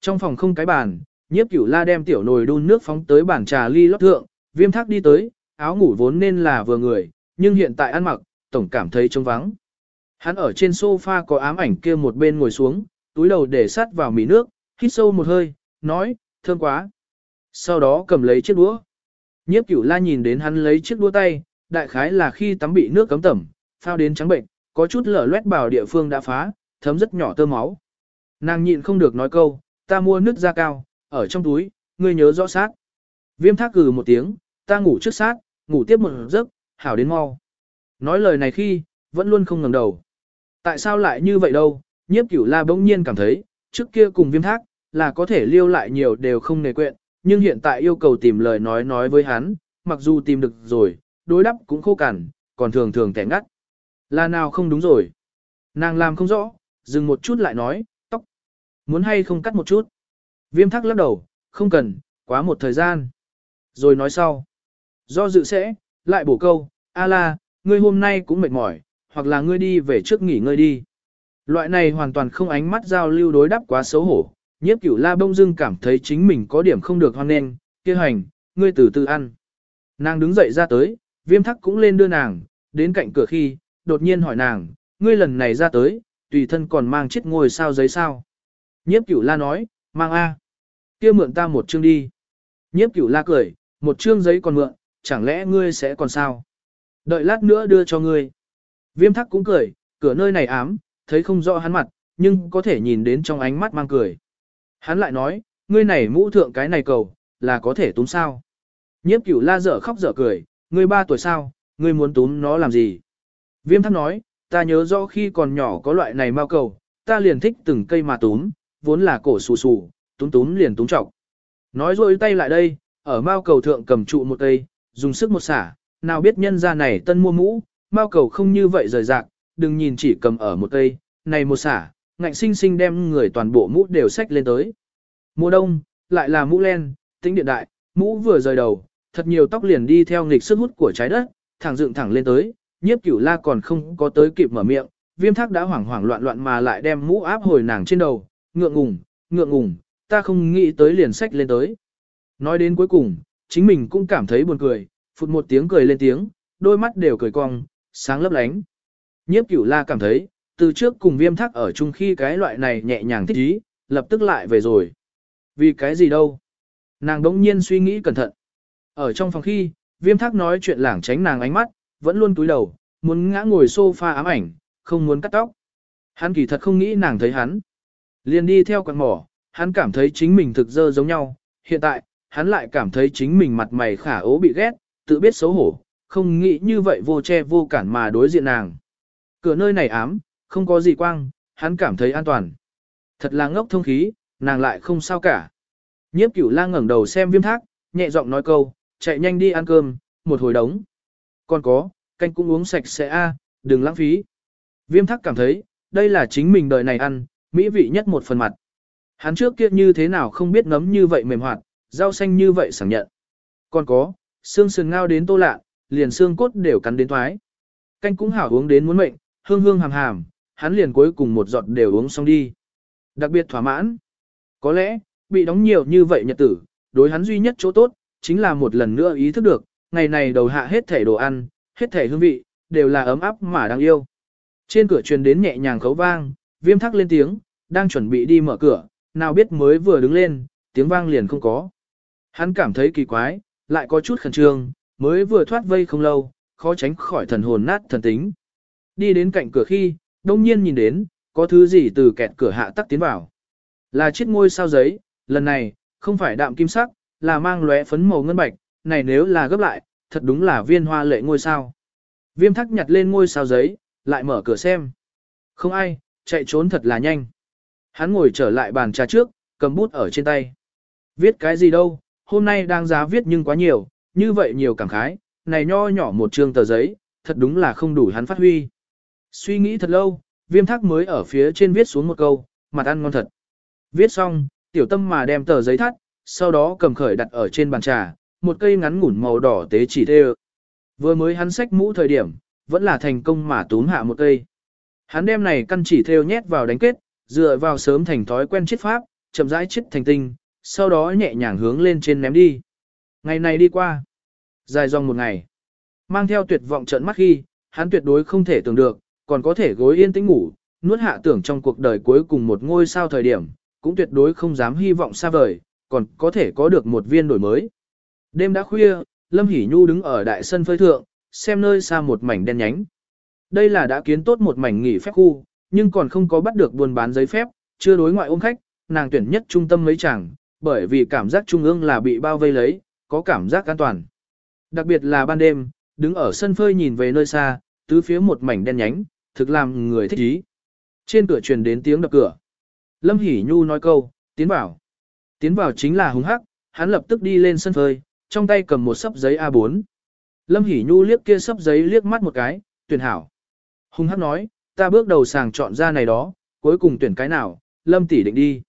Trong phòng không cái bàn, nhiếp cửu la đem tiểu nồi đun nước phóng tới bàn trà ly lót thượng, viêm thác đi tới, áo ngủ vốn nên là vừa người, nhưng hiện tại ăn mặc, tổng cảm thấy trống vắng. Hắn ở trên sofa có ám ảnh kia một bên ngồi xuống, túi đầu để sát vào mì nước, hít sâu một hơi, nói, thơm quá. Sau đó cầm lấy chiếc đũa. Nhiếp cửu la nhìn đến hắn lấy chiếc đũa tay, đại khái là khi tắm bị nước cấm tẩm, phao đến trắng bệnh, có chút lở loét bảo địa phương đã phá, thấm rất nhỏ tơ máu. Nàng nhịn không được nói câu, ta mua nước da cao, ở trong túi, ngươi nhớ rõ sát. Viêm thác gừ một tiếng, ta ngủ trước sát, ngủ tiếp một giấc, hảo đến mau. Nói lời này khi, vẫn luôn không ngẩng đầu. Tại sao lại như vậy đâu, nhiếp cửu la bỗng nhiên cảm thấy, trước kia cùng viêm thác, là có thể liêu lại nhiều đều không nề quyện, nhưng hiện tại yêu cầu tìm lời nói nói với hắn, mặc dù tìm được rồi, đối đáp cũng khô cằn, còn thường thường kẻ ngắt. Là nào không đúng rồi. Nàng làm không rõ, dừng một chút lại nói. Muốn hay không cắt một chút. Viêm thắc lắc đầu, không cần, quá một thời gian. Rồi nói sau. Do dự sẽ, lại bổ câu, a la, ngươi hôm nay cũng mệt mỏi, hoặc là ngươi đi về trước nghỉ ngơi đi. Loại này hoàn toàn không ánh mắt giao lưu đối đáp quá xấu hổ, nhiếp cửu la bông dưng cảm thấy chính mình có điểm không được hoan nên, kia hành, ngươi từ từ ăn. Nàng đứng dậy ra tới, viêm thắc cũng lên đưa nàng, đến cạnh cửa khi, đột nhiên hỏi nàng, ngươi lần này ra tới, tùy thân còn mang chiếc ngôi sao giấy sao. Nhiếp cửu la nói, mang A. kia mượn ta một chương đi. Nhiếp cửu la cười, một chương giấy còn mượn, chẳng lẽ ngươi sẽ còn sao? Đợi lát nữa đưa cho ngươi. Viêm thắc cũng cười, cửa nơi này ám, thấy không rõ hắn mặt, nhưng có thể nhìn đến trong ánh mắt mang cười. Hắn lại nói, ngươi này mũ thượng cái này cầu, là có thể túm sao. Nhiếp cửu la dở khóc dở cười, ngươi ba tuổi sao, ngươi muốn túm nó làm gì? Viêm thắc nói, ta nhớ rõ khi còn nhỏ có loại này mau cầu, ta liền thích từng cây mà túm, vốn là cổ xù xù, túm túm liền túm trọng. Nói rồi tay lại đây, ở mao cầu thượng cầm trụ một tay, dùng sức một xả, nào biết nhân ra này tân mua mũ, mao cầu không như vậy rời rạc, đừng nhìn chỉ cầm ở một tay, này một xả, ngạnh sinh sinh đem người toàn bộ mũ đều xách lên tới. Mùa đông, lại là mũ len, tính điện đại, mũ vừa rời đầu, thật nhiều tóc liền đi theo nghịch sức hút của trái đất, thẳng dựng thẳng lên tới, nhiếp cửu la còn không có tới kịp mở miệng, viêm thác đã hoảng hoảng loạn loạn mà lại đem mũ áp hồi nàng trên đầu, ngượng ngùng, ngượng ngùng, ta không nghĩ tới liền sách lên tới. Nói đến cuối cùng, chính mình cũng cảm thấy buồn cười, phụt một tiếng cười lên tiếng, đôi mắt đều cười cong, sáng lấp lánh. Nhiếp cửu la cảm thấy, từ trước cùng viêm thác ở chung khi cái loại này nhẹ nhàng thích ý, lập tức lại về rồi. Vì cái gì đâu? Nàng đống nhiên suy nghĩ cẩn thận. Ở trong phòng khi, viêm thác nói chuyện lảng tránh nàng ánh mắt, vẫn luôn túi đầu, muốn ngã ngồi sofa ám ảnh, không muốn cắt tóc. Hắn kỳ thật không nghĩ nàng thấy hắn. Liền đi theo quạt mỏ, hắn cảm thấy chính mình thực dơ giống nhau, hiện tại, hắn lại cảm thấy chính mình mặt mày khả ố bị ghét, tự biết xấu hổ, không nghĩ như vậy vô che vô cản mà đối diện nàng. Cửa nơi này ám, không có gì quang, hắn cảm thấy an toàn. Thật là ngốc thông khí, nàng lại không sao cả. Nhiếp cửu lang ngẩng đầu xem viêm thác, nhẹ giọng nói câu, chạy nhanh đi ăn cơm, một hồi đống. Còn có, canh cũng uống sạch sẽ a, đừng lãng phí. Viêm thác cảm thấy, đây là chính mình đời này ăn, mỹ vị nhất một phần mặt. Hắn trước kia như thế nào không biết ngấm như vậy mềm hoạt, rau xanh như vậy sảng nhận. Còn có, xương sườn ngao đến tô lạ, liền xương cốt đều cắn đến thoái. Canh cũng hảo uống đến muốn mệnh, hương hương hàm hàm, hắn liền cuối cùng một giọt đều uống xong đi. Đặc biệt thỏa mãn. Có lẽ, bị đóng nhiều như vậy nhật tử, đối hắn duy nhất chỗ tốt, chính là một lần nữa ý thức được, ngày này đầu hạ hết thể đồ ăn, hết thể hương vị, đều là ấm áp mà đáng yêu. Trên cửa truyền đến nhẹ nhàng khấu vang, viêm thắc lên tiếng, đang chuẩn bị đi mở cửa, nào biết mới vừa đứng lên, tiếng vang liền không có. Hắn cảm thấy kỳ quái, lại có chút khẩn trương, mới vừa thoát vây không lâu, khó tránh khỏi thần hồn nát thần tính. Đi đến cạnh cửa khi, đông nhiên nhìn đến, có thứ gì từ kẹt cửa hạ tắc tiến vào. Là chiếc ngôi sao giấy, lần này, không phải đạm kim sắc, là mang lóe phấn màu ngân bạch, này nếu là gấp lại, thật đúng là viên hoa lệ ngôi sao. Viêm thắc nhặt lên ngôi sao giấy, lại mở cửa xem. Không ai, chạy trốn thật là nhanh. Hắn ngồi trở lại bàn trà trước, cầm bút ở trên tay. Viết cái gì đâu, hôm nay đang giá viết nhưng quá nhiều, như vậy nhiều cảm khái, này nho nhỏ một chương tờ giấy, thật đúng là không đủ hắn phát huy. Suy nghĩ thật lâu, viêm thác mới ở phía trên viết xuống một câu, mặt ăn ngon thật. Viết xong, tiểu tâm mà đem tờ giấy thắt, sau đó cầm khởi đặt ở trên bàn trà, một cây ngắn ngủn màu đỏ tế chỉ thê Vừa mới hắn xách mũ thời điểm, vẫn là thành công mà túm hạ một cây. Hắn đem này căn chỉ theo nhét vào đánh kết, dựa vào sớm thành thói quen chiết pháp, chậm rãi chết thành tinh, sau đó nhẹ nhàng hướng lên trên ném đi. Ngày này đi qua, dài dòng một ngày. Mang theo tuyệt vọng trận mắt khi, hắn tuyệt đối không thể tưởng được, còn có thể gối yên tĩnh ngủ, nuốt hạ tưởng trong cuộc đời cuối cùng một ngôi sao thời điểm, cũng tuyệt đối không dám hy vọng xa vời, còn có thể có được một viên đổi mới. Đêm đã khuya, Lâm Hỷ Nhu đứng ở đại sân phơi thượng, xem nơi xa một mảnh đen nhánh. Đây là đã kiến tốt một mảnh nghỉ phép khu, nhưng còn không có bắt được buôn bán giấy phép, chưa đối ngoại ôm khách, nàng tuyển nhất trung tâm mấy chàng bởi vì cảm giác trung ương là bị bao vây lấy, có cảm giác an toàn. Đặc biệt là ban đêm, đứng ở sân phơi nhìn về nơi xa, tứ phía một mảnh đen nhánh, thực làm người thích ý. Trên cửa truyền đến tiếng đập cửa. Lâm Hỷ Nhu nói câu, tiến vào. Tiến vào chính là hung hắc, hắn lập tức đi lên sân phơi, trong tay cầm một sấp giấy A4. Lâm Hỷ Nhu liếc kia sấp giấy liếc mắt một cái, tuyển hảo. Hung hắc nói, ta bước đầu sàng chọn ra này đó, cuối cùng tuyển cái nào, Lâm tỷ định đi.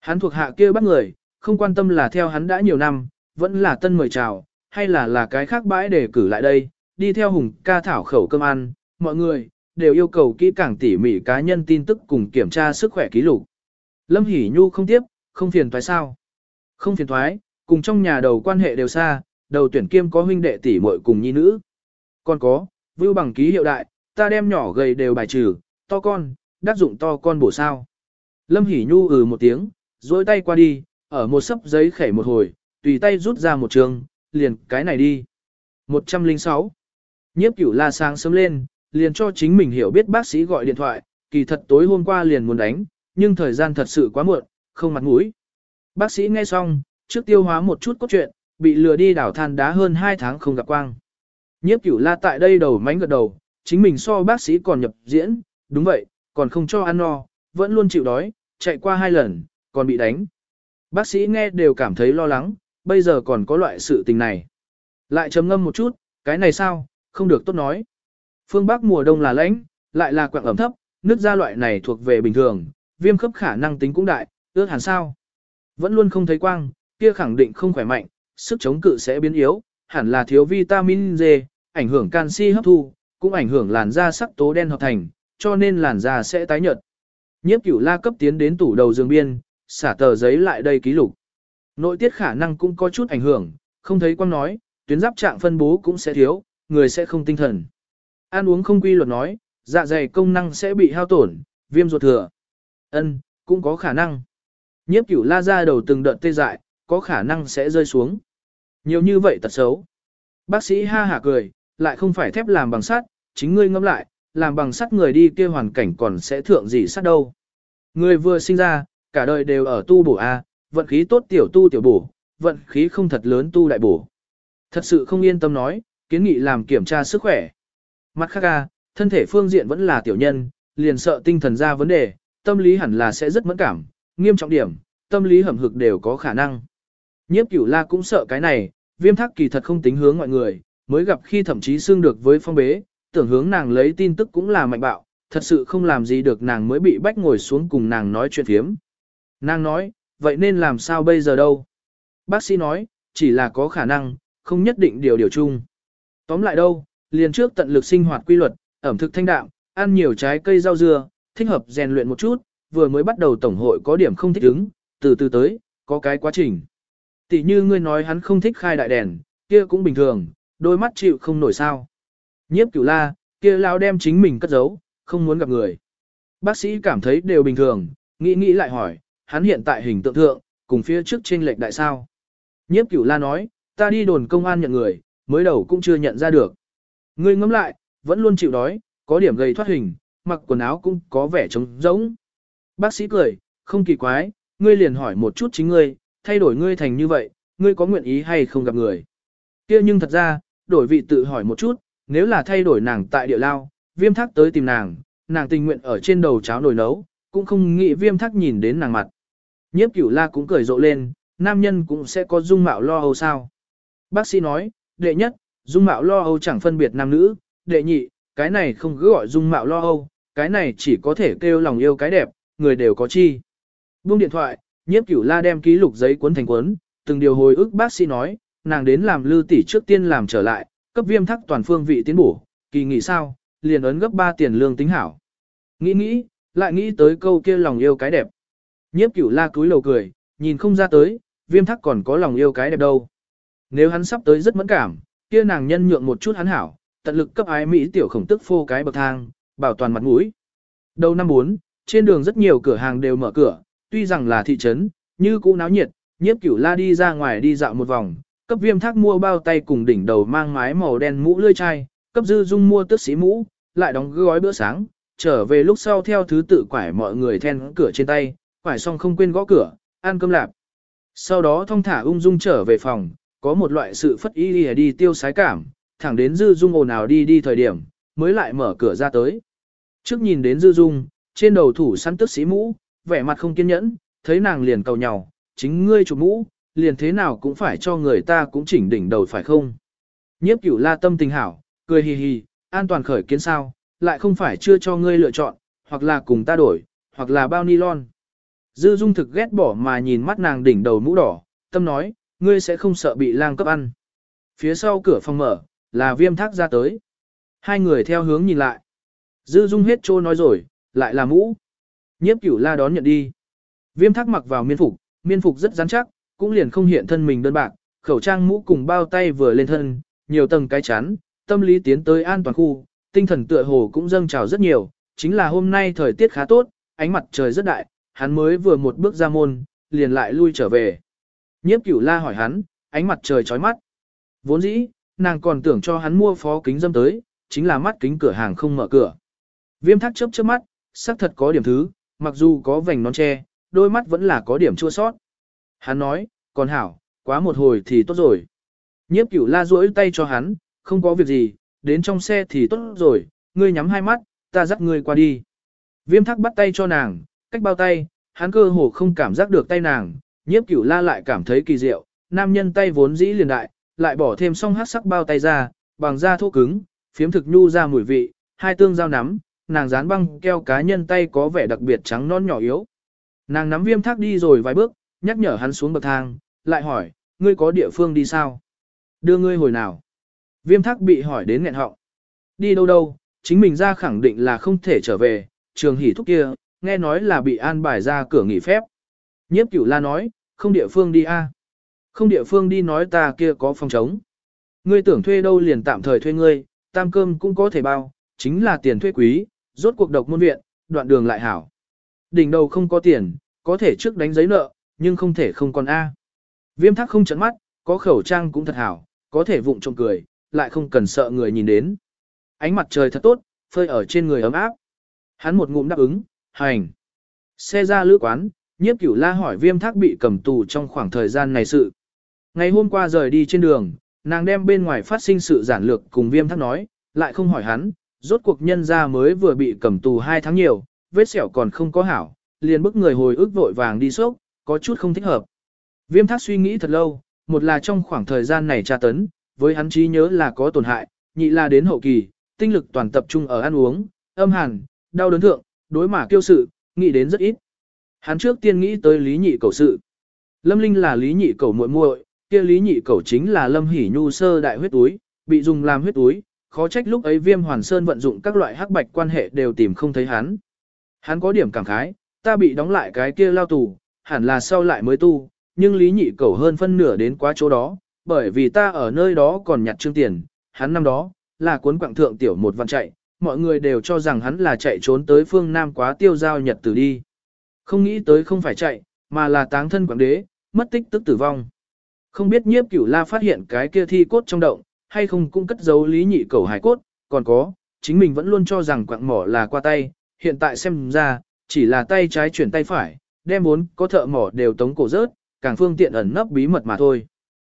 Hắn thuộc hạ kia bắt người, không quan tâm là theo hắn đã nhiều năm, vẫn là tân mời chào, hay là là cái khác bãi để cử lại đây, đi theo hùng ca thảo khẩu cơm ăn, mọi người, đều yêu cầu kỹ càng tỉ mỉ cá nhân tin tức cùng kiểm tra sức khỏe ký lục. Lâm Hỷ Nhu không tiếp, không phiền thoái sao? Không phiền thoái, cùng trong nhà đầu quan hệ đều xa, đầu tuyển kiêm có huynh đệ tỷ muội cùng nhi nữ. Còn có, vưu bằng ký hiệu đại, ta đem nhỏ gầy đều bài trừ, to con, đắc dụng to con bổ sao. Lâm Hỷ Nhu ừ một tiếng, dối tay qua đi, ở một sấp giấy khẩy một hồi, tùy tay rút ra một trường, liền cái này đi. 106. Nhiếp cửu la sáng sớm lên, liền cho chính mình hiểu biết bác sĩ gọi điện thoại, kỳ thật tối hôm qua liền muốn đánh, nhưng thời gian thật sự quá muộn, không mặt mũi. Bác sĩ nghe xong, trước tiêu hóa một chút cốt truyện, bị lừa đi đảo than đá hơn 2 tháng không gặp quang. Nhiếp cửu la tại đây đầu mánh gật đầu, chính mình so bác sĩ còn nhập diễn, đúng vậy, còn không cho ăn no, vẫn luôn chịu đói, chạy qua hai lần, còn bị đánh. Bác sĩ nghe đều cảm thấy lo lắng, bây giờ còn có loại sự tình này. Lại chấm ngâm một chút, cái này sao, không được tốt nói. Phương Bắc mùa đông là lạnh, lại là quạng ẩm thấp, nước da loại này thuộc về bình thường, viêm khớp khả năng tính cũng đại, ước hẳn sao. Vẫn luôn không thấy quang, kia khẳng định không khỏe mạnh, sức chống cự sẽ biến yếu, hẳn là thiếu vitamin D, ảnh hưởng canxi hấp thu, cũng ảnh hưởng làn da sắc tố đen hợp thành, cho nên làn da sẽ tái nhợt. Nhiếp cửu la cấp tiến đến tủ đầu giường biên, xả tờ giấy lại đây ký lục. Nội tiết khả năng cũng có chút ảnh hưởng, không thấy quang nói, tuyến giáp trạng phân bố cũng sẽ thiếu, người sẽ không tinh thần. Ăn uống không quy luật nói, dạ dày công năng sẽ bị hao tổn, viêm ruột thừa. Ân, cũng có khả năng. Nhiếp cửu la ra đầu từng đợt tê dại, có khả năng sẽ rơi xuống. Nhiều như vậy tật xấu. Bác sĩ ha hả cười, lại không phải thép làm bằng sắt, chính ngươi ngẫm lại, làm bằng sắt người đi kia hoàn cảnh còn sẽ thượng gì sắt đâu. Người vừa sinh ra, cả đời đều ở tu bổ A, vận khí tốt tiểu tu tiểu bổ, vận khí không thật lớn tu đại bổ. Thật sự không yên tâm nói, kiến nghị làm kiểm tra sức khỏe. Mặt khác A, thân thể phương diện vẫn là tiểu nhân, liền sợ tinh thần ra vấn đề, tâm lý hẳn là sẽ rất mẫn cảm, nghiêm trọng điểm, tâm lý hầm hực đều có khả năng. Nhiếp cửu la cũng sợ cái này, viêm thắc kỳ thật không tính hướng mọi người, mới gặp khi thậm chí xương được với phong bế, tưởng hướng nàng lấy tin tức cũng là mạnh bạo, thật sự không làm gì được nàng mới bị bách ngồi xuống cùng nàng nói chuyện phiếm. Nàng nói, vậy nên làm sao bây giờ đâu? Bác sĩ nói, chỉ là có khả năng, không nhất định điều điều chung. Tóm lại đâu, liền trước tận lực sinh hoạt quy luật, ẩm thực thanh đạm, ăn nhiều trái cây rau dưa, thích hợp rèn luyện một chút, vừa mới bắt đầu tổng hội có điểm không thích ứng, từ từ tới, có cái quá trình. Tỷ như ngươi nói hắn không thích khai đại đèn, kia cũng bình thường, đôi mắt chịu không nổi sao. Nhiếp cửu la, kia lao đem chính mình cất giấu, không muốn gặp người. Bác sĩ cảm thấy đều bình thường, nghĩ nghĩ lại hỏi, hắn hiện tại hình tượng thượng, cùng phía trước trên lệch đại sao. Nhiếp cửu la nói, ta đi đồn công an nhận người, mới đầu cũng chưa nhận ra được. Ngươi ngẫm lại, vẫn luôn chịu đói, có điểm gầy thoát hình, mặc quần áo cũng có vẻ trống rỗng. Bác sĩ cười, không kỳ quái, ngươi liền hỏi một chút chính ngươi, thay đổi ngươi thành như vậy, ngươi có nguyện ý hay không gặp người. kia nhưng thật ra, đổi vị tự hỏi một chút, nếu là thay đổi nàng tại địa lao, viêm thác tới tìm nàng, nàng tình nguyện ở trên đầu cháo nồi nấu, cũng không nghĩ viêm thác nhìn đến nàng mặt. Nhiếp cửu la cũng cười rộ lên, nam nhân cũng sẽ có dung mạo lo âu sao. Bác sĩ nói, đệ nhất, dung mạo lo âu chẳng phân biệt nam nữ, đệ nhị, cái này không cứ gọi dung mạo lo âu, cái này chỉ có thể kêu lòng yêu cái đẹp, người đều có chi. Buông điện thoại, nhiếp cửu la đem ký lục giấy cuốn thành cuốn, từng điều hồi ức bác sĩ nói, nàng đến làm lư tỷ trước tiên làm trở lại, cấp viêm thắc toàn phương vị tiến bổ, kỳ nghỉ sao, liền ấn gấp 3 tiền lương tính hảo. Nghĩ nghĩ, lại nghĩ tới câu kia lòng yêu cái đẹp. Nhiếp cửu la cúi lầu cười, nhìn không ra tới, viêm thắc còn có lòng yêu cái đẹp đâu. Nếu hắn sắp tới rất mẫn cảm, kia nàng nhân nhượng một chút hắn hảo, tận lực cấp ái Mỹ tiểu khổng tức phô cái bậc thang, bảo toàn mặt mũi. Đầu năm 4, trên đường rất nhiều cửa hàng đều mở cửa, tuy rằng là thị trấn, như cũ náo nhiệt, nhiếp cửu la đi ra ngoài đi dạo một vòng, cấp viêm thác mua bao tay cùng đỉnh đầu mang mái màu đen mũ lươi chai, cấp dư dung mua tước sĩ mũ, lại đóng gói bữa sáng, trở về lúc sau theo thứ tự quải mọi người then cửa trên tay, quải xong không quên gõ cửa, ăn cơm lạp. Sau đó thông thả ung dung trở về phòng, có một loại sự phất y đi, đi tiêu sái cảm, thẳng đến dư dung ồn ào đi đi thời điểm, mới lại mở cửa ra tới. Trước nhìn đến dư dung, trên đầu thủ săn tức sĩ mũ, vẻ mặt không kiên nhẫn, thấy nàng liền cầu nhau, chính ngươi chụp mũ, liền thế nào cũng phải cho người ta cũng chỉnh đỉnh đầu phải không. Nhiếp cửu la tâm tình hảo, cười hì hì, an toàn khởi kiến sao, lại không phải chưa cho ngươi lựa chọn, hoặc là cùng ta đổi, hoặc là bao nylon. Dư dung thực ghét bỏ mà nhìn mắt nàng đỉnh đầu mũ đỏ, tâm nói, ngươi sẽ không sợ bị lang cấp ăn. Phía sau cửa phòng mở, là viêm thác ra tới. Hai người theo hướng nhìn lại. Dư dung hết trô nói rồi, lại là mũ. Nhiếp cửu la đón nhận đi. Viêm thác mặc vào miên phục, miên phục rất rắn chắc, cũng liền không hiện thân mình đơn bạc, khẩu trang mũ cùng bao tay vừa lên thân, nhiều tầng cái chắn, tâm lý tiến tới an toàn khu, tinh thần tựa hồ cũng dâng trào rất nhiều, chính là hôm nay thời tiết khá tốt, ánh mặt trời rất đại, hắn mới vừa một bước ra môn, liền lại lui trở về. Nhiếp cửu la hỏi hắn, ánh mặt trời chói mắt. Vốn dĩ, nàng còn tưởng cho hắn mua phó kính dâm tới, chính là mắt kính cửa hàng không mở cửa. Viêm thác chớp chớp mắt, xác thật có điểm thứ, mặc dù có vành nón che, đôi mắt vẫn là có điểm chua sót. Hắn nói, còn hảo, quá một hồi thì tốt rồi. Nhiếp cửu la duỗi tay cho hắn, không có việc gì, đến trong xe thì tốt rồi, ngươi nhắm hai mắt, ta dắt ngươi qua đi. Viêm thác bắt tay cho nàng, cách bao tay, hắn cơ hồ không cảm giác được tay nàng, nhiếp cửu la lại cảm thấy kỳ diệu, nam nhân tay vốn dĩ liền đại, lại bỏ thêm song hát sắc bao tay ra, bằng da thô cứng, phiếm thực nhu ra mùi vị, hai tương giao nắm, nàng dán băng keo cá nhân tay có vẻ đặc biệt trắng non nhỏ yếu. Nàng nắm viêm thác đi rồi vài bước, nhắc nhở hắn xuống bậc thang, lại hỏi, ngươi có địa phương đi sao? Đưa ngươi hồi nào? Viêm thác bị hỏi đến nghẹn họng. Đi đâu đâu, chính mình ra khẳng định là không thể trở về, trường hỉ thúc kia, nghe nói là bị an bài ra cửa nghỉ phép. Nhiếp cửu la nói, không địa phương đi a, Không địa phương đi nói ta kia có phòng trống. Ngươi tưởng thuê đâu liền tạm thời thuê ngươi, tam cơm cũng có thể bao, chính là tiền thuê quý, rốt cuộc độc môn viện, đoạn đường lại hảo. Đỉnh đầu không có tiền, có thể trước đánh giấy nợ, nhưng không thể không còn A. Viêm thắc không chấn mắt, có khẩu trang cũng thật hảo, có thể vụng trộm cười, lại không cần sợ người nhìn đến. Ánh mặt trời thật tốt, phơi ở trên người ấm áp. Hắn một ngụm đáp ứng, hành. Xe ra lữ quán, nhiếp cửu la hỏi viêm thác bị cầm tù trong khoảng thời gian này sự. Ngày hôm qua rời đi trên đường, nàng đem bên ngoài phát sinh sự giản lược cùng viêm thác nói, lại không hỏi hắn, rốt cuộc nhân ra mới vừa bị cầm tù hai tháng nhiều, vết sẹo còn không có hảo, liền bức người hồi ức vội vàng đi sốc, có chút không thích hợp. Viêm thác suy nghĩ thật lâu, một là trong khoảng thời gian này tra tấn, với hắn trí nhớ là có tổn hại, nhị là đến hậu kỳ, tinh lực toàn tập trung ở ăn uống, âm hàn, đau đớn thượng, đối mà kiêu sự, nghĩ đến rất ít. Hắn trước tiên nghĩ tới lý nhị cầu sự. Lâm Linh là lý nhị cầu muội muội, kia lý nhị cầu chính là Lâm Hỉ Nhu sơ đại huyết túi, bị dùng làm huyết túi, khó trách lúc ấy Viêm Hoàn Sơn vận dụng các loại hắc bạch quan hệ đều tìm không thấy hắn. Hắn có điểm cảm khái, ta bị đóng lại cái kia lao tù, hẳn là sau lại mới tu, nhưng lý nhị cầu hơn phân nửa đến quá chỗ đó, bởi vì ta ở nơi đó còn nhặt trương tiền, hắn năm đó, là cuốn quạng thượng tiểu một văn chạy, mọi người đều cho rằng hắn là chạy trốn tới phương Nam quá tiêu giao nhật tử đi. Không nghĩ tới không phải chạy, mà là táng thân quảng đế, mất tích tức tử vong. Không biết nhiếp cửu la phát hiện cái kia thi cốt trong động, hay không cũng cất giấu lý nhị cầu hải cốt, còn có, chính mình vẫn luôn cho rằng quạng mỏ là qua tay, hiện tại xem ra, chỉ là tay trái chuyển tay phải, đem vốn có thợ mỏ đều tống cổ rớt, càng phương tiện ẩn nấp bí mật mà thôi.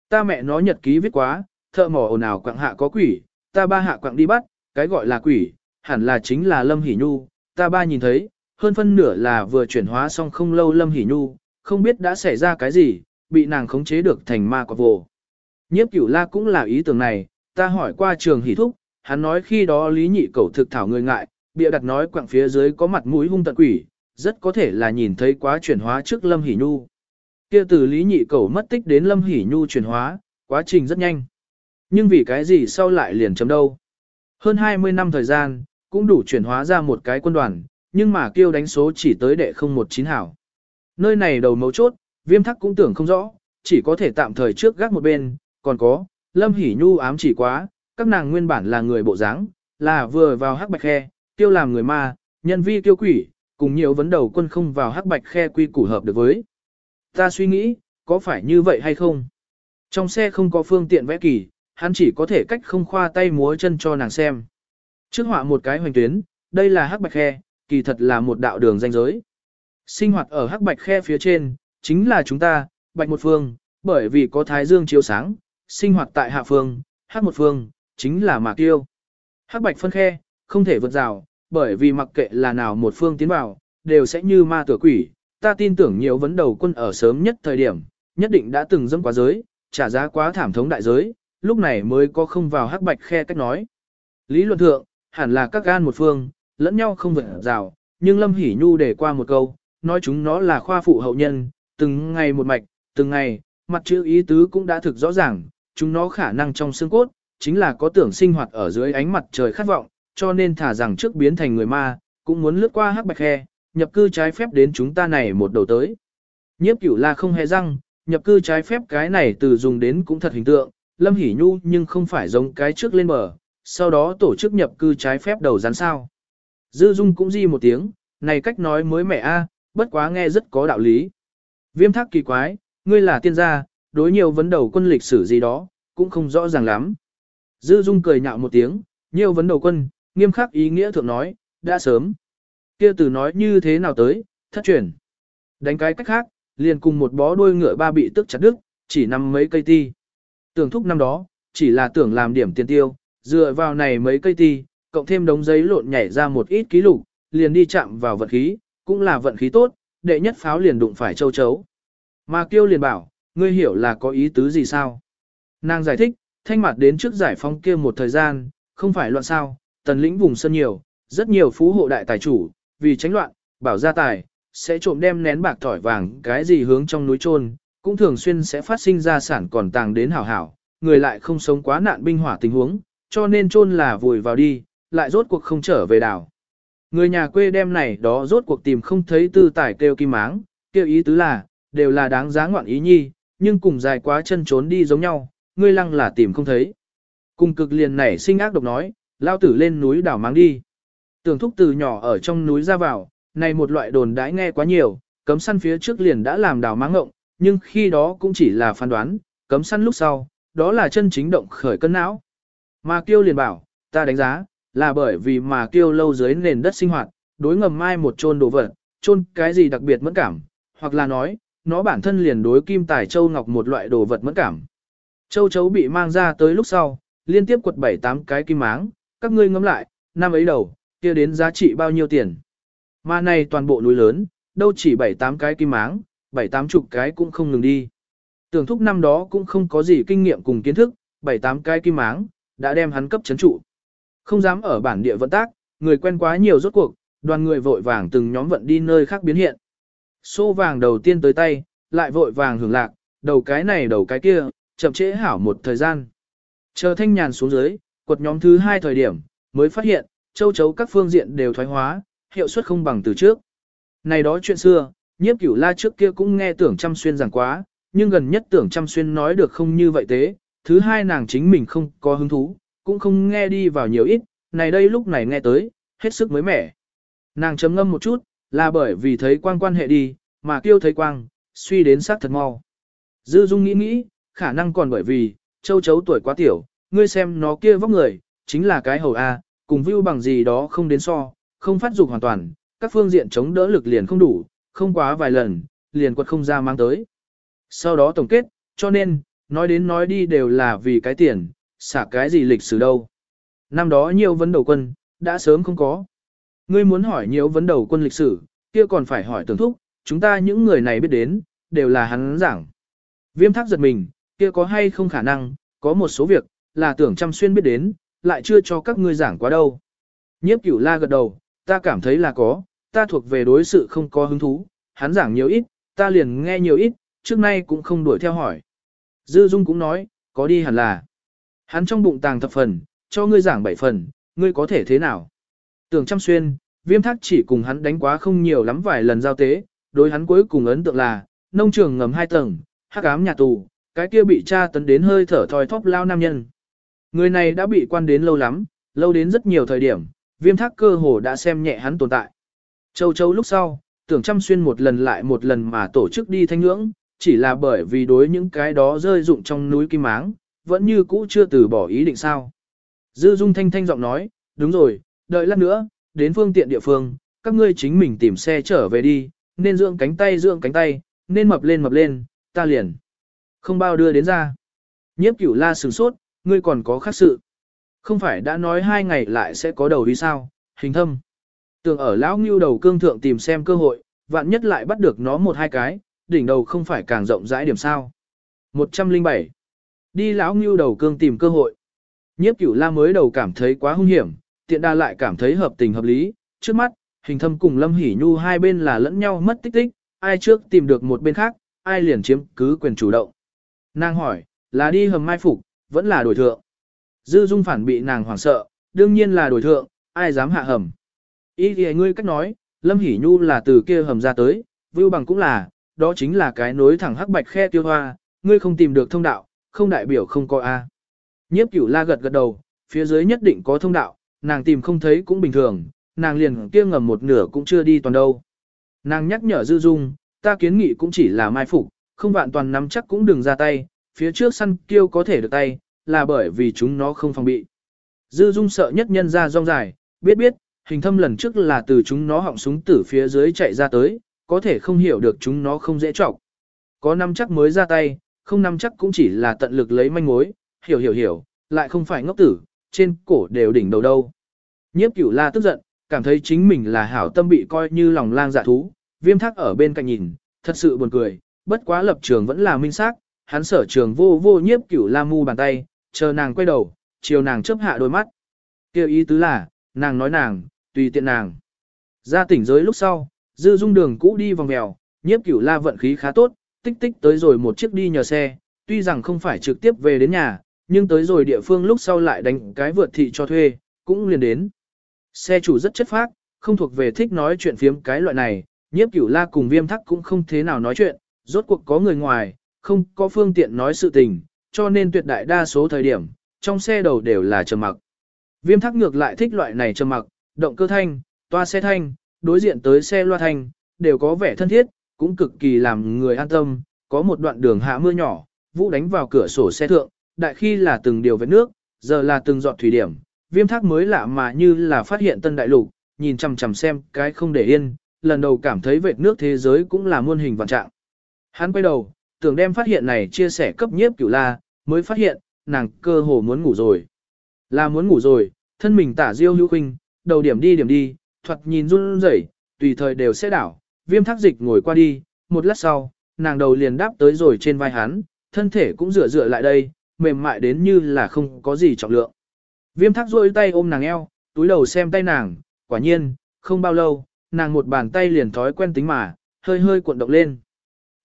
Ta mẹ nó nhật ký viết quá, thợ mỏ ồn ào quạng hạ có quỷ, ta ba hạ quạng đi bắt, cái gọi là quỷ, hẳn là chính là Lâm Hỷ Nhu, ta ba nhìn thấy, hơn phân nửa là vừa chuyển hóa xong không lâu Lâm Hỷ Nhu, không biết đã xảy ra cái gì, bị nàng khống chế được thành ma quả vồ. Nhiếp cửu la cũng là ý tưởng này, ta hỏi qua trường hỷ thúc, hắn nói khi đó lý nhị cầu thực thảo người ngại, bịa đặt nói quạng phía dưới có mặt mũi hung tận quỷ, rất có thể là nhìn thấy quá chuyển hóa trước Lâm Hỷ Nhu. Kia từ lý nhị Cẩu mất tích đến Lâm Hỷ Nhu chuyển hóa, quá trình rất nhanh. Nhưng vì cái gì sau lại liền chấm đâu? Hơn 20 năm thời gian, cũng đủ chuyển hóa ra một cái quân đoàn, nhưng mà kêu đánh số chỉ tới đệ 019 hảo. Nơi này đầu mấu chốt, viêm thắc cũng tưởng không rõ, chỉ có thể tạm thời trước gác một bên, còn có, Lâm Hỷ Nhu ám chỉ quá, các nàng nguyên bản là người bộ dáng, là vừa vào hắc bạch khe, tiêu làm người ma, nhân vi tiêu quỷ, cùng nhiều vấn đầu quân không vào hắc bạch khe quy củ hợp được với. Ta suy nghĩ, có phải như vậy hay không? Trong xe không có phương tiện vẽ kỳ, hắn chỉ có thể cách không khoa tay múa chân cho nàng xem. Trước họa một cái hoành tuyến, đây là hắc bạch khe, kỳ thật là một đạo đường danh giới. Sinh hoạt ở hắc bạch khe phía trên, chính là chúng ta, bạch một phương, bởi vì có thái dương chiếu sáng, sinh hoạt tại hạ phương, hắc một phương, chính là mạc tiêu. Hắc bạch phân khe, không thể vượt rào, bởi vì mặc kệ là nào một phương tiến vào, đều sẽ như ma tử quỷ. Ta tin tưởng nhiều vấn đầu quân ở sớm nhất thời điểm, nhất định đã từng dâm quá giới, trả giá quá thảm thống đại giới, lúc này mới có không vào hắc bạch khe cách nói. Lý luận thượng, hẳn là các gan một phương, lẫn nhau không vượt rào, nhưng Lâm Hỷ Nhu để qua một câu, nói chúng nó là khoa phụ hậu nhân, từng ngày một mạch, từng ngày, mặt chữ ý tứ cũng đã thực rõ ràng, chúng nó khả năng trong xương cốt, chính là có tưởng sinh hoạt ở dưới ánh mặt trời khát vọng, cho nên thả rằng trước biến thành người ma, cũng muốn lướt qua hắc bạch khe, nhập cư trái phép đến chúng ta này một đầu tới. Nhiếp cửu là không hề răng, nhập cư trái phép cái này từ dùng đến cũng thật hình tượng, Lâm Hỷ Nhu nhưng không phải giống cái trước lên bờ, sau đó tổ chức nhập cư trái phép đầu rắn sao. Dư Dung cũng di một tiếng, này cách nói mới mẻ a, bất quá nghe rất có đạo lý. Viêm thác kỳ quái, ngươi là tiên gia, đối nhiều vấn đầu quân lịch sử gì đó, cũng không rõ ràng lắm. Dư Dung cười nhạo một tiếng, nhiều vấn đầu quân, nghiêm khắc ý nghĩa thượng nói, đã sớm. Kia từ nói như thế nào tới, thất truyền. Đánh cái cách khác, liền cùng một bó đuôi ngựa ba bị tức chặt đứt, chỉ nằm mấy cây ti. Tưởng thúc năm đó, chỉ là tưởng làm điểm tiền tiêu, dựa vào này mấy cây ti, cộng thêm đống giấy lộn nhảy ra một ít ký lục, liền đi chạm vào vận khí, cũng là vận khí tốt, đệ nhất pháo liền đụng phải châu chấu. Mà kiêu liền bảo, ngươi hiểu là có ý tứ gì sao? Nàng giải thích, thanh mặt đến trước giải phóng kia một thời gian, không phải loạn sao, tần lĩnh vùng sân nhiều, rất nhiều phú hộ đại tài chủ, vì tránh loạn, bảo gia tài, sẽ trộm đem nén bạc thỏi vàng cái gì hướng trong núi trôn, cũng thường xuyên sẽ phát sinh ra sản còn tàng đến hảo hảo, người lại không sống quá nạn binh hỏa tình huống, cho nên trôn là vùi vào đi, lại rốt cuộc không trở về đảo. Người nhà quê đem này đó rốt cuộc tìm không thấy tư tải kêu kim máng, kêu ý tứ là, đều là đáng giá ngoạn ý nhi, nhưng cùng dài quá chân trốn đi giống nhau, ngươi lăng là tìm không thấy. Cùng cực liền nảy sinh ác độc nói, lao tử lên núi đảo máng đi. Tưởng thúc từ nhỏ ở trong núi ra vào, này một loại đồn đãi nghe quá nhiều, cấm săn phía trước liền đã làm đảo máng ngộng, nhưng khi đó cũng chỉ là phán đoán, cấm săn lúc sau, đó là chân chính động khởi cân não. Mà kiêu liền bảo, ta đánh giá, là bởi vì mà kiêu lâu dưới nền đất sinh hoạt, đối ngầm mai một chôn đồ vật, chôn cái gì đặc biệt mẫn cảm, hoặc là nói, nó bản thân liền đối kim tài châu ngọc một loại đồ vật mẫn cảm. Châu chấu bị mang ra tới lúc sau, liên tiếp quật bảy tám cái kim máng, các ngươi ngẫm lại, năm ấy đầu, kia đến giá trị bao nhiêu tiền. Mà này toàn bộ núi lớn, đâu chỉ bảy tám cái kim máng, bảy tám chục cái cũng không ngừng đi. Tưởng thúc năm đó cũng không có gì kinh nghiệm cùng kiến thức, bảy tám cái kim máng, đã đem hắn cấp chấn trụ. Không dám ở bản địa vận tác, người quen quá nhiều rốt cuộc, đoàn người vội vàng từng nhóm vận đi nơi khác biến hiện. Xô vàng đầu tiên tới tay, lại vội vàng hưởng lạc, đầu cái này đầu cái kia, chậm trễ hảo một thời gian. Chờ thanh nhàn xuống dưới, quật nhóm thứ hai thời điểm, mới phát hiện, châu chấu các phương diện đều thoái hóa, hiệu suất không bằng từ trước. Này đó chuyện xưa, nhiếp cửu la trước kia cũng nghe tưởng chăm xuyên rằng quá, nhưng gần nhất tưởng chăm xuyên nói được không như vậy thế, thứ hai nàng chính mình không có hứng thú, cũng không nghe đi vào nhiều ít, này đây lúc này nghe tới, hết sức mới mẻ. Nàng chấm ngâm một chút, là bởi vì thấy quang quan hệ đi, mà kêu thấy quang, suy đến sát thật mau. Dư Dung nghĩ nghĩ, khả năng còn bởi vì, châu chấu tuổi quá tiểu, ngươi xem nó kia vóc người, chính là cái hầu A, cùng view bằng gì đó không đến so, không phát dục hoàn toàn, các phương diện chống đỡ lực liền không đủ, không quá vài lần, liền quật không ra mang tới. Sau đó tổng kết, cho nên, nói đến nói đi đều là vì cái tiền, xả cái gì lịch sử đâu. Năm đó nhiều vấn đầu quân, đã sớm không có. Ngươi muốn hỏi nhiều vấn đầu quân lịch sử, kia còn phải hỏi tưởng thúc, chúng ta những người này biết đến, đều là hắn giảng. Viêm thác giật mình, kia có hay không khả năng, có một số việc, là tưởng chăm xuyên biết đến, lại chưa cho các ngươi giảng quá đâu. Nhiếp cửu la gật đầu, ta cảm thấy là có, ta thuộc về đối sự không có hứng thú, hắn giảng nhiều ít, ta liền nghe nhiều ít, trước nay cũng không đuổi theo hỏi. Dư Dung cũng nói, có đi hẳn là. Hắn trong bụng tàng thập phần, cho ngươi giảng bảy phần, ngươi có thể thế nào? Tưởng chăm xuyên, viêm thác chỉ cùng hắn đánh quá không nhiều lắm vài lần giao tế, đối hắn cuối cùng ấn tượng là, nông trường ngầm hai tầng, hắc ám nhà tù, cái kia bị tra tấn đến hơi thở thoi thóp lao nam nhân. Người này đã bị quan đến lâu lắm, lâu đến rất nhiều thời điểm, viêm thác cơ hồ đã xem nhẹ hắn tồn tại. Châu châu lúc sau, tưởng chăm xuyên một lần lại một lần mà tổ chức đi thanh ngưỡng, chỉ là bởi vì đối những cái đó rơi dụng trong núi kim máng, vẫn như cũ chưa từ bỏ ý định sao. Dư Dung thanh thanh giọng nói, đúng rồi, đợi lát nữa, đến phương tiện địa phương, các ngươi chính mình tìm xe trở về đi, nên dưỡng cánh tay dưỡng cánh tay, nên mập lên mập lên, ta liền. Không bao đưa đến ra. Nhiếp cửu la sửng sốt, ngươi còn có khác sự. Không phải đã nói hai ngày lại sẽ có đầu đi sao, hình thâm. Tưởng ở lão ngưu đầu cương thượng tìm xem cơ hội, vạn nhất lại bắt được nó một hai cái, đỉnh đầu không phải càng rộng rãi điểm sao. 107. Đi lão ngưu đầu cương tìm cơ hội. Nhiếp cửu la mới đầu cảm thấy quá hung hiểm, tiện đa lại cảm thấy hợp tình hợp lý. Trước mắt, hình thâm cùng lâm hỉ nhu hai bên là lẫn nhau mất tích tích, ai trước tìm được một bên khác, ai liền chiếm cứ quyền chủ động. Nàng hỏi, là đi hầm mai phục, vẫn là đổi thượng. Dư dung phản bị nàng hoảng sợ, đương nhiên là đổi thượng, ai dám hạ hầm. Ý thì ngươi cách nói, lâm hỉ nhu là từ kia hầm ra tới, vưu bằng cũng là, đó chính là cái nối thẳng hắc bạch khe tiêu hoa, ngươi không tìm được thông đạo, không đại biểu không có A. Nhiếp cửu la gật gật đầu, phía dưới nhất định có thông đạo, nàng tìm không thấy cũng bình thường, nàng liền kia ngầm một nửa cũng chưa đi toàn đâu. Nàng nhắc nhở dư dung, ta kiến nghị cũng chỉ là mai phục, không vạn toàn nắm chắc cũng đừng ra tay, phía trước săn kiêu có thể được tay, là bởi vì chúng nó không phòng bị. Dư dung sợ nhất nhân ra rong dài, biết biết, hình thâm lần trước là từ chúng nó họng súng tử phía dưới chạy ra tới, có thể không hiểu được chúng nó không dễ trọng. Có năm chắc mới ra tay, không năm chắc cũng chỉ là tận lực lấy manh mối, hiểu hiểu hiểu, lại không phải ngốc tử, trên cổ đều đỉnh đầu đâu. Nhiếp cửu la tức giận, cảm thấy chính mình là hảo tâm bị coi như lòng lang dạ thú, viêm thác ở bên cạnh nhìn, thật sự buồn cười, bất quá lập trường vẫn là minh xác, hắn sở trường vô vô nhiếp cửu la mu bàn tay, chờ nàng quay đầu, chiều nàng chớp hạ đôi mắt. Kêu ý tứ là, nàng nói nàng, tùy tiện nàng. Ra tỉnh giới lúc sau, dư dung đường cũ đi vòng mèo, nhiếp cửu la vận khí khá tốt, tích tích tới rồi một chiếc đi nhờ xe, tuy rằng không phải trực tiếp về đến nhà, nhưng tới rồi địa phương lúc sau lại đánh cái vượt thị cho thuê, cũng liền đến. Xe chủ rất chất phác, không thuộc về thích nói chuyện phiếm cái loại này, nhiếp cửu la cùng viêm thắc cũng không thế nào nói chuyện, rốt cuộc có người ngoài, không có phương tiện nói sự tình, cho nên tuyệt đại đa số thời điểm, trong xe đầu đều là trầm mặc. Viêm thắc ngược lại thích loại này trầm mặc, động cơ thanh, toa xe thanh, đối diện tới xe loa thanh, đều có vẻ thân thiết, cũng cực kỳ làm người an tâm, có một đoạn đường hạ mưa nhỏ, vũ đánh vào cửa sổ xe thượng, đại khi là từng điều vết nước, giờ là từng giọt thủy điểm, viêm thác mới lạ mà như là phát hiện tân đại lục, nhìn chằm chằm xem cái không để yên, lần đầu cảm thấy vệt nước thế giới cũng là muôn hình vạn trạng. Hắn quay đầu, tưởng đem phát hiện này chia sẻ cấp nhiếp cửu la, mới phát hiện, nàng cơ hồ muốn ngủ rồi. Là muốn ngủ rồi, thân mình tả diêu hữu khinh, đầu điểm đi điểm đi, thuật nhìn run rẩy, tùy thời đều sẽ đảo, viêm thác dịch ngồi qua đi, một lát sau, nàng đầu liền đáp tới rồi trên vai hắn, thân thể cũng rửa rửa lại đây, mềm mại đến như là không có gì trọng lượng. Viêm thác rôi tay ôm nàng eo, túi đầu xem tay nàng, quả nhiên, không bao lâu, nàng một bàn tay liền thói quen tính mà, hơi hơi cuộn động lên.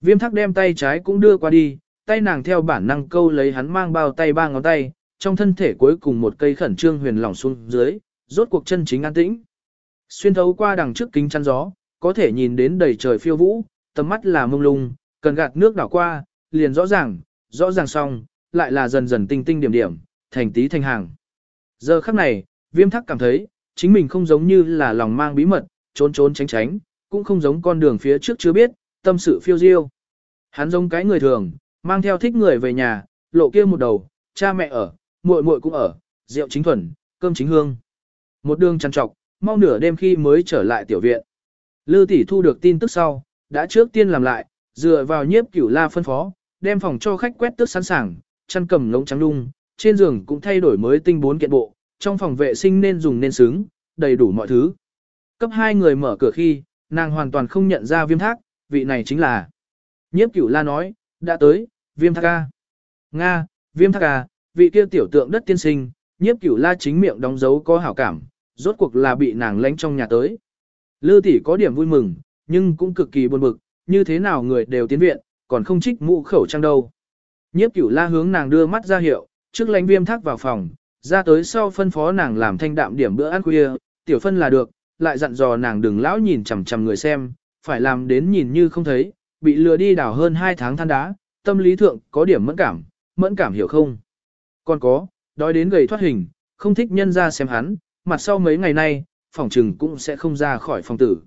Viêm thác đem tay trái cũng đưa qua đi, tay nàng theo bản năng câu lấy hắn mang bao tay ba ngón tay, trong thân thể cuối cùng một cây khẩn trương huyền lỏng xuống dưới, rốt cuộc chân chính an tĩnh. Xuyên thấu qua đằng trước kính chắn gió, có thể nhìn đến đầy trời phiêu vũ, tầm mắt là mông lung, cần gạt nước đảo qua, liền rõ ràng, rõ ràng xong, lại là dần dần tinh tinh điểm điểm, thành tí thành hàng. Giờ khắc này, viêm thắc cảm thấy, chính mình không giống như là lòng mang bí mật, trốn trốn tránh tránh, cũng không giống con đường phía trước chưa biết, tâm sự phiêu diêu. Hắn giống cái người thường, mang theo thích người về nhà, lộ kia một đầu, cha mẹ ở, muội muội cũng ở, rượu chính thuần, cơm chính hương. Một đường chăn trọc, mau nửa đêm khi mới trở lại tiểu viện. Lư tỷ thu được tin tức sau, đã trước tiên làm lại, dựa vào nhiếp cửu la phân phó, đem phòng cho khách quét tước sẵn sàng, chăn cầm ngống trắng đung, trên giường cũng thay đổi mới tinh bốn kiện bộ, trong phòng vệ sinh nên dùng nên xứng, đầy đủ mọi thứ. Cấp hai người mở cửa khi, nàng hoàn toàn không nhận ra viêm thác, vị này chính là. Nhiếp cửu la nói, đã tới, viêm thác ca. Nga, viêm thác ca, vị kia tiểu tượng đất tiên sinh, nhiếp cửu la chính miệng đóng dấu có hảo cảm, rốt cuộc là bị nàng lánh trong nhà tới. Lư tỷ có điểm vui mừng, nhưng cũng cực kỳ buồn bực, như thế nào người đều tiến viện, còn không trích mũ khẩu trang đâu. Nhiếp cửu la hướng nàng đưa mắt ra hiệu, trước lánh viêm thác vào phòng, ra tới sau phân phó nàng làm thanh đạm điểm bữa ăn khuya, tiểu phân là được, lại dặn dò nàng đừng lão nhìn chằm chằm người xem, phải làm đến nhìn như không thấy, bị lừa đi đảo hơn 2 tháng than đá, tâm lý thượng có điểm mẫn cảm, mẫn cảm hiểu không? Còn có, đói đến gầy thoát hình, không thích nhân ra xem hắn, mặt sau mấy ngày nay, phòng trừng cũng sẽ không ra khỏi phòng tử.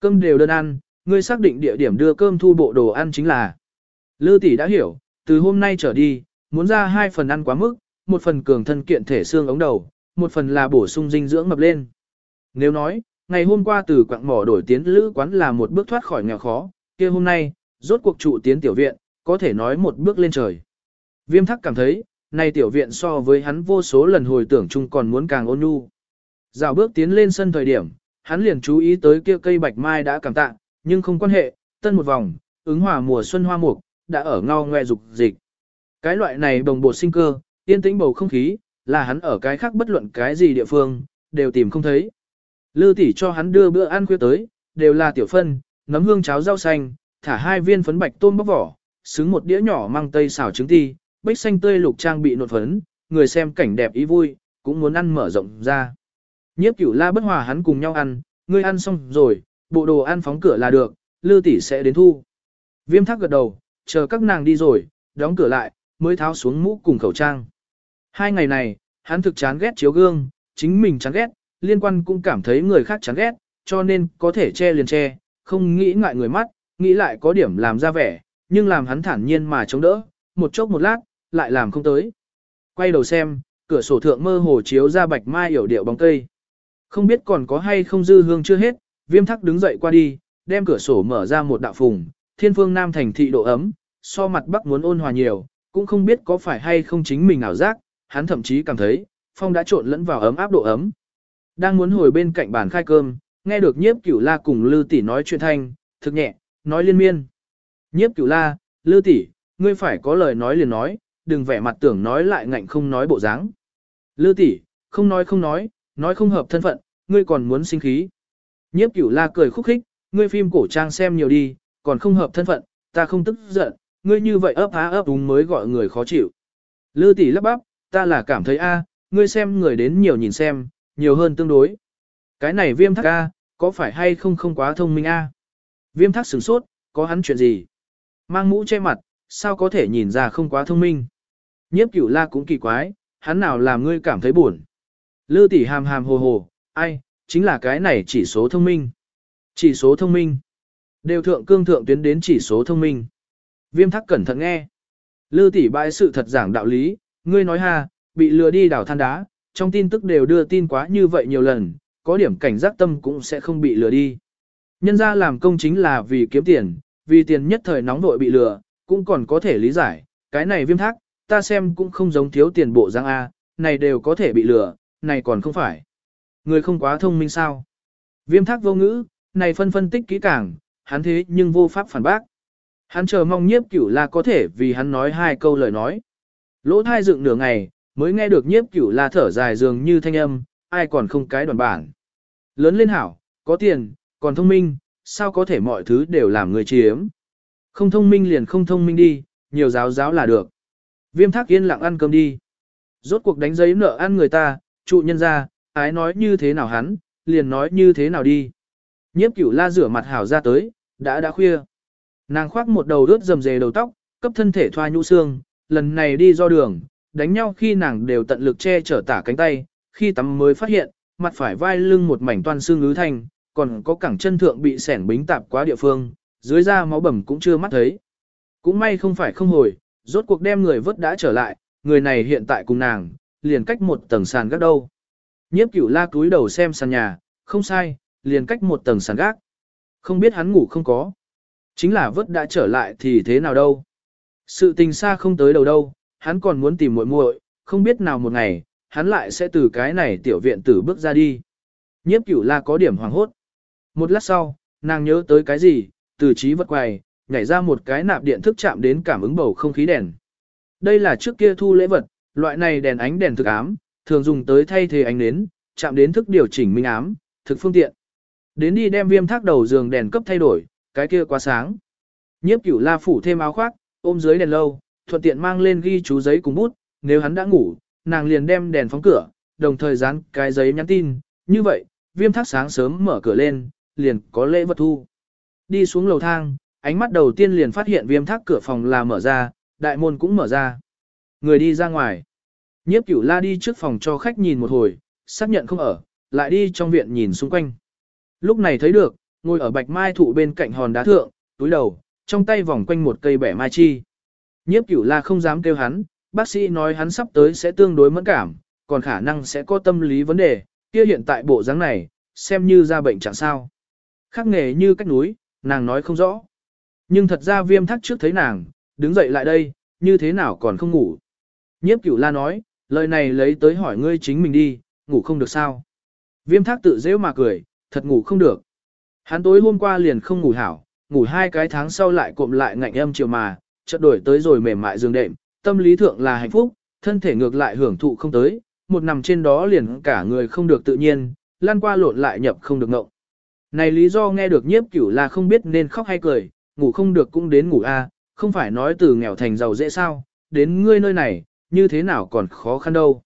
Cơm đều đơn ăn, ngươi xác định địa điểm đưa cơm thu bộ đồ ăn chính là. Lư tỷ đã hiểu, từ hôm nay trở đi, muốn ra hai phần ăn quá mức, một phần cường thân kiện thể xương ống đầu, một phần là bổ sung dinh dưỡng mập lên. Nếu nói, ngày hôm qua từ quặng mỏ đổi tiến lữ quán là một bước thoát khỏi nghèo khó, kia hôm nay, rốt cuộc trụ tiến tiểu viện, có thể nói một bước lên trời. Viêm thắc cảm thấy, nay tiểu viện so với hắn vô số lần hồi tưởng chung còn muốn càng ôn nhu. Dạo bước tiến lên sân thời điểm, hắn liền chú ý tới kia cây bạch mai đã cảm tạ, nhưng không quan hệ, tân một vòng, ứng hòa mùa xuân hoa mục, đã ở ngao ngoe dục dịch. Cái loại này đồng bộ sinh cơ, yên tĩnh bầu không khí, là hắn ở cái khác bất luận cái gì địa phương, đều tìm không thấy. Lư tỷ cho hắn đưa bữa ăn khuya tới, đều là tiểu phân, nấm hương cháo rau xanh, thả hai viên phấn bạch tôm bóc vỏ, xứng một đĩa nhỏ mang tây xào trứng ti, bích xanh tươi lục trang bị nột phấn, người xem cảnh đẹp ý vui, cũng muốn ăn mở rộng ra. Nhiếp cửu la bất hòa hắn cùng nhau ăn, ngươi ăn xong rồi, bộ đồ ăn phóng cửa là được, lư tỷ sẽ đến thu. Viêm thác gật đầu, chờ các nàng đi rồi, đóng cửa lại, mới tháo xuống mũ cùng khẩu trang. Hai ngày này, hắn thực chán ghét chiếu gương, chính mình chán ghét, liên quan cũng cảm thấy người khác chán ghét, cho nên có thể che liền che, không nghĩ ngại người mắt, nghĩ lại có điểm làm ra vẻ, nhưng làm hắn thản nhiên mà chống đỡ, một chốc một lát, lại làm không tới. Quay đầu xem, cửa sổ thượng mơ hồ chiếu ra bạch mai hiểu điệu bóng cây. Không biết còn có hay không dư hương chưa hết, viêm thắc đứng dậy qua đi, đem cửa sổ mở ra một đạo phùng, thiên phương nam thành thị độ ấm, so mặt bắc muốn ôn hòa nhiều, cũng không biết có phải hay không chính mình ảo giác, hắn thậm chí cảm thấy, phong đã trộn lẫn vào ấm áp độ ấm. Đang muốn hồi bên cạnh bàn khai cơm, nghe được nhiếp cửu la cùng lư tỷ nói chuyện thanh, thực nhẹ, nói liên miên. Nhiếp cửu la, lư tỷ, ngươi phải có lời nói liền nói, đừng vẻ mặt tưởng nói lại ngạnh không nói bộ dáng. Lư tỷ, không nói không nói, nói không hợp thân phận, ngươi còn muốn sinh khí. Nhiếp cửu la cười khúc khích, ngươi phim cổ trang xem nhiều đi, còn không hợp thân phận, ta không tức giận, ngươi như vậy ấp á ấp đúng mới gọi người khó chịu. Lư tỷ lắp bắp, ta là cảm thấy a, ngươi xem người đến nhiều nhìn xem, nhiều hơn tương đối. Cái này viêm thác a, có phải hay không không quá thông minh a? Viêm thác sửng sốt, có hắn chuyện gì? Mang mũ che mặt, sao có thể nhìn ra không quá thông minh? Nhiếp cửu la cũng kỳ quái, hắn nào làm ngươi cảm thấy buồn? Lư tỷ hàm hàm hồ hồ, ai, chính là cái này chỉ số thông minh. Chỉ số thông minh. Đều thượng cương thượng tuyến đến chỉ số thông minh. Viêm thắc cẩn thận nghe. Lư tỷ bãi sự thật giảng đạo lý, ngươi nói ha, bị lừa đi đảo than đá, trong tin tức đều đưa tin quá như vậy nhiều lần, có điểm cảnh giác tâm cũng sẽ không bị lừa đi. Nhân ra làm công chính là vì kiếm tiền, vì tiền nhất thời nóng vội bị lừa, cũng còn có thể lý giải, cái này viêm thác, ta xem cũng không giống thiếu tiền bộ giang A, này đều có thể bị lừa, này còn không phải. Người không quá thông minh sao. Viêm thác vô ngữ, này phân phân tích kỹ càng, hắn thế nhưng vô pháp phản bác. Hắn chờ mong nhiếp cửu là có thể vì hắn nói hai câu lời nói. Lỗ thai dựng nửa ngày, mới nghe được nhiếp cửu la thở dài dường như thanh âm, ai còn không cái đoàn bản. Lớn lên hảo, có tiền, còn thông minh, sao có thể mọi thứ đều làm người chiếm. Không thông minh liền không thông minh đi, nhiều giáo giáo là được. Viêm thác yên lặng ăn cơm đi. Rốt cuộc đánh giấy nợ ăn người ta, trụ nhân ra, ái nói như thế nào hắn, liền nói như thế nào đi. Nhiếp cửu la rửa mặt hảo ra tới, đã đã khuya. Nàng khoác một đầu rớt rầm rề đầu tóc, cấp thân thể thoa nhũ xương, lần này đi do đường, đánh nhau khi nàng đều tận lực che chở tả cánh tay, khi tắm mới phát hiện, mặt phải vai lưng một mảnh toan xương ứ thanh, còn có cẳng chân thượng bị sẻn bính tạp quá địa phương, dưới da máu bầm cũng chưa mắt thấy. Cũng may không phải không hồi, rốt cuộc đem người vớt đã trở lại, người này hiện tại cùng nàng, liền cách một tầng sàn gác đâu. Nhiếp cửu la cúi đầu xem sàn nhà, không sai, liền cách một tầng sàn gác. Không biết hắn ngủ không có. Chính là vớt đã trở lại thì thế nào đâu. Sự tình xa không tới đầu đâu, hắn còn muốn tìm muội muội, không biết nào một ngày, hắn lại sẽ từ cái này tiểu viện tử bước ra đi. Nhiếp cửu la có điểm hoàng hốt. Một lát sau, nàng nhớ tới cái gì, từ trí vật quài, nhảy ra một cái nạp điện thức chạm đến cảm ứng bầu không khí đèn. Đây là trước kia thu lễ vật, loại này đèn ánh đèn thực ám, thường dùng tới thay thế ánh nến, chạm đến thức điều chỉnh minh ám, thực phương tiện. Đến đi đem viêm thác đầu giường đèn cấp thay đổi, cái kia quá sáng. Nhiếp cửu la phủ thêm áo khoác, ôm dưới đèn lâu, thuận tiện mang lên ghi chú giấy cùng bút, nếu hắn đã ngủ, nàng liền đem đèn phóng cửa, đồng thời dán cái giấy nhắn tin, như vậy, viêm thác sáng sớm mở cửa lên, liền có lễ vật thu. Đi xuống lầu thang, ánh mắt đầu tiên liền phát hiện viêm thác cửa phòng là mở ra, đại môn cũng mở ra. Người đi ra ngoài. Nhiếp cửu la đi trước phòng cho khách nhìn một hồi, xác nhận không ở, lại đi trong viện nhìn xung quanh. Lúc này thấy được, ngồi ở bạch mai thụ bên cạnh hòn đá thượng, túi đầu, trong tay vòng quanh một cây bẻ mai chi. Nhiếp cửu la không dám kêu hắn, bác sĩ nói hắn sắp tới sẽ tương đối mẫn cảm, còn khả năng sẽ có tâm lý vấn đề, kia hiện tại bộ dáng này, xem như ra bệnh chẳng sao. Khác nghề như cách núi, nàng nói không rõ. Nhưng thật ra viêm thắc trước thấy nàng, đứng dậy lại đây, như thế nào còn không ngủ. Nhiếp cửu la nói, lời này lấy tới hỏi ngươi chính mình đi, ngủ không được sao. Viêm thác tự dễ mà cười, thật ngủ không được. Hắn tối hôm qua liền không ngủ hảo, ngủ hai cái tháng sau lại cộm lại ngạnh âm chiều mà, chợt đổi tới rồi mềm mại giường đệm, tâm lý thượng là hạnh phúc, thân thể ngược lại hưởng thụ không tới, một nằm trên đó liền cả người không được tự nhiên, lan qua lộn lại nhập không được ngộng. Này lý do nghe được nhiếp cửu là không biết nên khóc hay cười, ngủ không được cũng đến ngủ a, à, không phải nói từ nghèo thành giàu dễ sao, đến ngươi nơi này, như thế nào còn khó khăn đâu.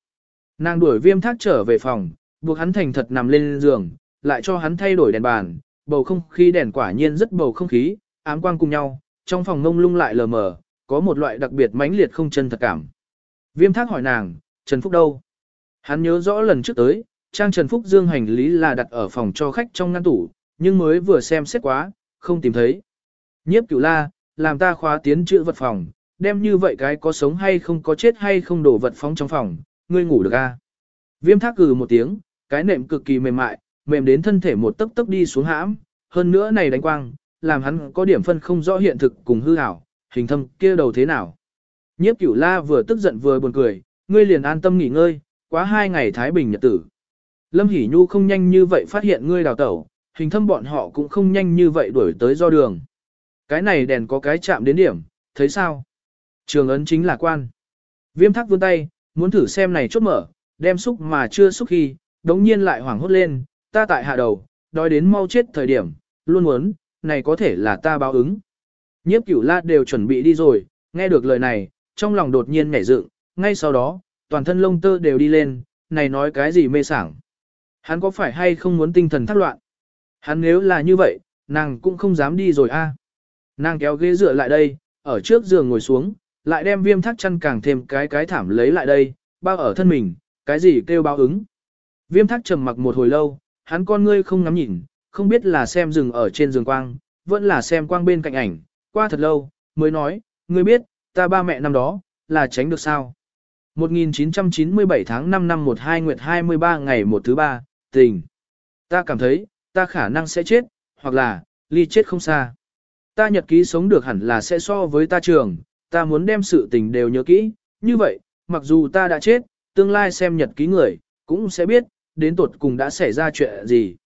Nàng đuổi viêm thác trở về phòng, buộc hắn thành thật nằm lên giường, lại cho hắn thay đổi đèn bàn, bầu không khí đèn quả nhiên rất bầu không khí, ám quang cùng nhau, trong phòng ngông lung lại lờ mờ, có một loại đặc biệt mãnh liệt không chân thật cảm. Viêm thác hỏi nàng, Trần Phúc đâu? Hắn nhớ rõ lần trước tới, trang Trần Phúc dương hành lý là đặt ở phòng cho khách trong ngăn tủ, nhưng mới vừa xem xét quá, không tìm thấy. Nhiếp cửu la, làm ta khóa tiến chữ vật phòng, đem như vậy cái có sống hay không có chết hay không đổ vật phóng trong phòng, ngươi ngủ được a? À? Viêm thác cừ một tiếng, cái nệm cực kỳ mềm mại, mềm đến thân thể một tấc tấc đi xuống hãm, hơn nữa này đánh quang, làm hắn có điểm phân không rõ hiện thực cùng hư ảo, hình thâm kia đầu thế nào. Nhiếp cửu la vừa tức giận vừa buồn cười, ngươi liền an tâm nghỉ ngơi, quá hai ngày Thái Bình nhật tử. Lâm Hỷ Nhu không nhanh như vậy phát hiện ngươi đào tẩu, hình thâm bọn họ cũng không nhanh như vậy đuổi tới do đường. Cái này đèn có cái chạm đến điểm, thấy sao? Trường ấn chính là quan. Viêm thắc vươn tay, muốn thử xem này chốt mở, đem xúc mà chưa xúc khi, đống nhiên lại hoảng hốt lên, ta tại hạ đầu, đói đến mau chết thời điểm, luôn muốn, này có thể là ta báo ứng. Nhiếp cửu la đều chuẩn bị đi rồi, nghe được lời này, trong lòng đột nhiên nhảy dựng, ngay sau đó, toàn thân lông tơ đều đi lên, này nói cái gì mê sảng. Hắn có phải hay không muốn tinh thần thác loạn? Hắn nếu là như vậy, nàng cũng không dám đi rồi a. Nàng kéo ghế dựa lại đây, ở trước giường ngồi xuống, lại đem viêm thác chăn càng thêm cái cái thảm lấy lại đây, bao ở thân mình, cái gì kêu báo ứng. Viêm thác trầm mặc một hồi lâu, hắn con ngươi không ngắm nhìn, không biết là xem rừng ở trên giường quang, vẫn là xem quang bên cạnh ảnh, qua thật lâu, mới nói, ngươi biết, ta ba mẹ năm đó, là tránh được sao. 1997 tháng 5 năm 12 nguyệt 23 ngày 1 thứ 3, tình. Ta cảm thấy, ta khả năng sẽ chết, hoặc là, ly chết không xa. Ta nhật ký sống được hẳn là sẽ so với ta trường, ta muốn đem sự tình đều nhớ kỹ, như vậy, mặc dù ta đã chết, tương lai xem nhật ký người, cũng sẽ biết, đến tuột cùng đã xảy ra chuyện gì.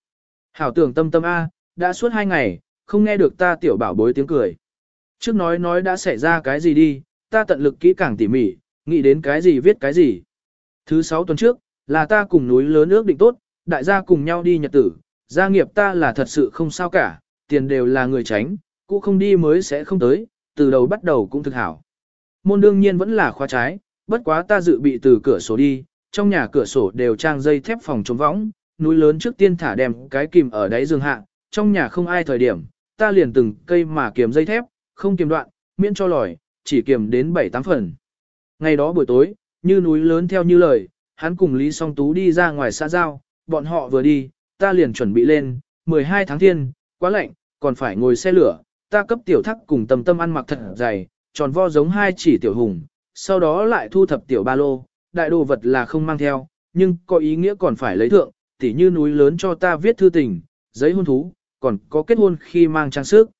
Hảo tưởng tâm tâm A, đã suốt hai ngày, không nghe được ta tiểu bảo bối tiếng cười. Trước nói nói đã xảy ra cái gì đi, ta tận lực kỹ càng tỉ mỉ, nghĩ đến cái gì viết cái gì. Thứ sáu tuần trước, là ta cùng núi lớn ước định tốt, đại gia cùng nhau đi nhật tử, gia nghiệp ta là thật sự không sao cả, tiền đều là người tránh, cũ không đi mới sẽ không tới, từ đầu bắt đầu cũng thực hảo. Môn đương nhiên vẫn là khóa trái, bất quá ta dự bị từ cửa sổ đi, trong nhà cửa sổ đều trang dây thép phòng chống võng, núi lớn trước tiên thả đem cái kìm ở đáy giường hạ, trong nhà không ai thời điểm, ta liền từng cây mà kiềm dây thép, không kiềm đoạn, miễn cho lòi, chỉ kiềm đến 7-8 phần. Ngày đó buổi tối, như núi lớn theo như lời, hắn cùng Lý Song Tú đi ra ngoài xã giao, bọn họ vừa đi, ta liền chuẩn bị lên, 12 tháng thiên, quá lạnh, còn phải ngồi xe lửa, ta cấp tiểu thắc cùng tầm tâm ăn mặc thật dày, tròn vo giống hai chỉ tiểu hùng, sau đó lại thu thập tiểu ba lô, đại đồ vật là không mang theo, nhưng có ý nghĩa còn phải lấy thượng, tỉ như núi lớn cho ta viết thư tình, giấy hôn thú, còn có kết hôn khi mang trang sức.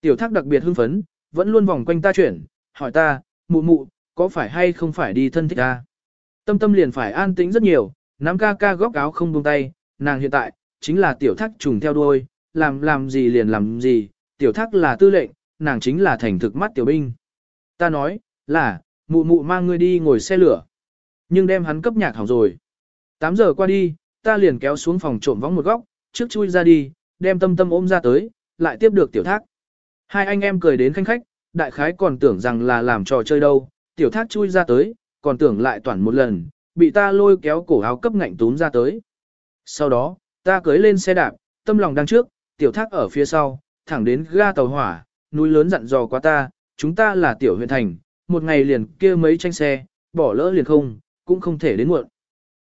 Tiểu thác đặc biệt hưng phấn, vẫn luôn vòng quanh ta chuyển, hỏi ta, mụ mụ, có phải hay không phải đi thân thích ta? Tâm tâm liền phải an tĩnh rất nhiều, nắm ca ca góc áo không buông tay, nàng hiện tại, chính là tiểu thác trùng theo đuôi, làm làm gì liền làm gì, tiểu thác là tư lệnh, nàng chính là thành thực mắt tiểu binh. Ta nói, là, mụ mụ mang ngươi đi ngồi xe lửa. Nhưng đem hắn cấp nhạc hỏng rồi. 8 giờ qua đi, ta liền kéo xuống phòng trộm vóng một góc, trước chui ra đi, đem tâm tâm ôm ra tới, lại tiếp được tiểu thác. Hai anh em cười đến khanh khách, đại khái còn tưởng rằng là làm trò chơi đâu, tiểu thác chui ra tới, còn tưởng lại toàn một lần, bị ta lôi kéo cổ áo cấp ngạnh túm ra tới. Sau đó, ta cưới lên xe đạp, tâm lòng đang trước, tiểu thác ở phía sau, thẳng đến ga tàu hỏa, núi lớn dặn dò quá ta, chúng ta là tiểu huyện thành, một ngày liền kia mấy tranh xe, bỏ lỡ liền không, cũng không thể đến muộn.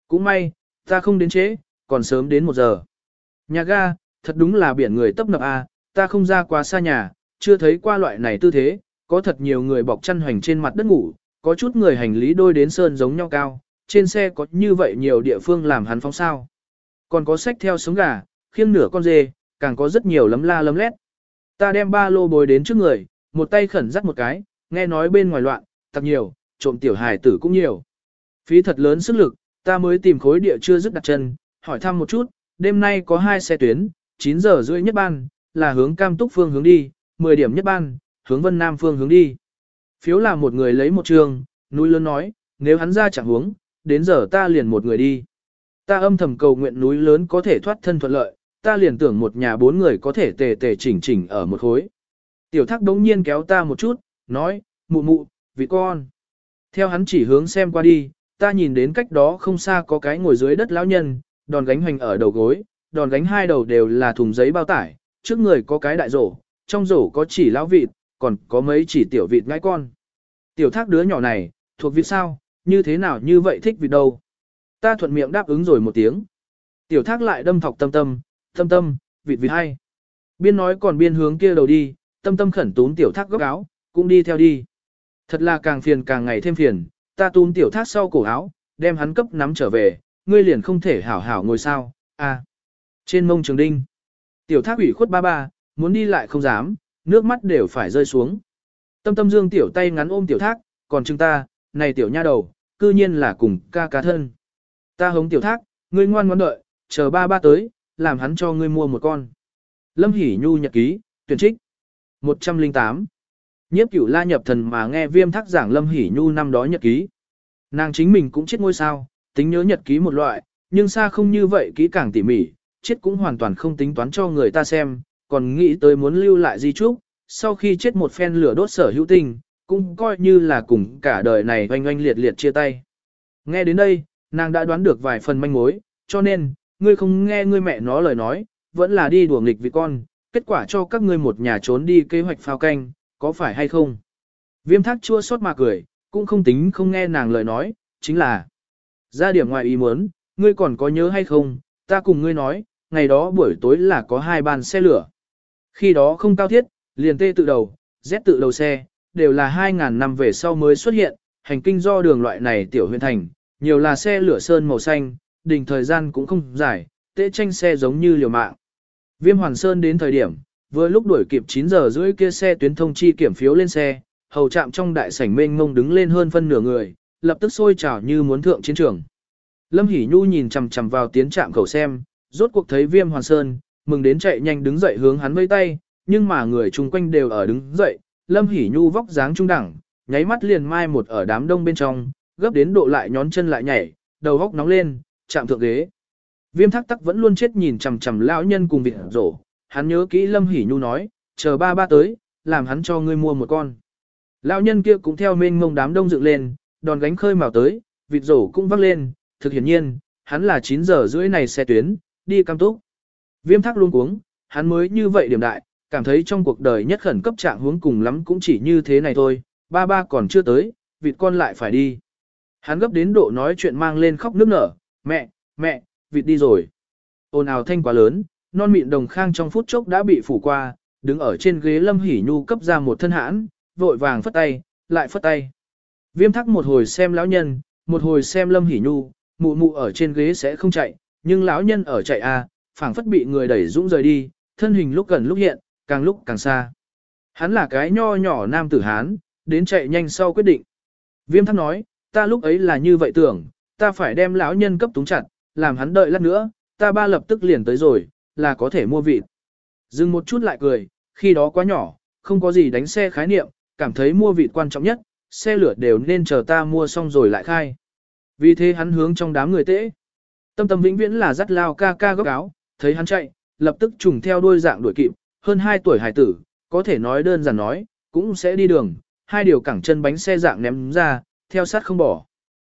Cũng may, ta không đến trễ, còn sớm đến một giờ. Nhà ga, thật đúng là biển người tấp nập a, à, ta không ra quá xa nhà, chưa thấy qua loại này tư thế, có thật nhiều người bọc chăn hoành trên mặt đất ngủ, có chút người hành lý đôi đến sơn giống nhau cao, trên xe có như vậy nhiều địa phương làm hắn phóng sao. Còn có sách theo sống gà, khiêng nửa con dê, càng có rất nhiều lấm la lấm lét. Ta đem ba lô bồi đến trước người, một tay khẩn dắt một cái, nghe nói bên ngoài loạn, tặc nhiều, trộm tiểu hài tử cũng nhiều. Phí thật lớn sức lực, ta mới tìm khối địa chưa dứt đặt chân, hỏi thăm một chút, đêm nay có hai xe tuyến, 9 giờ rưỡi nhất ban, là hướng cam túc phương hướng đi, 10 điểm nhất ban, hướng vân nam phương hướng đi. Phiếu là một người lấy một trường, núi lớn nói, nếu hắn ra chẳng hướng, đến giờ ta liền một người đi. Ta âm thầm cầu nguyện núi lớn có thể thoát thân thuận lợi, ta liền tưởng một nhà bốn người có thể tề tề chỉnh chỉnh ở một khối. Tiểu thác đống nhiên kéo ta một chút, nói, mụ mụ, vị con. Theo hắn chỉ hướng xem qua đi, ta nhìn đến cách đó không xa có cái ngồi dưới đất lão nhân, đòn gánh hoành ở đầu gối, đòn gánh hai đầu đều là thùng giấy bao tải, trước người có cái đại rổ, trong rổ có chỉ lão vịt, còn có mấy chỉ tiểu vịt ngãi con. Tiểu thác đứa nhỏ này, thuộc vịt sao, như thế nào như vậy thích vịt đâu. Ta thuận miệng đáp ứng rồi một tiếng. Tiểu thác lại đâm thọc tâm tâm, tâm tâm, vịt vịt hay. Biên nói còn biên hướng kia đầu đi, tâm tâm khẩn tún tiểu thác góc áo, cũng đi theo đi. Thật là càng phiền càng ngày thêm phiền, ta tún tiểu thác sau cổ áo, đem hắn cấp nắm trở về, ngươi liền không thể hảo hảo ngồi sao, à. Trên mông trường đinh, tiểu thác ủy khuất ba ba, muốn đi lại không dám, nước mắt đều phải rơi xuống. Tâm tâm dương tiểu tay ngắn ôm tiểu thác, còn chúng ta, này tiểu nha đầu, cư nhiên là cùng ca ca thân. Ta hống tiểu thác, ngươi ngoan ngoãn đợi, chờ ba ba tới, làm hắn cho ngươi mua một con. Lâm Hỷ Nhu nhật ký, tuyển trích. 108. Nhiếp cửu la nhập thần mà nghe viêm thác giảng Lâm Hỷ Nhu năm đó nhật ký. Nàng chính mình cũng chết ngôi sao, tính nhớ nhật ký một loại, nhưng xa không như vậy kỹ càng tỉ mỉ, chết cũng hoàn toàn không tính toán cho người ta xem, còn nghĩ tới muốn lưu lại di trúc, sau khi chết một phen lửa đốt sở hữu tình, cũng coi như là cùng cả đời này oanh oanh liệt liệt chia tay. Nghe đến đây, nàng đã đoán được vài phần manh mối, cho nên, ngươi không nghe ngươi mẹ nó lời nói, vẫn là đi đùa nghịch vì con, kết quả cho các ngươi một nhà trốn đi kế hoạch phao canh, có phải hay không? Viêm thác chua xót mà cười, cũng không tính không nghe nàng lời nói, chính là ra điểm ngoài ý muốn, ngươi còn có nhớ hay không, ta cùng ngươi nói, ngày đó buổi tối là có hai bàn xe lửa. Khi đó không cao thiết, liền tê tự đầu, Z tự đầu xe, đều là 2.000 năm về sau mới xuất hiện, hành kinh do đường loại này tiểu huyện thành, nhiều là xe lửa sơn màu xanh, đỉnh thời gian cũng không dài, tê tranh xe giống như liều mạng. Viêm Hoàn Sơn đến thời điểm, vừa lúc đuổi kịp 9 giờ rưỡi kia xe tuyến thông chi kiểm phiếu lên xe, hầu chạm trong đại sảnh mênh mông đứng lên hơn phân nửa người, lập tức sôi trào như muốn thượng chiến trường. Lâm Hỷ Nhu nhìn chằm chằm vào tiến trạm khẩu xem, rốt cuộc thấy Viêm Hoàn Sơn, mừng đến chạy nhanh đứng dậy hướng hắn vẫy tay, nhưng mà người chung quanh đều ở đứng dậy, Lâm Hỷ Nhu vóc dáng trung đẳng, nháy mắt liền mai một ở đám đông bên trong, gấp đến độ lại nhón chân lại nhảy, đầu góc nóng lên, chạm thượng ghế. Viêm thác tắc vẫn luôn chết nhìn chằm chằm lão nhân cùng vịt rổ, hắn nhớ kỹ Lâm Hỷ Nhu nói, chờ ba ba tới, làm hắn cho ngươi mua một con. Lão nhân kia cũng theo mênh mông đám đông dựng lên, đòn gánh khơi mào tới, vịt rổ cũng vác lên, thực hiển nhiên, hắn là 9 giờ rưỡi này xe tuyến, đi cam túc. Viêm Thác luôn cuống, hắn mới như vậy điểm đại, cảm thấy trong cuộc đời nhất khẩn cấp trạng huống cùng lắm cũng chỉ như thế này thôi, ba ba còn chưa tới, vịt con lại phải đi. Hắn gấp đến độ nói chuyện mang lên khóc nước nở, mẹ, mẹ, vịt đi rồi. Ồn ào thanh quá lớn, non mịn đồng khang trong phút chốc đã bị phủ qua, đứng ở trên ghế lâm hỉ nhu cấp ra một thân hãn, vội vàng phất tay, lại phất tay. Viêm thắc một hồi xem lão nhân, một hồi xem lâm hỉ nhu, mụ mụ ở trên ghế sẽ không chạy, nhưng lão nhân ở chạy à, phảng phất bị người đẩy dũng rời đi, thân hình lúc gần lúc hiện, càng lúc càng xa. Hắn là cái nho nhỏ nam tử Hán, đến chạy nhanh sau quyết định. Viêm thắc nói, ta lúc ấy là như vậy tưởng, ta phải đem lão nhân cấp túng chặt, làm hắn đợi lát nữa, ta ba lập tức liền tới rồi, là có thể mua vịt. Dừng một chút lại cười, khi đó quá nhỏ, không có gì đánh xe khái niệm, cảm thấy mua vịt quan trọng nhất, xe lửa đều nên chờ ta mua xong rồi lại khai. Vì thế hắn hướng trong đám người tễ. Tâm tâm vĩnh viễn là dắt lao ca ca góc áo, thấy hắn chạy, lập tức trùng theo đuôi dạng đuổi kịp, hơn 2 tuổi hải tử, có thể nói đơn giản nói, cũng sẽ đi đường, hai điều cẳng chân bánh xe dạng ném ra, theo sát không bỏ.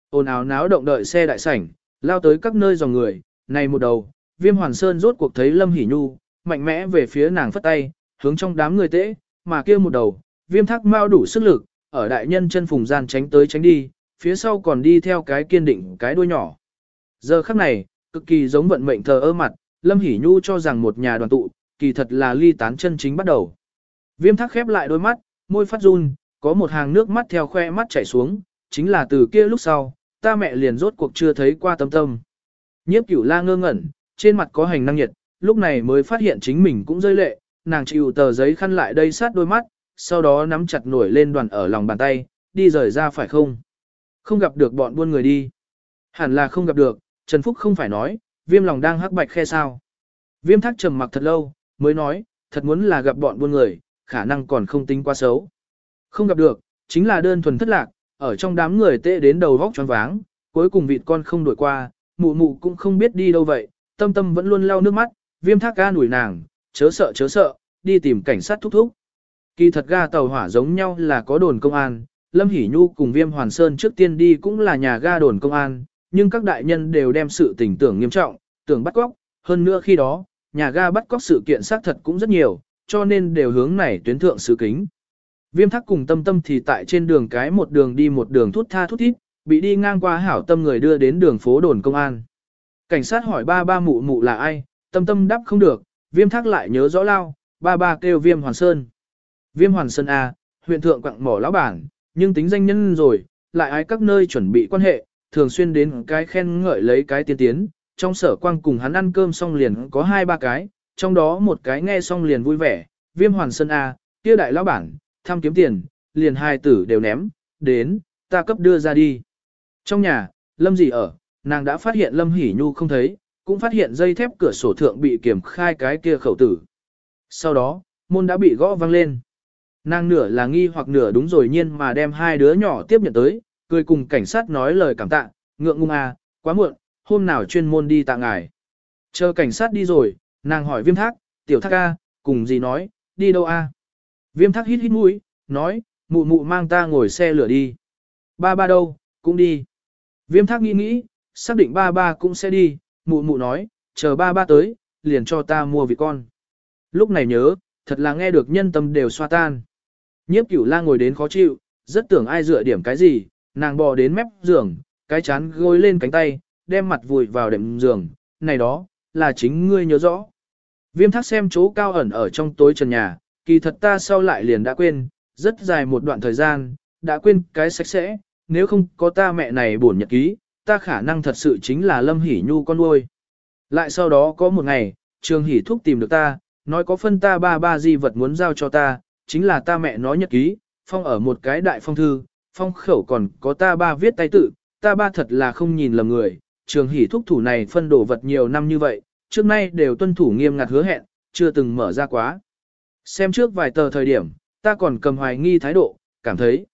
Ồn ào náo động đợi xe đại sảnh, lao tới các nơi dòng người, này một đầu, viêm hoàn sơn rốt cuộc thấy Lâm Hỷ Nhu, mạnh mẽ về phía nàng phất tay, hướng trong đám người tễ, mà kia một đầu, viêm thác mau đủ sức lực, ở đại nhân chân phùng gian tránh tới tránh đi, phía sau còn đi theo cái kiên định cái đuôi nhỏ. Giờ khắc này, cực kỳ giống vận mệnh thờ ơ mặt, Lâm Hỷ Nhu cho rằng một nhà đoàn tụ, kỳ thật là ly tán chân chính bắt đầu. Viêm thác khép lại đôi mắt, môi phát run, có một hàng nước mắt theo khoe mắt chảy xuống, chính là từ kia lúc sau, ta mẹ liền rốt cuộc chưa thấy qua tâm tâm. Nhiếp cửu la ngơ ngẩn, trên mặt có hành năng nhiệt, lúc này mới phát hiện chính mình cũng rơi lệ, nàng chịu tờ giấy khăn lại đây sát đôi mắt, sau đó nắm chặt nổi lên đoàn ở lòng bàn tay, đi rời ra phải không? Không gặp được bọn buôn người đi. Hẳn là không gặp được, Trần Phúc không phải nói, viêm lòng đang hắc bạch khe sao. Viêm thắc trầm mặc thật lâu, mới nói, thật muốn là gặp bọn buôn người, khả năng còn không tính quá xấu. Không gặp được, chính là đơn thuần thất lạc, ở trong đám người tệ đến đầu vóc choáng váng, cuối cùng vịt con không đổi qua, mụ mụ cũng không biết đi đâu vậy, tâm tâm vẫn luôn lau nước mắt, viêm thác ga nủi nàng, chớ sợ chớ sợ, đi tìm cảnh sát thúc thúc. Kỳ thật ga tàu hỏa giống nhau là có đồn công an, Lâm Hỷ Nhu cùng Viêm Hoàn Sơn trước tiên đi cũng là nhà ga đồn công an, nhưng các đại nhân đều đem sự tình tưởng nghiêm trọng, tưởng bắt cóc, hơn nữa khi đó, nhà ga bắt cóc sự kiện xác thật cũng rất nhiều, cho nên đều hướng này tuyến thượng sứ kính. Viêm thắc cùng tâm tâm thì tại trên đường cái một đường đi một đường thút tha thút thít, bị đi ngang qua hảo tâm người đưa đến đường phố đồn công an. Cảnh sát hỏi ba ba mụ mụ là ai, tâm tâm đáp không được, viêm thác lại nhớ rõ lao, ba ba kêu viêm hoàn sơn. Viêm hoàn sơn A, huyện thượng quặng mỏ lão bản, nhưng tính danh nhân rồi, lại ai các nơi chuẩn bị quan hệ, thường xuyên đến cái khen ngợi lấy cái tiên tiến, trong sở quang cùng hắn ăn cơm xong liền có hai ba cái, trong đó một cái nghe xong liền vui vẻ, viêm hoàn sơn A, kia đại lão bản, tham kiếm tiền, liền hai tử đều ném, đến, ta cấp đưa ra đi. Trong nhà, Lâm gì ở, nàng đã phát hiện Lâm Hỷ Nhu không thấy, cũng phát hiện dây thép cửa sổ thượng bị kiểm khai cái kia khẩu tử. Sau đó, môn đã bị gõ văng lên. Nàng nửa là nghi hoặc nửa đúng rồi nhiên mà đem hai đứa nhỏ tiếp nhận tới, cười cùng cảnh sát nói lời cảm tạ, ngượng ngung à, quá muộn, hôm nào chuyên môn đi tạ ngài. Chờ cảnh sát đi rồi, nàng hỏi viêm thác, tiểu thác a, cùng gì nói, đi đâu a? Viêm thác hít hít mũi, nói, mụ mụ mang ta ngồi xe lửa đi. Ba ba đâu, cũng đi. Viêm thác nghĩ nghĩ, xác định ba ba cũng sẽ đi, mụ mụ nói, chờ ba ba tới, liền cho ta mua vị con. Lúc này nhớ, thật là nghe được nhân tâm đều xoa tan. Nhiếp cửu la ngồi đến khó chịu, rất tưởng ai dựa điểm cái gì, nàng bò đến mép giường, cái chán gối lên cánh tay, đem mặt vùi vào đệm giường, này đó, là chính ngươi nhớ rõ. Viêm thác xem chỗ cao ẩn ở trong tối trần nhà, kỳ thật ta sau lại liền đã quên, rất dài một đoạn thời gian, đã quên cái sạch sẽ, nếu không có ta mẹ này buồn nhật ký, ta khả năng thật sự chính là Lâm Hỷ Nhu con nuôi. Lại sau đó có một ngày, Trường Hỷ Thúc tìm được ta, nói có phân ta ba ba di vật muốn giao cho ta, chính là ta mẹ nói nhật ký, phong ở một cái đại phong thư, phong khẩu còn có ta ba viết tay tự, ta ba thật là không nhìn lầm người, Trường Hỷ Thúc thủ này phân đổ vật nhiều năm như vậy, trước nay đều tuân thủ nghiêm ngặt hứa hẹn, chưa từng mở ra quá. Xem trước vài tờ thời điểm, ta còn cầm hoài nghi thái độ, cảm thấy.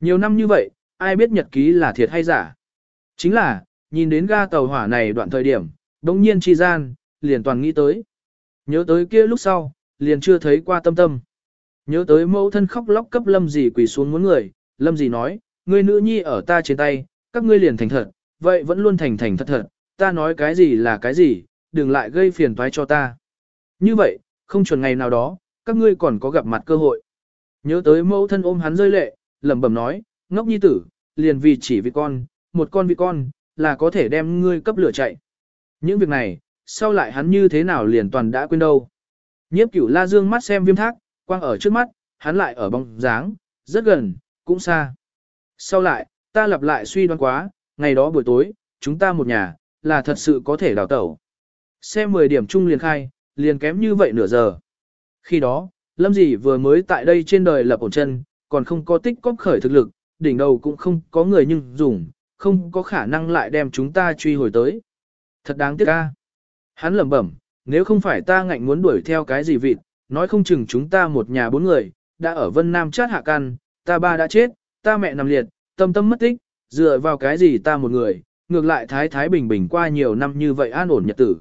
Nhiều năm như vậy, ai biết nhật ký là thiệt hay giả. Chính là, nhìn đến ga tàu hỏa này đoạn thời điểm, đống nhiên chi gian, liền toàn nghĩ tới. Nhớ tới kia lúc sau, liền chưa thấy qua tâm tâm. Nhớ tới mẫu thân khóc lóc cấp lâm gì quỳ xuống muốn người, lâm gì nói, người nữ nhi ở ta trên tay, các ngươi liền thành thật, vậy vẫn luôn thành thành thật thật, ta nói cái gì là cái gì, đừng lại gây phiền toái cho ta. Như vậy, không chuẩn ngày nào đó, các ngươi còn có gặp mặt cơ hội. Nhớ tới mẫu thân ôm hắn rơi lệ, lẩm bẩm nói, ngốc nhi tử, liền vì chỉ vì con, một con vị con, là có thể đem ngươi cấp lửa chạy. Những việc này, sau lại hắn như thế nào liền toàn đã quên đâu. Nhiếp cửu la dương mắt xem viêm thác, quang ở trước mắt, hắn lại ở bóng dáng, rất gần, cũng xa. Sau lại, ta lặp lại suy đoán quá, ngày đó buổi tối, chúng ta một nhà, là thật sự có thể đào tẩu. Xem 10 điểm chung liền khai, liền kém như vậy nửa giờ. Khi đó, Lâm Dĩ vừa mới tại đây trên đời lập ổn chân, còn không có tích cóp khởi thực lực, đỉnh đầu cũng không có người nhưng dùng, không có khả năng lại đem chúng ta truy hồi tới. Thật đáng tiếc ca. Hắn lẩm bẩm, nếu không phải ta ngạnh muốn đuổi theo cái gì vịt, nói không chừng chúng ta một nhà bốn người, đã ở Vân Nam chát hạ căn, ta ba đã chết, ta mẹ nằm liệt, tâm tâm mất tích, dựa vào cái gì ta một người, ngược lại thái thái bình bình qua nhiều năm như vậy an ổn nhật tử.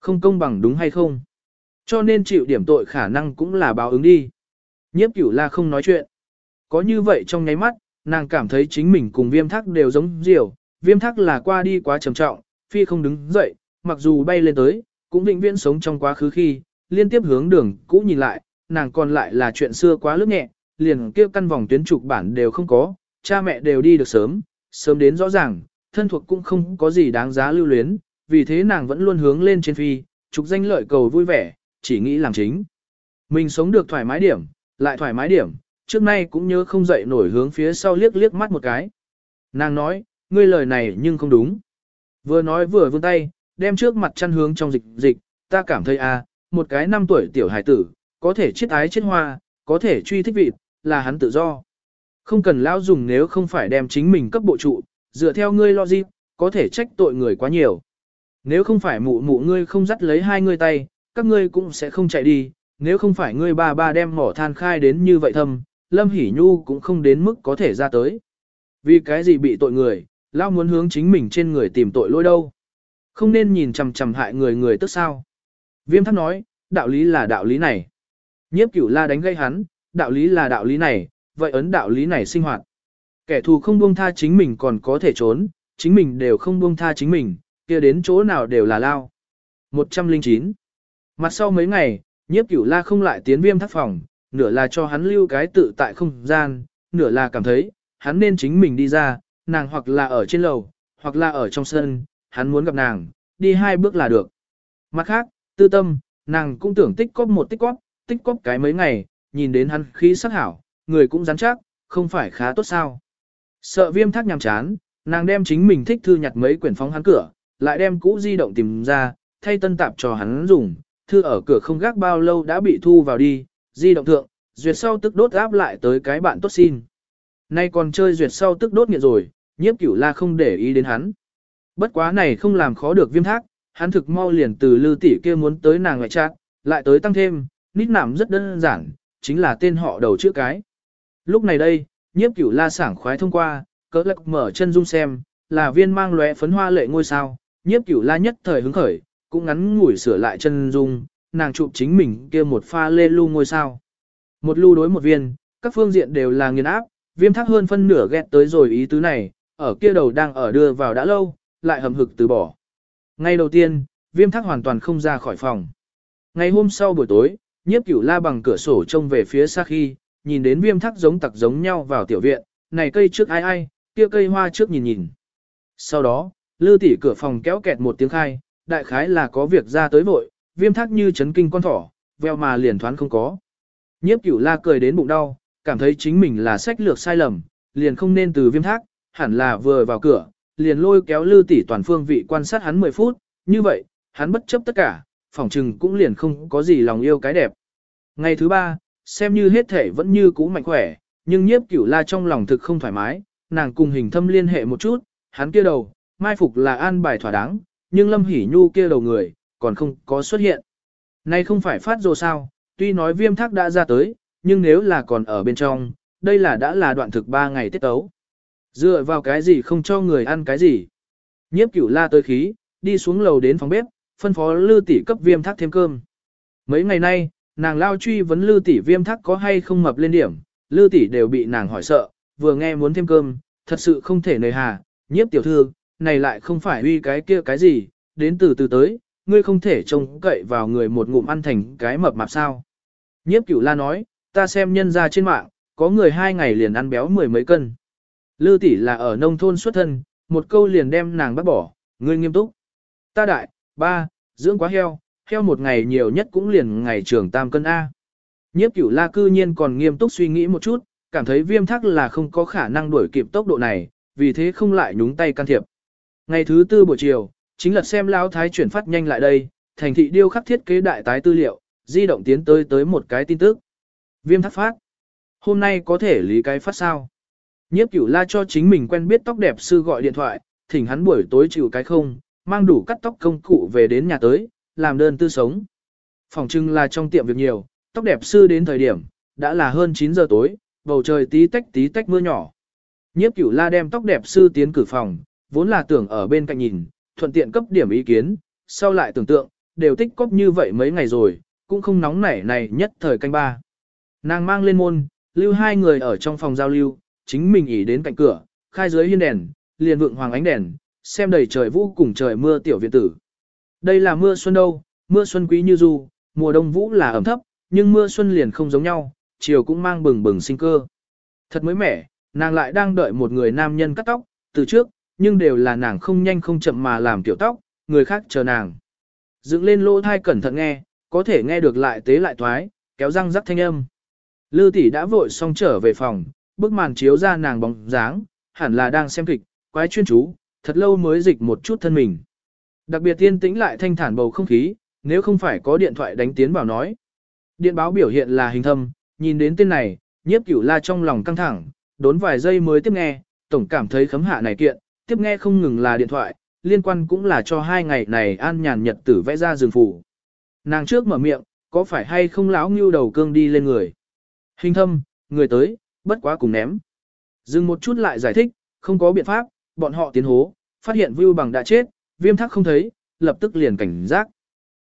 Không công bằng đúng hay không? Cho nên chịu điểm tội khả năng cũng là báo ứng đi. Nhiếp cửu la không nói chuyện. Có như vậy trong nháy mắt, nàng cảm thấy chính mình cùng viêm thác đều giống diều. Viêm thác là qua đi quá trầm trọng, phi không đứng dậy, mặc dù bay lên tới, cũng định viễn sống trong quá khứ khi, liên tiếp hướng đường cũ nhìn lại, nàng còn lại là chuyện xưa quá lướt nhẹ, liền kêu căn vòng tuyến trục bản đều không có, cha mẹ đều đi được sớm, sớm đến rõ ràng, thân thuộc cũng không có gì đáng giá lưu luyến, vì thế nàng vẫn luôn hướng lên trên phi, trục danh lợi cầu vui vẻ, chỉ nghĩ làm chính. Mình sống được thoải mái điểm, lại thoải mái điểm, trước nay cũng nhớ không dậy nổi hướng phía sau liếc liếc mắt một cái. Nàng nói, ngươi lời này nhưng không đúng. Vừa nói vừa vươn tay, đem trước mặt chăn hướng trong dịch dịch, ta cảm thấy à, một cái năm tuổi tiểu hải tử, có thể chiết ái chiết hoa, có thể truy thích vịt, là hắn tự do. Không cần lão dùng nếu không phải đem chính mình cấp bộ trụ, dựa theo ngươi lo gì, có thể trách tội người quá nhiều. Nếu không phải mụ mụ ngươi không dắt lấy hai ngươi tay, các ngươi cũng sẽ không chạy đi, nếu không phải ngươi ba ba đem mỏ than khai đến như vậy thâm, Lâm Hỷ Nhu cũng không đến mức có thể ra tới. Vì cái gì bị tội người, Lao muốn hướng chính mình trên người tìm tội lỗi đâu. Không nên nhìn chằm chằm hại người người tức sao. Viêm thắc nói, đạo lý là đạo lý này. Nhiếp cửu la đánh gây hắn, đạo lý là đạo lý này, vậy ấn đạo lý này sinh hoạt. Kẻ thù không buông tha chính mình còn có thể trốn, chính mình đều không buông tha chính mình, kia đến chỗ nào đều là lao. 109. Mặt sau mấy ngày, nhiếp cửu la không lại tiến viêm thắc phòng, nửa là cho hắn lưu cái tự tại không gian, nửa là cảm thấy, hắn nên chính mình đi ra, nàng hoặc là ở trên lầu, hoặc là ở trong sân, hắn muốn gặp nàng, đi hai bước là được. Mặt khác, tư tâm, nàng cũng tưởng tích cóp một tích cóp, tích cóp cái mấy ngày, nhìn đến hắn khí sắc hảo, người cũng rắn chắc, không phải khá tốt sao. Sợ viêm thác nhằm chán, nàng đem chính mình thích thư nhặt mấy quyển phóng hắn cửa, lại đem cũ di động tìm ra, thay tân tạp cho hắn dùng, thư ở cửa không gác bao lâu đã bị thu vào đi, di động thượng, duyệt sau tức đốt áp lại tới cái bạn tốt xin. Nay còn chơi duyệt sau tức đốt nghiện rồi, nhiếp cửu la không để ý đến hắn. Bất quá này không làm khó được viêm thác, hắn thực mau liền từ lư tỷ kia muốn tới nàng ngoại trạng, lại tới tăng thêm, nít nảm rất đơn giản, chính là tên họ đầu chữ cái. Lúc này đây, nhiếp cửu la sảng khoái thông qua, cỡ lắc mở chân dung xem, là viên mang lóe phấn hoa lệ ngôi sao, nhiếp cửu la nhất thời hứng khởi, cũng ngắn ngủi sửa lại chân dung, nàng chụp chính mình kia một pha lê lu ngôi sao. Một lưu đối một viên, các phương diện đều là nghiền áp, viêm thác hơn phân nửa ghét tới rồi ý tứ này, ở kia đầu đang ở đưa vào đã lâu, lại hầm hực từ bỏ. Ngay đầu tiên, viêm thác hoàn toàn không ra khỏi phòng. Ngày hôm sau buổi tối, nhiếp cửu la bằng cửa sổ trông về phía xa khi, nhìn đến viêm thác giống tặc giống nhau vào tiểu viện, này cây trước ai ai, kia cây hoa trước nhìn nhìn. Sau đó, lư tỉ cửa phòng kéo kẹt một tiếng khai, đại khái là có việc ra tới vội, viêm thác như chấn kinh con thỏ, veo mà liền thoán không có. Nhiếp cửu la cười đến bụng đau, cảm thấy chính mình là sách lược sai lầm, liền không nên từ viêm thác, hẳn là vừa vào cửa, liền lôi kéo lư tỷ toàn phương vị quan sát hắn 10 phút, như vậy, hắn bất chấp tất cả, phỏng trừng cũng liền không có gì lòng yêu cái đẹp. Ngày thứ ba, xem như hết thể vẫn như cũ mạnh khỏe, nhưng nhiếp cửu la trong lòng thực không thoải mái, nàng cùng hình thâm liên hệ một chút, hắn kia đầu, mai phục là an bài thỏa đáng, nhưng lâm hỉ nhu kia đầu người, còn không có xuất hiện. Nay không phải phát rồ sao, tuy nói viêm thác đã ra tới, nhưng nếu là còn ở bên trong, đây là đã là đoạn thực 3 ngày tiết tấu. Dựa vào cái gì không cho người ăn cái gì. Nhiếp cửu la tới khí, đi xuống lầu đến phòng bếp, phân phó lư tỷ cấp viêm thác thêm cơm. Mấy ngày nay, nàng lao truy vấn lư tỷ viêm thác có hay không mập lên điểm, lư tỷ đều bị nàng hỏi sợ, vừa nghe muốn thêm cơm, thật sự không thể nề hà, nhiếp tiểu thư, này lại không phải uy cái kia cái gì, đến từ từ tới, ngươi không thể trông cậy vào người một ngụm ăn thành cái mập mạp sao. Nhiếp cửu la nói, ta xem nhân ra trên mạng, có người hai ngày liền ăn béo mười mấy cân. Lư tỷ là ở nông thôn xuất thân, một câu liền đem nàng bắt bỏ, ngươi nghiêm túc. Ta đại, ba, dưỡng quá heo, heo một ngày nhiều nhất cũng liền ngày trường tam cân A. Nhiếp cửu la cư nhiên còn nghiêm túc suy nghĩ một chút, cảm thấy viêm thắc là không có khả năng đuổi kịp tốc độ này, vì thế không lại nhúng tay can thiệp. Ngày thứ tư buổi chiều, chính là xem lão thái chuyển phát nhanh lại đây, thành thị điêu khắc thiết kế đại tái tư liệu, di động tiến tới tới một cái tin tức. Viêm thắt phát. Hôm nay có thể lý cái phát sao? Nhiếp cửu la cho chính mình quen biết tóc đẹp sư gọi điện thoại, thỉnh hắn buổi tối chịu cái không, mang đủ cắt tóc công cụ về đến nhà tới, làm đơn tư sống. Phòng trưng là trong tiệm việc nhiều, tóc đẹp sư đến thời điểm, đã là hơn 9 giờ tối, bầu trời tí tách tí tách mưa nhỏ. Nhiếp cửu la đem tóc đẹp sư tiến cử phòng, vốn là tưởng ở bên cạnh nhìn, thuận tiện cấp điểm ý kiến, sau lại tưởng tượng, đều tích cóp như vậy mấy ngày rồi, cũng không nóng nảy này nhất thời canh ba. Nàng mang lên môn, lưu hai người ở trong phòng giao lưu, chính mình ỉ đến cạnh cửa, khai dưới hiên đèn, liền vượng hoàng ánh đèn, xem đầy trời vũ cùng trời mưa tiểu viện tử. Đây là mưa xuân đâu, mưa xuân quý như du, mùa đông vũ là ẩm thấp, nhưng mưa xuân liền không giống nhau, chiều cũng mang bừng bừng sinh cơ. Thật mới mẻ, nàng lại đang đợi một người nam nhân cắt tóc, từ trước, nhưng đều là nàng không nhanh không chậm mà làm tiểu tóc, người khác chờ nàng. Dựng lên lỗ thai cẩn thận nghe, có thể nghe được lại tế lại thoái, kéo răng rắc thanh âm. Lư tỷ đã vội xong trở về phòng, bức màn chiếu ra nàng bóng dáng, hẳn là đang xem kịch, quái chuyên chú, thật lâu mới dịch một chút thân mình. Đặc biệt tiên tĩnh lại thanh thản bầu không khí, nếu không phải có điện thoại đánh tiến vào nói. Điện báo biểu hiện là hình thâm, nhìn đến tên này, nhiếp cửu la trong lòng căng thẳng, đốn vài giây mới tiếp nghe, tổng cảm thấy khấm hạ này kiện, tiếp nghe không ngừng là điện thoại, liên quan cũng là cho hai ngày này an nhàn nhật tử vẽ ra rừng phủ. Nàng trước mở miệng, có phải hay không lão ngưu đầu cương đi lên người. Hình thâm, người tới, bất quá cùng ném. Dừng một chút lại giải thích, không có biện pháp, bọn họ tiến hố, phát hiện Vưu Bằng đã chết, viêm thắc không thấy, lập tức liền cảnh giác.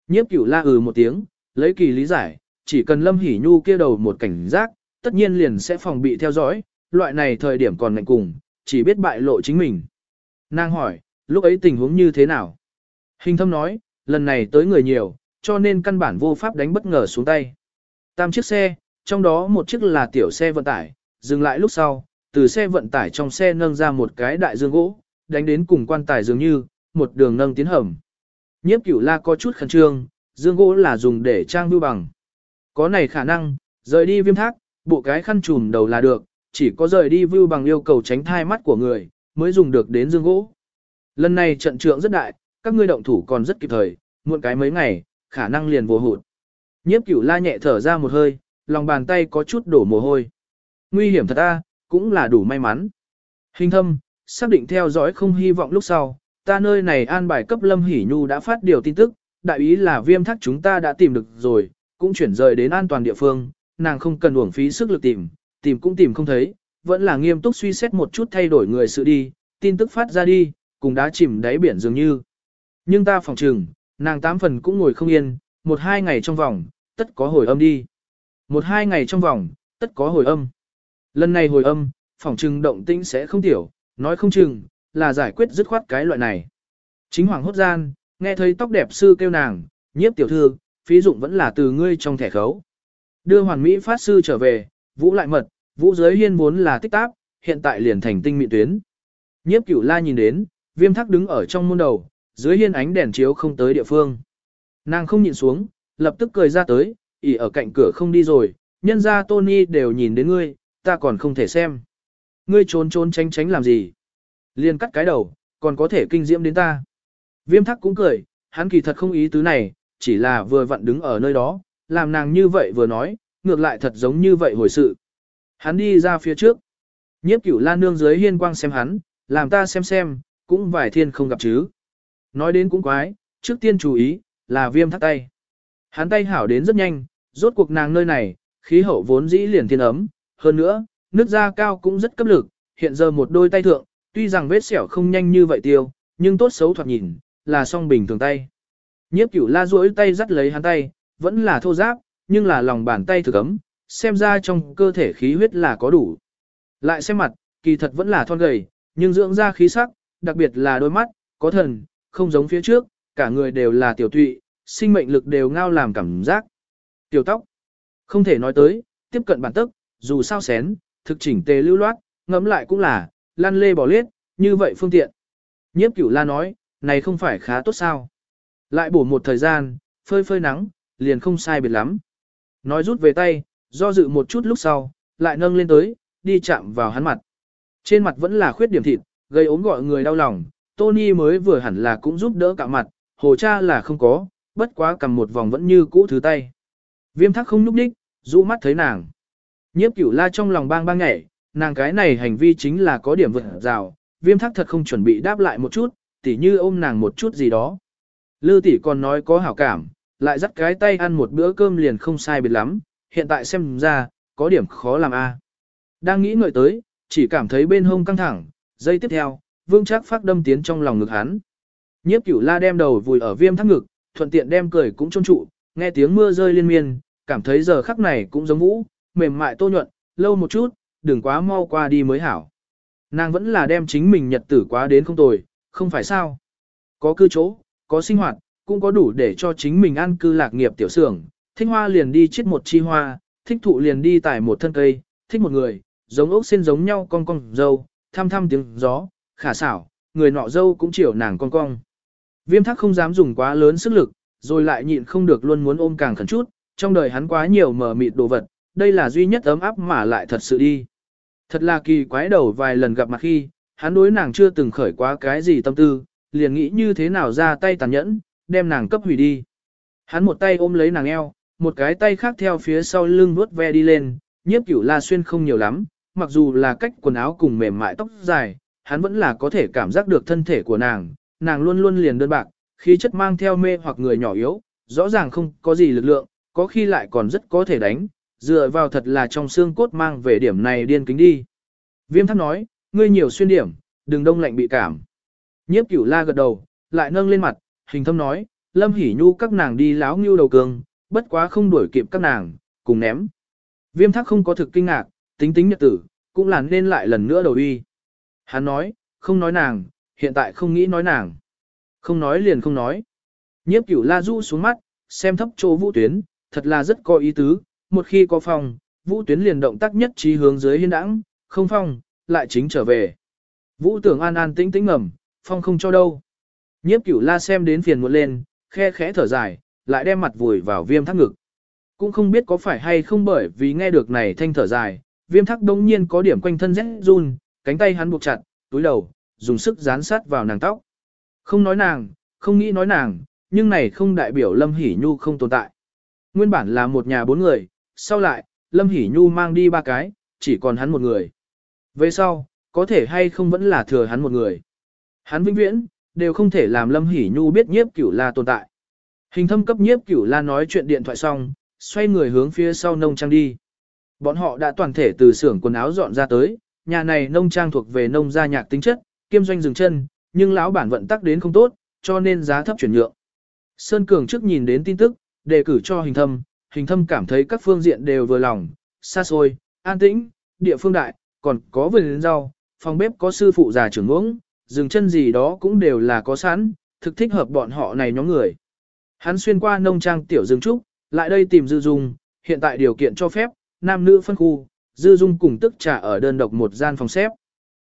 Nhiếp cửu la ừ một tiếng, lấy kỳ lý giải, chỉ cần Lâm Hỷ Nhu kia đầu một cảnh giác, tất nhiên liền sẽ phòng bị theo dõi, loại này thời điểm còn ngạnh cùng, chỉ biết bại lộ chính mình. Nàng hỏi, lúc ấy tình huống như thế nào? Hình thâm nói, lần này tới người nhiều, cho nên căn bản vô pháp đánh bất ngờ xuống tay. Tam chiếc xe, trong đó một chiếc là tiểu xe vận tải, dừng lại lúc sau, từ xe vận tải trong xe nâng ra một cái đại dương gỗ, đánh đến cùng quan tài dường như, một đường nâng tiến hầm. Nhiếp cửu la có chút khẩn trương, dương gỗ là dùng để trang bưu bằng. Có này khả năng, rời đi viêm thác, bộ cái khăn trùm đầu là được, chỉ có rời đi vưu bằng yêu cầu tránh thai mắt của người, mới dùng được đến dương gỗ. Lần này trận trượng rất đại, các ngươi động thủ còn rất kịp thời, muộn cái mấy ngày, khả năng liền vô hụt. Nhiếp cửu la nhẹ thở ra một hơi, lòng bàn tay có chút đổ mồ hôi. Nguy hiểm thật a, cũng là đủ may mắn. Hình thâm, xác định theo dõi không hy vọng lúc sau, ta nơi này an bài cấp Lâm Hỷ Nhu đã phát điều tin tức, đại ý là viêm thắc chúng ta đã tìm được rồi, cũng chuyển rời đến an toàn địa phương, nàng không cần uổng phí sức lực tìm, tìm cũng tìm không thấy, vẫn là nghiêm túc suy xét một chút thay đổi người sự đi, tin tức phát ra đi, cùng đá chìm đáy biển dường như. Nhưng ta phòng trừng, nàng tám phần cũng ngồi không yên, một hai ngày trong vòng, tất có hồi âm đi. Một hai ngày trong vòng, tất có hồi âm. Lần này hồi âm, phòng trừng động tĩnh sẽ không tiểu, nói không chừng, là giải quyết dứt khoát cái loại này. Chính hoàng hốt gian, nghe thấy tóc đẹp sư kêu nàng, nhiếp tiểu thư, phí dụng vẫn là từ ngươi trong thẻ khấu. Đưa hoàn mỹ phát sư trở về, vũ lại mật, vũ giới hiên vốn là tích táp, hiện tại liền thành tinh mịn tuyến. Nhiếp cửu la nhìn đến, viêm thắc đứng ở trong môn đầu, dưới hiên ánh đèn chiếu không tới địa phương. Nàng không nhìn xuống, lập tức cười ra tới, ỉ ở cạnh cửa không đi rồi, nhân ra Tony đều nhìn đến ngươi, ta còn không thể xem. Ngươi trốn trốn tránh tránh làm gì? Liên cắt cái đầu, còn có thể kinh diễm đến ta. Viêm thắc cũng cười, hắn kỳ thật không ý tứ này, chỉ là vừa vặn đứng ở nơi đó, làm nàng như vậy vừa nói, ngược lại thật giống như vậy hồi sự. Hắn đi ra phía trước. Nhiếp cửu lan nương dưới hiên quang xem hắn, làm ta xem xem, cũng vài thiên không gặp chứ. Nói đến cũng quái, trước tiên chú ý, là viêm thắt tay. Hắn tay hảo đến rất nhanh, rốt cuộc nàng nơi này, khí hậu vốn dĩ liền thiên ấm, hơn nữa, nước da cao cũng rất cấp lực, hiện giờ một đôi tay thượng, tuy rằng vết sẹo không nhanh như vậy tiêu, nhưng tốt xấu thoạt nhìn, là song bình thường tay. Nhiếp cửu la duỗi tay dắt lấy hắn tay, vẫn là thô giáp, nhưng là lòng bàn tay thực ấm, xem ra trong cơ thể khí huyết là có đủ. Lại xem mặt, kỳ thật vẫn là thon gầy, nhưng dưỡng ra khí sắc, đặc biệt là đôi mắt, có thần, không giống phía trước, cả người đều là tiểu tụy, sinh mệnh lực đều ngao làm cảm giác. Tiểu tóc, không thể nói tới, tiếp cận bản tức, dù sao xén, thực chỉnh tề lưu loát, ngẫm lại cũng là, lăn lê bỏ liết, như vậy phương tiện. Nhiếp cửu la nói, này không phải khá tốt sao. Lại bổ một thời gian, phơi phơi nắng, liền không sai biệt lắm. Nói rút về tay, do dự một chút lúc sau, lại nâng lên tới, đi chạm vào hắn mặt. Trên mặt vẫn là khuyết điểm thịt, gây ốm gọi người đau lòng, Tony mới vừa hẳn là cũng giúp đỡ cả mặt, hồ cha là không có, bất quá cầm một vòng vẫn như cũ thứ tay. Viêm thắc không nhúc đích, rũ mắt thấy nàng. Nhiếp cửu la trong lòng bang bang nhảy, nàng cái này hành vi chính là có điểm vượt rào, viêm thắc thật không chuẩn bị đáp lại một chút, tỉ như ôm nàng một chút gì đó. Lư tỷ còn nói có hảo cảm, lại dắt cái tay ăn một bữa cơm liền không sai biệt lắm, hiện tại xem ra, có điểm khó làm a. Đang nghĩ ngợi tới, chỉ cảm thấy bên hông căng thẳng, giây tiếp theo, vương chắc phát đâm tiến trong lòng ngực hắn. Nhiếp cửu la đem đầu vùi ở viêm thắt ngực, thuận tiện đem cười cũng trôn trụ, nghe tiếng mưa rơi liên miên, cảm thấy giờ khắc này cũng giống vũ, mềm mại tô nhuận, lâu một chút, đừng quá mau qua đi mới hảo. Nàng vẫn là đem chính mình nhật tử quá đến không tồi, không phải sao. Có cư chỗ, có sinh hoạt, cũng có đủ để cho chính mình an cư lạc nghiệp tiểu xưởng, thích hoa liền đi chết một chi hoa, thích thụ liền đi tải một thân cây, thích một người, giống ốc xin giống nhau con con dâu, thăm thăm tiếng gió, khả xảo, người nọ dâu cũng chiều nàng con cong. Viêm thắc không dám dùng quá lớn sức lực, rồi lại nhịn không được luôn muốn ôm càng khẩn chút, trong đời hắn quá nhiều mờ mịt đồ vật, đây là duy nhất ấm áp mà lại thật sự đi. Thật là kỳ quái đầu vài lần gặp mặt khi, hắn đối nàng chưa từng khởi quá cái gì tâm tư, liền nghĩ như thế nào ra tay tàn nhẫn, đem nàng cấp hủy đi. Hắn một tay ôm lấy nàng eo, một cái tay khác theo phía sau lưng vuốt ve đi lên, nhiếp cửu la xuyên không nhiều lắm, mặc dù là cách quần áo cùng mềm mại tóc dài, hắn vẫn là có thể cảm giác được thân thể của nàng, nàng luôn luôn liền đơn bạc, khí chất mang theo mê hoặc người nhỏ yếu, rõ ràng không có gì lực lượng, có khi lại còn rất có thể đánh, dựa vào thật là trong xương cốt mang về điểm này điên kính đi. Viêm thắc nói, ngươi nhiều xuyên điểm, đừng đông lạnh bị cảm. Nhiếp cửu la gật đầu, lại nâng lên mặt, hình thâm nói, lâm hỉ nhu các nàng đi láo ngưu đầu cường, bất quá không đuổi kịp các nàng, cùng ném. Viêm thắc không có thực kinh ngạc, tính tính nhật tử, cũng là nên lại lần nữa đầu uy. Hắn nói, không nói nàng, hiện tại không nghĩ nói nàng. Không nói liền không nói. Nhiếp cửu la du xuống mắt, xem thấp chỗ vũ tuyến, thật là rất có ý tứ, một khi có phong, vũ tuyến liền động tác nhất trí hướng dưới hiên đãng, không phong, lại chính trở về. Vũ tưởng an an tĩnh tĩnh ngầm, phong không cho đâu. Nhiếp cửu la xem đến phiền muộn lên, khe khẽ thở dài, lại đem mặt vùi vào viêm thác ngực. Cũng không biết có phải hay không bởi vì nghe được này thanh thở dài, viêm thác đông nhiên có điểm quanh thân rét run, cánh tay hắn buộc chặt, túi đầu, dùng sức dán sát vào nàng tóc. Không nói nàng, không nghĩ nói nàng, nhưng này không đại biểu Lâm Hỷ Nhu không tồn tại. Nguyên bản là một nhà bốn người, sau lại, Lâm Hỷ Nhu mang đi ba cái, chỉ còn hắn một người. Về sau, có thể hay không vẫn là thừa hắn một người. Hắn vĩnh viễn, đều không thể làm Lâm Hỷ Nhu biết nhiếp cửu là tồn tại. Hình thâm cấp nhiếp cửu la nói chuyện điện thoại xong, xoay người hướng phía sau nông trang đi. Bọn họ đã toàn thể từ xưởng quần áo dọn ra tới, nhà này nông trang thuộc về nông gia nhạc tính chất, kiêm doanh dừng chân, nhưng lão bản vận tắc đến không tốt, cho nên giá thấp chuyển nhượng. Sơn Cường trước nhìn đến tin tức, đề cử cho hình thâm, hình thâm cảm thấy các phương diện đều vừa lòng, xa xôi, an tĩnh, địa phương đại, còn có vườn rau, phòng bếp có sư phụ già trưởng ngưỡng, dừng chân gì đó cũng đều là có sẵn, thực thích hợp bọn họ này nhóm người. Hắn xuyên qua nông trang tiểu dương trúc, lại đây tìm Dư Dung, hiện tại điều kiện cho phép, nam nữ phân khu, Dư Dung cùng tức trả ở đơn độc một gian phòng xếp.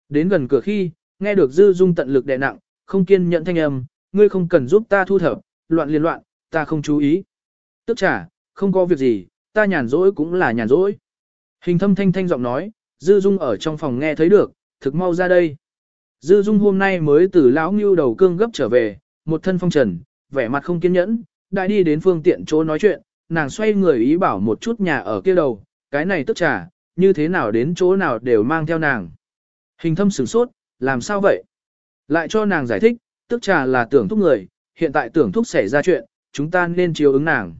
Đến gần cửa khi, nghe được Dư Dung tận lực đè nặng, không kiên nhẫn thanh âm, ngươi không cần giúp ta thu thập, loạn liên loạn, ta không chú ý. Tức trả, không có việc gì, ta nhàn rỗi cũng là nhàn rỗi. Hình thâm thanh thanh giọng nói, Dư Dung ở trong phòng nghe thấy được, thực mau ra đây. Dư Dung hôm nay mới từ lão ngưu đầu cương gấp trở về, một thân phong trần, vẻ mặt không kiên nhẫn, đại đi đến phương tiện chỗ nói chuyện, nàng xoay người ý bảo một chút nhà ở kia đầu, cái này tức trà, như thế nào đến chỗ nào đều mang theo nàng. Hình thâm sửng sốt, làm sao vậy? Lại cho nàng giải thích, tức trà là tưởng thúc người, hiện tại tưởng thúc xảy ra chuyện, chúng ta nên chiếu ứng nàng.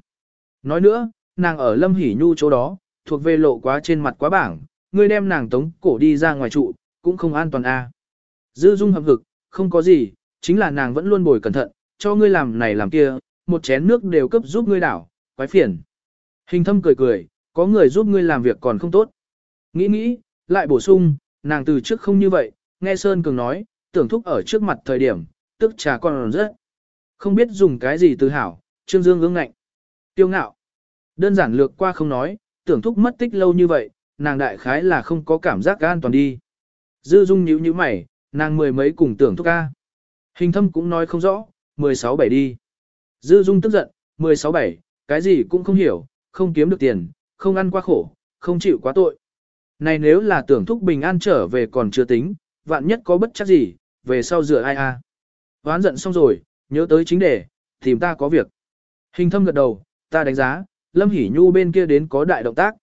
Nói nữa, nàng ở Lâm Hỷ Nhu chỗ đó, thuộc về lộ quá trên mặt quá bảng, ngươi đem nàng tống cổ đi ra ngoài trụ, cũng không an toàn a. Dư dung hợp hực, không có gì, chính là nàng vẫn luôn bồi cẩn thận, cho ngươi làm này làm kia, một chén nước đều cấp giúp ngươi đảo, quái phiền. Hình thâm cười cười, có người giúp ngươi làm việc còn không tốt. Nghĩ nghĩ, lại bổ sung, nàng từ trước không như vậy, nghe Sơn Cường nói, tưởng thúc ở trước mặt thời điểm, tức trà còn rất. Không biết dùng cái gì từ hảo, Trương Dương ương ngạnh. Tiêu ngạo. Đơn giản lược qua không nói, tưởng thúc mất tích lâu như vậy, nàng đại khái là không có cảm giác an toàn đi. Dư dung nhíu như mày, nàng mười mấy cùng tưởng thúc ca. Hình thâm cũng nói không rõ, 16 bảy đi. Dư dung tức giận, 16 bảy, cái gì cũng không hiểu, không kiếm được tiền, không ăn quá khổ, không chịu quá tội. Này nếu là tưởng thúc bình an trở về còn chưa tính, vạn nhất có bất chắc gì, về sau rửa ai a. À. Hoán giận xong rồi, nhớ tới chính đề, tìm ta có việc. Hình thâm gật đầu, ta đánh giá, Lâm Hỷ Nhu bên kia đến có đại động tác.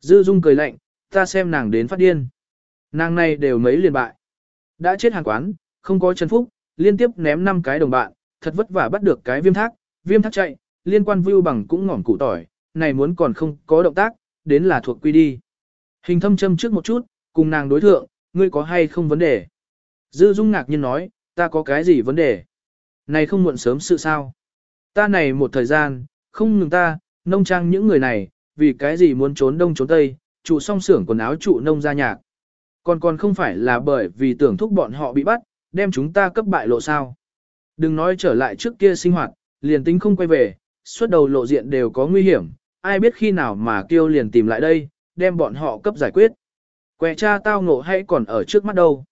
Dư Dung cười lạnh, ta xem nàng đến phát điên. Nàng này đều mấy liền bại. Đã chết hàng quán, không có chân phúc, liên tiếp ném 5 cái đồng bạn, thật vất vả bắt được cái viêm thác, viêm thác chạy, liên quan view bằng cũng ngỏm củ tỏi, này muốn còn không có động tác, đến là thuộc quy đi. Hình thâm châm trước một chút, cùng nàng đối thượng, ngươi có hay không vấn đề? Dư Dung ngạc nhiên nói, ta có cái gì vấn đề? Này không muộn sớm sự sao? Ta này một thời gian, không ngừng ta, nông trang những người này, vì cái gì muốn trốn đông trốn tây, trụ song xưởng quần áo trụ nông gia nhạc. Còn còn không phải là bởi vì tưởng thúc bọn họ bị bắt, đem chúng ta cấp bại lộ sao. Đừng nói trở lại trước kia sinh hoạt, liền tính không quay về, suốt đầu lộ diện đều có nguy hiểm, ai biết khi nào mà kêu liền tìm lại đây, đem bọn họ cấp giải quyết. Quẹ cha tao ngộ hay còn ở trước mắt đâu.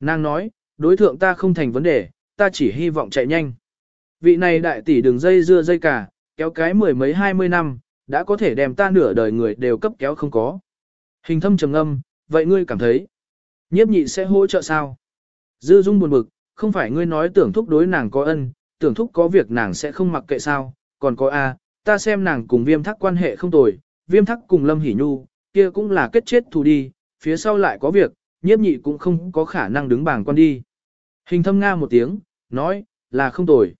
Nàng nói, đối thượng ta không thành vấn đề, ta chỉ hy vọng chạy nhanh. Vị này đại tỷ đường dây dưa dây cả, kéo cái mười mấy hai mươi năm, đã có thể đem ta nửa đời người đều cấp kéo không có. Hình thâm trầm âm, vậy ngươi cảm thấy, nhiếp nhị sẽ hỗ trợ sao? Dư dung buồn bực, không phải ngươi nói tưởng thúc đối nàng có ân, tưởng thúc có việc nàng sẽ không mặc kệ sao, còn có A, ta xem nàng cùng viêm thắc quan hệ không tồi, viêm thắc cùng lâm Hỷ nhu, kia cũng là kết chết thù đi, phía sau lại có việc, nhiếp nhị cũng không có khả năng đứng bảng quan đi. Hình thâm nga một tiếng, nói, là không tồi.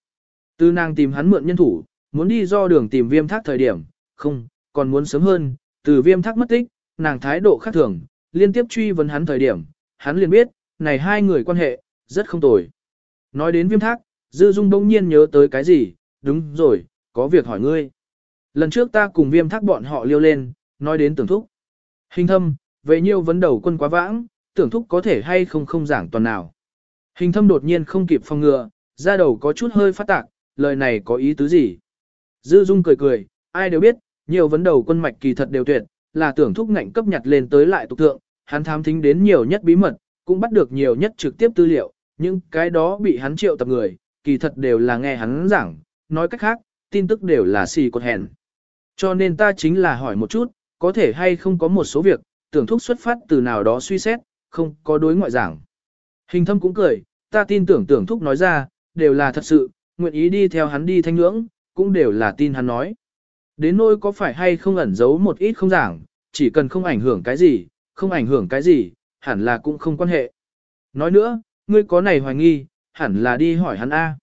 Từ nàng tìm hắn mượn nhân thủ, muốn đi do đường tìm viêm thác thời điểm, không, còn muốn sớm hơn, từ viêm thác mất tích, nàng thái độ khác thường, liên tiếp truy vấn hắn thời điểm, hắn liền biết, này hai người quan hệ, rất không tồi. Nói đến viêm thác, Dư Dung đông nhiên nhớ tới cái gì, đúng rồi, có việc hỏi ngươi. Lần trước ta cùng viêm thác bọn họ liêu lên, nói đến tưởng thúc. Hình thâm, về nhiêu vấn đầu quân quá vãng, tưởng thúc có thể hay không không giảng toàn nào. Hình thâm đột nhiên không kịp phòng ngừa, ra đầu có chút hơi phát tạc, lời này có ý tứ gì. Dư Dung cười cười, ai đều biết, nhiều vấn đầu quân mạch kỳ thật đều tuyệt, là tưởng thúc ngạnh cấp nhặt lên tới lại tục thượng, hắn thám thính đến nhiều nhất bí mật, cũng bắt được nhiều nhất trực tiếp tư liệu, nhưng cái đó bị hắn triệu tập người, kỳ thật đều là nghe hắn giảng, nói cách khác, tin tức đều là xì cột hèn. Cho nên ta chính là hỏi một chút, có thể hay không có một số việc, tưởng thúc xuất phát từ nào đó suy xét, không có đối ngoại giảng. Hình thâm cũng cười, ta tin tưởng tưởng thúc nói ra, đều là thật sự, nguyện ý đi theo hắn đi thanh ngưỡng, cũng đều là tin hắn nói. Đến nỗi có phải hay không ẩn giấu một ít không giảng, chỉ cần không ảnh hưởng cái gì, không ảnh hưởng cái gì, hẳn là cũng không quan hệ. Nói nữa, ngươi có này hoài nghi, hẳn là đi hỏi hắn A.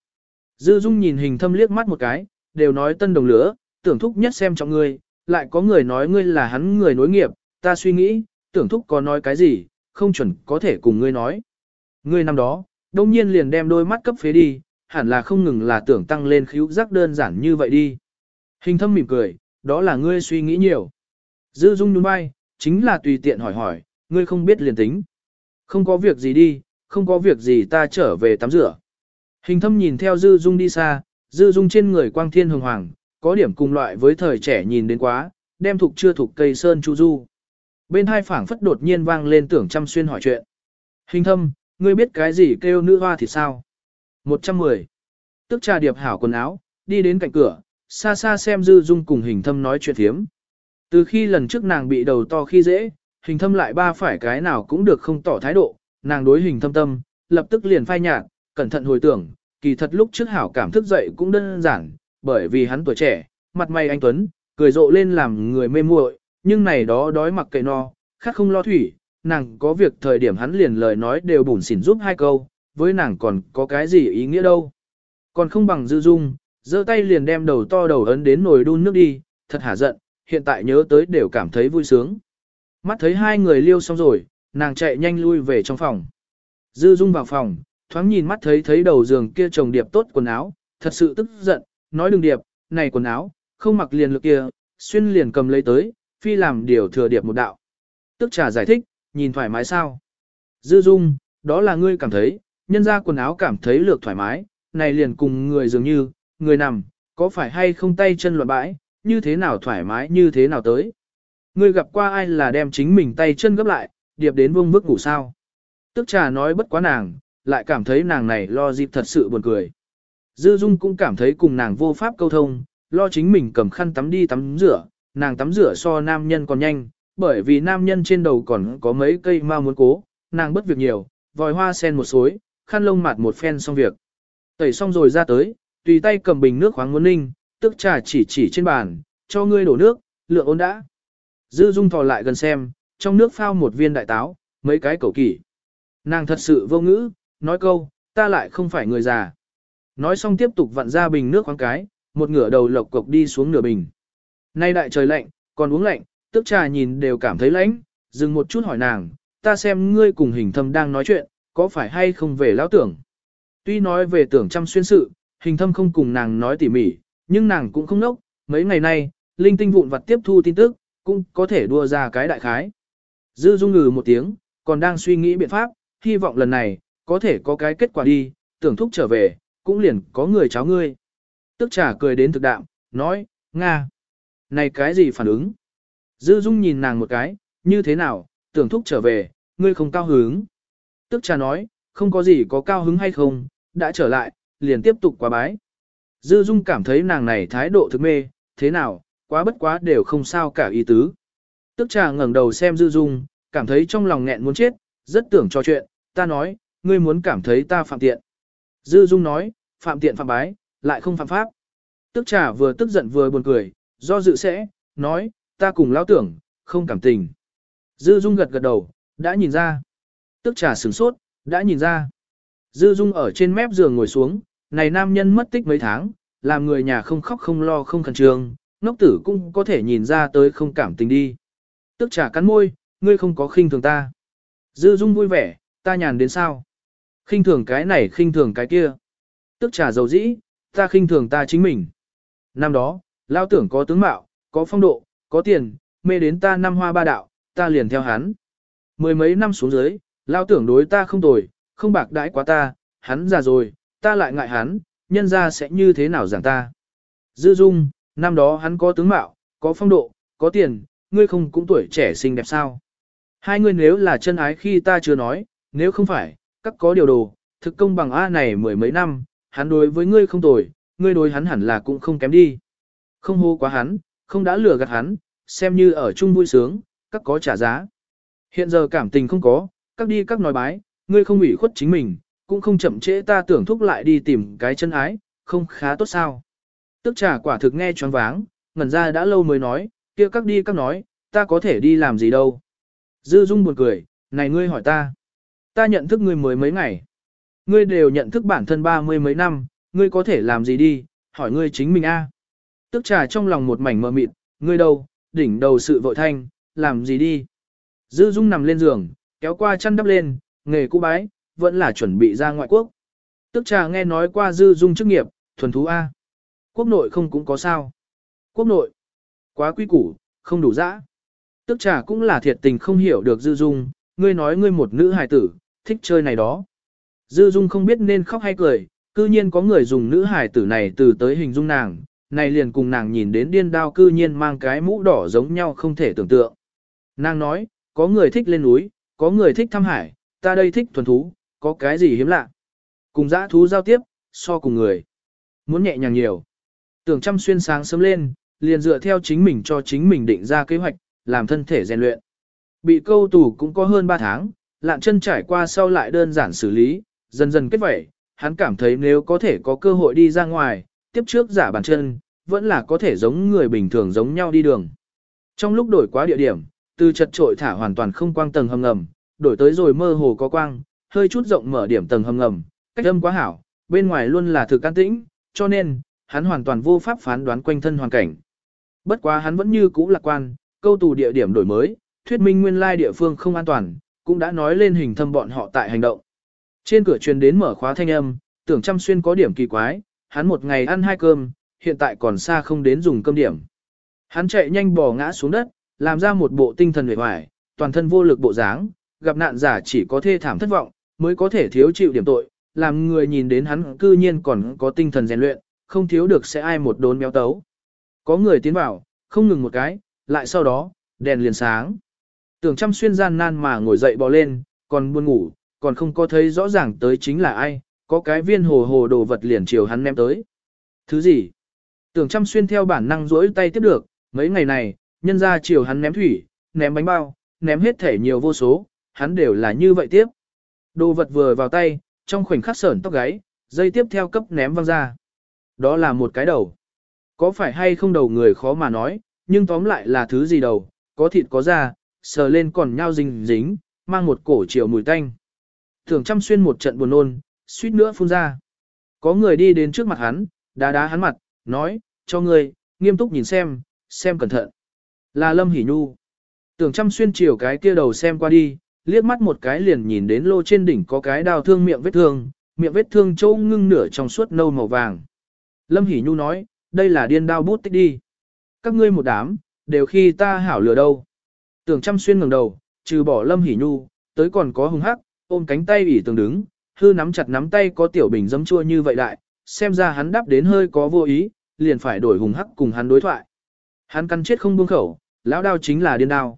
Dư Dung nhìn hình thâm liếc mắt một cái, đều nói tân đồng lửa, tưởng thúc nhất xem trọng ngươi, lại có người nói ngươi là hắn người nối nghiệp, ta suy nghĩ, tưởng thúc có nói cái gì, không chuẩn có thể cùng ngươi nói. Ngươi năm đó, đông nhiên liền đem đôi mắt cấp phế đi, hẳn là không ngừng là tưởng tăng lên khíu giác đơn giản như vậy đi. Hình thâm mỉm cười, đó là ngươi suy nghĩ nhiều. Dư dung nhún vai, chính là tùy tiện hỏi hỏi, ngươi không biết liền tính. Không có việc gì đi, không có việc gì ta trở về tắm rửa. Hình thâm nhìn theo dư dung đi xa, dư dung trên người quang thiên hồng hoàng, có điểm cùng loại với thời trẻ nhìn đến quá, đem thục chưa thục cây sơn chu du. Bên hai phảng phất đột nhiên vang lên tưởng chăm xuyên hỏi chuyện. Hình thâm, ngươi biết cái gì kêu nữ hoa thì sao? 110. Tức trà điệp hảo quần áo, đi đến cạnh cửa, xa xa xem dư dung cùng hình thâm nói chuyện thiếm. Từ khi lần trước nàng bị đầu to khi dễ, hình thâm lại ba phải cái nào cũng được không tỏ thái độ, nàng đối hình thâm tâm, lập tức liền phai nhạt, cẩn thận hồi tưởng, kỳ thật lúc trước hảo cảm thức dậy cũng đơn giản, bởi vì hắn tuổi trẻ, mặt mày anh Tuấn, cười rộ lên làm người mê muội, nhưng này đó đói mặc kệ no, khác không lo thủy, nàng có việc thời điểm hắn liền lời nói đều bùn xỉn giúp hai câu, với nàng còn có cái gì ý nghĩa đâu. Còn không bằng dư dung, giơ tay liền đem đầu to đầu ấn đến nồi đun nước đi, thật hả giận, hiện tại nhớ tới đều cảm thấy vui sướng. Mắt thấy hai người liêu xong rồi, nàng chạy nhanh lui về trong phòng. Dư dung vào phòng, thoáng nhìn mắt thấy thấy đầu giường kia chồng điệp tốt quần áo, thật sự tức giận, nói đừng điệp, này quần áo, không mặc liền lực kia, xuyên liền cầm lấy tới, phi làm điều thừa điệp một đạo. Tức trà giải thích, nhìn thoải mái sao. Dư dung, đó là ngươi cảm thấy, nhân ra quần áo cảm thấy lược thoải mái, này liền cùng người dường như, người nằm, có phải hay không tay chân loạn bãi, như thế nào thoải mái như thế nào tới. Ngươi gặp qua ai là đem chính mình tay chân gấp lại, điệp đến vông bước ngủ sao. Tức trà nói bất quá nàng, lại cảm thấy nàng này lo dịp thật sự buồn cười. Dư Dung cũng cảm thấy cùng nàng vô pháp câu thông, lo chính mình cầm khăn tắm đi tắm rửa, nàng tắm rửa so nam nhân còn nhanh, bởi vì nam nhân trên đầu còn có mấy cây ma muốn cố, nàng bất việc nhiều, vòi hoa sen một xối, khăn lông mặt một phen xong việc. Tẩy xong rồi ra tới, tùy tay cầm bình nước khoáng muốn ninh, tức trà chỉ chỉ trên bàn, cho ngươi đổ nước, lượng ôn đã. Dư Dung thò lại gần xem, trong nước phao một viên đại táo, mấy cái cầu kỷ. Nàng thật sự vô ngữ, nói câu, ta lại không phải người già. Nói xong tiếp tục vặn ra bình nước khoáng cái, một ngửa đầu lộc cộc đi xuống nửa bình. Nay đại trời lạnh, còn uống lạnh, tức trà nhìn đều cảm thấy lạnh, dừng một chút hỏi nàng, ta xem ngươi cùng hình thâm đang nói chuyện, có phải hay không về lão tưởng. Tuy nói về tưởng chăm xuyên sự, hình thâm không cùng nàng nói tỉ mỉ, nhưng nàng cũng không nốc, mấy ngày nay, linh tinh vụn vặt tiếp thu tin tức, cũng có thể đua ra cái đại khái. Dư dung ngừ một tiếng, còn đang suy nghĩ biện pháp, hy vọng lần này, có thể có cái kết quả đi, tưởng thúc trở về, cũng liền có người cháu ngươi. Tức trả cười đến thực đạm, nói, Nga. Này cái gì phản ứng? Dư Dung nhìn nàng một cái, như thế nào, tưởng thúc trở về, ngươi không cao hứng. Tức cha nói, không có gì có cao hứng hay không, đã trở lại, liền tiếp tục quá bái. Dư Dung cảm thấy nàng này thái độ thực mê, thế nào, quá bất quá đều không sao cả ý tứ. Tức trà ngẩng đầu xem Dư Dung, cảm thấy trong lòng nghẹn muốn chết, rất tưởng trò chuyện, ta nói, ngươi muốn cảm thấy ta phạm tiện. Dư Dung nói, phạm tiện phạm bái, lại không phạm pháp. Tức trà vừa tức giận vừa buồn cười, do dự sẽ, nói, ta cùng lao tưởng, không cảm tình. Dư Dung gật gật đầu, đã nhìn ra. Tức trà sửng sốt, đã nhìn ra. Dư Dung ở trên mép giường ngồi xuống, này nam nhân mất tích mấy tháng, làm người nhà không khóc không lo không khẩn trương, ngốc tử cũng có thể nhìn ra tới không cảm tình đi. Tức trả cắn môi, ngươi không có khinh thường ta. Dư Dung vui vẻ, ta nhàn đến sao? Khinh thường cái này khinh thường cái kia. Tức trả dầu dĩ, ta khinh thường ta chính mình. Năm đó, lao tưởng có tướng mạo, có phong độ, có tiền, mê đến ta năm hoa ba đạo, ta liền theo hắn. Mười mấy năm xuống dưới, lao tưởng đối ta không tồi, không bạc đãi quá ta, hắn già rồi, ta lại ngại hắn, nhân ra sẽ như thế nào giảng ta. Dư dung, năm đó hắn có tướng mạo, có phong độ, có tiền, ngươi không cũng tuổi trẻ xinh đẹp sao. Hai ngươi nếu là chân ái khi ta chưa nói, nếu không phải, các có điều đồ, thực công bằng A này mười mấy năm, hắn đối với ngươi không tồi, ngươi đối hắn hẳn là cũng không kém đi. Không hô quá hắn, không đã lừa gạt hắn, xem như ở chung vui sướng, các có trả giá. Hiện giờ cảm tình không có, các đi các nói bái, ngươi không ủy khuất chính mình, cũng không chậm trễ ta tưởng thúc lại đi tìm cái chân ái, không khá tốt sao. Tức trà quả thực nghe choáng váng, ngẩn ra đã lâu mới nói, kia các đi các nói, ta có thể đi làm gì đâu. Dư Dung buồn cười, này ngươi hỏi ta. Ta nhận thức ngươi mới mấy ngày. Ngươi đều nhận thức bản thân ba mươi mấy năm, ngươi có thể làm gì đi, hỏi ngươi chính mình a. Tức trà trong lòng một mảnh mờ mịt, ngươi đâu, đỉnh đầu sự vội thanh, làm gì đi. Dư Dung nằm lên giường, kéo qua chăn đắp lên, nghề cũ bái, vẫn là chuẩn bị ra ngoại quốc. Tức trà nghe nói qua Dư Dung chức nghiệp, thuần thú A. Quốc nội không cũng có sao. Quốc nội, quá quy củ, không đủ dã. Tức trà cũng là thiệt tình không hiểu được Dư Dung, ngươi nói ngươi một nữ hài tử, thích chơi này đó. Dư Dung không biết nên khóc hay cười, cư nhiên có người dùng nữ hài tử này từ tới hình dung nàng, này liền cùng nàng nhìn đến điên đao cư nhiên mang cái mũ đỏ giống nhau không thể tưởng tượng. Nàng nói, có người thích lên núi, có người thích thăm hải, ta đây thích thuần thú, có cái gì hiếm lạ. Cùng dã thú giao tiếp, so cùng người. Muốn nhẹ nhàng nhiều. Tưởng chăm xuyên sáng sớm lên, liền dựa theo chính mình cho chính mình định ra kế hoạch, làm thân thể rèn luyện. Bị câu tù cũng có hơn 3 tháng, lạn chân trải qua sau lại đơn giản xử lý, dần dần kết vẩy, hắn cảm thấy nếu có thể có cơ hội đi ra ngoài, tiếp trước giả bàn chân, vẫn là có thể giống người bình thường giống nhau đi đường. Trong lúc đổi quá địa điểm, từ chật trội thả hoàn toàn không quang tầng hầm ngầm, đổi tới rồi mơ hồ có quang, hơi chút rộng mở điểm tầng hầm ngầm, cách âm quá hảo, bên ngoài luôn là thực an tĩnh, cho nên, hắn hoàn toàn vô pháp phán đoán quanh thân hoàn cảnh. Bất quá hắn vẫn như cũ lạc quan, câu tù địa điểm đổi mới, thuyết minh nguyên lai địa phương không an toàn, cũng đã nói lên hình thâm bọn họ tại hành động. Trên cửa truyền đến mở khóa thanh âm, tưởng chăm xuyên có điểm kỳ quái, hắn một ngày ăn hai cơm, hiện tại còn xa không đến dùng cơm điểm. Hắn chạy nhanh bò ngã xuống đất, làm ra một bộ tinh thần hề hoài, toàn thân vô lực bộ dáng, gặp nạn giả chỉ có thê thảm thất vọng, mới có thể thiếu chịu điểm tội, làm người nhìn đến hắn cư nhiên còn có tinh thần rèn luyện, không thiếu được sẽ ai một đốn béo tấu. Có người tiến vào, không ngừng một cái, lại sau đó, đèn liền sáng. Tưởng chăm xuyên gian nan mà ngồi dậy bò lên, còn buồn ngủ, còn không có thấy rõ ràng tới chính là ai, có cái viên hồ hồ đồ vật liền chiều hắn ném tới. Thứ gì? Tưởng chăm xuyên theo bản năng rỗi tay tiếp được, mấy ngày này, nhân ra chiều hắn ném thủy, ném bánh bao, ném hết thể nhiều vô số, hắn đều là như vậy tiếp. Đồ vật vừa vào tay, trong khoảnh khắc sởn tóc gáy, dây tiếp theo cấp ném văng ra. Đó là một cái đầu. Có phải hay không đầu người khó mà nói, nhưng tóm lại là thứ gì đầu, có thịt có da, sờ lên còn nhau dính dính, mang một cổ chiều mùi tanh. Thường chăm xuyên một trận buồn nôn, suýt nữa phun ra. Có người đi đến trước mặt hắn, đá đá hắn mặt, nói, cho ngươi, nghiêm túc nhìn xem, xem cẩn thận. Là Lâm Hỷ Nhu. Tưởng chăm xuyên chiều cái kia đầu xem qua đi, liếc mắt một cái liền nhìn đến lô trên đỉnh có cái đào thương miệng vết thương, miệng vết thương trâu ngưng nửa trong suốt nâu màu vàng. Lâm Hỷ Nhu nói, đây là điên đao bút tích đi. Các ngươi một đám, đều khi ta hảo lừa đâu. Tưởng chăm xuyên ngẩng đầu, trừ bỏ Lâm Hỷ Nhu, tới còn có hùng hắc, ôm cánh tay ủy tường đứng, hư nắm chặt nắm tay có tiểu bình dấm chua như vậy đại, xem ra hắn đáp đến hơi có vô ý, liền phải đổi hùng hắc cùng hắn đối thoại. Hắn căn chết không buông khẩu, lão đao chính là điên đao.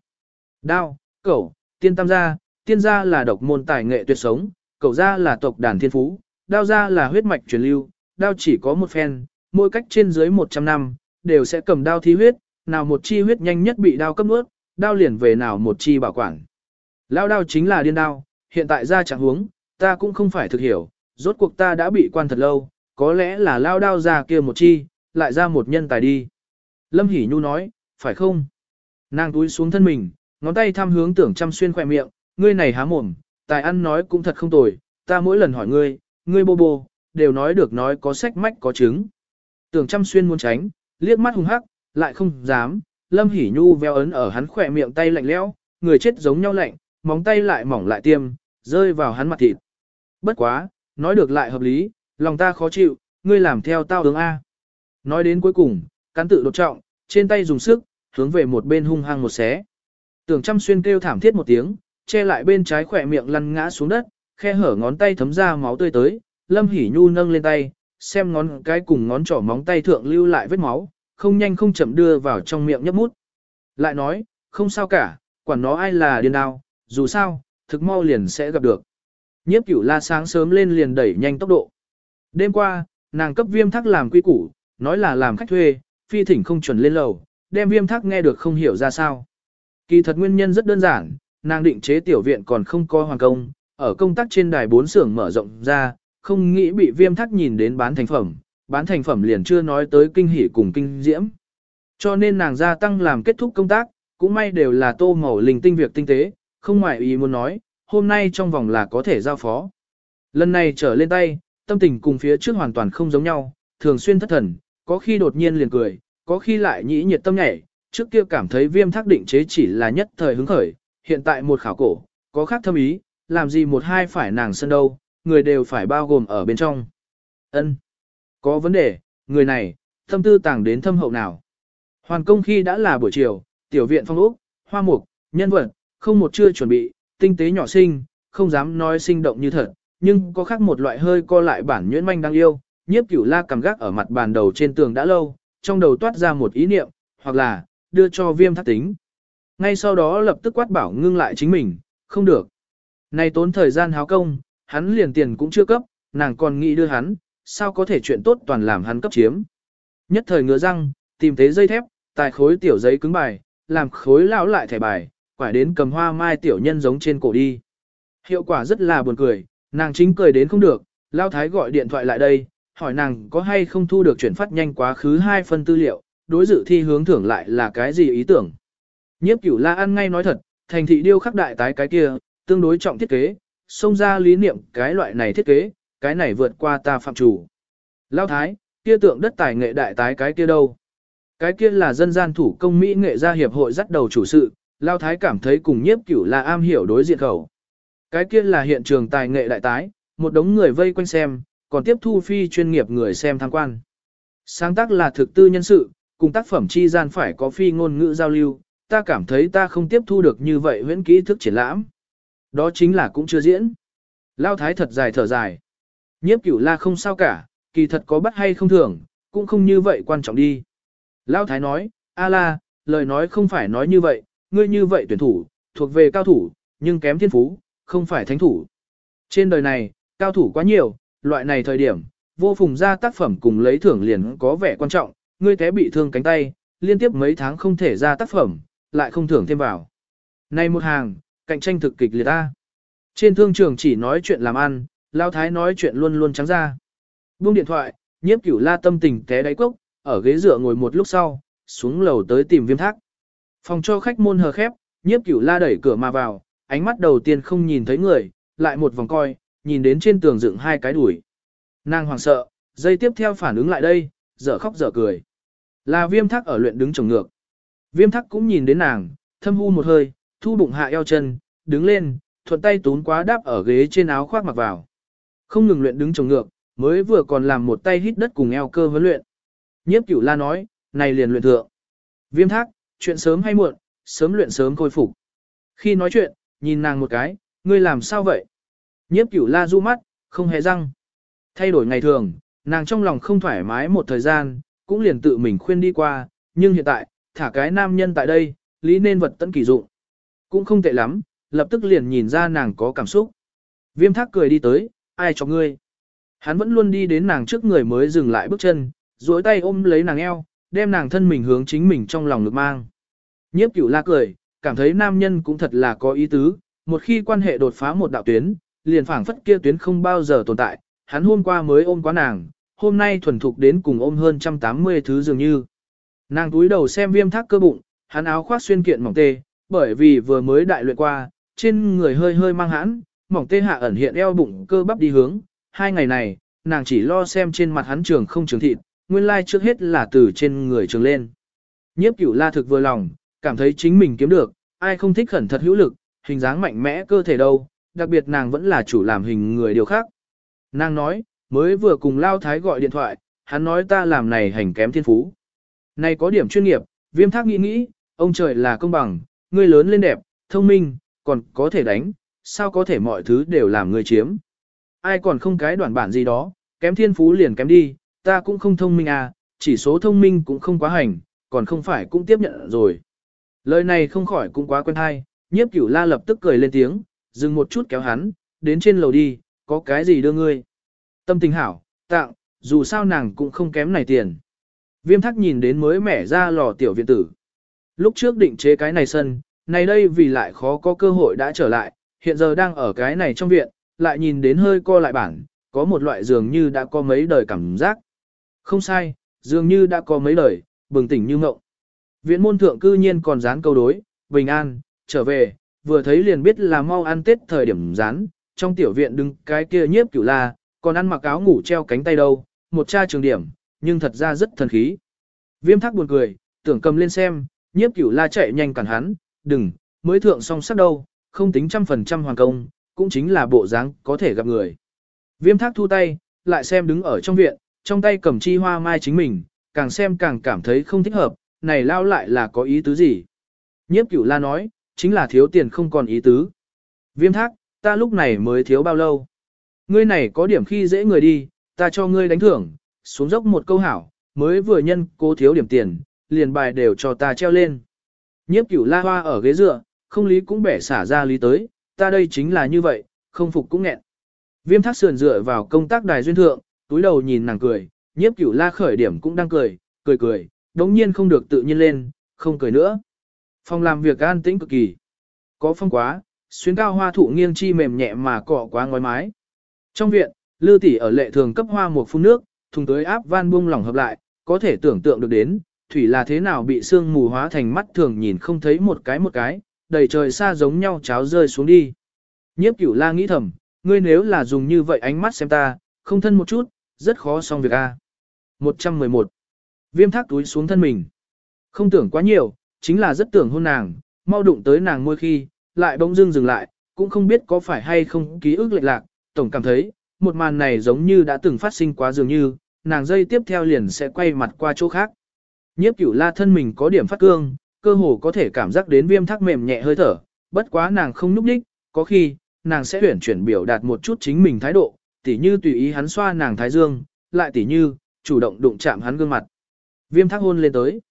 Đao, cẩu, tiên tam gia, tiên gia là độc môn tài nghệ tuyệt sống, cẩu gia là tộc đàn thiên phú, đao gia là huyết mạch truyền lưu, đao chỉ có một phen, mỗi cách trên dưới 100 năm, đều sẽ cầm đao thí huyết, nào một chi huyết nhanh nhất bị đao cấp nuốt, đao liền về nào một chi bảo quản. Lao đao chính là điên đao, hiện tại ra trạng huống, ta cũng không phải thực hiểu, rốt cuộc ta đã bị quan thật lâu, có lẽ là lao đao ra kia một chi, lại ra một nhân tài đi. Lâm Hỷ Nhu nói, phải không? Nàng túi xuống thân mình, ngón tay tham hướng tưởng chăm xuyên khỏe miệng, ngươi này há mồm, tài ăn nói cũng thật không tồi, ta mỗi lần hỏi ngươi, ngươi bô bô, đều nói được nói có sách mách có chứng. Tưởng chăm xuyên muốn tránh, liếc mắt hung hắc, lại không dám, Lâm Hỷ Nhu veo ấn ở hắn khỏe miệng tay lạnh lẽo, người chết giống nhau lạnh, móng tay lại mỏng lại tiêm, rơi vào hắn mặt thịt. Bất quá, nói được lại hợp lý, lòng ta khó chịu, ngươi làm theo tao hướng A. Nói đến cuối cùng, cắn tự đột trọng, trên tay dùng sức, hướng về một bên hung hăng một xé. Tưởng chăm xuyên kêu thảm thiết một tiếng, che lại bên trái khỏe miệng lăn ngã xuống đất, khe hở ngón tay thấm ra máu tươi tới, Lâm Hỷ Nhu nâng lên tay, xem ngón cái cùng ngón trỏ móng tay thượng lưu lại vết máu, không nhanh không chậm đưa vào trong miệng nhấp mút. Lại nói, không sao cả, quản nó ai là điên đao, dù sao, thực mau liền sẽ gặp được. Nhiếp cửu la sáng sớm lên liền đẩy nhanh tốc độ. Đêm qua, nàng cấp viêm thác làm quy củ, nói là làm khách thuê, phi thỉnh không chuẩn lên lầu, đem viêm thác nghe được không hiểu ra sao. Kỳ thật nguyên nhân rất đơn giản, nàng định chế tiểu viện còn không có hoàn công, ở công tác trên đài bốn xưởng mở rộng ra, không nghĩ bị viêm thắc nhìn đến bán thành phẩm, bán thành phẩm liền chưa nói tới kinh hỉ cùng kinh diễm. Cho nên nàng gia tăng làm kết thúc công tác, cũng may đều là tô màu linh tinh việc tinh tế, không ngoại ý muốn nói, hôm nay trong vòng là có thể giao phó. Lần này trở lên tay, tâm tình cùng phía trước hoàn toàn không giống nhau, thường xuyên thất thần, có khi đột nhiên liền cười, có khi lại nhĩ nhiệt tâm nhảy, trước kia cảm thấy viêm thác định chế chỉ là nhất thời hứng khởi, hiện tại một khảo cổ, có khác thâm ý, làm gì một hai phải nàng sân đâu, người đều phải bao gồm ở bên trong. ân Có vấn đề, người này, thâm tư tàng đến thâm hậu nào. Hoàn công khi đã là buổi chiều, tiểu viện phong ốc, hoa mục, nhân vật, không một chưa chuẩn bị, tinh tế nhỏ sinh, không dám nói sinh động như thật, nhưng có khác một loại hơi co lại bản nhuyễn manh đang yêu, nhiếp cửu la cầm gác ở mặt bàn đầu trên tường đã lâu, trong đầu toát ra một ý niệm, hoặc là, đưa cho viêm thác tính. Ngay sau đó lập tức quát bảo ngưng lại chính mình, không được. Này tốn thời gian háo công, hắn liền tiền cũng chưa cấp, nàng còn nghĩ đưa hắn, sao có thể chuyện tốt toàn làm hắn cấp chiếm. Nhất thời ngứa răng, tìm thế dây thép, tài khối tiểu giấy cứng bài, làm khối lão lại thẻ bài, quải đến cầm hoa mai tiểu nhân giống trên cổ đi. Hiệu quả rất là buồn cười, nàng chính cười đến không được, Lao Thái gọi điện thoại lại đây, hỏi nàng có hay không thu được chuyển phát nhanh quá khứ hai phần tư liệu, đối dự thi hướng thưởng lại là cái gì ý tưởng. Nhiếp cửu la ăn ngay nói thật, thành thị điêu khắc đại tái cái kia, tương đối trọng thiết kế, xông ra lý niệm cái loại này thiết kế, cái này vượt qua ta phạm chủ. Lao Thái, kia tượng đất tài nghệ đại tái cái kia đâu? Cái kia là dân gian thủ công Mỹ nghệ gia hiệp hội dắt đầu chủ sự, Lao Thái cảm thấy cùng nhiếp cửu là am hiểu đối diện khẩu. Cái kia là hiện trường tài nghệ đại tái, một đống người vây quanh xem, còn tiếp thu phi chuyên nghiệp người xem tham quan. Sáng tác là thực tư nhân sự, cùng tác phẩm chi gian phải có phi ngôn ngữ giao lưu, ta cảm thấy ta không tiếp thu được như vậy huyễn kỹ thức triển lãm. Đó chính là cũng chưa diễn. Lao Thái thật dài thở dài. Nhiếp cửu la không sao cả, kỳ thật có bắt hay không thường, cũng không như vậy quan trọng đi. Lao Thái nói, a la, lời nói không phải nói như vậy, ngươi như vậy tuyển thủ, thuộc về cao thủ, nhưng kém thiên phú, không phải thánh thủ. Trên đời này, cao thủ quá nhiều, loại này thời điểm, vô phùng ra tác phẩm cùng lấy thưởng liền có vẻ quan trọng, ngươi té bị thương cánh tay, liên tiếp mấy tháng không thể ra tác phẩm, lại không thưởng thêm vào. Này một hàng, cạnh tranh thực kịch liệt ta. Trên thương trường chỉ nói chuyện làm ăn, Lao Thái nói chuyện luôn luôn trắng ra. Buông điện thoại, nhiếp cửu la tâm tình té đáy cốc, ở ghế dựa ngồi một lúc sau, xuống lầu tới tìm viêm thác. Phòng cho khách môn hờ khép, nhiếp cửu la đẩy cửa mà vào, ánh mắt đầu tiên không nhìn thấy người, lại một vòng coi, nhìn đến trên tường dựng hai cái đuổi. Nàng hoảng sợ, dây tiếp theo phản ứng lại đây, dở khóc dở cười. Là viêm thác ở luyện đứng trồng ngược. Viêm thác cũng nhìn đến nàng, thâm hu một hơi, thu bụng hạ eo chân, đứng lên, thuận tay tún quá đáp ở ghế trên áo khoác mặc vào. Không ngừng luyện đứng trồng ngược, mới vừa còn làm một tay hít đất cùng eo cơ huấn luyện. Nhiếp cửu la nói, này liền luyện thượng. Viêm thác, chuyện sớm hay muộn, sớm luyện sớm khôi phục. Khi nói chuyện, nhìn nàng một cái, ngươi làm sao vậy? Nhiếp cửu la du mắt, không hề răng. Thay đổi ngày thường, nàng trong lòng không thoải mái một thời gian, cũng liền tự mình khuyên đi qua, nhưng hiện tại, thả cái nam nhân tại đây, lý nên vật tận kỳ dụng. Cũng không tệ lắm, lập tức liền nhìn ra nàng có cảm xúc. Viêm thác cười đi tới, ai cho ngươi? Hắn vẫn luôn đi đến nàng trước người mới dừng lại bước chân, duỗi tay ôm lấy nàng eo, đem nàng thân mình hướng chính mình trong lòng ngực mang. Nhiếp cửu la cười, cảm thấy nam nhân cũng thật là có ý tứ, một khi quan hệ đột phá một đạo tuyến, liền phảng phất kia tuyến không bao giờ tồn tại, hắn hôm qua mới ôm quá nàng, hôm nay thuần thục đến cùng ôm hơn 180 thứ dường như. Nàng túi đầu xem viêm thác cơ bụng, hắn áo khoác xuyên kiện mỏng tê, bởi vì vừa mới đại luyện qua, trên người hơi hơi mang hãn, mỏng tê hạ ẩn hiện eo bụng cơ bắp đi hướng. Hai ngày này, nàng chỉ lo xem trên mặt hắn trường không trường thịt, nguyên lai trước hết là từ trên người trường lên. Nhiếp cửu la thực vừa lòng, cảm thấy chính mình kiếm được, ai không thích khẩn thật hữu lực, hình dáng mạnh mẽ cơ thể đâu, đặc biệt nàng vẫn là chủ làm hình người điều khác. Nàng nói, mới vừa cùng Lao Thái gọi điện thoại, hắn nói ta làm này hành kém thiên phú. Này có điểm chuyên nghiệp, viêm thác nghĩ nghĩ, ông trời là công bằng, ngươi lớn lên đẹp, thông minh, còn có thể đánh, sao có thể mọi thứ đều làm ngươi chiếm. Ai còn không cái đoạn bản gì đó, kém thiên phú liền kém đi, ta cũng không thông minh à, chỉ số thông minh cũng không quá hành, còn không phải cũng tiếp nhận rồi. Lời này không khỏi cũng quá quen hay, nhiếp cửu la lập tức cười lên tiếng, dừng một chút kéo hắn, đến trên lầu đi, có cái gì đưa ngươi. Tâm tình hảo, tặng, dù sao nàng cũng không kém này tiền. Viêm thắc nhìn đến mới mẻ ra lò tiểu viện tử. Lúc trước định chế cái này sân, này đây vì lại khó có cơ hội đã trở lại, hiện giờ đang ở cái này trong viện, lại nhìn đến hơi co lại bản, có một loại dường như đã có mấy đời cảm giác. Không sai, dường như đã có mấy đời, bừng tỉnh như ngộng. Viện môn thượng cư nhiên còn dán câu đối, bình an, trở về, vừa thấy liền biết là mau ăn tết thời điểm dán, trong tiểu viện đứng cái kia nhiếp cửu la, còn ăn mặc áo ngủ treo cánh tay đâu, một cha trường điểm, nhưng thật ra rất thần khí. Viêm thác buồn cười, tưởng cầm lên xem, nhiếp cửu la chạy nhanh cản hắn, đừng, mới thượng song sắc đâu, không tính trăm phần trăm hoàn công, cũng chính là bộ dáng có thể gặp người. Viêm thác thu tay, lại xem đứng ở trong viện, trong tay cầm chi hoa mai chính mình, càng xem càng cảm thấy không thích hợp, này lao lại là có ý tứ gì. Nhiếp cửu la nói, chính là thiếu tiền không còn ý tứ. Viêm thác, ta lúc này mới thiếu bao lâu. Ngươi này có điểm khi dễ người đi, ta cho ngươi đánh thưởng, xuống dốc một câu hảo, mới vừa nhân cố thiếu điểm tiền, liền bài đều cho ta treo lên. Nhiếp cửu la hoa ở ghế dựa, không lý cũng bẻ xả ra lý tới, ta đây chính là như vậy, không phục cũng nghẹn. Viêm thác sườn dựa vào công tác đài duyên thượng, túi đầu nhìn nàng cười, nhiếp cửu la khởi điểm cũng đang cười, cười cười, đống nhiên không được tự nhiên lên, không cười nữa. Phòng làm việc an tĩnh cực kỳ. Có phong quá, xuyến cao hoa thụ nghiêng chi mềm nhẹ mà cọ quá ngói mái. Trong viện, lư tỷ ở lệ thường cấp hoa một phun nước, thùng tới áp van buông lỏng hợp lại, có thể tưởng tượng được đến, thủy là thế nào bị sương mù hóa thành mắt thường nhìn không thấy một cái một cái, đầy trời xa giống nhau cháo rơi xuống đi. Nhiếp cửu la nghĩ thầm, ngươi nếu là dùng như vậy ánh mắt xem ta, không thân một chút, rất khó xong việc a. 111. Viêm thác túi xuống thân mình. Không tưởng quá nhiều, chính là rất tưởng hôn nàng, mau đụng tới nàng môi khi, lại bỗng dưng dừng lại, cũng không biết có phải hay không ký ức lệch lạc, tổng cảm thấy, một màn này giống như đã từng phát sinh quá dường như, nàng dây tiếp theo liền sẽ quay mặt qua chỗ khác. Nhiếp cửu la thân mình có điểm phát cương, cơ hồ có thể cảm giác đến viêm thác mềm nhẹ hơi thở, bất quá nàng không núp đích, có khi, nàng sẽ tuyển chuyển biểu đạt một chút chính mình thái độ, tỉ như tùy ý hắn xoa nàng thái dương, lại tỉ như, chủ động đụng chạm hắn gương mặt. Viêm thác hôn lên tới.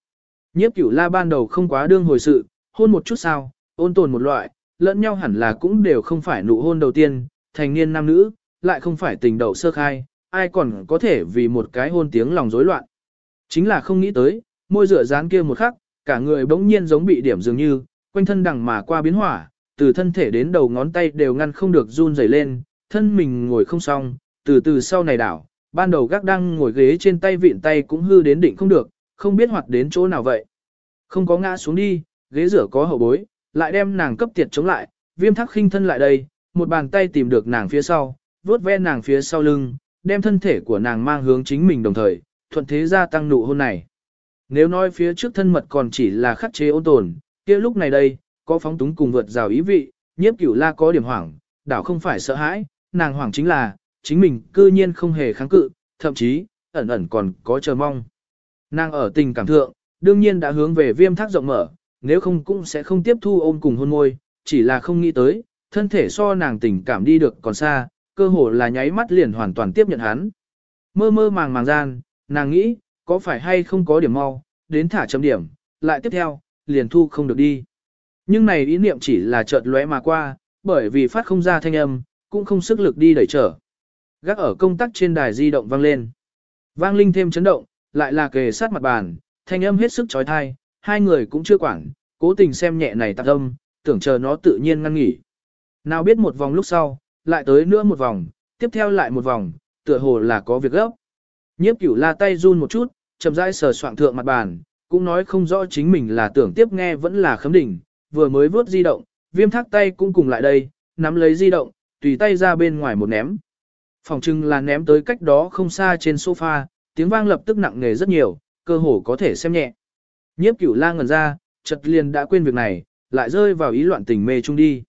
Nhiếp cửu la ban đầu không quá đương hồi sự, hôn một chút sao, ôn tồn một loại, lẫn nhau hẳn là cũng đều không phải nụ hôn đầu tiên, thành niên nam nữ, lại không phải tình đầu sơ khai, ai còn có thể vì một cái hôn tiếng lòng rối loạn. Chính là không nghĩ tới, môi rửa dán kia một khắc, cả người bỗng nhiên giống bị điểm dường như, quanh thân đằng mà qua biến hỏa, từ thân thể đến đầu ngón tay đều ngăn không được run rẩy lên, thân mình ngồi không xong, từ từ sau này đảo, ban đầu gác đang ngồi ghế trên tay vịn tay cũng hư đến định không được, không biết hoạt đến chỗ nào vậy. Không có ngã xuống đi, ghế rửa có hậu bối, lại đem nàng cấp tiệt chống lại, viêm thắc khinh thân lại đây, một bàn tay tìm được nàng phía sau, vuốt ve nàng phía sau lưng, đem thân thể của nàng mang hướng chính mình đồng thời, thuận thế gia tăng nụ hôn này. Nếu nói phía trước thân mật còn chỉ là khắc chế ôn tồn, kia lúc này đây, có phóng túng cùng vượt rào ý vị, nhiếp cửu la có điểm hoảng, đảo không phải sợ hãi, nàng hoảng chính là, chính mình cư nhiên không hề kháng cự, thậm chí, ẩn ẩn còn có chờ mong. Nàng ở tình cảm thượng, đương nhiên đã hướng về viêm thác rộng mở, nếu không cũng sẽ không tiếp thu ôm cùng hôn môi, chỉ là không nghĩ tới, thân thể so nàng tình cảm đi được còn xa, cơ hồ là nháy mắt liền hoàn toàn tiếp nhận hắn. Mơ mơ màng màng gian, nàng nghĩ, có phải hay không có điểm mau, đến thả chấm điểm, lại tiếp theo, liền thu không được đi. Nhưng này ý niệm chỉ là chợt lóe mà qua, bởi vì phát không ra thanh âm, cũng không sức lực đi đẩy trở. Gác ở công tắc trên đài di động vang lên. Vang linh thêm chấn động, lại là kề sát mặt bàn, thanh âm hết sức trói thai, hai người cũng chưa quản, cố tình xem nhẹ này tạc âm, tưởng chờ nó tự nhiên ngăn nghỉ. Nào biết một vòng lúc sau, lại tới nữa một vòng, tiếp theo lại một vòng, tựa hồ là có việc gấp. Nhiếp cửu la tay run một chút, chậm rãi sờ soạn thượng mặt bàn, cũng nói không rõ chính mình là tưởng tiếp nghe vẫn là khấm đỉnh, vừa mới vớt di động, viêm thác tay cũng cùng lại đây, nắm lấy di động, tùy tay ra bên ngoài một ném. Phòng trưng là ném tới cách đó không xa trên sofa, tiếng vang lập tức nặng nề rất nhiều, cơ hồ có thể xem nhẹ. Nhiếp cửu la ngẩn ra, chợt liền đã quên việc này, lại rơi vào ý loạn tình mê chung đi.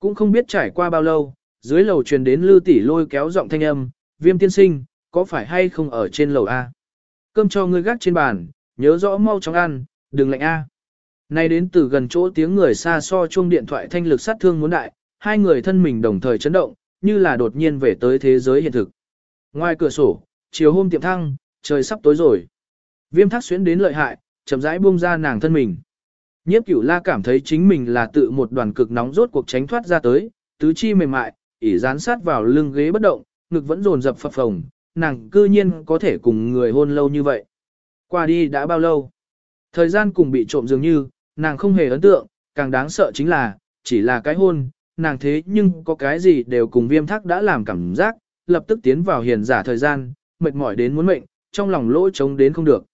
Cũng không biết trải qua bao lâu, dưới lầu truyền đến lư tỷ lôi kéo giọng thanh âm, viêm tiên sinh, có phải hay không ở trên lầu A? Cơm cho ngươi gác trên bàn, nhớ rõ mau chóng ăn, đừng lạnh A. Nay đến từ gần chỗ tiếng người xa so chuông điện thoại thanh lực sát thương muốn đại, hai người thân mình đồng thời chấn động, như là đột nhiên về tới thế giới hiện thực. Ngoài cửa sổ, chiều hôm tiệm thăng, trời sắp tối rồi. Viêm thác xuyến đến lợi hại, chậm rãi buông ra nàng thân mình. Nhiếp cửu la cảm thấy chính mình là tự một đoàn cực nóng rốt cuộc tránh thoát ra tới, tứ chi mềm mại, ỉ dán sát vào lưng ghế bất động, ngực vẫn dồn dập phập phồng, nàng cư nhiên có thể cùng người hôn lâu như vậy. Qua đi đã bao lâu? Thời gian cùng bị trộm dường như, nàng không hề ấn tượng, càng đáng sợ chính là, chỉ là cái hôn, nàng thế nhưng có cái gì đều cùng viêm thác đã làm cảm giác, lập tức tiến vào hiền giả thời gian, mệt mỏi đến muốn mệnh, trong lòng lỗ trống đến không được.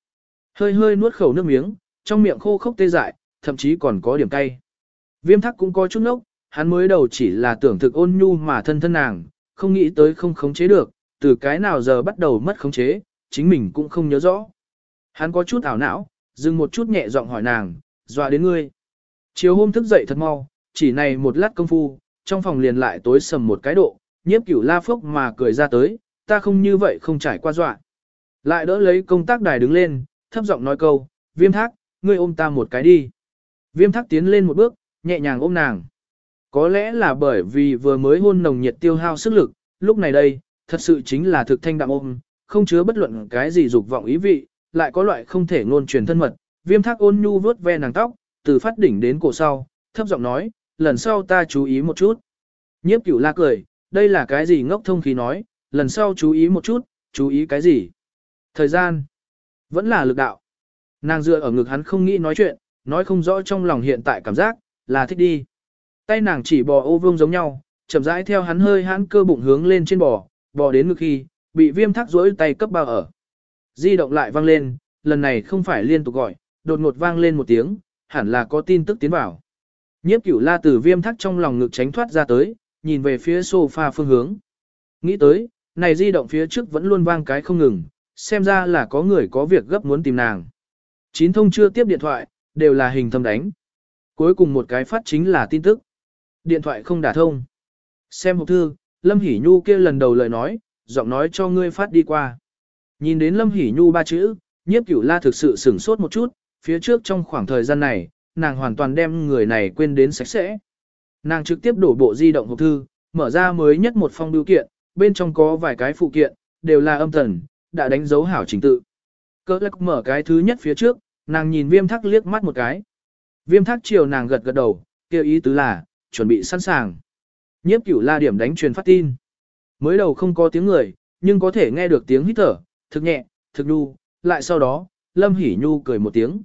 Hơi hơi nuốt khẩu nước miếng, trong miệng khô khốc tê dại, thậm chí còn có điểm cay. Viêm thác cũng có chút nốc, hắn mới đầu chỉ là tưởng thực ôn nhu mà thân thân nàng, không nghĩ tới không khống chế được, từ cái nào giờ bắt đầu mất khống chế, chính mình cũng không nhớ rõ. Hắn có chút ảo não, dừng một chút nhẹ giọng hỏi nàng, dọa đến ngươi. Chiều hôm thức dậy thật mau, chỉ này một lát công phu, trong phòng liền lại tối sầm một cái độ, nhiếp cửu la phốc mà cười ra tới, ta không như vậy không trải qua dọa. Lại đỡ lấy công tác đài đứng lên, thấp giọng nói câu, viêm thác, ngươi ôm ta một cái đi. Viêm thác tiến lên một bước, nhẹ nhàng ôm nàng. Có lẽ là bởi vì vừa mới hôn nồng nhiệt tiêu hao sức lực, lúc này đây, thật sự chính là thực thanh đạm ôm, không chứa bất luận cái gì dục vọng ý vị, lại có loại không thể ngôn truyền thân mật. Viêm thác ôn nhu vớt ve nàng tóc, từ phát đỉnh đến cổ sau, thấp giọng nói, lần sau ta chú ý một chút. Nhiếp cửu la cười, đây là cái gì ngốc thông khí nói, lần sau chú ý một chút, chú ý cái gì? Thời gian, vẫn là lực đạo. Nàng dựa ở ngực hắn không nghĩ nói chuyện, nói không rõ trong lòng hiện tại cảm giác, là thích đi. Tay nàng chỉ bò ô vương giống nhau, chậm rãi theo hắn hơi hãn cơ bụng hướng lên trên bò, bò đến ngực khi, bị viêm thác rỗi tay cấp bao ở. Di động lại vang lên, lần này không phải liên tục gọi, đột ngột vang lên một tiếng, hẳn là có tin tức tiến vào. Nhiếp cửu la từ viêm thác trong lòng ngực tránh thoát ra tới, nhìn về phía sofa phương hướng. Nghĩ tới, này di động phía trước vẫn luôn vang cái không ngừng, xem ra là có người có việc gấp muốn tìm nàng. Chín thông chưa tiếp điện thoại, đều là hình thâm đánh. Cuối cùng một cái phát chính là tin tức. Điện thoại không đả thông. Xem hộp thư, Lâm Hỷ Nhu kia lần đầu lời nói, giọng nói cho ngươi phát đi qua. Nhìn đến Lâm Hỷ Nhu ba chữ, nhiếp cửu la thực sự sửng sốt một chút, phía trước trong khoảng thời gian này, nàng hoàn toàn đem người này quên đến sạch sẽ. Nàng trực tiếp đổ bộ di động hộp thư, mở ra mới nhất một phong biểu kiện, bên trong có vài cái phụ kiện, đều là âm thần, đã đánh dấu hảo trình tự. Cơ lắc mở cái thứ nhất phía trước, nàng nhìn viêm thắc liếc mắt một cái. Viêm thắc chiều nàng gật gật đầu, kêu ý tứ là, chuẩn bị sẵn sàng. Nhiếp cửu la điểm đánh truyền phát tin. Mới đầu không có tiếng người, nhưng có thể nghe được tiếng hít thở, thực nhẹ, thực đu, lại sau đó, Lâm Hỷ Nhu cười một tiếng.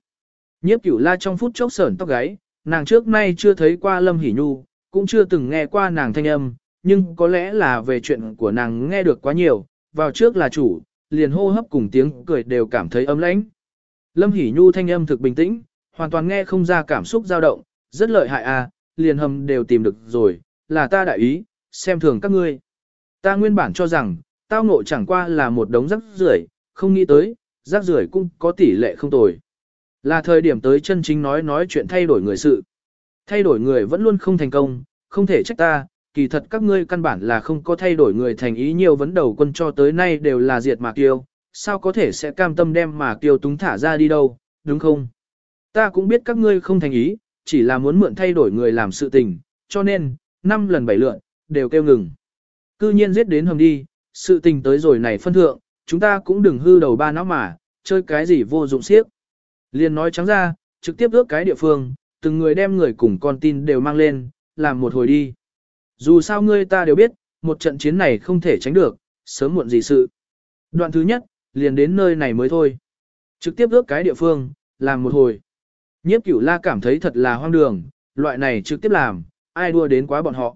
Nhiếp cửu la trong phút chốc sởn tóc gáy, nàng trước nay chưa thấy qua Lâm Hỷ Nhu, cũng chưa từng nghe qua nàng thanh âm, nhưng có lẽ là về chuyện của nàng nghe được quá nhiều, vào trước là chủ, liền hô hấp cùng tiếng cười đều cảm thấy ấm lãnh. Lâm Hỷ Nhu thanh âm thực bình tĩnh, hoàn toàn nghe không ra cảm xúc dao động, rất lợi hại à, liền hầm đều tìm được rồi, là ta đại ý, xem thường các ngươi. Ta nguyên bản cho rằng, tao ngộ chẳng qua là một đống rác rưởi, không nghĩ tới, rác rưởi cũng có tỷ lệ không tồi. Là thời điểm tới chân chính nói nói chuyện thay đổi người sự. Thay đổi người vẫn luôn không thành công, không thể trách ta, kỳ thật các ngươi căn bản là không có thay đổi người thành ý nhiều vấn đầu quân cho tới nay đều là diệt mạc tiêu, sao có thể sẽ cam tâm đem mạc tiêu túng thả ra đi đâu, đúng không? Ta cũng biết các ngươi không thành ý, chỉ là muốn mượn thay đổi người làm sự tình, cho nên, năm lần bảy lượn, đều kêu ngừng. Cư nhiên giết đến hầm đi, sự tình tới rồi này phân thượng, chúng ta cũng đừng hư đầu ba nó mà, chơi cái gì vô dụng siếc. Liền nói trắng ra, trực tiếp ước cái địa phương, từng người đem người cùng con tin đều mang lên, làm một hồi đi. Dù sao ngươi ta đều biết, một trận chiến này không thể tránh được, sớm muộn gì sự. Đoạn thứ nhất, liền đến nơi này mới thôi. Trực tiếp ước cái địa phương, làm một hồi. Nhiếp cửu la cảm thấy thật là hoang đường, loại này trực tiếp làm, ai đua đến quá bọn họ.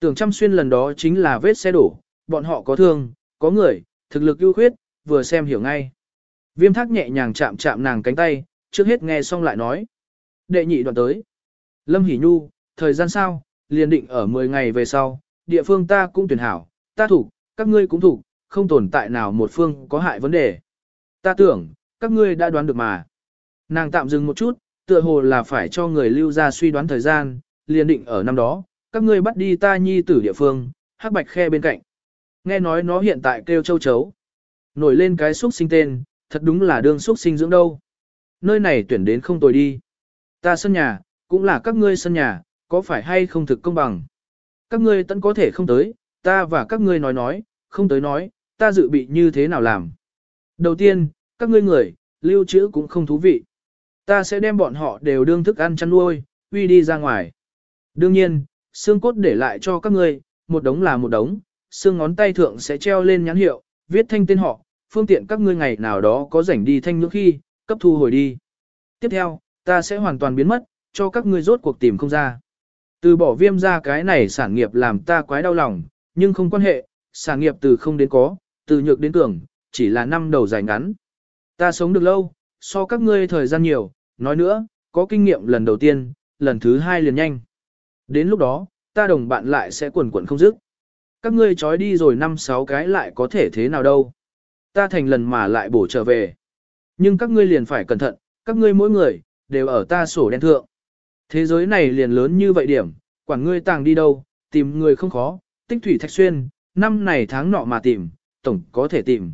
Tưởng chăm xuyên lần đó chính là vết xe đổ, bọn họ có thương, có người, thực lực ưu khuyết, vừa xem hiểu ngay. Viêm thác nhẹ nhàng chạm chạm nàng cánh tay, trước hết nghe xong lại nói. Đệ nhị đoạn tới. Lâm Hỷ Nhu, thời gian sao, liền định ở 10 ngày về sau, địa phương ta cũng tuyển hảo, ta thủ, các ngươi cũng thủ, không tồn tại nào một phương có hại vấn đề. Ta tưởng, các ngươi đã đoán được mà. Nàng tạm dừng một chút, tựa hồ là phải cho người lưu ra suy đoán thời gian, liền định ở năm đó, các ngươi bắt đi ta nhi tử địa phương, hắc bạch khe bên cạnh. Nghe nói nó hiện tại kêu châu chấu. Nổi lên cái xúc sinh tên, thật đúng là đương xúc sinh dưỡng đâu. Nơi này tuyển đến không tồi đi. Ta sân nhà, cũng là các ngươi sân nhà, có phải hay không thực công bằng. Các ngươi tận có thể không tới, ta và các ngươi nói nói, không tới nói, ta dự bị như thế nào làm. Đầu tiên, các ngươi người, lưu trữ cũng không thú vị. Ta sẽ đem bọn họ đều đương thức ăn chăn nuôi, uy đi ra ngoài. Đương nhiên, xương cốt để lại cho các ngươi, một đống là một đống, xương ngón tay thượng sẽ treo lên nhãn hiệu, viết thanh tên họ, phương tiện các ngươi ngày nào đó có rảnh đi thanh nhưỡng khi, cấp thu hồi đi. Tiếp theo, ta sẽ hoàn toàn biến mất, cho các ngươi rốt cuộc tìm không ra. Từ bỏ viêm ra cái này sản nghiệp làm ta quái đau lòng, nhưng không quan hệ, sản nghiệp từ không đến có, từ nhược đến cường, chỉ là năm đầu dài ngắn. Ta sống được lâu, so các ngươi thời gian nhiều, nói nữa, có kinh nghiệm lần đầu tiên, lần thứ hai liền nhanh. Đến lúc đó, ta đồng bạn lại sẽ quần quần không dứt. Các ngươi trói đi rồi năm sáu cái lại có thể thế nào đâu. Ta thành lần mà lại bổ trở về. Nhưng các ngươi liền phải cẩn thận, các ngươi mỗi người, đều ở ta sổ đen thượng. Thế giới này liền lớn như vậy điểm, quản ngươi tàng đi đâu, tìm người không khó, tích thủy thạch xuyên, năm này tháng nọ mà tìm, tổng có thể tìm.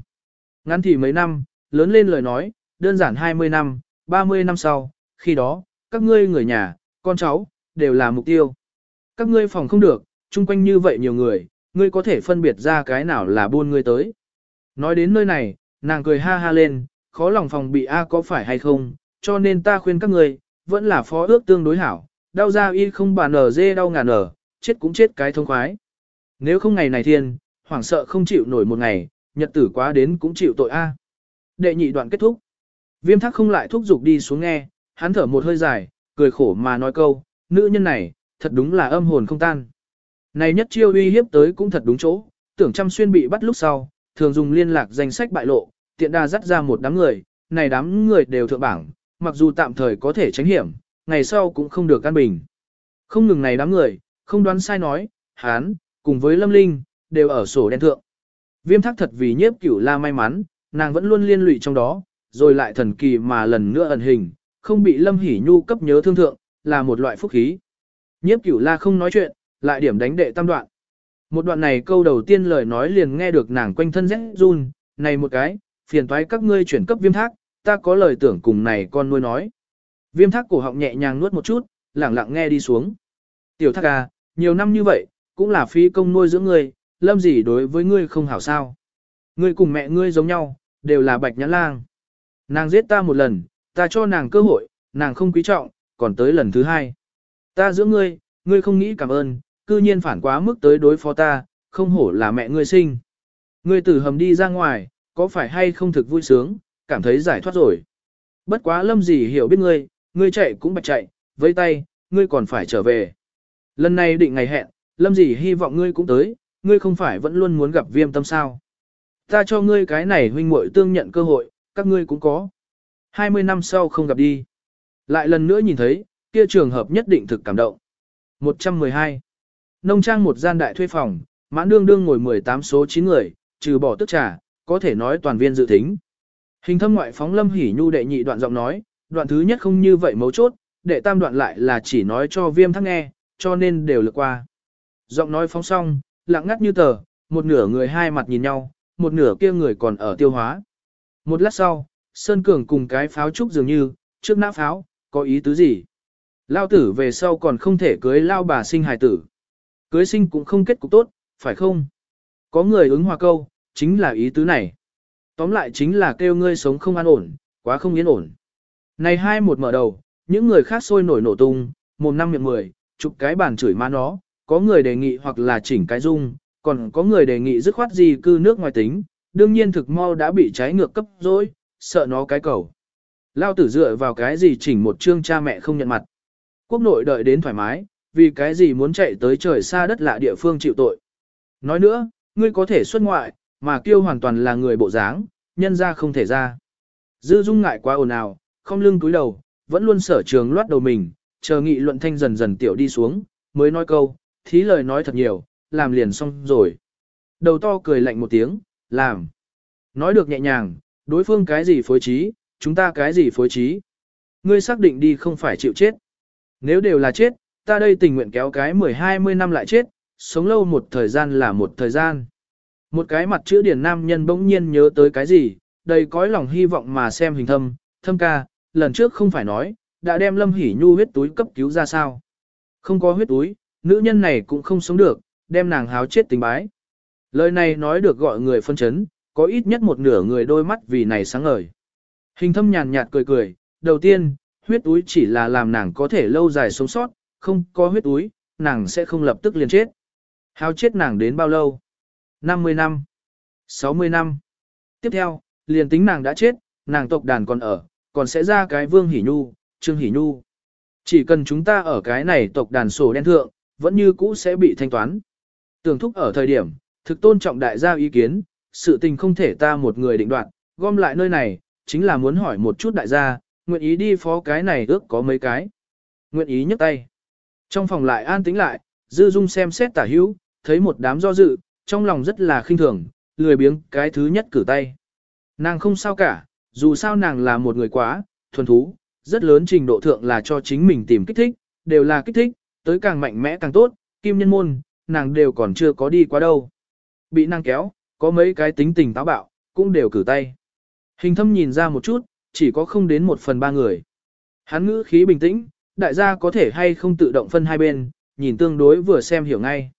Ngắn thì mấy năm, lớn lên lời nói, đơn giản 20 năm, 30 năm sau, khi đó, các ngươi người nhà, con cháu, đều là mục tiêu. Các ngươi phòng không được, chung quanh như vậy nhiều người, ngươi có thể phân biệt ra cái nào là buôn ngươi tới. Nói đến nơi này, nàng cười ha ha lên, khó lòng phòng bị A có phải hay không, cho nên ta khuyên các ngươi, vẫn là phó ước tương đối hảo, đau ra y không bàn ở dê đau ngàn ở, chết cũng chết cái thông khoái. Nếu không ngày này thiên, hoảng sợ không chịu nổi một ngày, nhật tử quá đến cũng chịu tội A. Đệ nhị đoạn kết thúc. Viêm thác không lại thúc giục đi xuống nghe, hắn thở một hơi dài, cười khổ mà nói câu, nữ nhân này, thật đúng là âm hồn không tan. Này nhất chiêu uy hiếp tới cũng thật đúng chỗ, tưởng chăm xuyên bị bắt lúc sau, thường dùng liên lạc danh sách bại lộ, tiện đa dắt ra một đám người, này đám người đều thượng bảng, mặc dù tạm thời có thể tránh hiểm, ngày sau cũng không được căn bình. Không ngừng này đám người, không đoán sai nói, hán, cùng với Lâm Linh, đều ở sổ đen thượng. Viêm thác thật vì nhiếp cửu la may mắn, nàng vẫn luôn liên lụy trong đó, rồi lại thần kỳ mà lần nữa ẩn hình, không bị Lâm Hỷ Nhu cấp nhớ thương thượng, là một loại phúc khí. Nhiếp cửu la không nói chuyện, lại điểm đánh đệ tam đoạn. Một đoạn này câu đầu tiên lời nói liền nghe được nàng quanh thân rẽ run, này một cái, phiền toái các ngươi chuyển cấp viêm thác, ta có lời tưởng cùng này con nuôi nói. Viêm thác cổ họng nhẹ nhàng nuốt một chút, lẳng lặng nghe đi xuống. Tiểu thác à, nhiều năm như vậy, cũng là phí công nuôi dưỡng ngươi, lâm gì đối với ngươi không hảo sao. Ngươi cùng mẹ ngươi giống nhau, đều là bạch nhãn lang. Nàng giết ta một lần, ta cho nàng cơ hội, nàng không quý trọng, còn tới lần thứ hai. Ta dưỡng ngươi, ngươi không nghĩ cảm ơn, cư nhiên phản quá mức tới đối phó ta, không hổ là mẹ ngươi sinh. Ngươi từ hầm đi ra ngoài, có phải hay không thực vui sướng, cảm thấy giải thoát rồi. Bất quá lâm gì hiểu biết ngươi, ngươi chạy cũng bạch chạy, với tay, ngươi còn phải trở về. Lần này định ngày hẹn, lâm gì hy vọng ngươi cũng tới, ngươi không phải vẫn luôn muốn gặp viêm tâm sao. Ta cho ngươi cái này huynh muội tương nhận cơ hội, các ngươi cũng có. 20 năm sau không gặp đi. Lại lần nữa nhìn thấy, kia trường hợp nhất định thực cảm động. 112. Nông trang một gian đại thuê phòng, mãn đương đương ngồi 18 số 9 người, trừ bỏ tức trà, có thể nói toàn viên dự tính. Hình thâm ngoại phóng lâm hỉ nhu đệ nhị đoạn giọng nói, đoạn thứ nhất không như vậy mấu chốt, đệ tam đoạn lại là chỉ nói cho viêm thắc nghe, cho nên đều lược qua. Giọng nói phóng xong, lặng ngắt như tờ, một nửa người hai mặt nhìn nhau, một nửa kia người còn ở tiêu hóa. Một lát sau, Sơn Cường cùng cái pháo trúc dường như, trước nã pháo, có ý tứ gì? Lao tử về sau còn không thể cưới lao bà sinh hài tử. Cưới sinh cũng không kết cục tốt, phải không? Có người ứng hòa câu, chính là ý tứ này. Tóm lại chính là kêu ngươi sống không an ổn, quá không yên ổn. Này hai một mở đầu, những người khác sôi nổi nổ tung, mồm năm miệng mười, chụp cái bàn chửi má nó, có người đề nghị hoặc là chỉnh cái dung, còn có người đề nghị dứt khoát gì cư nước ngoài tính, đương nhiên thực mau đã bị trái ngược cấp rồi, sợ nó cái cầu. Lao tử dựa vào cái gì chỉnh một chương cha mẹ không nhận mặt. Quốc nội đợi đến thoải mái, vì cái gì muốn chạy tới trời xa đất lạ địa phương chịu tội. Nói nữa, ngươi có thể xuất ngoại, mà kêu hoàn toàn là người bộ dáng, nhân ra không thể ra. Dư dung ngại quá ồn ào, không lưng túi đầu, vẫn luôn sở trường loát đầu mình, chờ nghị luận thanh dần dần tiểu đi xuống, mới nói câu, thí lời nói thật nhiều, làm liền xong rồi. Đầu to cười lạnh một tiếng, làm. Nói được nhẹ nhàng, đối phương cái gì phối trí, chúng ta cái gì phối trí. Ngươi xác định đi không phải chịu chết. Nếu đều là chết, ta đây tình nguyện kéo cái 10-20 năm lại chết, sống lâu một thời gian là một thời gian. Một cái mặt chữ điển nam nhân bỗng nhiên nhớ tới cái gì, đầy cõi lòng hy vọng mà xem hình thâm, thâm ca, lần trước không phải nói, đã đem Lâm hỉ Nhu huyết túi cấp cứu ra sao. Không có huyết túi, nữ nhân này cũng không sống được, đem nàng háo chết tình bái. Lời này nói được gọi người phân chấn, có ít nhất một nửa người đôi mắt vì này sáng ngời. Hình thâm nhàn nhạt cười cười, đầu tiên, huyết túi chỉ là làm nàng có thể lâu dài sống sót, không có huyết túi, nàng sẽ không lập tức liền chết. Háo chết nàng đến bao lâu? 50 năm, 60 năm. Tiếp theo, liền tính nàng đã chết, nàng tộc đàn còn ở, còn sẽ ra cái vương hỉ nhu, trương hỉ nhu. Chỉ cần chúng ta ở cái này tộc đàn sổ đen thượng, vẫn như cũ sẽ bị thanh toán. Tưởng thúc ở thời điểm, thực tôn trọng đại gia ý kiến, sự tình không thể ta một người định đoạt, gom lại nơi này, chính là muốn hỏi một chút đại gia, nguyện ý đi phó cái này ước có mấy cái. Nguyện ý nhấc tay. Trong phòng lại an tĩnh lại, dư dung xem xét tả hữu, thấy một đám do dự, trong lòng rất là khinh thường, lười biếng cái thứ nhất cử tay. Nàng không sao cả, dù sao nàng là một người quá, thuần thú, rất lớn trình độ thượng là cho chính mình tìm kích thích, đều là kích thích, tới càng mạnh mẽ càng tốt, kim nhân môn, nàng đều còn chưa có đi qua đâu. Bị nàng kéo, có mấy cái tính tình táo bạo, cũng đều cử tay. Hình thâm nhìn ra một chút, chỉ có không đến một phần ba người. Hắn ngữ khí bình tĩnh, đại gia có thể hay không tự động phân hai bên, nhìn tương đối vừa xem hiểu ngay.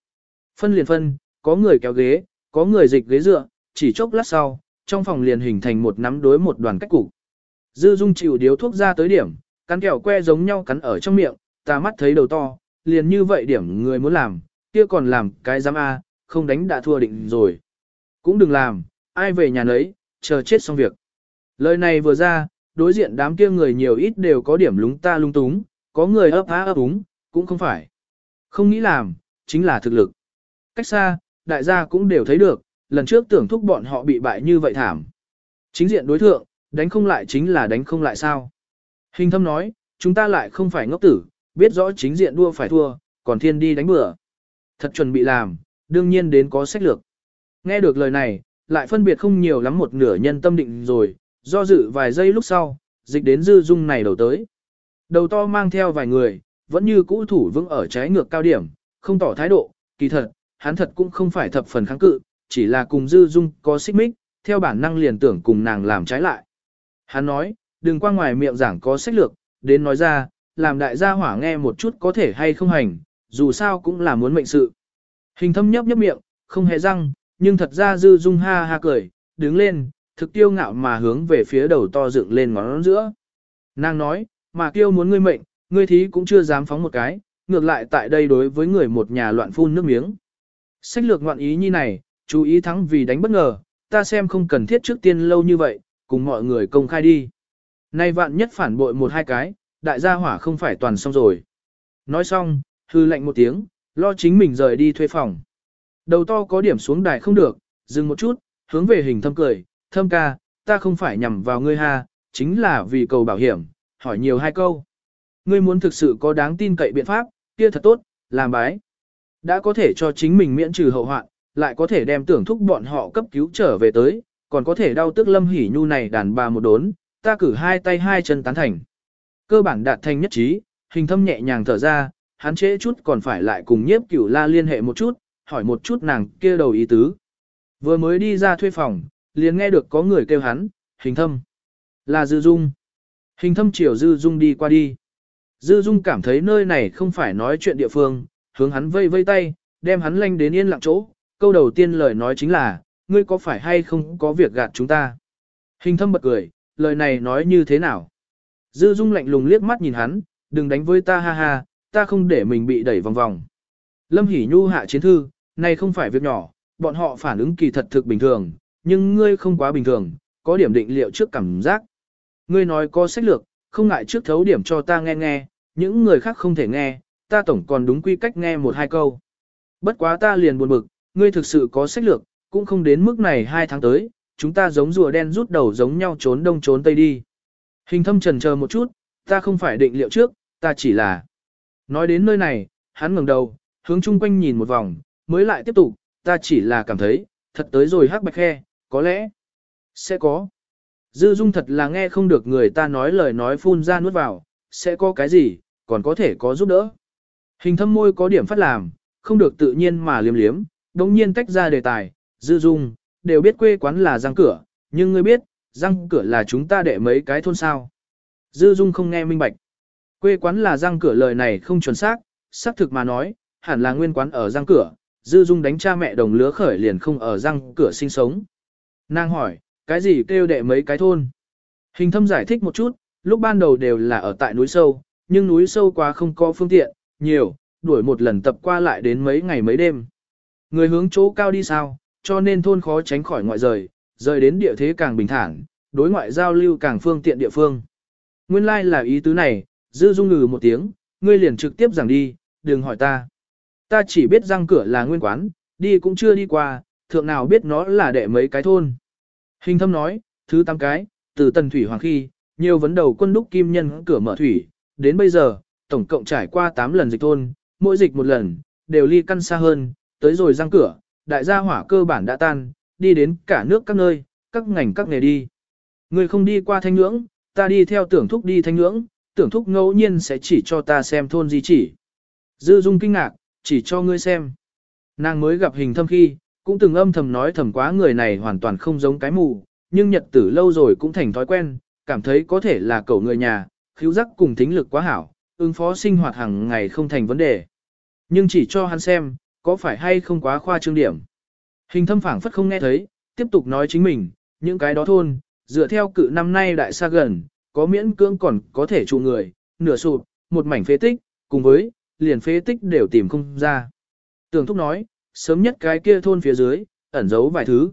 Phân liền phân, có người kéo ghế, có người dịch ghế dựa, chỉ chốc lát sau, trong phòng liền hình thành một nắm đối một đoàn cách cục. Dư Dung chịu điếu thuốc ra tới điểm, cắn kẹo que giống nhau cắn ở trong miệng, ta mắt thấy đầu to, liền như vậy điểm người muốn làm, kia còn làm cái giám A, không đánh đã thua định rồi. Cũng đừng làm, ai về nhà nấy, chờ chết xong việc. Lời này vừa ra, đối diện đám kia người nhiều ít đều có điểm lúng ta lung túng, có người ấp á ấp úng, cũng không phải. Không nghĩ làm, chính là thực lực. Cách xa, đại gia cũng đều thấy được, lần trước tưởng thúc bọn họ bị bại như vậy thảm. Chính diện đối thượng, đánh không lại chính là đánh không lại sao. Hình thâm nói, chúng ta lại không phải ngốc tử, biết rõ chính diện đua phải thua, còn thiên đi đánh bừa. Thật chuẩn bị làm, đương nhiên đến có sách lược. Nghe được lời này, lại phân biệt không nhiều lắm một nửa nhân tâm định rồi, do dự vài giây lúc sau, dịch đến dư dung này đầu tới. Đầu to mang theo vài người, vẫn như cũ thủ vững ở trái ngược cao điểm, không tỏ thái độ, kỳ thật, hắn thật cũng không phải thập phần kháng cự, chỉ là cùng dư dung có xích mích, theo bản năng liền tưởng cùng nàng làm trái lại. Hắn nói, đừng qua ngoài miệng giảng có sách lược, đến nói ra, làm đại gia hỏa nghe một chút có thể hay không hành, dù sao cũng là muốn mệnh sự. Hình thâm nhấp nhấp miệng, không hề răng, nhưng thật ra dư dung ha ha cười, đứng lên, thực tiêu ngạo mà hướng về phía đầu to dựng lên ngón giữa. Nàng nói, mà kiêu muốn ngươi mệnh, ngươi thí cũng chưa dám phóng một cái, ngược lại tại đây đối với người một nhà loạn phun nước miếng. Sách lược ngoạn ý như này, chú ý thắng vì đánh bất ngờ, ta xem không cần thiết trước tiên lâu như vậy, cùng mọi người công khai đi. Nay vạn nhất phản bội một hai cái, đại gia hỏa không phải toàn xong rồi. Nói xong, hư lệnh một tiếng, lo chính mình rời đi thuê phòng. Đầu to có điểm xuống đài không được, dừng một chút, hướng về hình thâm cười, thâm ca, ta không phải nhằm vào ngươi ha, chính là vì cầu bảo hiểm, hỏi nhiều hai câu. Ngươi muốn thực sự có đáng tin cậy biện pháp, kia thật tốt, làm bái. Đã có thể cho chính mình miễn trừ hậu hoạn, lại có thể đem tưởng thúc bọn họ cấp cứu trở về tới, còn có thể đau tức lâm hỉ nhu này đàn bà một đốn, ta cử hai tay hai chân tán thành. Cơ bản đạt thành nhất trí, hình thâm nhẹ nhàng thở ra, hắn trễ chút còn phải lại cùng nhiếp cửu la liên hệ một chút, hỏi một chút nàng kia đầu ý tứ. Vừa mới đi ra thuê phòng, liền nghe được có người kêu hắn, hình thâm. Là Dư Dung. Hình thâm chiều Dư Dung đi qua đi. Dư Dung cảm thấy nơi này không phải nói chuyện địa phương, hướng hắn vây vây tay, đem hắn lanh đến yên lặng chỗ. Câu đầu tiên lời nói chính là, ngươi có phải hay không có việc gạt chúng ta? Hình thâm bật cười, lời này nói như thế nào? Dư Dung lạnh lùng liếc mắt nhìn hắn, đừng đánh với ta ha ha, ta không để mình bị đẩy vòng vòng. Lâm Hỷ Nhu hạ chiến thư, này không phải việc nhỏ, bọn họ phản ứng kỳ thật thực bình thường, nhưng ngươi không quá bình thường, có điểm định liệu trước cảm giác. Ngươi nói có sách lược, không ngại trước thấu điểm cho ta nghe nghe, những người khác không thể nghe, ta tổng còn đúng quy cách nghe một hai câu. Bất quá ta liền buồn bực, ngươi thực sự có sách lược, cũng không đến mức này hai tháng tới, chúng ta giống rùa đen rút đầu giống nhau trốn đông trốn tây đi. Hình thâm trần chờ một chút, ta không phải định liệu trước, ta chỉ là. Nói đến nơi này, hắn ngẩng đầu, hướng chung quanh nhìn một vòng, mới lại tiếp tục, ta chỉ là cảm thấy, thật tới rồi hắc bạch khe, có lẽ, sẽ có. Dư dung thật là nghe không được người ta nói lời nói phun ra nuốt vào, sẽ có cái gì, còn có thể có giúp đỡ. Hình thâm môi có điểm phát làm, không được tự nhiên mà liếm liếm, đồng nhiên tách ra đề tài, dư dung, đều biết quê quán là răng cửa, nhưng ngươi biết, răng cửa là chúng ta để mấy cái thôn sao. Dư dung không nghe minh bạch. Quê quán là răng cửa lời này không chuẩn xác, xác thực mà nói, hẳn là nguyên quán ở răng cửa, dư dung đánh cha mẹ đồng lứa khởi liền không ở răng cửa sinh sống. Nàng hỏi, cái gì kêu đệ mấy cái thôn? Hình thâm giải thích một chút, lúc ban đầu đều là ở tại núi sâu, nhưng núi sâu quá không có phương tiện, nhiều, đuổi một lần tập qua lại đến mấy ngày mấy đêm. Người hướng chỗ cao đi sao, cho nên thôn khó tránh khỏi ngoại rời, rời đến địa thế càng bình thản, đối ngoại giao lưu càng phương tiện địa phương. Nguyên lai like là ý tứ này, dư dung ngừ một tiếng, ngươi liền trực tiếp giảng đi, đừng hỏi ta. Ta chỉ biết răng cửa là nguyên quán, đi cũng chưa đi qua, thượng nào biết nó là đệ mấy cái thôn. Hình thâm nói, thứ tám cái, từ tần thủy hoàng khi, nhiều vấn đầu quân đúc kim nhân cửa mở thủy, đến bây giờ, tổng cộng trải qua 8 lần dịch thôn, mỗi dịch một lần, đều ly căn xa hơn, tới rồi răng cửa, đại gia hỏa cơ bản đã tan, đi đến cả nước các nơi, các ngành các nghề đi. Người không đi qua thanh ngưỡng, ta đi theo tưởng thúc đi thanh ngưỡng, tưởng thúc ngẫu nhiên sẽ chỉ cho ta xem thôn di chỉ. Dư dung kinh ngạc, chỉ cho ngươi xem. Nàng mới gặp hình thâm khi, cũng từng âm thầm nói thầm quá người này hoàn toàn không giống cái mù, nhưng nhật tử lâu rồi cũng thành thói quen, cảm thấy có thể là cậu người nhà, khiếu giác cùng tính lực quá hảo, ứng phó sinh hoạt hàng ngày không thành vấn đề. Nhưng chỉ cho hắn xem, có phải hay không quá khoa trương điểm. Hình thâm phảng phất không nghe thấy, tiếp tục nói chính mình, những cái đó thôn, dựa theo cự năm nay đại xa gần, có miễn cưỡng còn có thể trụ người, nửa sụp, một mảnh phế tích, cùng với, liền phế tích đều tìm không ra. Tường thúc nói, sớm nhất cái kia thôn phía dưới, ẩn giấu vài thứ.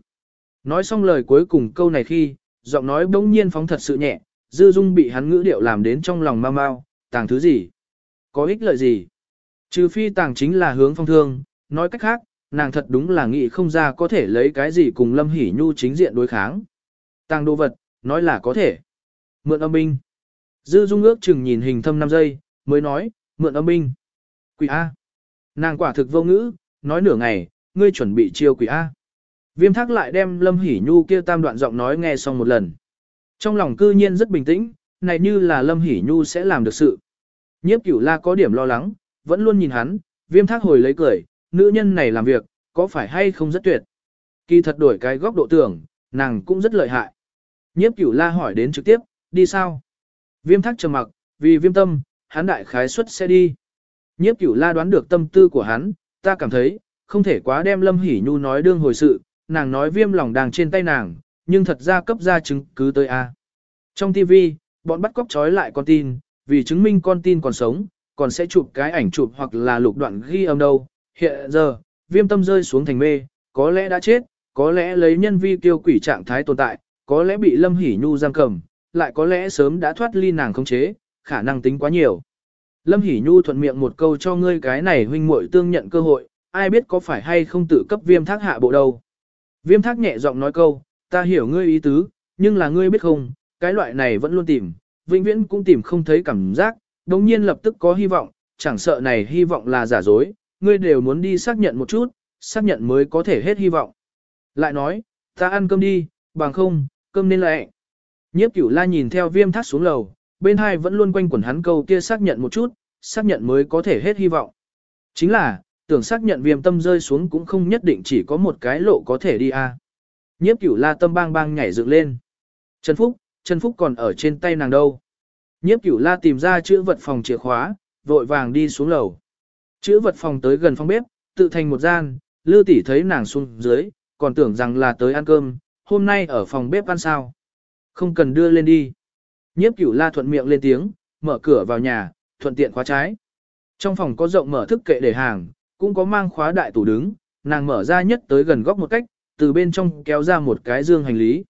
Nói xong lời cuối cùng câu này khi, giọng nói bỗng nhiên phóng thật sự nhẹ, dư dung bị hắn ngữ điệu làm đến trong lòng mau mau, tàng thứ gì? Có ích lợi gì? Trừ phi tàng chính là hướng phong thương, nói cách khác, nàng thật đúng là nghĩ không ra có thể lấy cái gì cùng Lâm Hỷ Nhu chính diện đối kháng. Tàng đồ vật, nói là có thể. Mượn âm binh. Dư dung ước chừng nhìn hình thâm 5 giây, mới nói, mượn âm binh. Quỷ A. Nàng quả thực vô ngữ, nói nửa ngày, ngươi chuẩn bị chiêu quỷ A. Viêm thác lại đem Lâm Hỷ Nhu kia tam đoạn giọng nói nghe xong một lần. Trong lòng cư nhiên rất bình tĩnh, này như là Lâm Hỷ Nhu sẽ làm được sự. Nhiếp cửu la có điểm lo lắng, vẫn luôn nhìn hắn, viêm thác hồi lấy cười, nữ nhân này làm việc, có phải hay không rất tuyệt. Kỳ thật đổi cái góc độ tưởng, nàng cũng rất lợi hại. Nhiếp cửu la hỏi đến trực tiếp, đi sao? Viêm thác trầm mặc, vì viêm tâm, hắn đại khái suất sẽ đi. Nhiếp cửu la đoán được tâm tư của hắn, ta cảm thấy, không thể quá đem Lâm Hỷ Nhu nói đương hồi sự, nàng nói viêm lòng đang trên tay nàng, nhưng thật ra cấp ra chứng cứ tới A. Trong TV, bọn bắt cóc trói lại con tin, vì chứng minh con tin còn sống, còn sẽ chụp cái ảnh chụp hoặc là lục đoạn ghi âm đâu. Hiện giờ, viêm tâm rơi xuống thành mê, có lẽ đã chết, có lẽ lấy nhân vi tiêu quỷ trạng thái tồn tại, có lẽ bị Lâm Hỷ Nhu giam cầm, lại có lẽ sớm đã thoát ly nàng khống chế, khả năng tính quá nhiều. Lâm Hỷ Nhu thuận miệng một câu cho ngươi cái này huynh muội tương nhận cơ hội, ai biết có phải hay không tự cấp viêm thác hạ bộ đâu. Viêm thác nhẹ giọng nói câu, ta hiểu ngươi ý tứ, nhưng là ngươi biết không, cái loại này vẫn luôn tìm, vĩnh viễn cũng tìm không thấy cảm giác, đồng nhiên lập tức có hy vọng, chẳng sợ này hy vọng là giả dối, ngươi đều muốn đi xác nhận một chút, xác nhận mới có thể hết hy vọng. Lại nói, ta ăn cơm đi, bằng không, cơm nên lại. Nhiếp cửu la nhìn theo viêm thác xuống lầu, bên hai vẫn luôn quanh quẩn hắn câu kia xác nhận một chút, xác nhận mới có thể hết hy vọng. Chính là, tưởng xác nhận viêm tâm rơi xuống cũng không nhất định chỉ có một cái lộ có thể đi a. À. Nhiếp cửu la tâm bang bang nhảy dựng lên. Trần Phúc, Trần Phúc còn ở trên tay nàng đâu. Nhiếp cửu la tìm ra chữ vật phòng chìa khóa, vội vàng đi xuống lầu. Chữ vật phòng tới gần phòng bếp, tự thành một gian, lư tỷ thấy nàng xuống dưới, còn tưởng rằng là tới ăn cơm, hôm nay ở phòng bếp ăn sao. Không cần đưa lên đi. Nhiếp cửu la thuận miệng lên tiếng, mở cửa vào nhà, thuận tiện khóa trái. Trong phòng có rộng mở thức kệ để hàng, cũng có mang khóa đại tủ đứng, nàng mở ra nhất tới gần góc một cách, từ bên trong kéo ra một cái dương hành lý.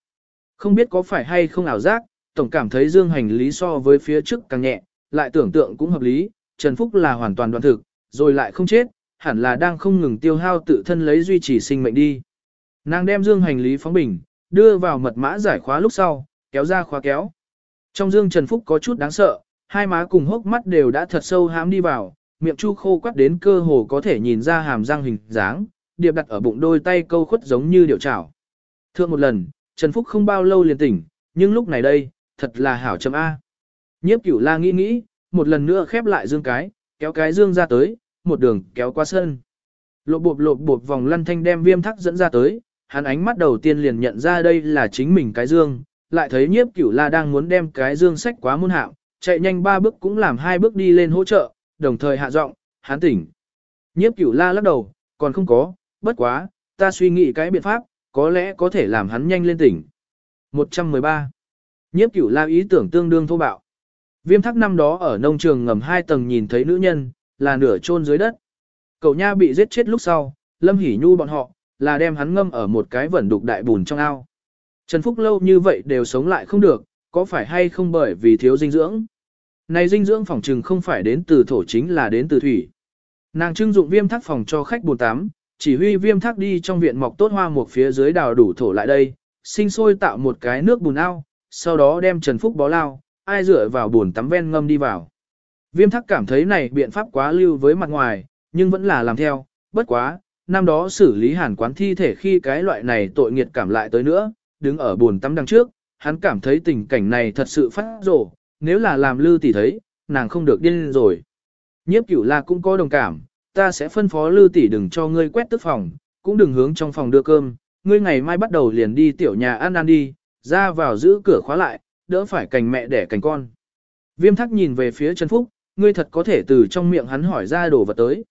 Không biết có phải hay không ảo giác, tổng cảm thấy dương hành lý so với phía trước càng nhẹ, lại tưởng tượng cũng hợp lý, Trần Phúc là hoàn toàn đoạn thực, rồi lại không chết, hẳn là đang không ngừng tiêu hao tự thân lấy duy trì sinh mệnh đi. Nàng đem dương hành lý phóng bình, đưa vào mật mã giải khóa lúc sau, kéo ra khóa kéo. Trong dương Trần Phúc có chút đáng sợ, hai má cùng hốc mắt đều đã thật sâu hãm đi vào, miệng chu khô quắt đến cơ hồ có thể nhìn ra hàm răng hình dáng, điệp đặt ở bụng đôi tay câu khuất giống như điệu chảo. Thượng một lần, Trần Phúc không bao lâu liền tỉnh, nhưng lúc này đây, thật là hảo chấm A. Nhiếp cửu la nghĩ nghĩ, một lần nữa khép lại dương cái, kéo cái dương ra tới, một đường kéo qua sân. Lộp bộp lộp bộp vòng lăn thanh đem viêm thắc dẫn ra tới, hắn ánh mắt đầu tiên liền nhận ra đây là chính mình cái dương, lại thấy nhiếp cửu la đang muốn đem cái dương sách quá muôn hạo, chạy nhanh ba bước cũng làm hai bước đi lên hỗ trợ, đồng thời hạ giọng, hắn tỉnh. Nhiếp cửu la lắc đầu, còn không có, bất quá, ta suy nghĩ cái biện pháp, có lẽ có thể làm hắn nhanh lên tỉnh. 113. Nhiếp cửu la ý tưởng tương đương thô bạo. Viêm thắc năm đó ở nông trường ngầm hai tầng nhìn thấy nữ nhân, là nửa chôn dưới đất. Cậu nha bị giết chết lúc sau, Lâm Hỷ Nhu bọn họ, là đem hắn ngâm ở một cái vẩn đục đại bùn trong ao. Trần Phúc lâu như vậy đều sống lại không được, có phải hay không bởi vì thiếu dinh dưỡng? Này dinh dưỡng phòng trừng không phải đến từ thổ chính là đến từ thủy. Nàng trưng dụng viêm thác phòng cho khách bồn tắm, chỉ huy viêm thác đi trong viện mọc tốt hoa một phía dưới đào đủ thổ lại đây, sinh sôi tạo một cái nước bùn ao, sau đó đem Trần Phúc bó lao, ai rửa vào bồn tắm ven ngâm đi vào. Viêm thác cảm thấy này biện pháp quá lưu với mặt ngoài, nhưng vẫn là làm theo, bất quá, năm đó xử lý hàn quán thi thể khi cái loại này tội nghiệt cảm lại tới nữa, đứng ở bồn tắm đằng trước, hắn cảm thấy tình cảnh này thật sự phát rổ, nếu là làm lư tỷ thấy, nàng không được điên rồi. Nhiếp cửu la cũng có đồng cảm, ta sẽ phân phó lư tỷ đừng cho ngươi quét tức phòng, cũng đừng hướng trong phòng đưa cơm, ngươi ngày mai bắt đầu liền đi tiểu nhà ăn ăn đi, ra vào giữ cửa khóa lại, đỡ phải cành mẹ đẻ cành con. Viêm thắc nhìn về phía Trần Phúc, ngươi thật có thể từ trong miệng hắn hỏi ra đồ vật tới.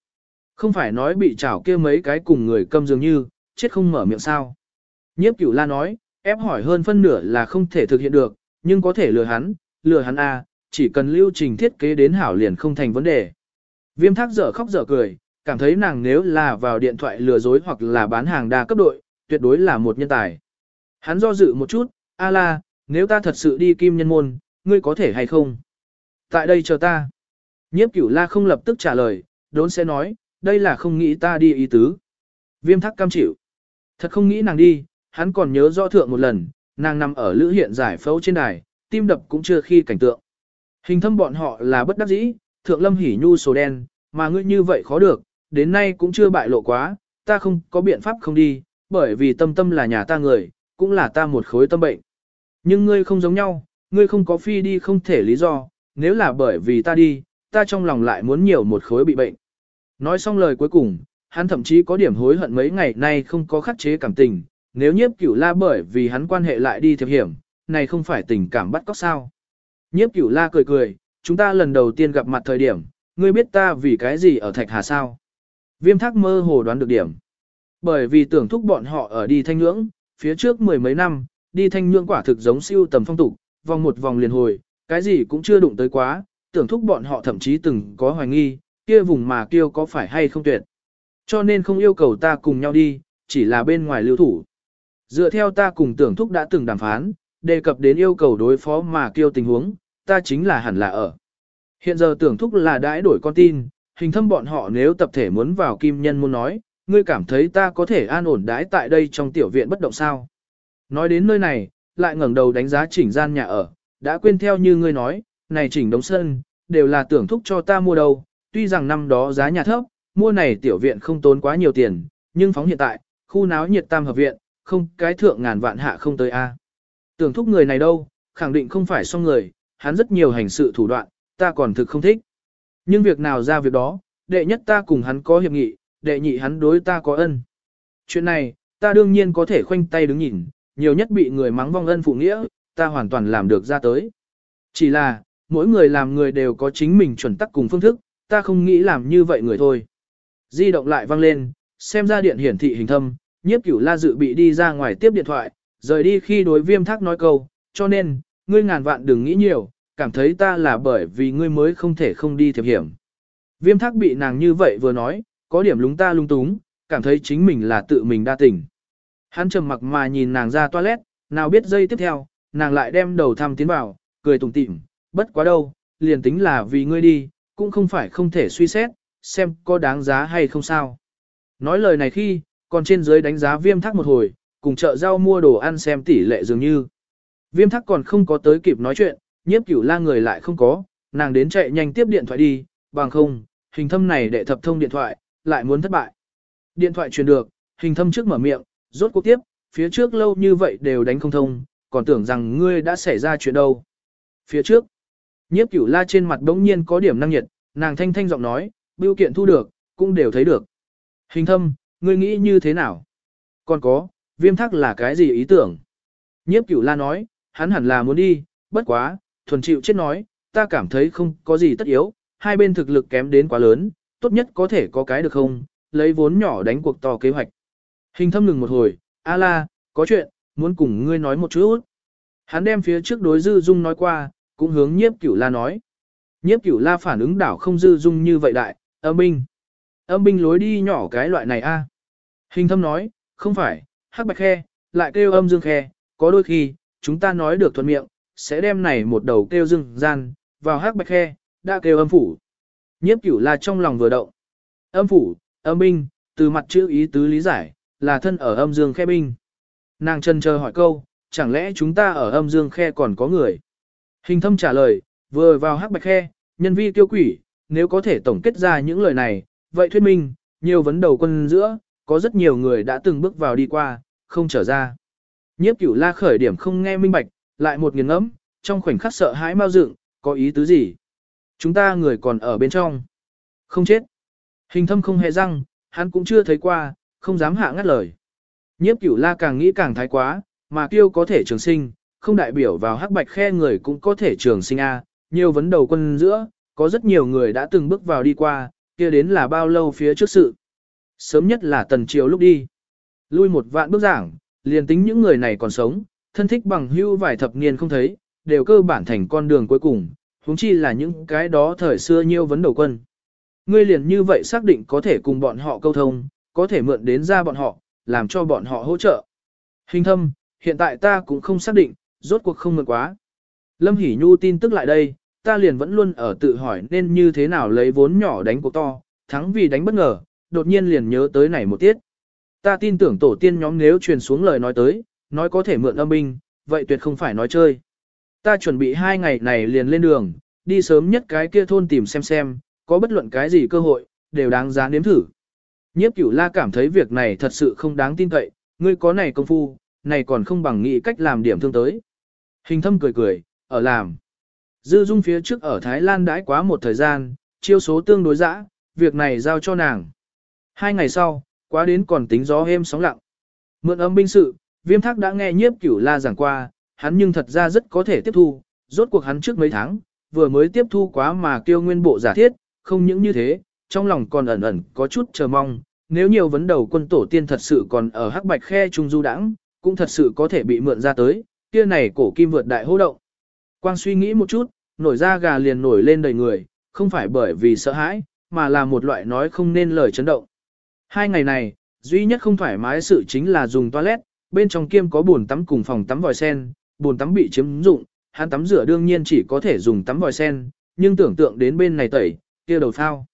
Không phải nói bị chảo kia mấy cái cùng người câm dường như, chết không mở miệng sao. Nhiếp cửu la nói, ép hỏi hơn phân nửa là không thể thực hiện được, nhưng có thể lừa hắn, lừa hắn a, chỉ cần lưu trình thiết kế đến hảo liền không thành vấn đề. Viêm thác dở khóc dở cười, cảm thấy nàng nếu là vào điện thoại lừa dối hoặc là bán hàng đa cấp đội, tuyệt đối là một nhân tài. Hắn do dự một chút, a la, nếu ta thật sự đi kim nhân môn, ngươi có thể hay không? Tại đây chờ ta. Nhiếp cửu la không lập tức trả lời, đốn sẽ nói, đây là không nghĩ ta đi ý tứ. Viêm thắc cam chịu. Thật không nghĩ nàng đi, hắn còn nhớ rõ thượng một lần, nàng nằm ở lữ hiện giải phẫu trên đài, tim đập cũng chưa khi cảnh tượng. Hình thâm bọn họ là bất đắc dĩ, thượng lâm hỉ nhu sổ đen, mà ngươi như vậy khó được, đến nay cũng chưa bại lộ quá, ta không có biện pháp không đi, bởi vì tâm tâm là nhà ta người, cũng là ta một khối tâm bệnh. Nhưng ngươi không giống nhau, ngươi không có phi đi không thể lý do, nếu là bởi vì ta đi, ta trong lòng lại muốn nhiều một khối bị bệnh. Nói xong lời cuối cùng, hắn thậm chí có điểm hối hận mấy ngày nay không có khắc chế cảm tình, nếu nhiếp cửu la bởi vì hắn quan hệ lại đi thiệp hiểm, này không phải tình cảm bắt cóc sao. Nhiếp cửu la cười cười, chúng ta lần đầu tiên gặp mặt thời điểm, ngươi biết ta vì cái gì ở Thạch Hà sao? Viêm thác mơ hồ đoán được điểm. Bởi vì tưởng thúc bọn họ ở đi thanh nhưỡng, phía trước mười mấy năm, đi thanh nhưỡng quả thực giống siêu tầm phong tục, vòng một vòng liền hồi, cái gì cũng chưa đụng tới quá, tưởng thúc bọn họ thậm chí từng có hoài nghi, kia vùng mà kêu có phải hay không tuyệt. Cho nên không yêu cầu ta cùng nhau đi, chỉ là bên ngoài lưu thủ. Dựa theo ta cùng tưởng thúc đã từng đàm phán, đề cập đến yêu cầu đối phó mà kêu tình huống, ta chính là hẳn là ở. Hiện giờ tưởng thúc là đãi đổi con tin, hình thâm bọn họ nếu tập thể muốn vào kim nhân muốn nói, ngươi cảm thấy ta có thể an ổn đãi tại đây trong tiểu viện bất động sao. Nói đến nơi này, lại ngẩng đầu đánh giá chỉnh gian nhà ở, đã quên theo như ngươi nói, này chỉnh đống sân, đều là tưởng thúc cho ta mua đâu, tuy rằng năm đó giá nhà thấp, mua này tiểu viện không tốn quá nhiều tiền, nhưng phóng hiện tại, khu náo nhiệt tam hợp viện, không cái thượng ngàn vạn hạ không tới a. Tưởng thúc người này đâu, khẳng định không phải xong người, hắn rất nhiều hành sự thủ đoạn, ta còn thực không thích. Nhưng việc nào ra việc đó, đệ nhất ta cùng hắn có hiệp nghị, đệ nhị hắn đối ta có ân. Chuyện này, ta đương nhiên có thể khoanh tay đứng nhìn, nhiều nhất bị người mắng vong ân phụ nghĩa, ta hoàn toàn làm được ra tới. Chỉ là, mỗi người làm người đều có chính mình chuẩn tắc cùng phương thức, ta không nghĩ làm như vậy người thôi. Di động lại vang lên, xem ra điện hiển thị hình thâm, nhiếp cửu la dự bị đi ra ngoài tiếp điện thoại, rời đi khi đối viêm thác nói câu, cho nên, ngươi ngàn vạn đừng nghĩ nhiều, cảm thấy ta là bởi vì ngươi mới không thể không đi thiệp hiểm. Viêm thác bị nàng như vậy vừa nói, có điểm lúng ta lung túng, cảm thấy chính mình là tự mình đa tình. Hắn trầm mặc mà nhìn nàng ra toilet, nào biết giây tiếp theo, nàng lại đem đầu thăm tiến vào, cười tủm tỉm, bất quá đâu, liền tính là vì ngươi đi, cũng không phải không thể suy xét, xem có đáng giá hay không sao. Nói lời này khi, còn trên dưới đánh giá viêm thác một hồi, cùng chợ rau mua đồ ăn xem tỷ lệ dường như. Viêm thác còn không có tới kịp nói chuyện, nhiếp cửu la người lại không có, nàng đến chạy nhanh tiếp điện thoại đi, bằng không, hình thâm này để thập thông điện thoại, lại muốn thất bại. Điện thoại truyền được, hình thâm trước mở miệng, rốt cuộc tiếp, phía trước lâu như vậy đều đánh không thông, còn tưởng rằng ngươi đã xảy ra chuyện đâu. Phía trước, nhiếp cửu la trên mặt bỗng nhiên có điểm năng nhiệt, nàng thanh thanh giọng nói, bưu kiện thu được, cũng đều thấy được. Hình thâm, ngươi nghĩ như thế nào? Còn có, viêm thác là cái gì ý tưởng? Nhiếp cửu la nói, hắn hẳn là muốn đi, bất quá, thuần chịu chết nói, ta cảm thấy không có gì tất yếu, hai bên thực lực kém đến quá lớn, tốt nhất có thể có cái được không, lấy vốn nhỏ đánh cuộc to kế hoạch. Hình thâm ngừng một hồi, a la, có chuyện, muốn cùng ngươi nói một chút. Hắn đem phía trước đối dư dung nói qua, cũng hướng nhiếp cửu la nói. Nhiếp cửu la phản ứng đảo không dư dung như vậy đại, âm binh. Âm binh lối đi nhỏ cái loại này a. Hình thâm nói, không phải, hắc bạch khe, lại kêu âm dương khe, có đôi khi, chúng ta nói được thuận miệng, sẽ đem này một đầu kêu dương gian, vào hắc bạch khe, đã kêu âm phủ. Nhiếp cửu là trong lòng vừa động. Âm phủ, âm binh, từ mặt chữ ý tứ lý giải, là thân ở âm dương khe binh. Nàng chân chờ hỏi câu, chẳng lẽ chúng ta ở âm dương khe còn có người? Hình thâm trả lời, vừa vào hắc bạch khe, nhân vi tiêu quỷ, nếu có thể tổng kết ra những lời này, vậy thuyết minh, nhiều vấn đầu quân giữa, có rất nhiều người đã từng bước vào đi qua, không trở ra. Nhiếp cửu la khởi điểm không nghe minh bạch, lại một nghiền ngẫm, trong khoảnh khắc sợ hãi mau dựng, có ý tứ gì? Chúng ta người còn ở bên trong. Không chết. Hình thâm không hề răng, hắn cũng chưa thấy qua, không dám hạ ngắt lời. Nhiếp cửu la càng nghĩ càng thái quá, mà kiêu có thể trường sinh, không đại biểu vào hắc bạch khe người cũng có thể trường sinh A, nhiều vấn đầu quân giữa, có rất nhiều người đã từng bước vào đi qua, kia đến là bao lâu phía trước sự. Sớm nhất là tần triều lúc đi. Lui một vạn bước giảng, liền tính những người này còn sống, thân thích bằng hưu vài thập niên không thấy, đều cơ bản thành con đường cuối cùng, huống chi là những cái đó thời xưa nhiêu vấn đầu quân. Ngươi liền như vậy xác định có thể cùng bọn họ câu thông, có thể mượn đến ra bọn họ, làm cho bọn họ hỗ trợ. Hình thâm, hiện tại ta cũng không xác định, rốt cuộc không mượn quá. Lâm Hỷ Nhu tin tức lại đây, ta liền vẫn luôn ở tự hỏi nên như thế nào lấy vốn nhỏ đánh cuộc to, thắng vì đánh bất ngờ, đột nhiên liền nhớ tới này một tiết. Ta tin tưởng tổ tiên nhóm nếu truyền xuống lời nói tới, nói có thể mượn âm binh, vậy tuyệt không phải nói chơi. Ta chuẩn bị hai ngày này liền lên đường, đi sớm nhất cái kia thôn tìm xem xem, có bất luận cái gì cơ hội, đều đáng giá nếm thử. Nhiếp cửu la cảm thấy việc này thật sự không đáng tin cậy, ngươi có này công phu, này còn không bằng nghĩ cách làm điểm thương tới. Hình thâm cười cười, ở làm. Dư dung phía trước ở Thái Lan đãi quá một thời gian, chiêu số tương đối dã, việc này giao cho nàng. Hai ngày sau, quá đến còn tính gió êm sóng lặng. Mượn âm binh sự, viêm thác đã nghe nhiếp cửu la giảng qua, hắn nhưng thật ra rất có thể tiếp thu, rốt cuộc hắn trước mấy tháng, vừa mới tiếp thu quá mà kêu nguyên bộ giả thiết, không những như thế, trong lòng còn ẩn ẩn có chút chờ mong, nếu nhiều vấn đầu quân tổ tiên thật sự còn ở hắc bạch khe trung du đãng, cũng thật sự có thể bị mượn ra tới, kia này cổ kim vượt đại hô động. Quang suy nghĩ một chút, nổi ra gà liền nổi lên đầy người, không phải bởi vì sợ hãi, mà là một loại nói không nên lời chấn động. Hai ngày này, duy nhất không thoải mái sự chính là dùng toilet, bên trong kiêm có bồn tắm cùng phòng tắm vòi sen, bồn tắm bị chiếm dụng, hắn tắm rửa đương nhiên chỉ có thể dùng tắm vòi sen, nhưng tưởng tượng đến bên này tẩy, kia đầu phao.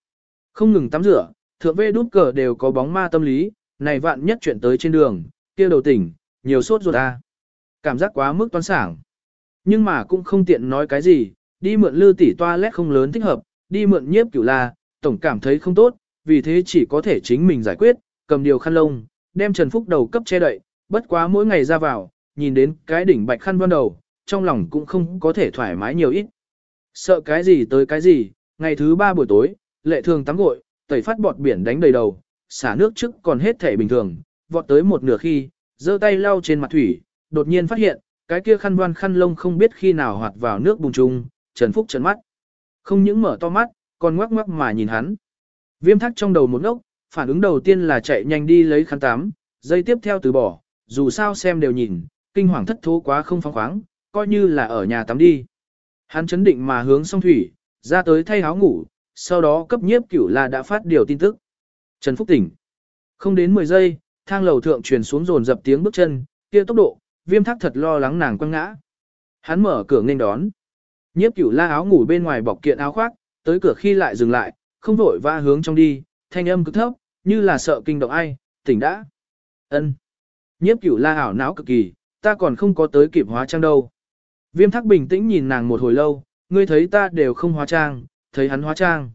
Không ngừng tắm rửa, thượng vê đút cờ đều có bóng ma tâm lý, này vạn nhất chuyện tới trên đường, kia đầu tỉnh, nhiều sốt ruột à. Cảm giác quá mức toán sảng. Nhưng mà cũng không tiện nói cái gì, đi mượn lư tỷ toilet không lớn thích hợp, đi mượn nhiếp cửu la, tổng cảm thấy không tốt, vì thế chỉ có thể chính mình giải quyết, cầm điều khăn lông, đem Trần Phúc đầu cấp che đậy, bất quá mỗi ngày ra vào, nhìn đến cái đỉnh bạch khăn văn đầu, trong lòng cũng không có thể thoải mái nhiều ít. Sợ cái gì tới cái gì, ngày thứ ba buổi tối, lệ thường tắm gội, tẩy phát bọt biển đánh đầy đầu, xả nước trước còn hết thể bình thường, vọt tới một nửa khi, giơ tay lau trên mặt thủy, đột nhiên phát hiện, cái kia khăn ban khăn lông không biết khi nào hoạt vào nước bùng trung, Trần Phúc trấn mắt. Không những mở to mắt, còn ngoắc ngoắc mà nhìn hắn. Viêm thắc trong đầu một ngốc, phản ứng đầu tiên là chạy nhanh đi lấy khăn tắm, dây tiếp theo từ bỏ, dù sao xem đều nhìn, kinh hoàng thất thố quá không phóng khoáng, coi như là ở nhà tắm đi. Hắn chấn định mà hướng song thủy, ra tới thay áo ngủ, sau đó cấp nhiếp cửu là đã phát điều tin tức. Trần Phúc tỉnh. Không đến 10 giây, thang lầu thượng truyền xuống dồn dập tiếng bước chân, kia tốc độ, viêm thác thật lo lắng nàng quăng ngã. Hắn mở cửa nên đón. Nhiếp cửu la áo ngủ bên ngoài bọc kiện áo khoác, tới cửa khi lại dừng lại, không vội va hướng trong đi, thanh âm cực thấp, như là sợ kinh động ai, tỉnh đã. ân Nhiếp cửu la ảo não cực kỳ, ta còn không có tới kịp hóa trang đâu. Viêm thắc bình tĩnh nhìn nàng một hồi lâu, ngươi thấy ta đều không hóa trang, thấy hắn hóa trang.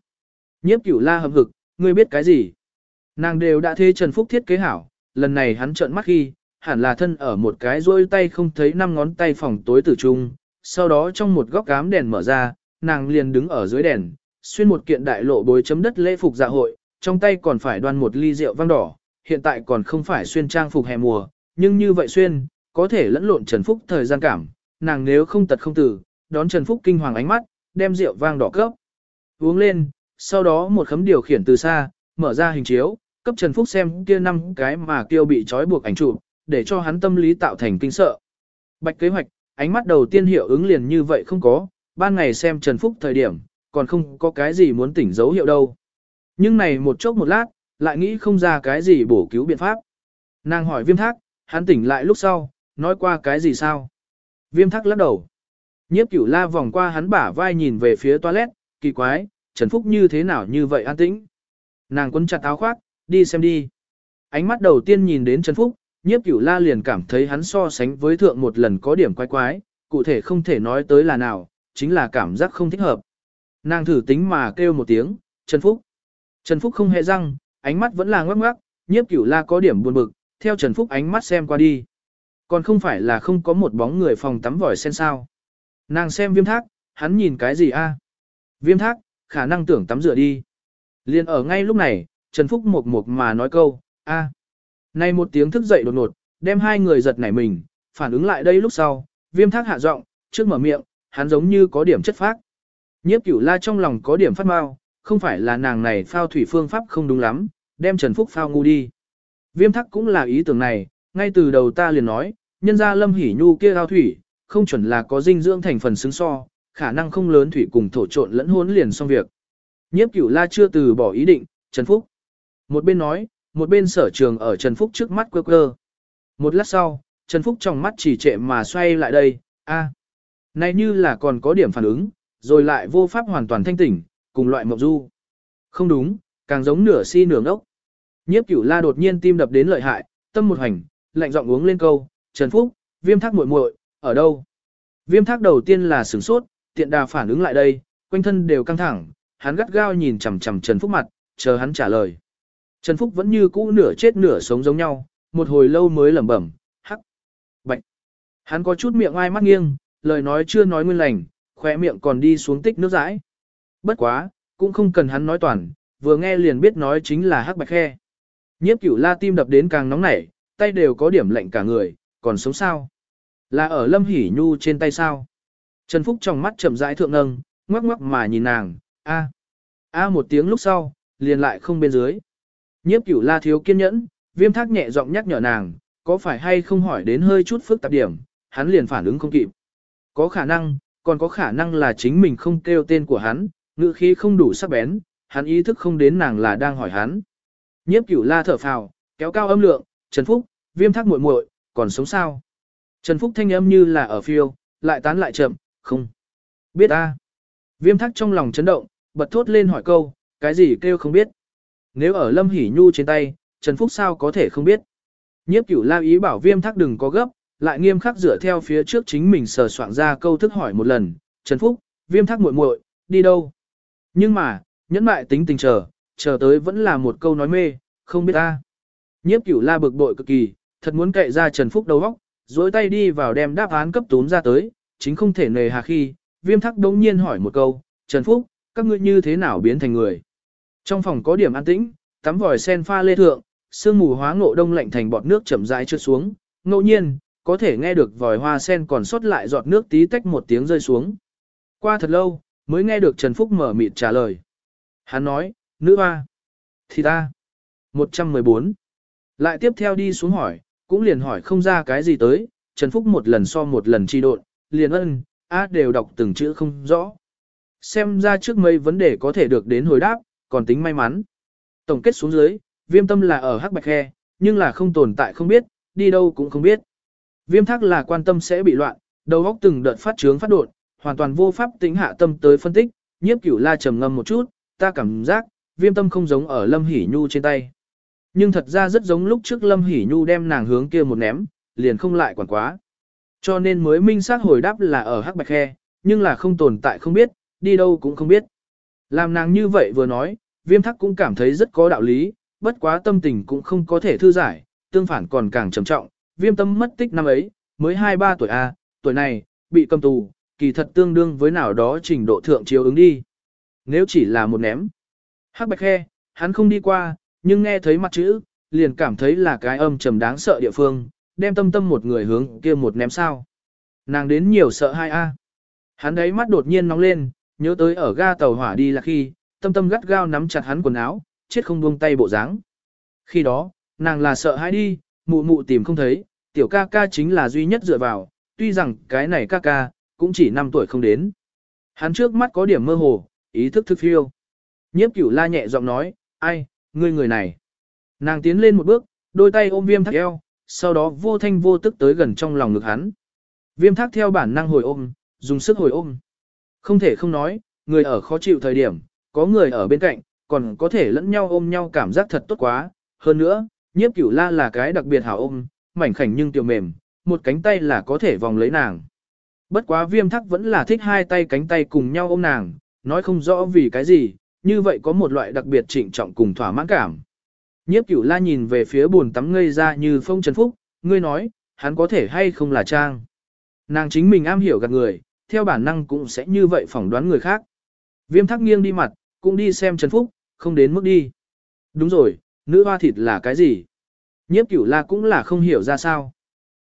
Nhiếp cửu la hầm hực, ngươi biết cái gì? Nàng đều đã thế Trần Phúc thiết kế hảo, lần này hắn trợn mắt khi, hẳn là thân ở một cái rôi tay không thấy năm ngón tay phòng tối tử trung, sau đó trong một góc cám đèn mở ra, nàng liền đứng ở dưới đèn, xuyên một kiện đại lộ bối chấm đất lễ phục dạ hội, trong tay còn phải đoan một ly rượu vang đỏ, hiện tại còn không phải xuyên trang phục hè mùa, nhưng như vậy xuyên, có thể lẫn lộn Trần Phúc thời gian cảm, nàng nếu không tật không tử, đón Trần Phúc kinh hoàng ánh mắt, đem rượu vang đỏ cấp. Uống lên, sau đó một khấm điều khiển từ xa, mở ra hình chiếu, cấp Trần Phúc xem kia năm cái mà kêu bị trói buộc ảnh chụp, để cho hắn tâm lý tạo thành kinh sợ. Bạch kế hoạch, ánh mắt đầu tiên hiệu ứng liền như vậy không có, ban ngày xem Trần Phúc thời điểm, còn không có cái gì muốn tỉnh dấu hiệu đâu. Nhưng này một chốc một lát, lại nghĩ không ra cái gì bổ cứu biện pháp. Nàng hỏi viêm thác, hắn tỉnh lại lúc sau, nói qua cái gì sao? Viêm thác lắc đầu. Nhiếp cửu la vòng qua hắn bả vai nhìn về phía toilet, kỳ quái, Trần Phúc như thế nào như vậy an tĩnh. Nàng quấn chặt áo khoác, đi xem đi. Ánh mắt đầu tiên nhìn đến Trần Phúc, nhiếp cửu la liền cảm thấy hắn so sánh với thượng một lần có điểm quái quái, cụ thể không thể nói tới là nào, chính là cảm giác không thích hợp. Nàng thử tính mà kêu một tiếng, Trần Phúc. Trần Phúc không hề răng, ánh mắt vẫn là ngoắc ngoắc, nhiếp cửu la có điểm buồn bực, theo Trần Phúc ánh mắt xem qua đi. Còn không phải là không có một bóng người phòng tắm vòi sen sao. Nàng xem viêm thác, hắn nhìn cái gì a? À? Viêm thác, khả năng tưởng tắm rửa đi. Liên ở ngay lúc này, Trần Phúc một một mà nói câu, a. À. Này một tiếng thức dậy đột ngột, đem hai người giật nảy mình, phản ứng lại đây lúc sau, viêm thác hạ giọng, trước mở miệng, hắn giống như có điểm chất phác. Nhiếp cửu la trong lòng có điểm phát mau, không phải là nàng này phao thủy phương pháp không đúng lắm, đem Trần Phúc phao ngu đi. Viêm thắc cũng là ý tưởng này, ngay từ đầu ta liền nói, nhân ra lâm hỉ nhu kia thao thủy, không chuẩn là có dinh dưỡng thành phần xứng so, khả năng không lớn thủy cùng thổ trộn lẫn hỗn liền xong việc. Nhiếp cửu la chưa từ bỏ ý định, Trần Phúc. Một bên nói, một bên sở trường ở Trần Phúc trước mắt quơ quơ. Một lát sau, Trần Phúc trong mắt chỉ trệ mà xoay lại đây, a, này như là còn có điểm phản ứng, rồi lại vô pháp hoàn toàn thanh tỉnh, cùng loại mộng du. Không đúng, càng giống nửa si nửa ngốc. Nhiếp cửu la đột nhiên tim đập đến lợi hại, tâm một hành, lạnh giọng uống lên câu, Trần Phúc, viêm thác muội muội ở đâu? Viêm thác đầu tiên là sửng sốt, tiện đà phản ứng lại đây, quanh thân đều căng thẳng, hắn gắt gao nhìn chằm chằm Trần Phúc mặt, chờ hắn trả lời. Trần Phúc vẫn như cũ nửa chết nửa sống giống nhau, một hồi lâu mới lẩm bẩm, hắc, bạch. Hắn có chút miệng ai mắt nghiêng, lời nói chưa nói nguyên lành, khóe miệng còn đi xuống tích nước dãi. Bất quá, cũng không cần hắn nói toàn, vừa nghe liền biết nói chính là hắc bạch khe. Nhiếp cửu la tim đập đến càng nóng nảy, tay đều có điểm lạnh cả người, còn sống sao? Là ở lâm hỉ nhu trên tay sao? Trần Phúc trong mắt chậm rãi thượng nâng, ngoắc ngoắc mà nhìn nàng, a a một tiếng lúc sau, liền lại không bên dưới. Nhiếp cửu la thiếu kiên nhẫn, viêm thác nhẹ giọng nhắc nhở nàng, có phải hay không hỏi đến hơi chút phức tạp điểm, hắn liền phản ứng không kịp. Có khả năng, còn có khả năng là chính mình không kêu tên của hắn, ngữ khí không đủ sắc bén, hắn ý thức không đến nàng là đang hỏi hắn. Nhiếp cửu la thở phào, kéo cao âm lượng, Trần Phúc, viêm thác muội muội, còn sống sao? Trần Phúc thanh âm như là ở phiêu, lại tán lại chậm, không. Biết a. Viêm thác trong lòng chấn động, bật thốt lên hỏi câu, cái gì kêu không biết. Nếu ở Lâm Hỷ Nhu trên tay, Trần Phúc sao có thể không biết. Nhiếp cửu la ý bảo viêm thác đừng có gấp, lại nghiêm khắc dựa theo phía trước chính mình sờ soạn ra câu thức hỏi một lần, Trần Phúc, viêm thác muội muội, đi đâu? Nhưng mà, nhẫn mại tính tình chờ, chờ tới vẫn là một câu nói mê, không biết ta. Nhiếp cửu la bực bội cực kỳ, thật muốn cậy ra Trần Phúc đầu óc, dối tay đi vào đem đáp án cấp tốn ra tới, chính không thể nề hà khi, viêm thắc đống nhiên hỏi một câu, Trần Phúc, các ngươi như thế nào biến thành người? Trong phòng có điểm an tĩnh, tắm vòi sen pha lê thượng, sương mù hóa ngộ đông lạnh thành bọt nước chậm rãi trượt xuống, ngẫu nhiên, có thể nghe được vòi hoa sen còn sót lại giọt nước tí tách một tiếng rơi xuống. Qua thật lâu, mới nghe được Trần Phúc mở mịt trả lời. Hắn nói, nữ hoa. Thì ta. 114. Lại tiếp theo đi xuống hỏi, cũng liền hỏi không ra cái gì tới, Trần Phúc một lần so một lần chi độn, liền ân, á đều đọc từng chữ không rõ. Xem ra trước mấy vấn đề có thể được đến hồi đáp, còn tính may mắn. Tổng kết xuống dưới, viêm tâm là ở hắc bạch khe, nhưng là không tồn tại không biết, đi đâu cũng không biết. Viêm thác là quan tâm sẽ bị loạn, đầu óc từng đợt phát trướng phát đột, hoàn toàn vô pháp tính hạ tâm tới phân tích, nhiếp cửu la trầm ngâm một chút, ta cảm giác, viêm tâm không giống ở Lâm Hỷ Nhu trên tay. Nhưng thật ra rất giống lúc trước Lâm Hỷ Nhu đem nàng hướng kia một ném, liền không lại quản quá. Cho nên mới minh xác hồi đáp là ở Hắc Bạch Khe, nhưng là không tồn tại không biết, đi đâu cũng không biết. Làm nàng như vậy vừa nói, viêm thắc cũng cảm thấy rất có đạo lý, bất quá tâm tình cũng không có thể thư giải, tương phản còn càng trầm trọng, viêm tâm mất tích năm ấy, mới 2-3 tuổi A, tuổi này, bị cầm tù, kỳ thật tương đương với nào đó trình độ thượng chiếu ứng đi. Nếu chỉ là một ném, hắc bạch khe, hắn không đi qua, nhưng nghe thấy mặt chữ, liền cảm thấy là cái âm trầm đáng sợ địa phương, đem tâm tâm một người hướng kia một ném sao. Nàng đến nhiều sợ hai a. Hắn đấy mắt đột nhiên nóng lên, nhớ tới ở ga tàu hỏa đi là khi, tâm tâm gắt gao nắm chặt hắn quần áo, chết không buông tay bộ dáng. Khi đó, nàng là sợ hãi đi, mụ mụ tìm không thấy, tiểu ca ca chính là duy nhất dựa vào, tuy rằng cái này ca ca, cũng chỉ 5 tuổi không đến. Hắn trước mắt có điểm mơ hồ, ý thức thức phiêu. Nhiếp cửu la nhẹ giọng nói, ai, ngươi người này. Nàng tiến lên một bước, đôi tay ôm viêm thác eo, sau đó vô thanh vô tức tới gần trong lòng ngực hắn. Viêm thác theo bản năng hồi ôm, dùng sức hồi ôm. Không thể không nói, người ở khó chịu thời điểm, có người ở bên cạnh, còn có thể lẫn nhau ôm nhau cảm giác thật tốt quá. Hơn nữa, nhiếp cửu la là cái đặc biệt hảo ôm, mảnh khảnh nhưng tiểu mềm, một cánh tay là có thể vòng lấy nàng. Bất quá viêm thắc vẫn là thích hai tay cánh tay cùng nhau ôm nàng, nói không rõ vì cái gì, như vậy có một loại đặc biệt trịnh trọng cùng thỏa mãn cảm. Nhiếp cửu la nhìn về phía buồn tắm ngây ra như phong trần phúc, ngươi nói, hắn có thể hay không là trang. Nàng chính mình am hiểu gạt người, theo bản năng cũng sẽ như vậy phỏng đoán người khác. Viêm thắc nghiêng đi mặt, cũng đi xem Trần Phúc, không đến mức đi. Đúng rồi, nữ hoa thịt là cái gì? Nhiếp cửu la cũng là không hiểu ra sao.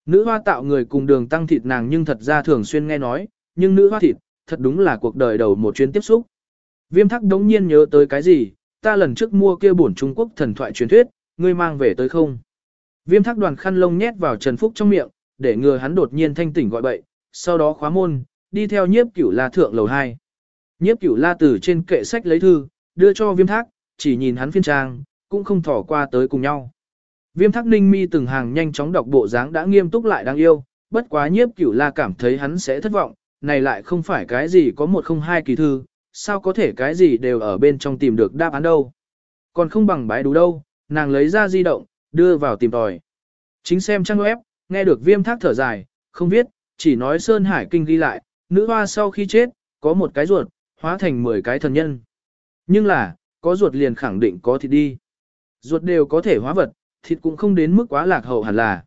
Nữ hoa tạo người cùng đường tăng thịt nàng nhưng thật ra thường xuyên nghe nói, nhưng nữ hoa thịt, thật đúng là cuộc đời đầu một chuyến tiếp xúc. Viêm thắc đống nhiên nhớ tới cái gì, ta lần trước mua kia bổn Trung Quốc thần thoại truyền thuyết, ngươi mang về tới không? Viêm thắc đoàn khăn lông nhét vào Trần Phúc trong miệng, để ngừa hắn đột nhiên thanh tỉnh gọi bậy, sau đó khóa môn, đi theo nhiếp cửu la thượng lầu 2. Nhiếp cửu la từ trên kệ sách lấy thư, đưa cho viêm thác, chỉ nhìn hắn phiên trang, cũng không thỏ qua tới cùng nhau. Viêm thác ninh mi từng hàng nhanh chóng đọc bộ dáng đã nghiêm túc lại đáng yêu, bất quá nhiếp cửu la cảm thấy hắn sẽ thất vọng, này lại không phải cái gì có một không hai kỳ thư, sao có thể cái gì đều ở bên trong tìm được đáp án đâu. Còn không bằng bái đủ đâu, nàng lấy ra di động, đưa vào tìm tòi. Chính xem trang web, nghe được viêm thác thở dài, không biết, chỉ nói Sơn Hải Kinh ghi lại, nữ hoa sau khi chết, có một cái ruột, hóa thành 10 cái thần nhân. Nhưng là, có ruột liền khẳng định có thịt đi. Ruột đều có thể hóa vật, thịt cũng không đến mức quá lạc hậu hẳn là.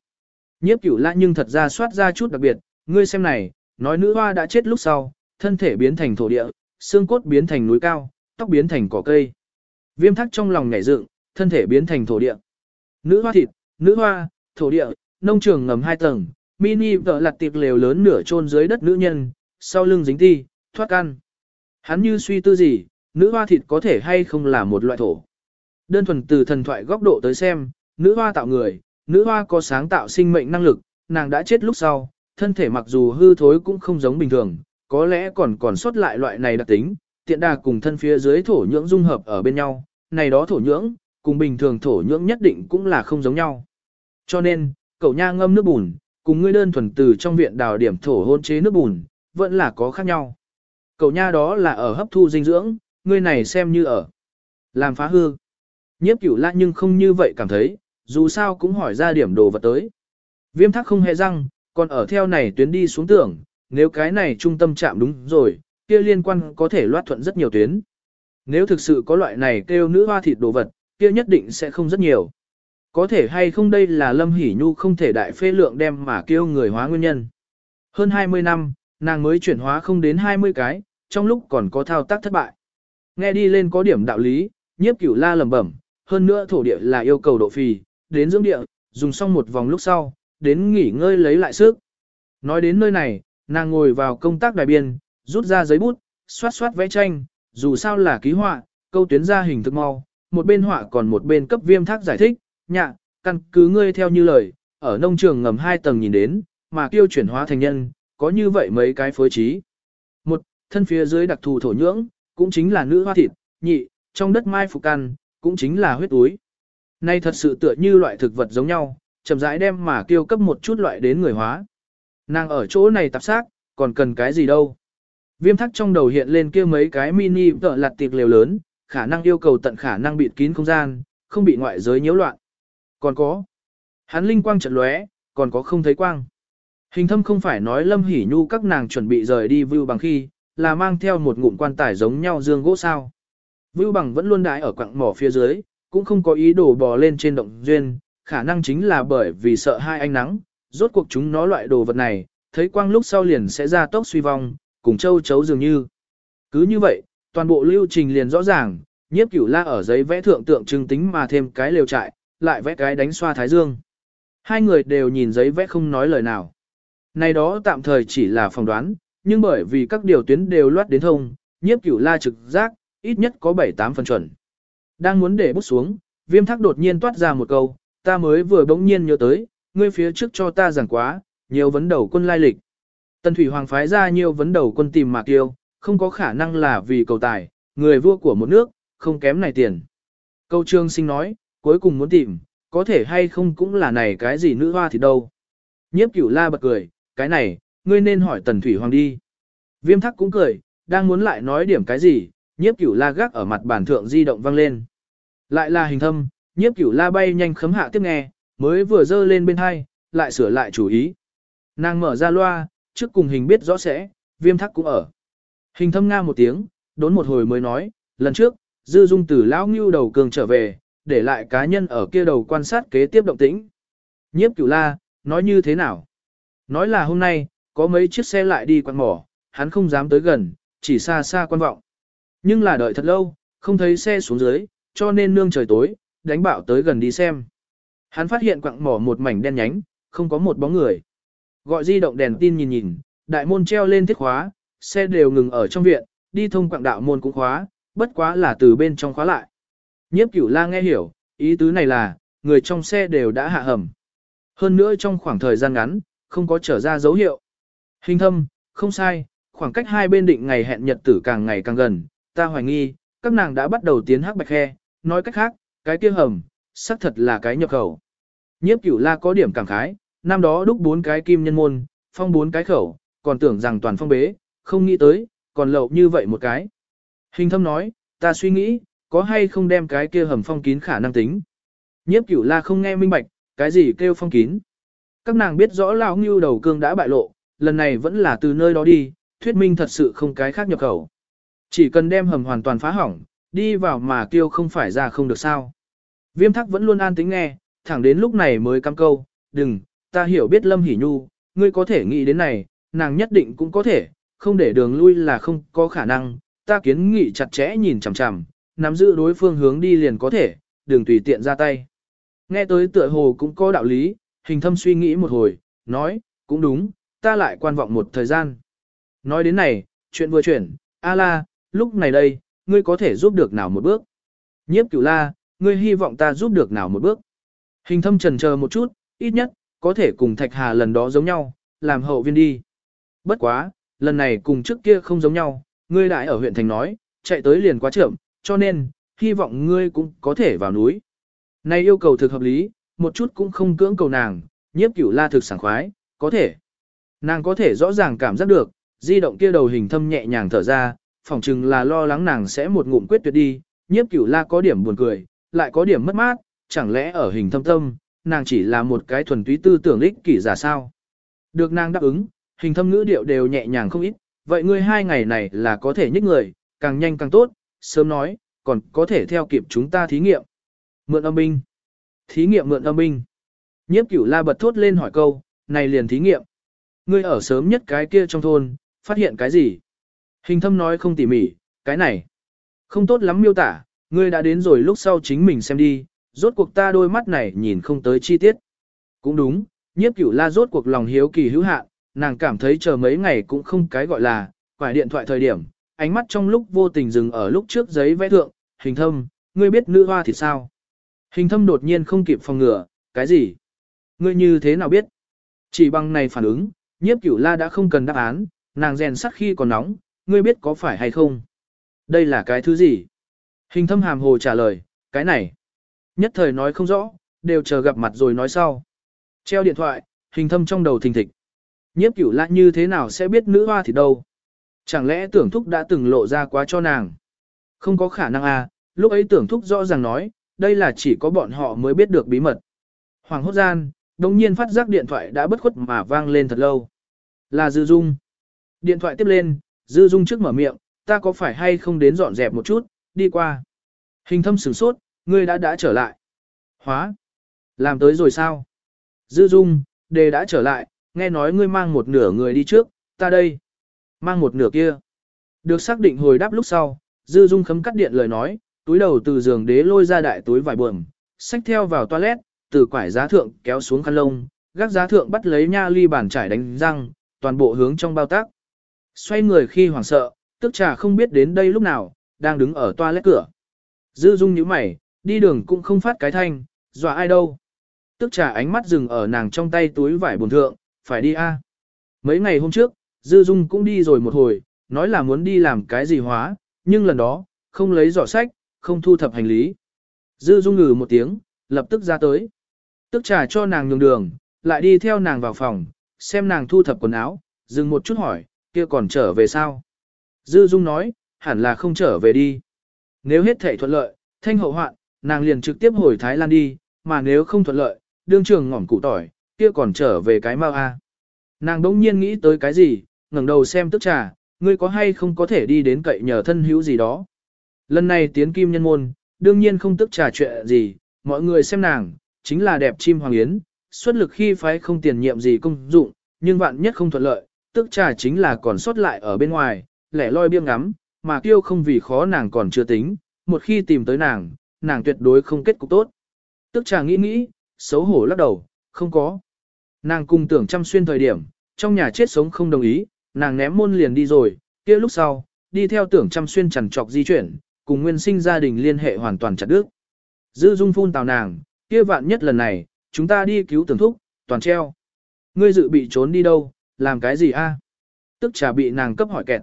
Nhiếp cửu lạ nhưng thật ra soát ra chút đặc biệt, ngươi xem này, nói nữ hoa đã chết lúc sau, thân thể biến thành thổ địa, xương cốt biến thành núi cao, tóc biến thành cỏ cây. Viêm thắc trong lòng nhảy dựng, thân thể biến thành thổ địa. Nữ hoa thịt, nữ hoa, thổ địa, nông trường ngầm hai tầng, mini vợ lặt tiệp lều lớn nửa chôn dưới đất nữ nhân, sau lưng dính ti, thoát căn. Hắn như suy tư gì, nữ hoa thịt có thể hay không là một loại thổ. Đơn thuần từ thần thoại góc độ tới xem, nữ hoa tạo người, nữ hoa có sáng tạo sinh mệnh năng lực, nàng đã chết lúc sau, thân thể mặc dù hư thối cũng không giống bình thường, có lẽ còn còn sót lại loại này đặc tính, tiện đà cùng thân phía dưới thổ nhưỡng dung hợp ở bên nhau, này đó thổ nhưỡng, cùng bình thường thổ nhưỡng nhất định cũng là không giống nhau. Cho nên, cậu nha ngâm nước bùn, cùng ngươi đơn thuần từ trong viện đào điểm thổ hôn chế nước bùn, vẫn là có khác nhau. Cậu nha đó là ở hấp thu dinh dưỡng, ngươi này xem như ở làm phá hư. Nhiếp cửu la nhưng không như vậy cảm thấy, dù sao cũng hỏi ra điểm đồ vật tới. Viêm thác không hề răng, còn ở theo này tuyến đi xuống tưởng, nếu cái này trung tâm chạm đúng rồi, kia liên quan có thể loát thuận rất nhiều tuyến. Nếu thực sự có loại này kêu nữ hoa thịt đồ vật, kia nhất định sẽ không rất nhiều. Có thể hay không đây là Lâm Hỷ Nhu không thể đại phê lượng đem mà kêu người hóa nguyên nhân. Hơn 20 năm, nàng mới chuyển hóa không đến 20 cái, trong lúc còn có thao tác thất bại. Nghe đi lên có điểm đạo lý, nhiếp cửu la lầm bẩm, hơn nữa thổ địa là yêu cầu độ phì, đến dưỡng địa, dùng xong một vòng lúc sau, đến nghỉ ngơi lấy lại sức. Nói đến nơi này, nàng ngồi vào công tác đài biên, rút ra giấy bút, xoát xoát vẽ tranh, dù sao là ký họa, câu tuyến ra hình thức mau, một bên họa còn một bên cấp viêm thác giải thích, nhạ, căn cứ ngươi theo như lời, ở nông trường ngầm hai tầng nhìn đến, mà kêu chuyển hóa thành nhân, có như vậy mấy cái phối trí. Một, thân phía dưới đặc thù thổ nhưỡng, cũng chính là nữ hoa thịt, nhị, trong đất mai phục căn, cũng chính là huyết túi. Nay thật sự tựa như loại thực vật giống nhau, chậm rãi đem mà kêu cấp một chút loại đến người hóa. Nàng ở chỗ này tạp xác, còn cần cái gì đâu. Viêm thắc trong đầu hiện lên kia mấy cái mini tợ lặt tiệc liều lớn, khả năng yêu cầu tận khả năng bịt kín không gian, không bị ngoại giới nhiễu loạn. Còn có, hắn linh quang trận lóe, còn có không thấy quang. Hình thâm không phải nói lâm hỉ nhu các nàng chuẩn bị rời đi view bằng khi, là mang theo một ngụm quan tài giống nhau dương gỗ sao. Vưu bằng vẫn luôn đái ở quặng mỏ phía dưới, cũng không có ý đồ bò lên trên động duyên, khả năng chính là bởi vì sợ hai ánh nắng, rốt cuộc chúng nó loại đồ vật này, thấy quang lúc sau liền sẽ ra tốc suy vong, cùng châu chấu dường như. Cứ như vậy, toàn bộ lưu trình liền rõ ràng, nhiếp cửu la ở giấy vẽ thượng tượng trưng tính mà thêm cái lều trại, lại vẽ cái đánh xoa thái dương. Hai người đều nhìn giấy vẽ không nói lời nào. Này đó tạm thời chỉ là phỏng đoán, nhưng bởi vì các điều tuyến đều loát đến thông, nhiếp cửu la trực giác, ít nhất có 7-8 phần chuẩn. Đang muốn để bút xuống, viêm thác đột nhiên toát ra một câu, ta mới vừa bỗng nhiên nhớ tới, ngươi phía trước cho ta giảng quá, nhiều vấn đầu quân lai lịch. Tần Thủy Hoàng phái ra nhiều vấn đầu quân tìm Mạc Tiêu, không có khả năng là vì cầu tài, người vua của một nước, không kém này tiền. Câu trương sinh nói, cuối cùng muốn tìm, có thể hay không cũng là này cái gì nữ hoa thì đâu. Nhiếp cửu la bật cười, cái này, ngươi nên hỏi Tần Thủy Hoàng đi. Viêm thắc cũng cười, đang muốn lại nói điểm cái gì, nhiếp cửu la gác ở mặt bàn thượng di động vang lên. Lại là hình thâm, nhiếp cửu la bay nhanh khấm hạ tiếp nghe, mới vừa dơ lên bên hai, lại sửa lại chủ ý. Nàng mở ra loa, trước cùng hình biết rõ sẽ, viêm thắc cũng ở. Hình thâm nga một tiếng, đốn một hồi mới nói, lần trước, dư dung tử lão ngưu đầu cường trở về, để lại cá nhân ở kia đầu quan sát kế tiếp động tĩnh. Nhiếp cửu la, nói như thế nào? Nói là hôm nay, có mấy chiếc xe lại đi quan mỏ, hắn không dám tới gần, chỉ xa xa quan vọng. Nhưng là đợi thật lâu, không thấy xe xuống dưới, cho nên nương trời tối, đánh bạo tới gần đi xem. Hắn phát hiện quặng mỏ một mảnh đen nhánh, không có một bóng người. Gọi di động đèn tin nhìn nhìn, đại môn treo lên thiết khóa, xe đều ngừng ở trong viện, đi thông quặng đạo môn cũng khóa, bất quá là từ bên trong khóa lại. Nhiếp cửu la nghe hiểu, ý tứ này là, người trong xe đều đã hạ hầm. Hơn nữa trong khoảng thời gian ngắn, không có trở ra dấu hiệu. Hình thâm, không sai, khoảng cách hai bên định ngày hẹn nhật tử càng ngày càng gần, ta hoài nghi, các nàng đã bắt đầu tiến hắc bạch khe, nói cách khác, cái kia hầm, xác thật là cái nhập khẩu. Nhiếp cửu la có điểm cảm khái, năm đó đúc bốn cái kim nhân môn, phong bốn cái khẩu, còn tưởng rằng toàn phong bế, không nghĩ tới, còn lậu như vậy một cái. Hình thâm nói, ta suy nghĩ, có hay không đem cái kia hầm phong kín khả năng tính. Nhiếp cửu la không nghe minh bạch, cái gì kêu phong kín. Các nàng biết rõ lão ngưu đầu cương đã bại lộ, lần này vẫn là từ nơi đó đi, thuyết minh thật sự không cái khác nhập khẩu. Chỉ cần đem hầm hoàn toàn phá hỏng, đi vào mà kêu không phải ra không được sao. Viêm thắc vẫn luôn an tính nghe, thẳng đến lúc này mới cắm câu, đừng, ta hiểu biết Lâm Hỷ Nhu, ngươi có thể nghĩ đến này, nàng nhất định cũng có thể, không để đường lui là không có khả năng, ta kiến nghị chặt chẽ nhìn chằm chằm, nắm giữ đối phương hướng đi liền có thể, đừng tùy tiện ra tay. Nghe tới tựa hồ cũng có đạo lý, hình thâm suy nghĩ một hồi, nói, cũng đúng, ta lại quan vọng một thời gian. Nói đến này, chuyện vừa chuyển, a la, lúc này đây, ngươi có thể giúp được nào một bước. Nhiếp cửu la, ngươi hy vọng ta giúp được nào một bước. Hình thâm trần chờ một chút, ít nhất, có thể cùng Thạch Hà lần đó giống nhau, làm hậu viên đi. Bất quá, lần này cùng trước kia không giống nhau, ngươi đại ở huyện thành nói, chạy tới liền quá chậm, cho nên, hy vọng ngươi cũng có thể vào núi. Này yêu cầu thực hợp lý, một chút cũng không cưỡng cầu nàng, nhiếp cửu la thực sảng khoái, có thể. Nàng có thể rõ ràng cảm giác được, di động kia đầu hình thâm nhẹ nhàng thở ra, phỏng chừng là lo lắng nàng sẽ một ngụm quyết tuyệt đi, nhiếp cửu la có điểm buồn cười, lại có điểm mất mát, chẳng lẽ ở hình thâm tâm, nàng chỉ là một cái thuần túy tư tưởng ích kỷ giả sao. Được nàng đáp ứng, hình thâm ngữ điệu đều nhẹ nhàng không ít, vậy ngươi hai ngày này là có thể nhích người, càng nhanh càng tốt, sớm nói, còn có thể theo kịp chúng ta thí nghiệm. Mượn âm binh. Thí nghiệm mượn âm binh. Nhiếp cửu la bật thốt lên hỏi câu, này liền thí nghiệm. Ngươi ở sớm nhất cái kia trong thôn, phát hiện cái gì? Hình thâm nói không tỉ mỉ, cái này. Không tốt lắm miêu tả, ngươi đã đến rồi lúc sau chính mình xem đi, rốt cuộc ta đôi mắt này nhìn không tới chi tiết. Cũng đúng, nhiếp cửu la rốt cuộc lòng hiếu kỳ hữu hạn, nàng cảm thấy chờ mấy ngày cũng không cái gọi là, quải điện thoại thời điểm, ánh mắt trong lúc vô tình dừng ở lúc trước giấy vẽ thượng, hình thâm, ngươi biết nữ hoa thì sao? Hình thâm đột nhiên không kịp phòng ngừa, cái gì? Ngươi như thế nào biết? Chỉ bằng này phản ứng, nhiếp cửu la đã không cần đáp án, nàng rèn sắt khi còn nóng, ngươi biết có phải hay không? Đây là cái thứ gì? Hình thâm hàm hồ trả lời, cái này. Nhất thời nói không rõ, đều chờ gặp mặt rồi nói sau. Treo điện thoại, hình thâm trong đầu thình thịch. Nhiếp cửu lại như thế nào sẽ biết nữ hoa thì đâu? Chẳng lẽ tưởng thúc đã từng lộ ra quá cho nàng? Không có khả năng à, lúc ấy tưởng thúc rõ ràng nói, đây là chỉ có bọn họ mới biết được bí mật. Hoàng hốt gian, đồng nhiên phát giác điện thoại đã bất khuất mà vang lên thật lâu. Là Dư Dung. Điện thoại tiếp lên, Dư Dung trước mở miệng, ta có phải hay không đến dọn dẹp một chút, đi qua. Hình thâm sửng sốt, ngươi đã đã trở lại. Hóa. Làm tới rồi sao? Dư Dung, đề đã trở lại, nghe nói ngươi mang một nửa người đi trước, ta đây. Mang một nửa kia. Được xác định hồi đáp lúc sau, Dư Dung khấm cắt điện lời nói, túi đầu từ giường đế lôi ra đại túi vải buồm, xách theo vào toilet, từ quải giá thượng kéo xuống khăn lông, gác giá thượng bắt lấy nha ly bàn trải đánh răng, toàn bộ hướng trong bao tác. Xoay người khi hoảng sợ, tức trà không biết đến đây lúc nào, đang đứng ở toilet cửa. Dư Dung nhíu mày, đi đường cũng không phát cái thanh, dọa ai đâu. Tức trà ánh mắt dừng ở nàng trong tay túi vải buồn thượng, phải đi a. Mấy ngày hôm trước, Dư Dung cũng đi rồi một hồi, nói là muốn đi làm cái gì hóa, nhưng lần đó, không lấy giỏ sách, không thu thập hành lý. Dư Dung ngừ một tiếng, lập tức ra tới. Tức trà cho nàng nhường đường, lại đi theo nàng vào phòng, xem nàng thu thập quần áo, dừng một chút hỏi, kia còn trở về sao? Dư Dung nói, hẳn là không trở về đi. Nếu hết thảy thuận lợi, thanh hậu hoạn, nàng liền trực tiếp hồi Thái Lan đi, mà nếu không thuận lợi, đương trường ngỏm cụ tỏi, kia còn trở về cái mau a. Nàng đỗng nhiên nghĩ tới cái gì, ngẩng đầu xem tức trà, ngươi có hay không có thể đi đến cậy nhờ thân hữu gì đó. Lần này tiến kim nhân môn, đương nhiên không tức trà chuyện gì, mọi người xem nàng, chính là đẹp chim hoàng yến, xuất lực khi phái không tiền nhiệm gì công dụng, nhưng vạn nhất không thuận lợi, tức trà chính là còn sót lại ở bên ngoài, lẻ loi biếng ngắm, mà kiêu không vì khó nàng còn chưa tính, một khi tìm tới nàng, nàng tuyệt đối không kết cục tốt. Tức trà nghĩ nghĩ, xấu hổ lắc đầu, không có. Nàng cùng tưởng chăm xuyên thời điểm, trong nhà chết sống không đồng ý, nàng ném môn liền đi rồi, kia lúc sau, đi theo tưởng chăm xuyên chằn trọc di chuyển, cùng nguyên sinh gia đình liên hệ hoàn toàn chặt đứt. Dư dung phun tào nàng, kia vạn nhất lần này, chúng ta đi cứu tưởng thúc, toàn treo. Ngươi dự bị trốn đi đâu, làm cái gì a? Tức trà bị nàng cấp hỏi kẹt.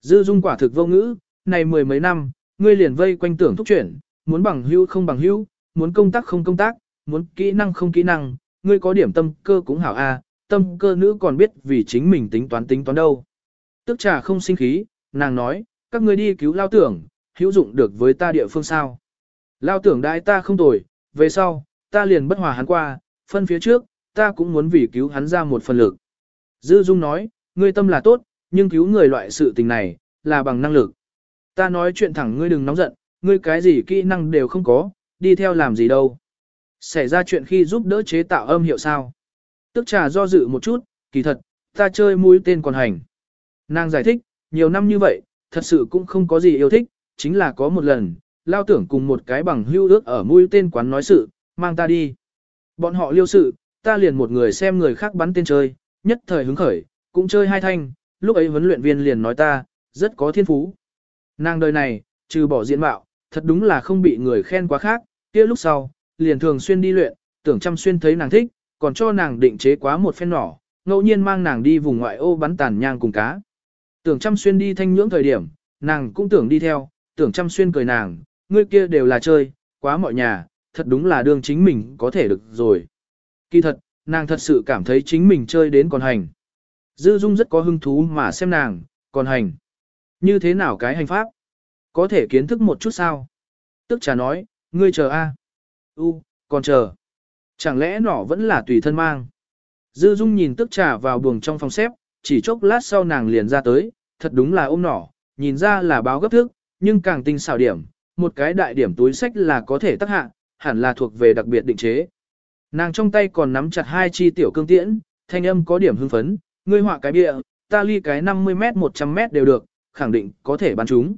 Dư dung quả thực vô ngữ, này mười mấy năm, ngươi liền vây quanh tưởng thúc chuyển, muốn bằng hữu không bằng hữu, muốn công tác không công tác, muốn kỹ năng không kỹ năng, ngươi có điểm tâm cơ cũng hảo a, tâm cơ nữ còn biết vì chính mình tính toán tính toán đâu. Tức trà không sinh khí, nàng nói, các ngươi đi cứu lao tưởng, hữu dụng được với ta địa phương sao. Lao tưởng đại ta không tồi, về sau, ta liền bất hòa hắn qua, phân phía trước, ta cũng muốn vì cứu hắn ra một phần lực. Dư Dung nói, ngươi tâm là tốt, nhưng cứu người loại sự tình này, là bằng năng lực. Ta nói chuyện thẳng ngươi đừng nóng giận, ngươi cái gì kỹ năng đều không có, đi theo làm gì đâu. Xảy ra chuyện khi giúp đỡ chế tạo âm hiệu sao. Tức trà do dự một chút, kỳ thật, ta chơi mũi tên còn hành. Nàng giải thích, nhiều năm như vậy, thật sự cũng không có gì yêu thích, chính là có một lần, lao tưởng cùng một cái bằng hưu ước ở mũi tên quán nói sự, mang ta đi. Bọn họ liêu sự, ta liền một người xem người khác bắn tên chơi, nhất thời hứng khởi, cũng chơi hai thanh, lúc ấy huấn luyện viên liền nói ta, rất có thiên phú. Nàng đời này, trừ bỏ diện mạo, thật đúng là không bị người khen quá khác, kia lúc sau, liền thường xuyên đi luyện, tưởng chăm xuyên thấy nàng thích, còn cho nàng định chế quá một phen nhỏ, ngẫu nhiên mang nàng đi vùng ngoại ô bắn tàn nhang cùng cá. Tưởng chăm xuyên đi thanh nhưỡng thời điểm, nàng cũng tưởng đi theo, tưởng chăm xuyên cười nàng, ngươi kia đều là chơi, quá mọi nhà, thật đúng là đương chính mình có thể được rồi. Kỳ thật, nàng thật sự cảm thấy chính mình chơi đến còn hành. Dư Dung rất có hứng thú mà xem nàng, còn hành. Như thế nào cái hành pháp? Có thể kiến thức một chút sao? Tức trà nói, ngươi chờ a. À? U, còn chờ. Chẳng lẽ nỏ vẫn là tùy thân mang? Dư Dung nhìn tức trà vào buồng trong phòng xếp, chỉ chốc lát sau nàng liền ra tới, thật đúng là ôm nỏ, nhìn ra là báo gấp thức, nhưng càng tinh xảo điểm, một cái đại điểm túi sách là có thể tác hạ, hẳn là thuộc về đặc biệt định chế. Nàng trong tay còn nắm chặt hai chi tiểu cương tiễn, thanh âm có điểm hưng phấn, ngươi họa cái bịa, ta ly cái 50 mét 100 mét đều được, khẳng định có thể bắn chúng.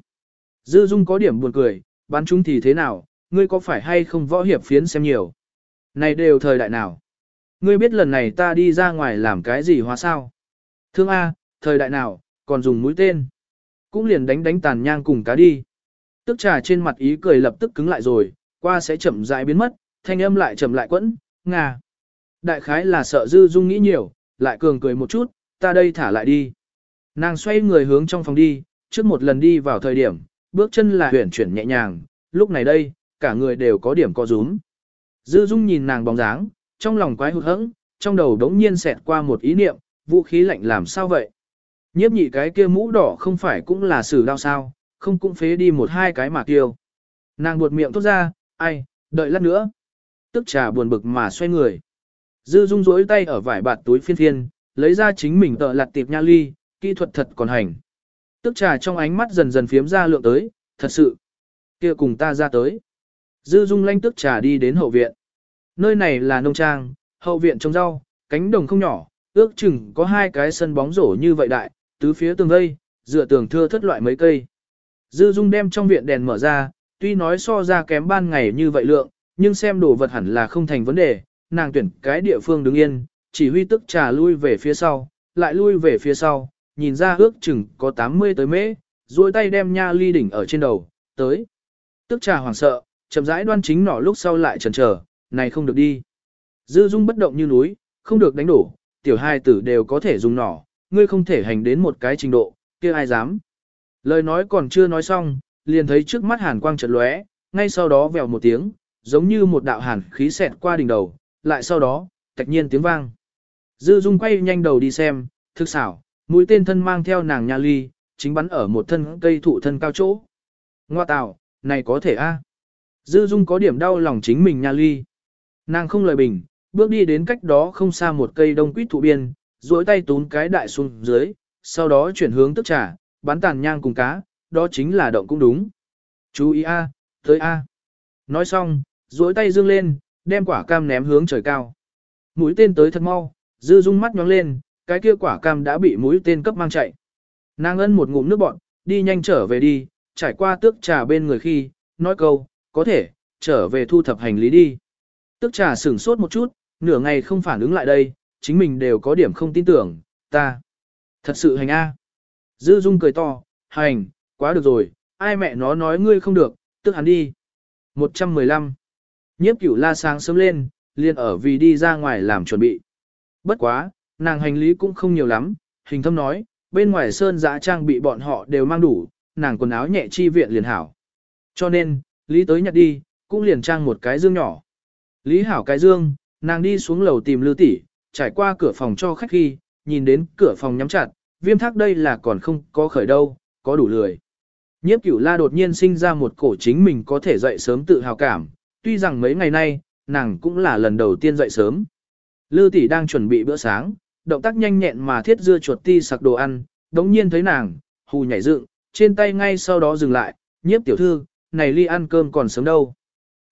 Dư Dung có điểm buồn cười, bắn chúng thì thế nào, ngươi có phải hay không võ hiệp phiến xem nhiều. Này đều thời đại nào. Ngươi biết lần này ta đi ra ngoài làm cái gì hóa sao? Thương A, thời đại nào, còn dùng mũi tên. Cũng liền đánh đánh tàn nhang cùng cá đi. Tức trà trên mặt ý cười lập tức cứng lại rồi, qua sẽ chậm rãi biến mất, thanh âm lại chậm lại quẫn, ngà. Đại khái là sợ dư dung nghĩ nhiều, lại cường cười một chút, ta đây thả lại đi. Nàng xoay người hướng trong phòng đi, trước một lần đi vào thời điểm, bước chân là huyển chuyển nhẹ nhàng, lúc này đây, cả người đều có điểm co rúm. Dư Dung nhìn nàng bóng dáng, trong lòng quái hụt hẫng, trong đầu đống nhiên xẹt qua một ý niệm, vũ khí lạnh làm sao vậy? Nhiếp nhị cái kia mũ đỏ không phải cũng là sử đau sao, không cũng phế đi một hai cái mà tiêu. Nàng buột miệng thốt ra, ai, đợi lát nữa. Tức trà buồn bực mà xoay người. Dư Dung rối tay ở vải bạt túi phiên phiên, lấy ra chính mình tợ lặt tiệp nha ly, kỹ thuật thật còn hành. Tức trà trong ánh mắt dần dần phiếm ra lượng tới, thật sự. kia cùng ta ra tới. Dư Dung lanh tức trà đi đến hậu viện. Nơi này là nông trang, hậu viện trồng rau, cánh đồng không nhỏ, ước chừng có hai cái sân bóng rổ như vậy đại, tứ phía tường vây, dựa tường thưa thất loại mấy cây. Dư Dung đem trong viện đèn mở ra, tuy nói so ra kém ban ngày như vậy lượng, nhưng xem đồ vật hẳn là không thành vấn đề, nàng tuyển cái địa phương đứng yên, chỉ huy tức trà lui về phía sau, lại lui về phía sau, nhìn ra ước chừng có 80 tới mễ, duỗi tay đem nha ly đỉnh ở trên đầu, tới. Tức trà hoảng sợ, chậm rãi đoan chính nỏ lúc sau lại chần chờ, này không được đi. Dư dung bất động như núi, không được đánh đổ, tiểu hai tử đều có thể dùng nỏ, ngươi không thể hành đến một cái trình độ, kia ai dám. Lời nói còn chưa nói xong, liền thấy trước mắt hàn quang chợt lóe, ngay sau đó vèo một tiếng, giống như một đạo hàn khí xẹt qua đỉnh đầu, lại sau đó, tạch nhiên tiếng vang. Dư Dung quay nhanh đầu đi xem, thực xảo, mũi tên thân mang theo nàng nha ly, chính bắn ở một thân cây thụ thân cao chỗ. Ngoa tạo, này có thể a? Dư Dung có điểm đau lòng chính mình nha ly. Nàng không lời bình, bước đi đến cách đó không xa một cây đông quýt thụ biên, duỗi tay tún cái đại xuống dưới, sau đó chuyển hướng tức trả, bắn tàn nhang cùng cá, đó chính là động cũng đúng. Chú ý a, tới a. Nói xong, duỗi tay dương lên, đem quả cam ném hướng trời cao. Mũi tên tới thật mau, dư dung mắt nhóng lên, cái kia quả cam đã bị mũi tên cấp mang chạy. Nàng ân một ngụm nước bọn, đi nhanh trở về đi, trải qua tước trà bên người khi, nói câu, có thể, trở về thu thập hành lý đi. Tước trà sửng sốt một chút, nửa ngày không phản ứng lại đây, chính mình đều có điểm không tin tưởng, ta. Thật sự hành A. Dư dung cười to, hành, quá được rồi, ai mẹ nó nói ngươi không được, tức hắn đi. 115. Nhiếp cửu la sáng sớm lên, liền ở vì đi ra ngoài làm chuẩn bị. Bất quá, nàng hành lý cũng không nhiều lắm, hình thâm nói, bên ngoài sơn giã trang bị bọn họ đều mang đủ, nàng quần áo nhẹ chi viện liền hảo. Cho nên, Lý tới nhặt đi, cũng liền trang một cái dương nhỏ. Lý hảo cái dương, nàng đi xuống lầu tìm Lưu tỷ, trải qua cửa phòng cho khách khi, nhìn đến cửa phòng nhắm chặt, viêm thác đây là còn không có khởi đâu, có đủ lười. Nhiếp cửu la đột nhiên sinh ra một cổ chính mình có thể dậy sớm tự hào cảm, tuy rằng mấy ngày nay, nàng cũng là lần đầu tiên dậy sớm. Lư tỷ đang chuẩn bị bữa sáng, động tác nhanh nhẹn mà thiết dưa chuột ti sặc đồ ăn, đống nhiên thấy nàng, hù nhảy dựng, trên tay ngay sau đó dừng lại, nhiếp tiểu thư, này ly ăn cơm còn sớm đâu.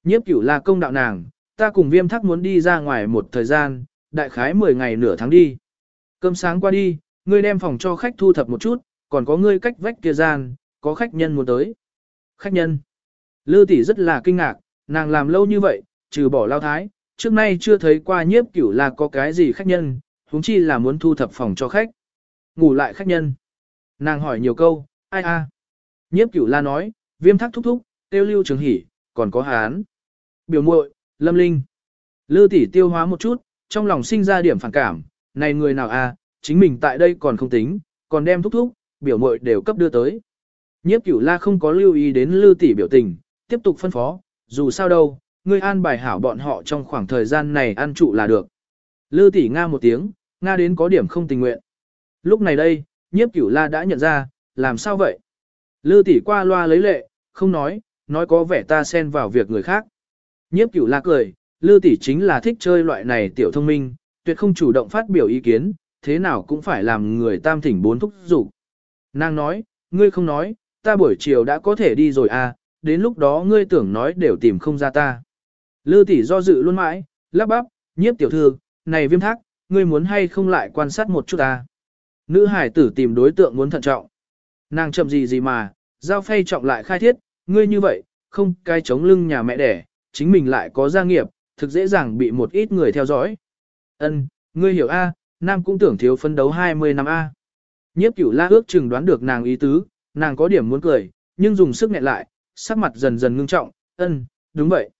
Nhiếp cửu là công đạo nàng, ta cùng viêm thắc muốn đi ra ngoài một thời gian, đại khái 10 ngày nửa tháng đi. Cơm sáng qua đi, ngươi đem phòng cho khách thu thập một chút, còn có ngươi cách vách kia gian, có khách nhân muốn tới. Khách nhân. Lư tỷ rất là kinh ngạc, nàng làm lâu như vậy, trừ bỏ lao thái, trước nay chưa thấy qua nhiếp cửu là có cái gì khách nhân, huống chi là muốn thu thập phòng cho khách. Ngủ lại khách nhân. Nàng hỏi nhiều câu, ai a? Nhiếp cửu la nói, viêm thác thúc thúc, tiêu lưu trường hỉ, còn có hán. Biểu muội, lâm linh. Lư tỷ tiêu hóa một chút, trong lòng sinh ra điểm phản cảm, này người nào a, chính mình tại đây còn không tính, còn đem thúc thúc, biểu muội đều cấp đưa tới. Nhiếp cửu la không có lưu ý đến lư tỷ biểu tình, tiếp tục phân phó, dù sao đâu, ngươi an bài hảo bọn họ trong khoảng thời gian này ăn trụ là được. Lư tỷ nga một tiếng, nga đến có điểm không tình nguyện. Lúc này đây, nhiếp cửu la đã nhận ra, làm sao vậy? Lư tỷ qua loa lấy lệ, không nói, nói có vẻ ta xen vào việc người khác. Nhiếp cửu la cười, lư tỷ chính là thích chơi loại này tiểu thông minh, tuyệt không chủ động phát biểu ý kiến, thế nào cũng phải làm người tam thỉnh bốn thúc dục Nàng nói, ngươi không nói, ta buổi chiều đã có thể đi rồi à, đến lúc đó ngươi tưởng nói đều tìm không ra ta. Lư tỷ do dự luôn mãi, lắp bắp, nhiếp tiểu thư, này viêm thác, ngươi muốn hay không lại quan sát một chút ta. Nữ hải tử tìm đối tượng muốn thận trọng. Nàng chậm gì gì mà, giao phay trọng lại khai thiết, ngươi như vậy, không cai chống lưng nhà mẹ đẻ, chính mình lại có gia nghiệp, thực dễ dàng bị một ít người theo dõi. Ân, ngươi hiểu A, Nam cũng tưởng thiếu phân đấu 20 năm A. Nhiếp cửu la ước chừng đoán được nàng ý tứ, nàng có điểm muốn cười, nhưng dùng sức nghẹn lại, sắc mặt dần dần ngưng trọng, ân, đúng vậy.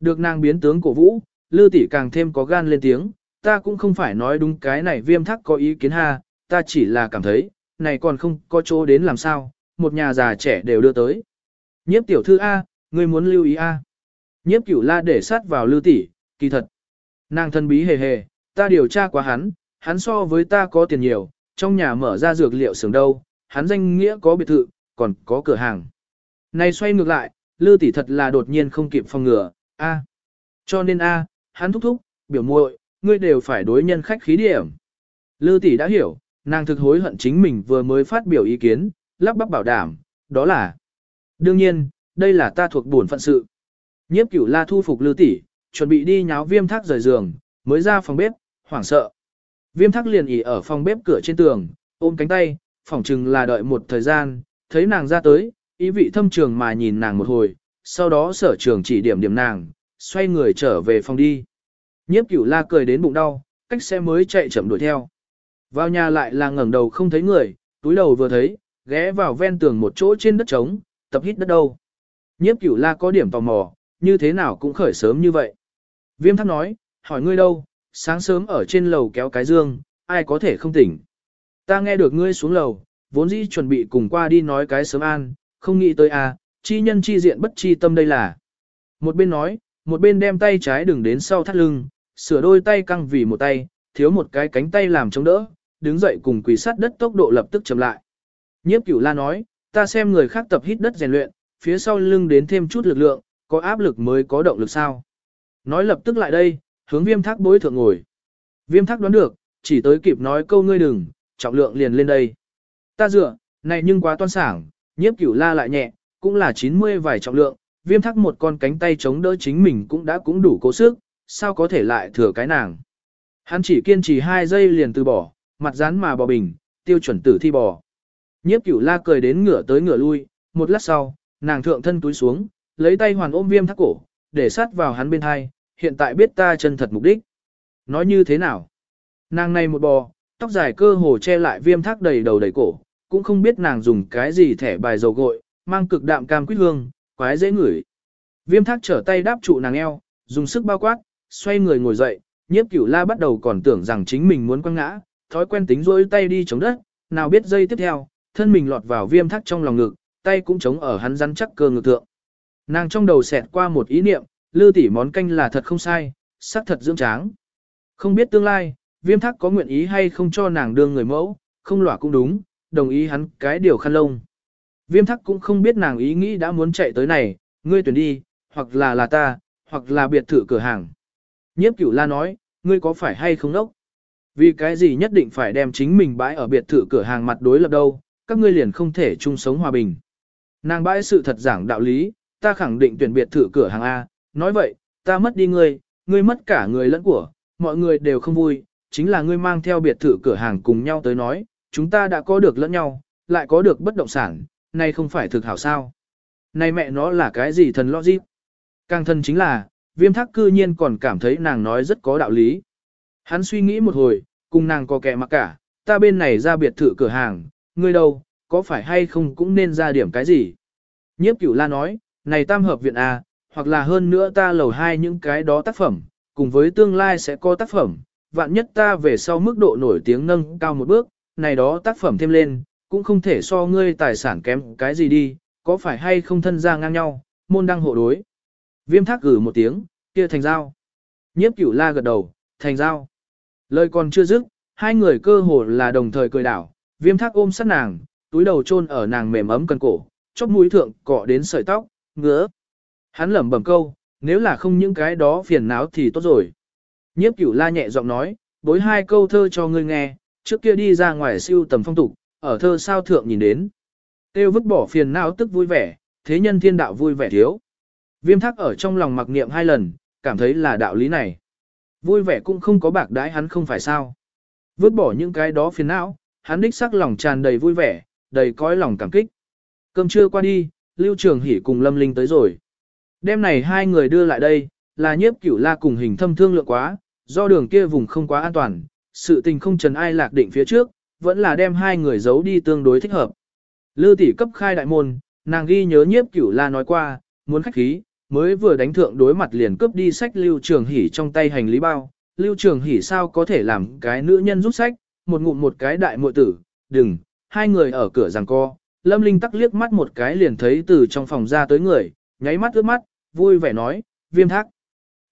Được nàng biến tướng cổ vũ, lư tỷ càng thêm có gan lên tiếng, ta cũng không phải nói đúng cái này viêm thắc có ý kiến ha, ta chỉ là cảm thấy, này còn không có chỗ đến làm sao, một nhà già trẻ đều đưa tới. Nhiếp tiểu thư A, ngươi muốn lưu ý A. Nhiếp cửu la để sát vào lưu tỷ, kỳ thật. Nàng thân bí hề hề, ta điều tra quá hắn, hắn so với ta có tiền nhiều, trong nhà mở ra dược liệu xưởng đâu, hắn danh nghĩa có biệt thự, còn có cửa hàng. Này xoay ngược lại, Lư tỷ thật là đột nhiên không kịp phòng ngừa, a. Cho nên a, hắn thúc thúc, biểu muội, ngươi đều phải đối nhân khách khí điểm. Lư tỷ đã hiểu, nàng thực hối hận chính mình vừa mới phát biểu ý kiến, lắp bắp bảo đảm, đó là. Đương nhiên, đây là ta thuộc bổn phận sự. Nhiếp cửu la thu phục Lư tỷ, chuẩn bị đi nháo viêm thác rời giường, mới ra phòng bếp, hoảng sợ. Viêm thác liền ỉ ở phòng bếp cửa trên tường, ôm cánh tay, phỏng chừng là đợi một thời gian, thấy nàng ra tới, ý vị thâm trường mà nhìn nàng một hồi, sau đó sở trường chỉ điểm điểm nàng, xoay người trở về phòng đi. Nhiếp cửu la cười đến bụng đau, cách xe mới chạy chậm đuổi theo. Vào nhà lại là ngẩng đầu không thấy người, túi đầu vừa thấy, ghé vào ven tường một chỗ trên đất trống, tập hít đất đâu. Nhiếp cửu la có điểm tò mò, như thế nào cũng khởi sớm như vậy. Viêm thắc nói, hỏi ngươi đâu, sáng sớm ở trên lầu kéo cái dương, ai có thể không tỉnh. Ta nghe được ngươi xuống lầu, vốn dĩ chuẩn bị cùng qua đi nói cái sớm an, không nghĩ tới à, chi nhân chi diện bất chi tâm đây là. Một bên nói, một bên đem tay trái đừng đến sau thắt lưng, sửa đôi tay căng vì một tay, thiếu một cái cánh tay làm chống đỡ, đứng dậy cùng quỳ sát đất tốc độ lập tức chậm lại. Nhiếp cửu la nói, ta xem người khác tập hít đất rèn luyện, phía sau lưng đến thêm chút lực lượng, có áp lực mới có động lực sao. Nói lập tức lại đây, hướng viêm thác bối thượng ngồi. Viêm thác đoán được, chỉ tới kịp nói câu ngươi đừng, trọng lượng liền lên đây. Ta dựa, này nhưng quá toan sảng, nhiếp cửu la lại nhẹ, cũng là 90 vài trọng lượng, viêm thác một con cánh tay chống đỡ chính mình cũng đã cũng đủ cố sức, sao có thể lại thừa cái nàng. Hắn chỉ kiên trì 2 giây liền từ bỏ, mặt rán mà bò bình, tiêu chuẩn tử thi bò. Nhiếp cửu la cười đến ngửa tới ngửa lui, một lát sau, nàng thượng thân túi xuống, lấy tay hoàn ôm viêm thác cổ, để sát vào hắn bên hai, hiện tại biết ta chân thật mục đích. Nói như thế nào? Nàng này một bò, tóc dài cơ hồ che lại viêm thác đầy đầu đầy cổ, cũng không biết nàng dùng cái gì thẻ bài dầu gội, mang cực đạm cam quýt hương, quái dễ ngửi. Viêm thác trở tay đáp trụ nàng eo, dùng sức bao quát, xoay người ngồi dậy, nhiếp cửu la bắt đầu còn tưởng rằng chính mình muốn quăng ngã, thói quen tính rôi tay đi chống đất, nào biết dây tiếp theo, thân mình lọt vào viêm thác trong lòng ngực, tay cũng chống ở hắn rắn chắc cơ ngực thượng. Nàng trong đầu xẹt qua một ý niệm, lư tỉ món canh là thật không sai, sắc thật dưỡng tráng. Không biết tương lai, viêm thác có nguyện ý hay không cho nàng đương người mẫu, không lỏa cũng đúng, đồng ý hắn cái điều khăn lông. Viêm thác cũng không biết nàng ý nghĩ đã muốn chạy tới này, ngươi tuyển đi, hoặc là là ta, hoặc là biệt thự cửa hàng. Nhiếp cửu la nói, ngươi có phải hay không đốc? Vì cái gì nhất định phải đem chính mình bãi ở biệt thự cửa hàng mặt đối lập đâu, các ngươi liền không thể chung sống hòa bình. Nàng bãi sự thật giảng đạo lý, ta khẳng định tuyển biệt thự cửa hàng A, nói vậy, ta mất đi ngươi, ngươi mất cả người lẫn của, mọi người đều không vui, chính là ngươi mang theo biệt thự cửa hàng cùng nhau tới nói, chúng ta đã có được lẫn nhau, lại có được bất động sản, nay không phải thực hảo sao. Này mẹ nó là cái gì thần logic? Càng thân chính là, viêm thác cư nhiên còn cảm thấy nàng nói rất có đạo lý. Hắn suy nghĩ một hồi, cùng nàng có kẻ mặc cả, ta bên này ra biệt thự cửa hàng, ngươi đâu, có phải hay không cũng nên ra điểm cái gì. Nhiếp cửu la nói, này tam hợp viện A, hoặc là hơn nữa ta lầu hai những cái đó tác phẩm, cùng với tương lai sẽ có tác phẩm, vạn nhất ta về sau mức độ nổi tiếng nâng cao một bước, này đó tác phẩm thêm lên, cũng không thể so ngươi tài sản kém cái gì đi, có phải hay không thân ra ngang nhau, môn đăng hộ đối. Viêm thác gửi một tiếng, kia thành giao. Nhiếp cửu la gật đầu, thành giao. Lời còn chưa dứt, hai người cơ hồ là đồng thời cười đảo, viêm thác ôm sát nàng, túi đầu chôn ở nàng mềm ấm cần cổ, chóp mũi thượng cọ đến sợi tóc, ngứa. Hắn lẩm bẩm câu, nếu là không những cái đó phiền não thì tốt rồi. Nhiếp cửu la nhẹ giọng nói, bối hai câu thơ cho ngươi nghe, trước kia đi ra ngoài siêu tầm phong tục, ở thơ sao thượng nhìn đến. Tiêu vứt bỏ phiền não tức vui vẻ, thế nhân thiên đạo vui vẻ thiếu. Viêm thắc ở trong lòng mặc niệm hai lần, cảm thấy là đạo lý này. Vui vẻ cũng không có bạc đái hắn không phải sao. Vứt bỏ những cái đó phiền não, hắn đích sắc lòng tràn đầy vui vẻ, đầy cõi lòng cảm kích. Cơm trưa qua đi, Lưu Trường Hỷ cùng Lâm Linh tới rồi. Đêm này hai người đưa lại đây, là nhiếp cửu la cùng hình thâm thương lượng quá, do đường kia vùng không quá an toàn, sự tình không trần ai lạc định phía trước, vẫn là đem hai người giấu đi tương đối thích hợp. Lư tỷ cấp khai đại môn, nàng ghi nhớ nhiếp cửu la nói qua, muốn khách khí, mới vừa đánh thượng đối mặt liền cướp đi sách lưu trường hỉ trong tay hành lý bao. Lưu trường hỉ sao có thể làm cái nữ nhân rút sách, một ngụm một cái đại muội tử, đừng, hai người ở cửa giằng co. Lâm Linh tắc liếc mắt một cái liền thấy từ trong phòng ra tới người, nháy mắt ướt mắt, vui vẻ nói, viêm thác.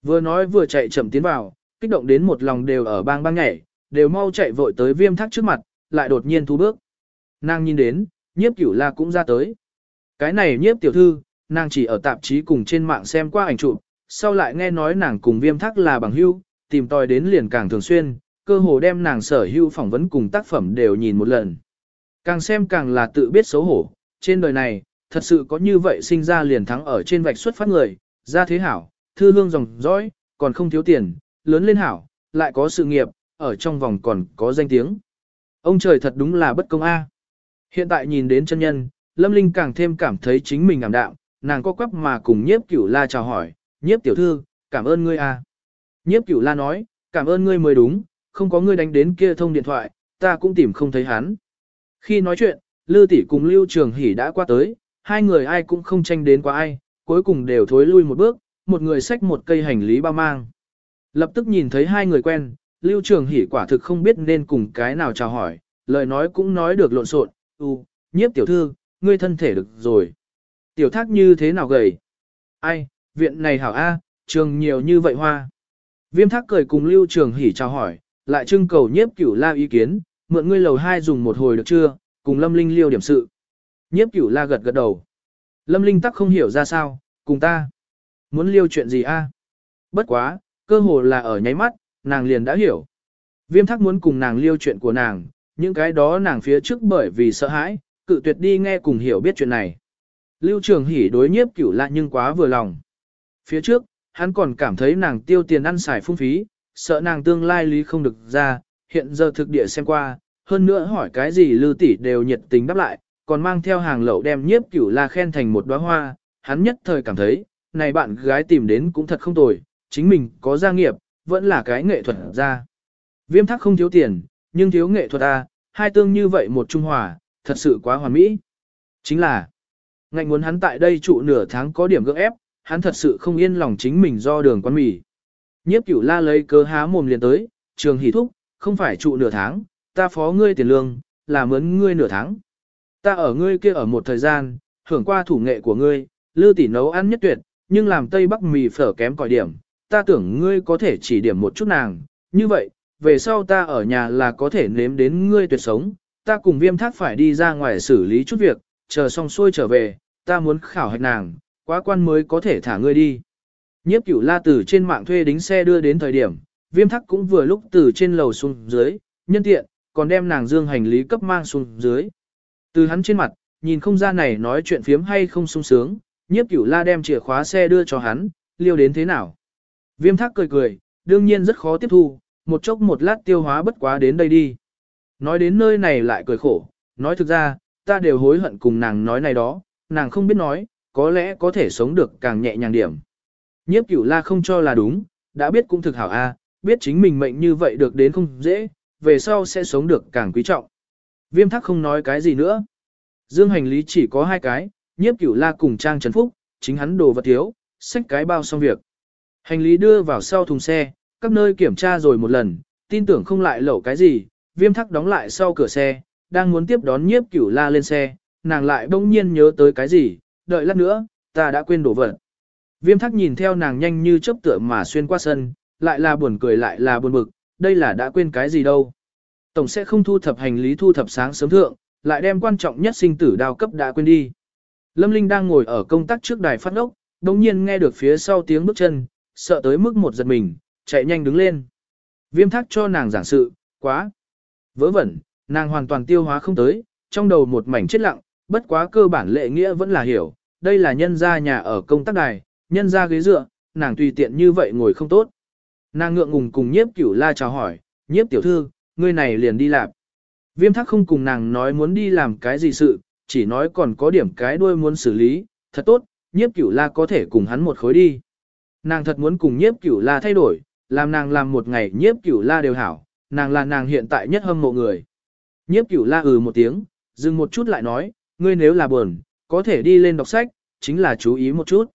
Vừa nói vừa chạy chậm tiến vào, kích động đến một lòng đều ở bang bang nhảy, đều mau chạy vội tới viêm thác trước mặt, lại đột nhiên thu bước. Nàng nhìn đến, nhiếp cửu la cũng ra tới. Cái này nhiếp tiểu thư, nàng chỉ ở tạp chí cùng trên mạng xem qua ảnh chụp, sau lại nghe nói nàng cùng viêm thác là bằng hữu, tìm tòi đến liền càng thường xuyên, cơ hồ đem nàng sở hữu phỏng vấn cùng tác phẩm đều nhìn một lần. Càng xem càng là tự biết xấu hổ, trên đời này, thật sự có như vậy sinh ra liền thắng ở trên vạch xuất phát người, ra thế hảo, thư hương dòng dõi, còn không thiếu tiền, lớn lên hảo, lại có sự nghiệp, ở trong vòng còn có danh tiếng. Ông trời thật đúng là bất công a. Hiện tại nhìn đến chân nhân, Lâm Linh càng thêm cảm thấy chính mình ảm đạm, nàng có quắp mà cùng nhiếp cửu la chào hỏi, nhiếp tiểu thư, cảm ơn ngươi a. Nhiếp cửu la nói, cảm ơn ngươi mới đúng, không có ngươi đánh đến kia thông điện thoại, ta cũng tìm không thấy hắn. Khi nói chuyện, Lư tỷ cùng Lưu Trường Hỷ đã qua tới, hai người ai cũng không tranh đến qua ai, cuối cùng đều thối lui một bước, một người xách một cây hành lý bao mang. Lập tức nhìn thấy hai người quen, Lưu Trường Hỷ quả thực không biết nên cùng cái nào chào hỏi, lời nói cũng nói được lộn xộn, u, nhiếp tiểu thư, ngươi thân thể được rồi. Tiểu thác như thế nào gầy? Ai, viện này hảo A, trường nhiều như vậy hoa. Viêm thác cười cùng Lưu Trường Hỷ chào hỏi, lại trưng cầu nhiếp cửu la ý kiến, mượn ngươi lầu hai dùng một hồi được chưa, cùng Lâm Linh liêu điểm sự. Nhiếp cửu la gật gật đầu. Lâm Linh tắc không hiểu ra sao, cùng ta. Muốn liêu chuyện gì a? Bất quá, cơ hồ là ở nháy mắt, nàng liền đã hiểu. Viêm thắc muốn cùng nàng liêu chuyện của nàng, những cái đó nàng phía trước bởi vì sợ hãi, cự tuyệt đi nghe cùng hiểu biết chuyện này. Lưu Trường Hỉ đối nhiếp cửu la nhưng quá vừa lòng. Phía trước, hắn còn cảm thấy nàng tiêu tiền ăn xài phung phí, sợ nàng tương lai lý không được ra, hiện giờ thực địa xem qua, hơn nữa hỏi cái gì Lưu tỷ đều nhiệt tình đáp lại, còn mang theo hàng lậu đem nhiếp cửu la khen thành một đóa hoa, hắn nhất thời cảm thấy, này bạn gái tìm đến cũng thật không tồi, chính mình có gia nghiệp, vẫn là cái nghệ thuật ra. Viêm thắc không thiếu tiền, nhưng thiếu nghệ thuật A, hai tương như vậy một trung hòa, thật sự quá hoàn mỹ. Chính là, ngạnh muốn hắn tại đây trụ nửa tháng có điểm gượng ép, hắn thật sự không yên lòng chính mình do đường quán mì. Nhiếp cửu la lấy cơ há mồm liền tới, trường hỷ thúc, không phải trụ nửa tháng, ta phó ngươi tiền lương, là mướn ngươi nửa tháng. Ta ở ngươi kia ở một thời gian, hưởng qua thủ nghệ của ngươi, lư tỷ nấu ăn nhất tuyệt, nhưng làm tây bắc mì phở kém cỏi điểm, ta tưởng ngươi có thể chỉ điểm một chút nàng, như vậy, về sau ta ở nhà là có thể nếm đến ngươi tuyệt sống, ta cùng viêm thác phải đi ra ngoài xử lý chút việc, chờ xong xuôi trở về, ta muốn khảo hạch nàng, quá quan mới có thể thả ngươi đi. Nhiếp cửu la từ trên mạng thuê đính xe đưa đến thời điểm, viêm Thác cũng vừa lúc từ trên lầu xuống dưới, nhân tiện, còn đem nàng dương hành lý cấp mang xuống dưới. Từ hắn trên mặt, nhìn không ra này nói chuyện phiếm hay không sung sướng, nhiếp cửu la đem chìa khóa xe đưa cho hắn, liêu đến thế nào. Viêm thác cười cười, đương nhiên rất khó tiếp thu, một chốc một lát tiêu hóa bất quá đến đây đi. Nói đến nơi này lại cười khổ, nói thực ra, ta đều hối hận cùng nàng nói này đó, nàng không biết nói, có lẽ có thể sống được càng nhẹ nhàng điểm. Nhiếp cửu la không cho là đúng, đã biết cũng thực hảo a, biết chính mình mệnh như vậy được đến không dễ, về sau sẽ sống được càng quý trọng. Viêm Thác không nói cái gì nữa. Dương hành lý chỉ có hai cái, nhiếp cửu la cùng trang trần phúc, chính hắn đồ vật thiếu, xách cái bao xong việc. Hành lý đưa vào sau thùng xe, các nơi kiểm tra rồi một lần, tin tưởng không lại lẩu cái gì, viêm thắc đóng lại sau cửa xe, đang muốn tiếp đón nhiếp cửu la lên xe, nàng lại bỗng nhiên nhớ tới cái gì, đợi lát nữa, ta đã quên đổ vật. Viêm thắc nhìn theo nàng nhanh như chớp tựa mà xuyên qua sân, lại là buồn cười lại là buồn bực, đây là đã quên cái gì đâu. Tổng sẽ không thu thập hành lý thu thập sáng sớm thượng, lại đem quan trọng nhất sinh tử đao cấp đã quên đi. Lâm Linh đang ngồi ở công tác trước đài phát ốc, đồng nhiên nghe được phía sau tiếng bước chân, sợ tới mức một giật mình, chạy nhanh đứng lên. Viêm thác cho nàng giảng sự, quá. Vớ vẩn, nàng hoàn toàn tiêu hóa không tới, trong đầu một mảnh chết lặng, bất quá cơ bản lệ nghĩa vẫn là hiểu, đây là nhân gia nhà ở công tác đài, nhân gia ghế dựa, nàng tùy tiện như vậy ngồi không tốt. Nàng ngượng ngùng cùng nhiếp cửu la chào hỏi, nhiếp tiểu thư, ngươi này liền đi làm. Viêm thác không cùng nàng nói muốn đi làm cái gì sự, chỉ nói còn có điểm cái đuôi muốn xử lý, thật tốt, nhiếp cửu la có thể cùng hắn một khối đi. Nàng thật muốn cùng nhiếp cửu la thay đổi, làm nàng làm một ngày nhiếp cửu la đều hảo, nàng là nàng hiện tại nhất hâm mộ người. Nhiếp cửu la ừ một tiếng, dừng một chút lại nói, ngươi nếu là buồn, có thể đi lên đọc sách, chính là chú ý một chút.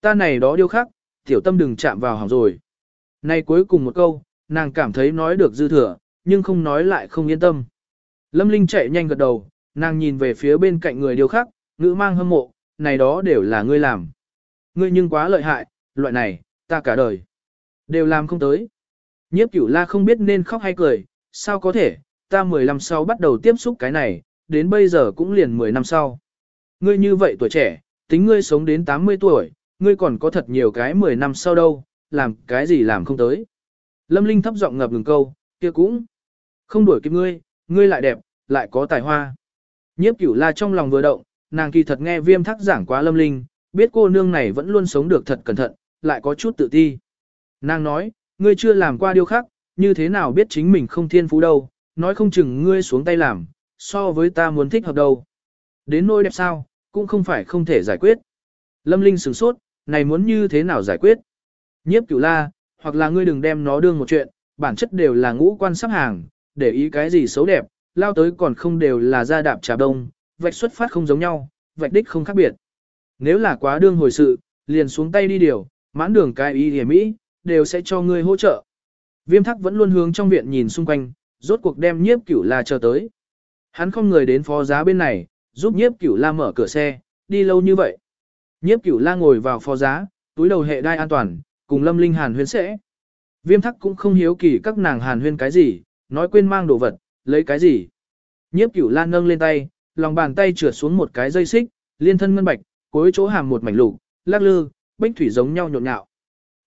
Ta này đó điêu khắc, tiểu tâm đừng chạm vào hỏng rồi. Nay cuối cùng một câu, nàng cảm thấy nói được dư thừa, nhưng không nói lại không yên tâm. Lâm Linh chạy nhanh gật đầu, nàng nhìn về phía bên cạnh người điêu khắc, ngữ mang hâm mộ, này đó đều là ngươi làm. Ngươi nhưng quá lợi hại, loại này, ta cả đời. Đều làm không tới. Nhiếp cửu la không biết nên khóc hay cười, sao có thể, ta 10 năm sau bắt đầu tiếp xúc cái này, đến bây giờ cũng liền 10 năm sau. Ngươi như vậy tuổi trẻ, tính ngươi sống đến 80 tuổi, ngươi còn có thật nhiều cái 10 năm sau đâu, làm cái gì làm không tới. Lâm Linh thấp giọng ngập ngừng câu, kia cũng không đuổi kịp ngươi, ngươi lại đẹp, lại có tài hoa. Nhiếp cửu la trong lòng vừa động, nàng kỳ thật nghe viêm thắc giảng quá Lâm Linh, biết cô nương này vẫn luôn sống được thật cẩn thận, lại có chút tự ti. Nàng nói, ngươi chưa làm qua điều khác, như thế nào biết chính mình không thiên phú đâu, nói không chừng ngươi xuống tay làm, so với ta muốn thích hợp đâu. Đến nỗi đẹp sao, cũng không phải không thể giải quyết. Lâm Linh sửng sốt, này muốn như thế nào giải quyết? Nhiếp cửu la, hoặc là ngươi đừng đem nó đương một chuyện, bản chất đều là ngũ quan sắp hàng, để ý cái gì xấu đẹp, lao tới còn không đều là ra đạp trà đông, vạch xuất phát không giống nhau, vạch đích không khác biệt. Nếu là quá đương hồi sự, liền xuống tay đi điều, mãn đường cái y hề mỹ, đều sẽ cho ngươi hỗ trợ. Viêm thắc vẫn luôn hướng trong viện nhìn xung quanh, rốt cuộc đem nhiếp cửu la chờ tới. Hắn không người đến phó giá bên này, giúp nhiếp cửu la mở cửa xe, đi lâu như vậy. Nhiếp cửu la ngồi vào phó giá, túi đầu hệ đai an toàn, cùng lâm linh hàn huyên sẽ. Viêm thắc cũng không hiếu kỳ các nàng hàn huyên cái gì, nói quên mang đồ vật, lấy cái gì. Nhiếp cửu la nâng lên tay, lòng bàn tay trượt xuống một cái dây xích, liên thân ngân bạch, cuối chỗ hàm một mảnh lục, lắc lư, bích thủy giống nhau nhộn nhạo.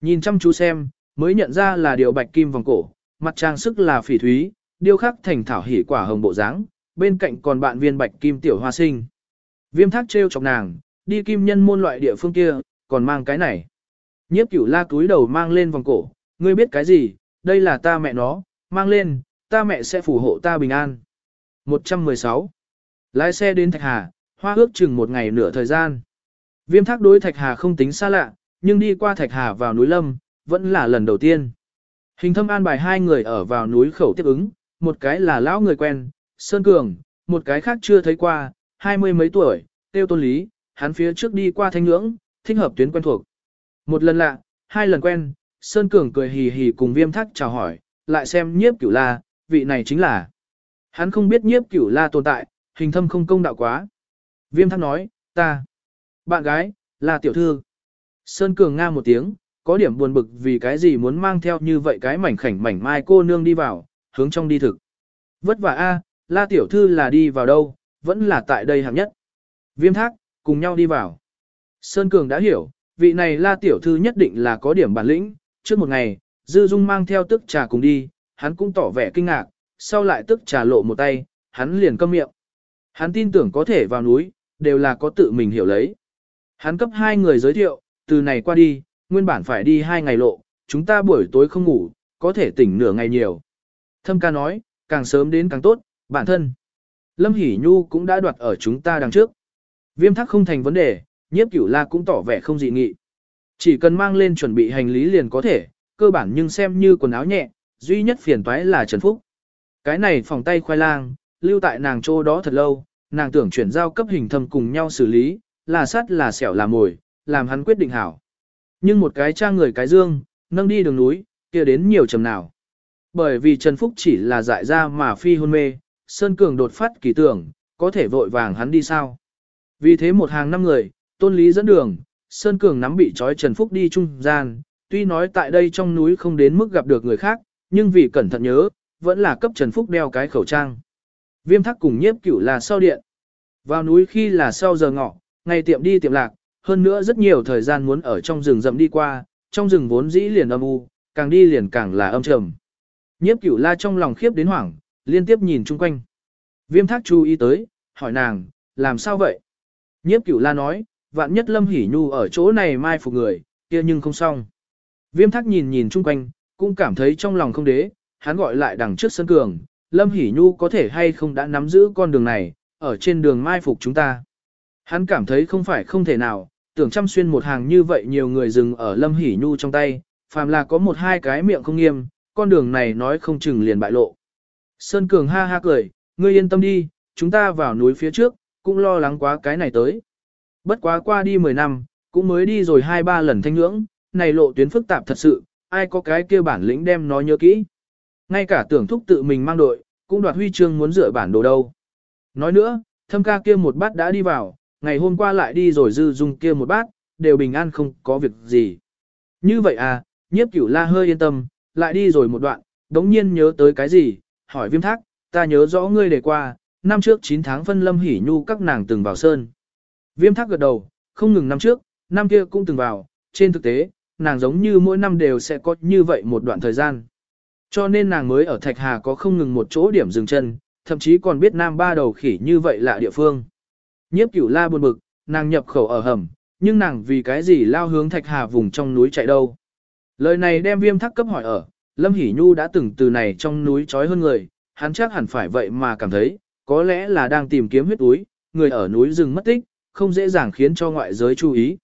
Nhìn chăm chú xem, mới nhận ra là điều bạch kim vòng cổ, mặt trang sức là phỉ thúy, điêu khắc thành thảo hỉ quả hồng bộ dáng, bên cạnh còn bạn viên bạch kim tiểu hoa sinh. Viêm thác treo chọc nàng, đi kim nhân môn loại địa phương kia, còn mang cái này. Nhiếp cửu la túi đầu mang lên vòng cổ, ngươi biết cái gì, đây là ta mẹ nó, mang lên, ta mẹ sẽ phù hộ ta bình an. 116. Lái xe đến Thạch Hà, hoa ước chừng một ngày nửa thời gian. Viêm thác đối Thạch Hà không tính xa lạ, nhưng đi qua Thạch Hà vào núi Lâm, vẫn là lần đầu tiên. Hình thâm an bài hai người ở vào núi khẩu tiếp ứng, một cái là lão người quen, Sơn Cường, một cái khác chưa thấy qua, hai mươi mấy tuổi, tiêu tôn lý, hắn phía trước đi qua thanh ngưỡng, thích hợp tuyến quen thuộc. Một lần lạ, hai lần quen, Sơn Cường cười hì hì cùng viêm thác chào hỏi, lại xem nhiếp cửu la, vị này chính là. Hắn không biết nhiếp cửu la tồn tại, hình thâm không công đạo quá. Viêm thác nói, ta, bạn gái, là tiểu thư. Sơn Cường nga một tiếng, có điểm buồn bực vì cái gì muốn mang theo như vậy cái mảnh khảnh mảnh mai cô nương đi vào, hướng trong đi thực. Vất vả a, la tiểu thư là đi vào đâu, vẫn là tại đây hạng nhất. Viêm thác, cùng nhau đi vào. Sơn Cường đã hiểu, vị này la tiểu thư nhất định là có điểm bản lĩnh, trước một ngày, Dư Dung mang theo tức trà cùng đi, hắn cũng tỏ vẻ kinh ngạc, sau lại tức trà lộ một tay, hắn liền câm miệng. Hắn tin tưởng có thể vào núi, đều là có tự mình hiểu lấy. Hắn cấp hai người giới thiệu, từ này qua đi, nguyên bản phải đi hai ngày lộ, chúng ta buổi tối không ngủ, có thể tỉnh nửa ngày nhiều. Thâm ca nói, càng sớm đến càng tốt, bản thân. Lâm Hỷ Nhu cũng đã đoạt ở chúng ta đằng trước. Viêm thắc không thành vấn đề, nhiếp cửu la cũng tỏ vẻ không dị nghị. Chỉ cần mang lên chuẩn bị hành lý liền có thể, cơ bản nhưng xem như quần áo nhẹ, duy nhất phiền toái là Trần Phúc. Cái này phòng tay khoai lang, lưu tại nàng chỗ đó thật lâu, nàng tưởng chuyển giao cấp hình thầm cùng nhau xử lý, là sắt là sẹo là mồi, làm hắn quyết định hảo. Nhưng một cái trang người cái dương, nâng đi đường núi, kia đến nhiều trầm nào. Bởi vì Trần Phúc chỉ là dại ra mà phi hôn mê, Sơn Cường đột phát kỳ tưởng, có thể vội vàng hắn đi sao. Vì thế một hàng năm người, tôn lý dẫn đường, Sơn Cường nắm bị trói Trần Phúc đi trung gian, tuy nói tại đây trong núi không đến mức gặp được người khác, nhưng vì cẩn thận nhớ, vẫn là cấp Trần Phúc đeo cái khẩu trang. Viêm thắc cùng nhiếp cửu là sau điện. Vào núi khi là sau giờ ngọ, ngày tiệm đi tiệm lạc, hơn nữa rất nhiều thời gian muốn ở trong rừng rậm đi qua, trong rừng vốn dĩ liền âm u, càng đi liền càng là âm trầm. Nhiếp cửu la trong lòng khiếp đến hoảng, liên tiếp nhìn chung quanh. Viêm thác chú ý tới, hỏi nàng, làm sao vậy? Nhiếp cửu la nói, vạn nhất lâm hỉ nhu ở chỗ này mai phục người, kia nhưng không xong. Viêm thác nhìn nhìn chung quanh, cũng cảm thấy trong lòng không đế, hắn gọi lại đằng trước sân cường, lâm hỉ nhu có thể hay không đã nắm giữ con đường này, ở trên đường mai phục chúng ta. Hắn cảm thấy không phải không thể nào, tưởng chăm xuyên một hàng như vậy nhiều người dừng ở lâm hỉ nhu trong tay, phàm là có một hai cái miệng không nghiêm, con đường này nói không chừng liền bại lộ. Sơn Cường ha ha cười, ngươi yên tâm đi, chúng ta vào núi phía trước, cũng lo lắng quá cái này tới. Bất quá qua đi 10 năm, cũng mới đi rồi hai ba lần thanh ngưỡng, này lộ tuyến phức tạp thật sự, ai có cái kia bản lĩnh đem nó nhớ kỹ. ngay cả tưởng thúc tự mình mang đội, cũng đoạt huy chương muốn rửa bản đồ đâu. Nói nữa, thâm ca kia một bát đã đi vào, ngày hôm qua lại đi rồi dư dung kia một bát, đều bình an không có việc gì. Như vậy à, nhiếp cửu la hơi yên tâm, lại đi rồi một đoạn, đống nhiên nhớ tới cái gì, hỏi viêm thác, ta nhớ rõ ngươi đề qua, năm trước 9 tháng phân lâm hỉ nhu các nàng từng vào sơn. Viêm thác gật đầu, không ngừng năm trước, năm kia cũng từng vào, trên thực tế, nàng giống như mỗi năm đều sẽ có như vậy một đoạn thời gian. Cho nên nàng mới ở Thạch Hà có không ngừng một chỗ điểm dừng chân, thậm chí còn biết nam ba đầu khỉ như vậy lạ địa phương. Nhiếp cửu la buồn bực, nàng nhập khẩu ở hầm, nhưng nàng vì cái gì lao hướng Thạch Hà vùng trong núi chạy đâu. Lời này đem viêm thắc cấp hỏi ở, Lâm Hỷ Nhu đã từng từ này trong núi trói hơn người, hắn chắc hẳn phải vậy mà cảm thấy, có lẽ là đang tìm kiếm huyết túi, người ở núi rừng mất tích, không dễ dàng khiến cho ngoại giới chú ý.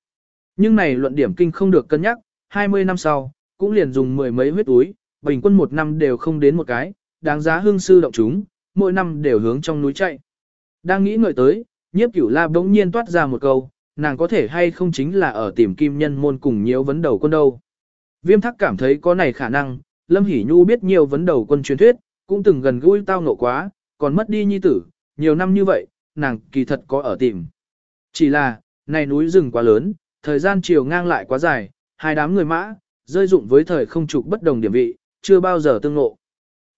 Nhưng này luận điểm kinh không được cân nhắc, 20 năm sau, cũng liền dùng mười mấy huyết túi, bình quân một năm đều không đến một cái, đáng giá hương sư động chúng, mỗi năm đều hướng trong núi chạy. Đang nghĩ ngợi tới, nhiếp cửu la bỗng nhiên toát ra một câu, nàng có thể hay không chính là ở tìm kim nhân môn cùng nhiều vấn đầu quân đâu. Viêm thắc cảm thấy có này khả năng, Lâm Hỷ Nhu biết nhiều vấn đầu quân truyền thuyết, cũng từng gần gũi tao ngộ quá, còn mất đi nhi tử, nhiều năm như vậy, nàng kỳ thật có ở tìm. Chỉ là, này núi rừng quá lớn, thời gian chiều ngang lại quá dài, hai đám người mã, rơi dụng với thời không trục bất đồng điểm vị, chưa bao giờ tương ngộ.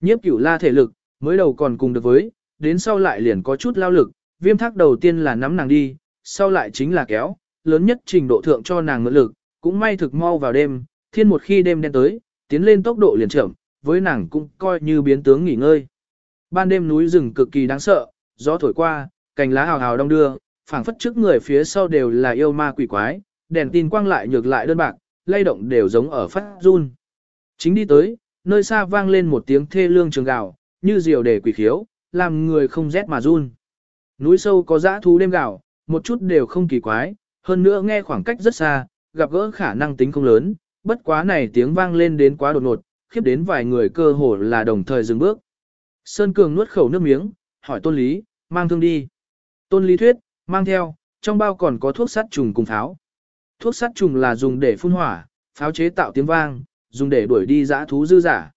Nhiếp cửu la thể lực, mới đầu còn cùng được với, đến sau lại liền có chút lao lực, viêm thác đầu tiên là nắm nàng đi, sau lại chính là kéo, lớn nhất trình độ thượng cho nàng ngựa lực, cũng may thực mau vào đêm, thiên một khi đêm đen tới, tiến lên tốc độ liền chậm, với nàng cũng coi như biến tướng nghỉ ngơi. Ban đêm núi rừng cực kỳ đáng sợ, gió thổi qua, cành lá hào hào đông đưa, phảng phất trước người phía sau đều là yêu ma quỷ quái, đèn tin quang lại nhược lại đơn bạc, lay động đều giống ở phát run. Chính đi tới, nơi xa vang lên một tiếng thê lương trường gào, như diều để quỷ khiếu, làm người không rét mà run. Núi sâu có dã thú đêm gạo, một chút đều không kỳ quái, hơn nữa nghe khoảng cách rất xa, gặp gỡ khả năng tính không lớn, bất quá này tiếng vang lên đến quá đột ngột, khiếp đến vài người cơ hồ là đồng thời dừng bước. Sơn Cường nuốt khẩu nước miếng, hỏi Tôn Lý, mang thương đi. Tôn Lý thuyết, mang theo, trong bao còn có thuốc sát trùng cùng pháo. Thuốc sát trùng là dùng để phun hỏa, pháo chế tạo tiếng vang, dùng để đuổi đi dã thú dư giả.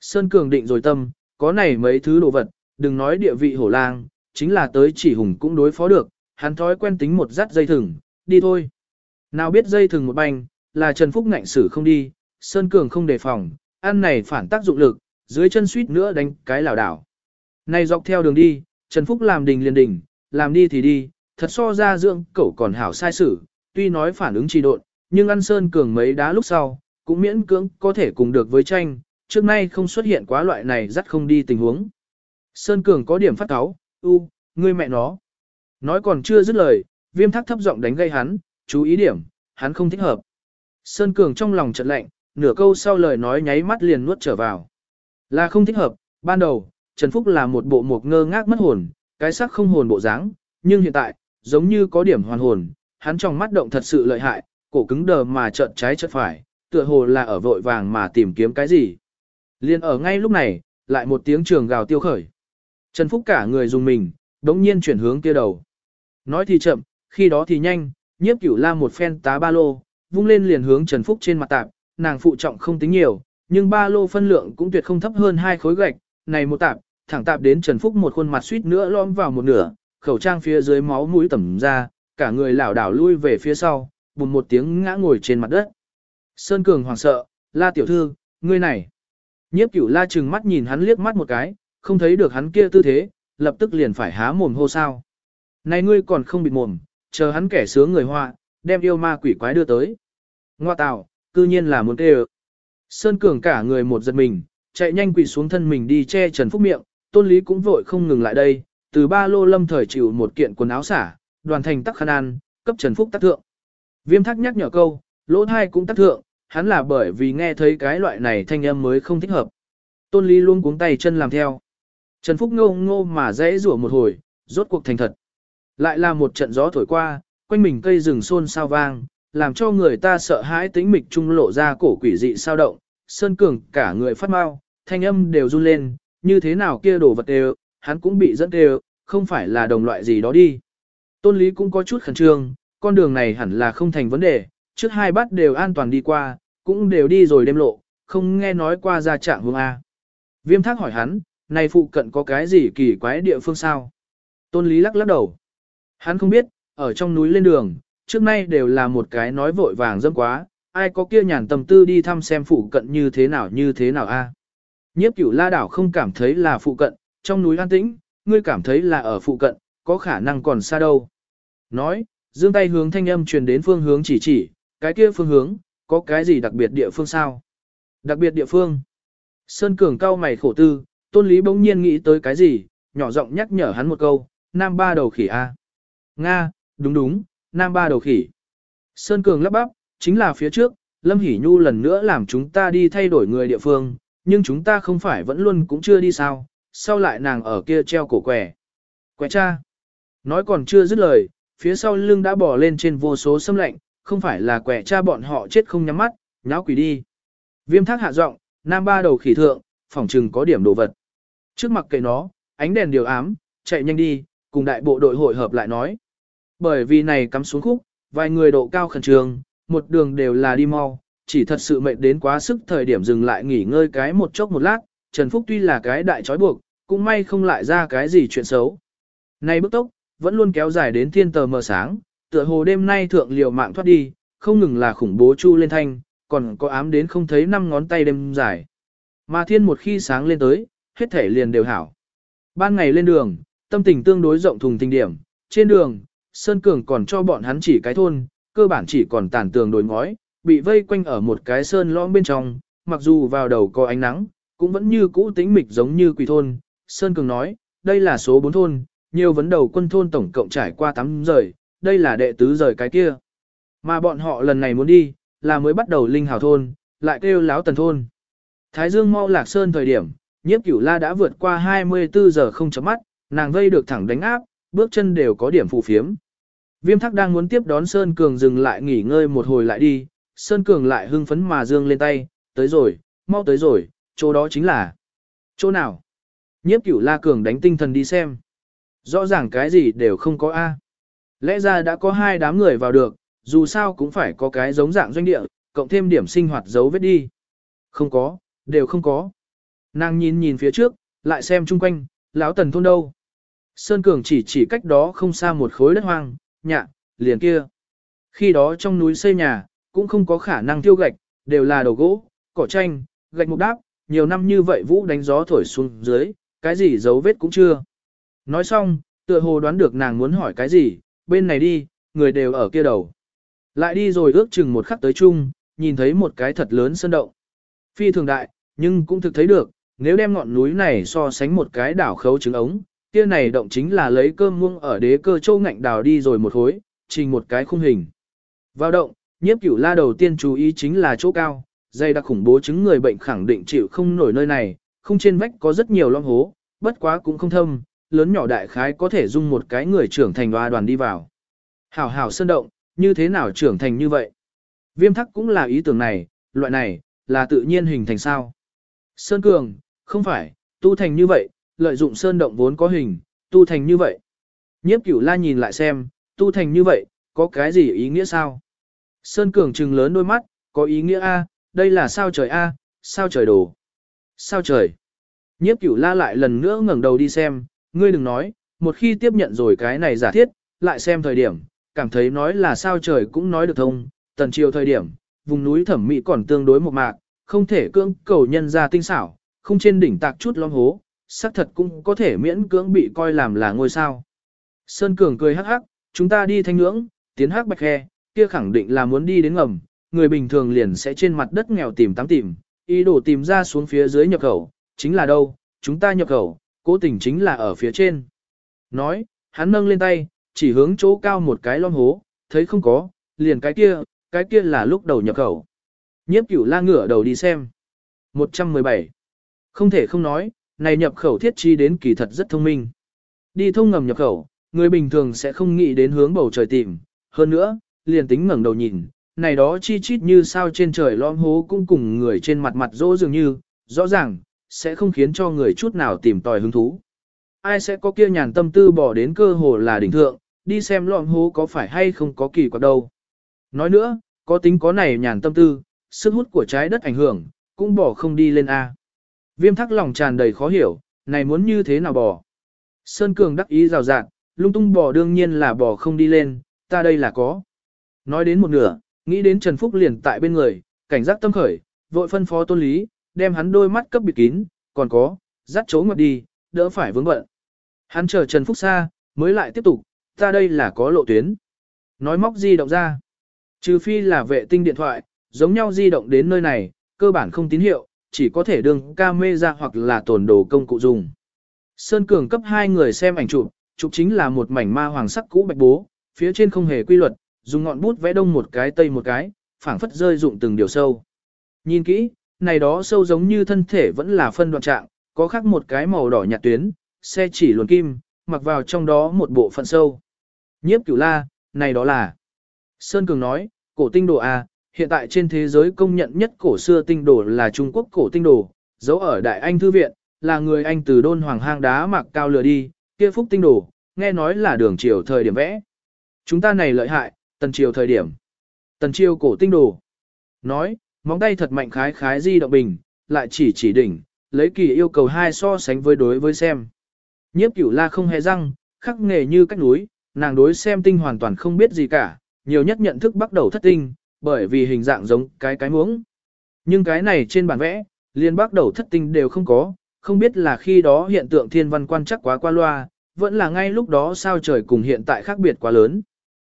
Sơn Cường định rồi tâm, có này mấy thứ đồ vật, đừng nói địa vị hổ lang, chính là tới chỉ hùng cũng đối phó được, hắn thói quen tính một dắt dây thừng, đi thôi. Nào biết dây thừng một banh, là Trần Phúc ngạnh xử không đi, Sơn Cường không đề phòng, ăn này phản tác dụng lực, dưới chân suýt nữa đánh cái lảo đảo. Này dọc theo đường đi, Trần Phúc làm đình liền đình, làm đi thì đi, thật so ra dưỡng cậu còn hảo sai sử, tuy nói phản ứng trì độn, nhưng ăn Sơn Cường mấy đá lúc sau, cũng miễn cưỡng có thể cùng được với tranh, trước nay không xuất hiện quá loại này dắt không đi tình huống. Sơn Cường có điểm phát cáo, u, ngươi mẹ nó. Nói còn chưa dứt lời, viêm thác thấp giọng đánh gây hắn, chú ý điểm, hắn không thích hợp. Sơn Cường trong lòng chợt lạnh, nửa câu sau lời nói nháy mắt liền nuốt trở vào. Là không thích hợp, ban đầu, Trần Phúc là một bộ mục ngơ ngác mất hồn, cái sắc không hồn bộ dáng, nhưng hiện tại, giống như có điểm hoàn hồn, hắn trong mắt động thật sự lợi hại, cổ cứng đờ mà trợn trái trợn phải, tựa hồ là ở vội vàng mà tìm kiếm cái gì. Liên ở ngay lúc này, lại một tiếng trường gào tiêu khởi. Trần Phúc cả người dùng mình, đống nhiên chuyển hướng kia đầu. Nói thì chậm, khi đó thì nhanh, nhiếp cửu la một phen tá ba lô, vung lên liền hướng Trần Phúc trên mặt tạp, nàng phụ trọng không tính nhiều, nhưng ba lô phân lượng cũng tuyệt không thấp hơn hai khối gạch, này một tạp, thẳng tạp đến Trần Phúc một khuôn mặt suýt nữa lõm vào một nửa, khẩu trang phía dưới máu mũi tẩm ra, cả người lảo đảo lui về phía sau, bùm một tiếng ngã ngồi trên mặt đất. Sơn Cường hoảng sợ, la tiểu thư, ngươi này. Nhiếp cửu la trừng mắt nhìn hắn liếc mắt một cái, không thấy được hắn kia tư thế, lập tức liền phải há mồm hô sao. Này ngươi còn không bịt mồm, chờ hắn kẻ sướng người hoa, đem yêu ma quỷ quái đưa tới. Ngoa tạo, cư nhiên là muốn tê Sơn Cường cả người một giật mình, chạy nhanh quỳ xuống thân mình đi che Trần Phúc miệng, tôn lý cũng vội không ngừng lại đây, từ ba lô lâm thời chịu một kiện quần áo xả, đoàn thành tắc khăn an, cấp Trần Phúc tác thượng. Viêm thắc nhắc nhở câu, lỗ thai cũng tác thượng, hắn là bởi vì nghe thấy cái loại này thanh âm mới không thích hợp. Tôn Lý luôn cuống tay chân làm theo. Trần Phúc ngô ngô mà dễ rủa một hồi, rốt cuộc thành thật. Lại là một trận gió thổi qua, quanh mình cây rừng xôn sao vang, làm cho người ta sợ hãi tính mịch trung lộ ra cổ quỷ dị sao động. Sơn Cường cả người phát mau, thanh âm đều run lên, như thế nào kia đổ vật đều, hắn cũng bị dẫn đều, không phải là đồng loại gì đó đi. Tôn Lý cũng có chút khẩn trương, con đường này hẳn là không thành vấn đề, trước hai bát đều an toàn đi qua, cũng đều đi rồi đêm lộ, không nghe nói qua ra trạng vương A. Viêm thác hỏi hắn, này phụ cận có cái gì kỳ quái địa phương sao? Tôn Lý lắc lắc đầu. Hắn không biết, ở trong núi lên đường, trước nay đều là một cái nói vội vàng dâm quá, ai có kia nhàn tâm tư đi thăm xem phụ cận như thế nào như thế nào a. Nhiếp cửu la đảo không cảm thấy là phụ cận, trong núi an tĩnh, ngươi cảm thấy là ở phụ cận, có khả năng còn xa đâu. Nói, dương tay hướng thanh âm truyền đến phương hướng chỉ chỉ, cái kia phương hướng, có cái gì đặc biệt địa phương sao? Đặc biệt địa phương. Sơn Cường cao mày khổ tư, tôn lý bỗng nhiên nghĩ tới cái gì, nhỏ giọng nhắc nhở hắn một câu, nam ba đầu khỉ A. Nga, đúng đúng, nam ba đầu khỉ. Sơn Cường lắp bắp, chính là phía trước, Lâm Hỷ Nhu lần nữa làm chúng ta đi thay đổi người địa phương, nhưng chúng ta không phải vẫn luôn cũng chưa đi sao, sau lại nàng ở kia treo cổ quẻ. Quẻ cha. Nói còn chưa dứt lời, phía sau lưng đã bỏ lên trên vô số xâm lạnh, không phải là quẻ cha bọn họ chết không nhắm mắt, nháo quỷ đi. Viêm thác hạ giọng, nam ba đầu khỉ thượng, phòng trừng có điểm đồ vật. Trước mặt kệ nó, ánh đèn điều ám, chạy nhanh đi, cùng đại bộ đội hội hợp lại nói. Bởi vì này cắm xuống khúc, vài người độ cao khẩn trương, một đường đều là đi mau, chỉ thật sự mệt đến quá sức thời điểm dừng lại nghỉ ngơi cái một chốc một lát, Trần Phúc tuy là cái đại trói buộc, cũng may không lại ra cái gì chuyện xấu. Này bức tốc, vẫn luôn kéo dài đến thiên tờ mờ sáng, tựa hồ đêm nay thượng liều mạng thoát đi, không ngừng là khủng bố chu lên thanh, còn có ám đến không thấy năm ngón tay đêm dài. Mà thiên một khi sáng lên tới, hết thể liền đều hảo. Ban ngày lên đường, tâm tình tương đối rộng thùng tình điểm, trên đường, Sơn Cường còn cho bọn hắn chỉ cái thôn, cơ bản chỉ còn tàn tường đồi ngói, bị vây quanh ở một cái sơn lõm bên trong, mặc dù vào đầu có ánh nắng, cũng vẫn như cũ tĩnh mịch giống như quỷ thôn. Sơn Cường nói, đây là số 4 thôn, nhiều vấn đầu quân thôn tổng cộng trải qua 8 rời, đây là đệ tứ rời cái kia. Mà bọn họ lần này muốn đi, là mới bắt đầu linh hào thôn, lại kêu láo tần thôn. Thái Dương mau lạc sơn thời điểm, nhiếp cửu la đã vượt qua 24 giờ không chấm mắt, nàng vây được thẳng đánh áp, bước chân đều có điểm phù phiếm. Viêm thắc đang muốn tiếp đón Sơn Cường dừng lại nghỉ ngơi một hồi lại đi, Sơn Cường lại hưng phấn mà dương lên tay, tới rồi, mau tới rồi, chỗ đó chính là. Chỗ nào? Nhiếp cửu la cường đánh tinh thần đi xem. Rõ ràng cái gì đều không có A. Lẽ ra đã có hai đám người vào được, dù sao cũng phải có cái giống dạng doanh địa, cộng thêm điểm sinh hoạt dấu vết đi. Không có, đều không có. Nàng nhìn nhìn phía trước, lại xem chung quanh, lão tần thôn đâu. Sơn Cường chỉ chỉ cách đó không xa một khối đất hoang, nhạ, liền kia. Khi đó trong núi xây nhà, cũng không có khả năng tiêu gạch, đều là đầu gỗ, cỏ tranh, gạch mục đáp, nhiều năm như vậy vũ đánh gió thổi xuống dưới, cái gì dấu vết cũng chưa. Nói xong, tựa hồ đoán được nàng muốn hỏi cái gì, bên này đi, người đều ở kia đầu. Lại đi rồi ước chừng một khắc tới chung, nhìn thấy một cái thật lớn sơn động. Phi thường đại, nhưng cũng thực thấy được, nếu đem ngọn núi này so sánh một cái đảo khấu trứng ống, kia này động chính là lấy cơm muông ở đế cơ châu ngạnh đào đi rồi một hối, trình một cái khung hình. Vào động, nhiếp cửu la đầu tiên chú ý chính là chỗ cao, dây đặc khủng bố chứng người bệnh khẳng định chịu không nổi nơi này, không trên vách có rất nhiều long hố, bất quá cũng không thâm, lớn nhỏ đại khái có thể dung một cái người trưởng thành hoa đoàn đi vào. Hảo hảo sơn động, như thế nào trưởng thành như vậy? Viêm thắc cũng là ý tưởng này, loại này, là tự nhiên hình thành sao? Sơn cường, không phải, tu thành như vậy, lợi dụng sơn động vốn có hình, tu thành như vậy. Nhiếp cửu la nhìn lại xem, tu thành như vậy, có cái gì ý nghĩa sao? Sơn cường trừng lớn đôi mắt, có ý nghĩa A, đây là sao trời A, sao trời đồ. Sao trời? Nhiếp cửu la lại lần nữa ngẩng đầu đi xem, ngươi đừng nói, một khi tiếp nhận rồi cái này giả thiết, lại xem thời điểm, cảm thấy nói là sao trời cũng nói được thông, tần chiều thời điểm, vùng núi thẩm mỹ còn tương đối một mạc, không thể cưỡng cầu nhân ra tinh xảo, không trên đỉnh tạc chút lom hố, xác thật cũng có thể miễn cưỡng bị coi làm là ngôi sao. Sơn Cường cười hắc hắc, chúng ta đi thanh ngưỡng, tiến hắc bạch khe, kia khẳng định là muốn đi đến ngầm, người bình thường liền sẽ trên mặt đất nghèo tìm tám tìm, ý đồ tìm ra xuống phía dưới nhập khẩu, chính là đâu, chúng ta nhập khẩu, cố tình chính là ở phía trên. Nói, hắn nâng lên tay, chỉ hướng chỗ cao một cái lom hố, thấy không có, liền cái kia, cái kia là lúc đầu nhập khẩu. Nhiếp cửu la ngửa đầu đi xem. 117. Không thể không nói, này nhập khẩu thiết chi đến kỳ thật rất thông minh. Đi thông ngầm nhập khẩu, người bình thường sẽ không nghĩ đến hướng bầu trời tìm. Hơn nữa, liền tính ngẩng đầu nhìn, này đó chi chít như sao trên trời lom hố cũng cùng người trên mặt mặt rỗ dường như, rõ ràng, sẽ không khiến cho người chút nào tìm tòi hứng thú. Ai sẽ có kia nhàn tâm tư bỏ đến cơ hồ là đỉnh thượng, đi xem lom hố có phải hay không có kỳ quặc đâu. Nói nữa, có tính có này nhàn tâm tư, sức hút của trái đất ảnh hưởng, cũng bỏ không đi lên A. Viêm thắc lòng tràn đầy khó hiểu, này muốn như thế nào bò. Sơn Cường đắc ý rào rạt, lung tung bò đương nhiên là bò không đi lên, ta đây là có. Nói đến một nửa, nghĩ đến Trần Phúc liền tại bên người, cảnh giác tâm khởi, vội phân phó tôn lý, đem hắn đôi mắt cấp bịt kín, còn có, dắt chấu ngập đi, đỡ phải vướng bận. Hắn chờ Trần Phúc xa, mới lại tiếp tục, ta đây là có lộ tuyến. Nói móc di động ra. Trừ phi là vệ tinh điện thoại, giống nhau di động đến nơi này, cơ bản không tín hiệu, chỉ có thể đường camera hoặc là tồn đồ công cụ dùng. Sơn Cường cấp hai người xem ảnh chụp, chụp chính là một mảnh ma hoàng sắc cũ bạch bố, phía trên không hề quy luật, dùng ngọn bút vẽ đông một cái tây một cái, phảng phất rơi dụng từng điều sâu. Nhìn kỹ, này đó sâu giống như thân thể vẫn là phân đoạn trạng, có khác một cái màu đỏ nhạt tuyến, xe chỉ luồn kim, mặc vào trong đó một bộ phận sâu. Nhiếp cửu la, này đó là. Sơn Cường nói, cổ tinh đồ A, hiện tại trên thế giới công nhận nhất cổ xưa tinh đồ là Trung Quốc cổ tinh đồ, giấu ở Đại Anh Thư Viện, là người Anh từ đôn hoàng hang đá mạc cao lừa đi, kia phúc tinh đồ, nghe nói là đường triều thời điểm vẽ. Chúng ta này lợi hại, tần triều thời điểm. Tần triều cổ tinh đồ. Nói, móng tay thật mạnh khái khái di động bình, lại chỉ chỉ đỉnh, lấy kỳ yêu cầu hai so sánh với đối với xem. Nhiếp cửu la không hề răng, khắc nghề như cách núi, nàng đối xem tinh hoàn toàn không biết gì cả, nhiều nhất nhận thức bắt đầu thất tinh, bởi vì hình dạng giống cái cái muỗng. Nhưng cái này trên bản vẽ, liên bác đầu thất tinh đều không có, không biết là khi đó hiện tượng thiên văn quan chắc quá qua loa, vẫn là ngay lúc đó sao trời cùng hiện tại khác biệt quá lớn.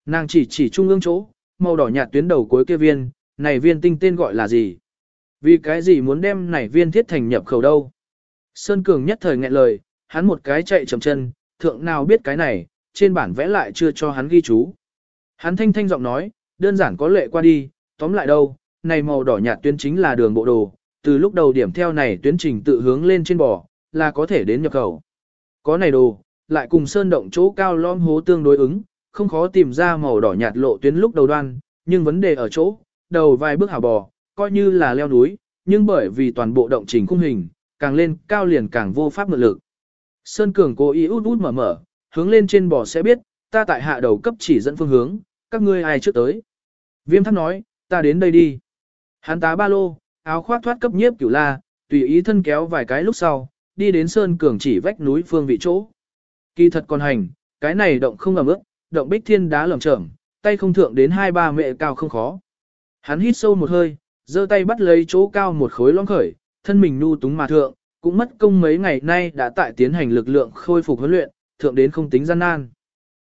Nàng chỉ chỉ trung ương chỗ, màu đỏ nhạt tuyến đầu cuối kia viên, này viên tinh tên gọi là gì? Vì cái gì muốn đem này viên thiết thành nhập khẩu đâu? Sơn Cường nhất thời nghẹn lời, hắn một cái chạy chầm chân, thượng nào biết cái này, trên bản vẽ lại chưa cho hắn ghi chú. Hắn thanh thanh giọng nói, đơn giản có lệ qua đi, tóm lại đâu, này màu đỏ nhạt tuyến chính là đường bộ đồ, từ lúc đầu điểm theo này tuyến trình tự hướng lên trên bò, là có thể đến nhập khẩu. Có này đồ, lại cùng sơn động chỗ cao lõm hố tương đối ứng, không khó tìm ra màu đỏ nhạt lộ tuyến lúc đầu đoan, nhưng vấn đề ở chỗ, đầu vài bước hào bò, coi như là leo núi, nhưng bởi vì toàn bộ động trình khung hình, càng lên cao liền càng vô pháp mượn lực. Sơn Cường cố ý út út mở mở, hướng lên trên bò sẽ biết, ta tại hạ đầu cấp chỉ dẫn phương hướng, các ngươi ai trước tới. Viêm thắc nói, ta đến đây đi. Hắn tá ba lô, áo khoác thoát cấp nhiếp cửu la, tùy ý thân kéo vài cái lúc sau, đi đến Sơn Cường chỉ vách núi phương vị chỗ. Kỳ thật còn hành, cái này động không ẩm ướt, động bích thiên đá lởm chởm, tay không thượng đến hai ba mẹ cao không khó. Hắn hít sâu một hơi, giơ tay bắt lấy chỗ cao một khối lõm khởi, thân mình nu túng mà thượng, cũng mất công mấy ngày nay đã tại tiến hành lực lượng khôi phục huấn luyện, thượng đến không tính gian nan.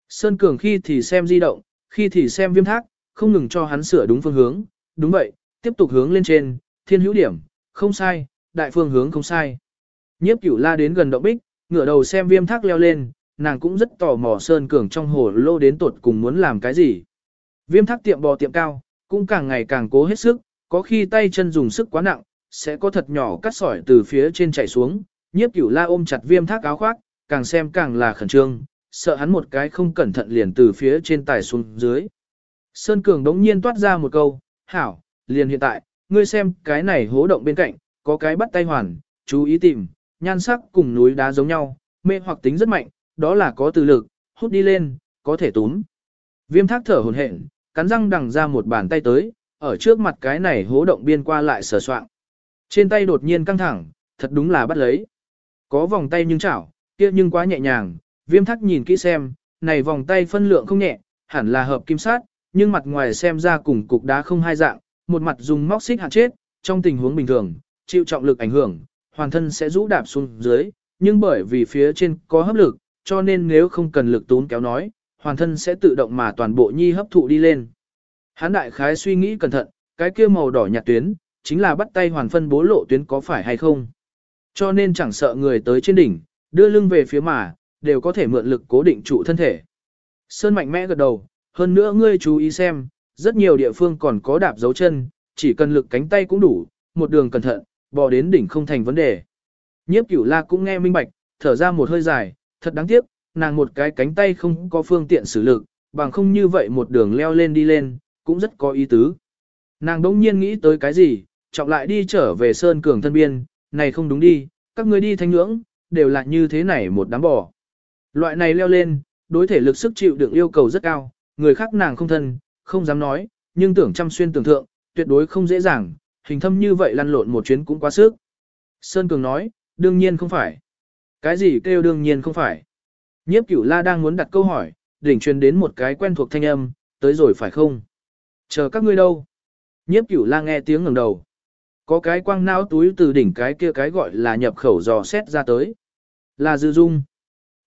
Sơn Cường khi thì xem di động, khi thì xem viêm thác, không ngừng cho hắn sửa đúng phương hướng, đúng vậy, tiếp tục hướng lên trên, thiên hữu điểm, không sai, đại phương hướng không sai. Nhiếp cửu la đến gần động bích, ngửa đầu xem viêm thác leo lên, nàng cũng rất tò mò Sơn Cường trong hồ lô đến tột cùng muốn làm cái gì. Viêm thác tiệm bò tiệm cao, cũng càng ngày càng cố hết sức, có khi tay chân dùng sức quá nặng, sẽ có thật nhỏ cắt sỏi từ phía trên chảy xuống, nhiếp cửu la ôm chặt viêm thác áo khoác, càng xem càng là khẩn trương, sợ hắn một cái không cẩn thận liền từ phía trên tài xuống dưới. Sơn Cường đống nhiên toát ra một câu, hảo, liền hiện tại, ngươi xem cái này hố động bên cạnh, có cái bắt tay hoàn, chú ý tìm, nhan sắc cùng núi đá giống nhau, mê hoặc tính rất mạnh, đó là có từ lực, hút đi lên, có thể túm. Viêm thác thở hồn hển, cắn răng đằng ra một bàn tay tới, ở trước mặt cái này hố động biên qua lại sờ soạn. Trên tay đột nhiên căng thẳng, thật đúng là bắt lấy. Có vòng tay nhưng chảo, kia nhưng quá nhẹ nhàng, viêm Thác nhìn kỹ xem, này vòng tay phân lượng không nhẹ, hẳn là hợp kim sát, nhưng mặt ngoài xem ra cùng cục đá không hai dạng, một mặt dùng móc xích hạn chết, trong tình huống bình thường, chịu trọng lực ảnh hưởng, hoàn thân sẽ rũ đạp xuống dưới, nhưng bởi vì phía trên có hấp lực, cho nên nếu không cần lực tốn kéo nói, hoàn thân sẽ tự động mà toàn bộ nhi hấp thụ đi lên. Hán đại khái suy nghĩ cẩn thận, cái kia màu đỏ nhạt tuyến, chính là bắt tay hoàn phân bố lộ tuyến có phải hay không. Cho nên chẳng sợ người tới trên đỉnh, đưa lưng về phía mà, đều có thể mượn lực cố định trụ thân thể. Sơn mạnh mẽ gật đầu, hơn nữa ngươi chú ý xem, rất nhiều địa phương còn có đạp dấu chân, chỉ cần lực cánh tay cũng đủ, một đường cẩn thận, bò đến đỉnh không thành vấn đề. Nhiếp cửu la cũng nghe minh bạch, thở ra một hơi dài, thật đáng tiếc, nàng một cái cánh tay không có phương tiện xử lực, bằng không như vậy một đường leo lên đi lên, cũng rất có ý tứ. Nàng đỗng nhiên nghĩ tới cái gì, trọng lại đi trở về Sơn Cường thân biên, này không đúng đi, các ngươi đi thanh ngưỡng, đều là như thế này một đám bò. Loại này leo lên, đối thể lực sức chịu đựng yêu cầu rất cao, người khác nàng không thân, không dám nói, nhưng tưởng chăm xuyên tưởng thượng, tuyệt đối không dễ dàng, hình thâm như vậy lăn lộn một chuyến cũng quá sức. Sơn Cường nói, đương nhiên không phải. Cái gì kêu đương nhiên không phải. Nhiếp cửu la đang muốn đặt câu hỏi, đỉnh truyền đến một cái quen thuộc thanh âm, tới rồi phải không? Chờ các ngươi đâu? Nhiếp cửu la nghe tiếng ngẩng đầu. Có cái quang não túi từ đỉnh cái kia cái gọi là nhập khẩu dò xét ra tới. Là dư dung.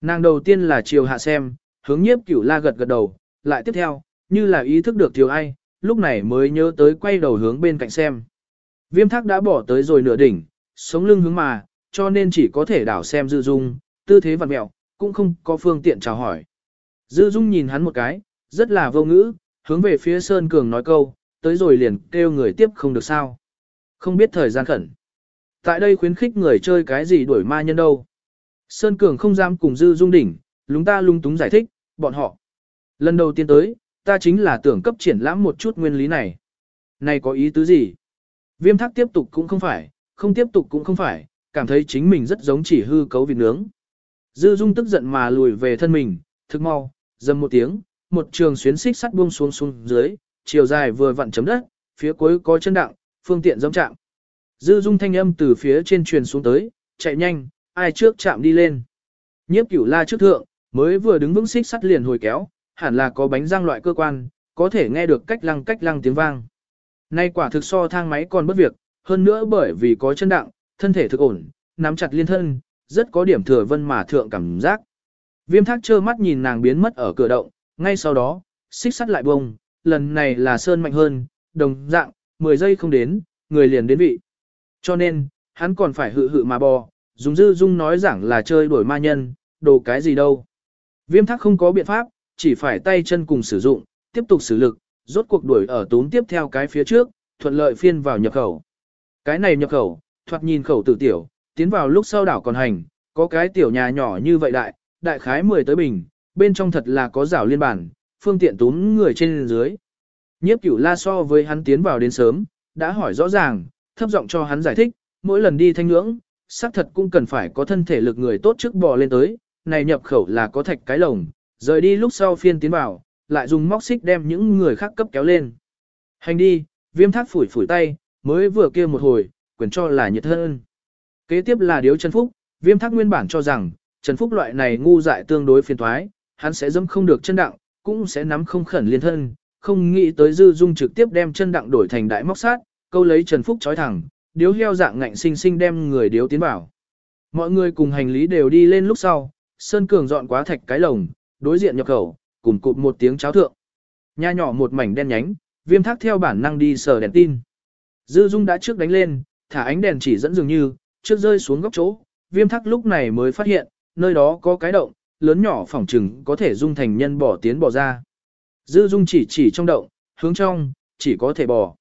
Nàng đầu tiên là chiều hạ xem, hướng nhiếp cửu la gật gật đầu, lại tiếp theo, như là ý thức được thiếu ai, lúc này mới nhớ tới quay đầu hướng bên cạnh xem. Viêm thác đã bỏ tới rồi nửa đỉnh, sống lưng hướng mà, cho nên chỉ có thể đảo xem dư dung, tư thế vặn mẹo, cũng không có phương tiện chào hỏi. Dư dung nhìn hắn một cái, rất là vô ngữ, hướng về phía Sơn Cường nói câu, tới rồi liền kêu người tiếp không được sao. Không biết thời gian khẩn. Tại đây khuyến khích người chơi cái gì đuổi ma nhân đâu. Sơn Cường không dám cùng Dư Dung đỉnh, lúng ta lung túng giải thích, bọn họ. Lần đầu tiên tới, ta chính là tưởng cấp triển lãm một chút nguyên lý này. Này có ý tứ gì? Viêm thác tiếp tục cũng không phải, không tiếp tục cũng không phải, cảm thấy chính mình rất giống chỉ hư cấu vịt nướng. Dư Dung tức giận mà lùi về thân mình, thức mau, dầm một tiếng, một trường xuyến xích sắt buông xuống xuống dưới, chiều dài vừa vặn chấm đất, phía cuối có chân đặng, phương tiện giống chạm. Dư Dung thanh âm từ phía trên truyền xuống tới, chạy nhanh, ai trước chạm đi lên. Nhiếp cửu la trước thượng, mới vừa đứng vững xích sắt liền hồi kéo, hẳn là có bánh răng loại cơ quan, có thể nghe được cách lăng cách lăng tiếng vang. Nay quả thực so thang máy còn bất việc, hơn nữa bởi vì có chân đặng, thân thể thực ổn, nắm chặt liên thân, rất có điểm thừa vân mà thượng cảm giác. Viêm thác trơ mắt nhìn nàng biến mất ở cửa động, ngay sau đó, xích sắt lại bông, lần này là sơn mạnh hơn, đồng dạng, 10 giây không đến, người liền đến vị. Cho nên, hắn còn phải hự hự mà bò, dùng dư dung nói rằng là chơi đổi ma nhân, đồ cái gì đâu. Viêm thác không có biện pháp, chỉ phải tay chân cùng sử dụng, tiếp tục sử lực, rốt cuộc đuổi ở tún tiếp theo cái phía trước, thuận lợi phiên vào nhập khẩu. Cái này nhập khẩu, thoạt nhìn khẩu tử tiểu, tiến vào lúc sau đảo còn hành, có cái tiểu nhà nhỏ như vậy đại, đại khái 10 tới bình, bên trong thật là có rào liên bản, phương tiện tún người trên dưới. Nhiếp cửu la so với hắn tiến vào đến sớm, đã hỏi rõ ràng, thấp giọng cho hắn giải thích, mỗi lần đi thanh ngưỡng, xác thật cũng cần phải có thân thể lực người tốt trước bò lên tới, này nhập khẩu là có thạch cái lồng, rời đi lúc sau phiên tiến vào, lại dùng móc xích đem những người khác cấp kéo lên. Hành đi, viêm thác phủi phủi tay, mới vừa kia một hồi, quyền cho là nhiệt hơn. Kế tiếp là điếu Trần Phúc, viêm thác nguyên bản cho rằng, Trần Phúc loại này ngu dại tương đối phiền thoái, hắn sẽ dẫm không được chân đặng, cũng sẽ nắm không khẩn liên thân, không nghĩ tới dư dung trực tiếp đem chân đặng đổi thành đại móc sát, câu lấy Trần Phúc trói thẳng, điếu heo dạng ngạnh sinh sinh đem người điếu tiến vào. Mọi người cùng hành lý đều đi lên lúc sau, Sơn Cường dọn quá thạch cái lồng, đối diện nhập khẩu, cùng cụt một tiếng cháo thượng. Nha nhỏ một mảnh đen nhánh, viêm thác theo bản năng đi sờ đèn tin. Dư Dung đã trước đánh lên, thả ánh đèn chỉ dẫn dường như, trước rơi xuống góc chỗ, viêm thác lúc này mới phát hiện, nơi đó có cái động, lớn nhỏ phỏng trừng có thể dung thành nhân bỏ tiến bỏ ra. Dư Dung chỉ chỉ trong động, hướng trong, chỉ có thể bỏ.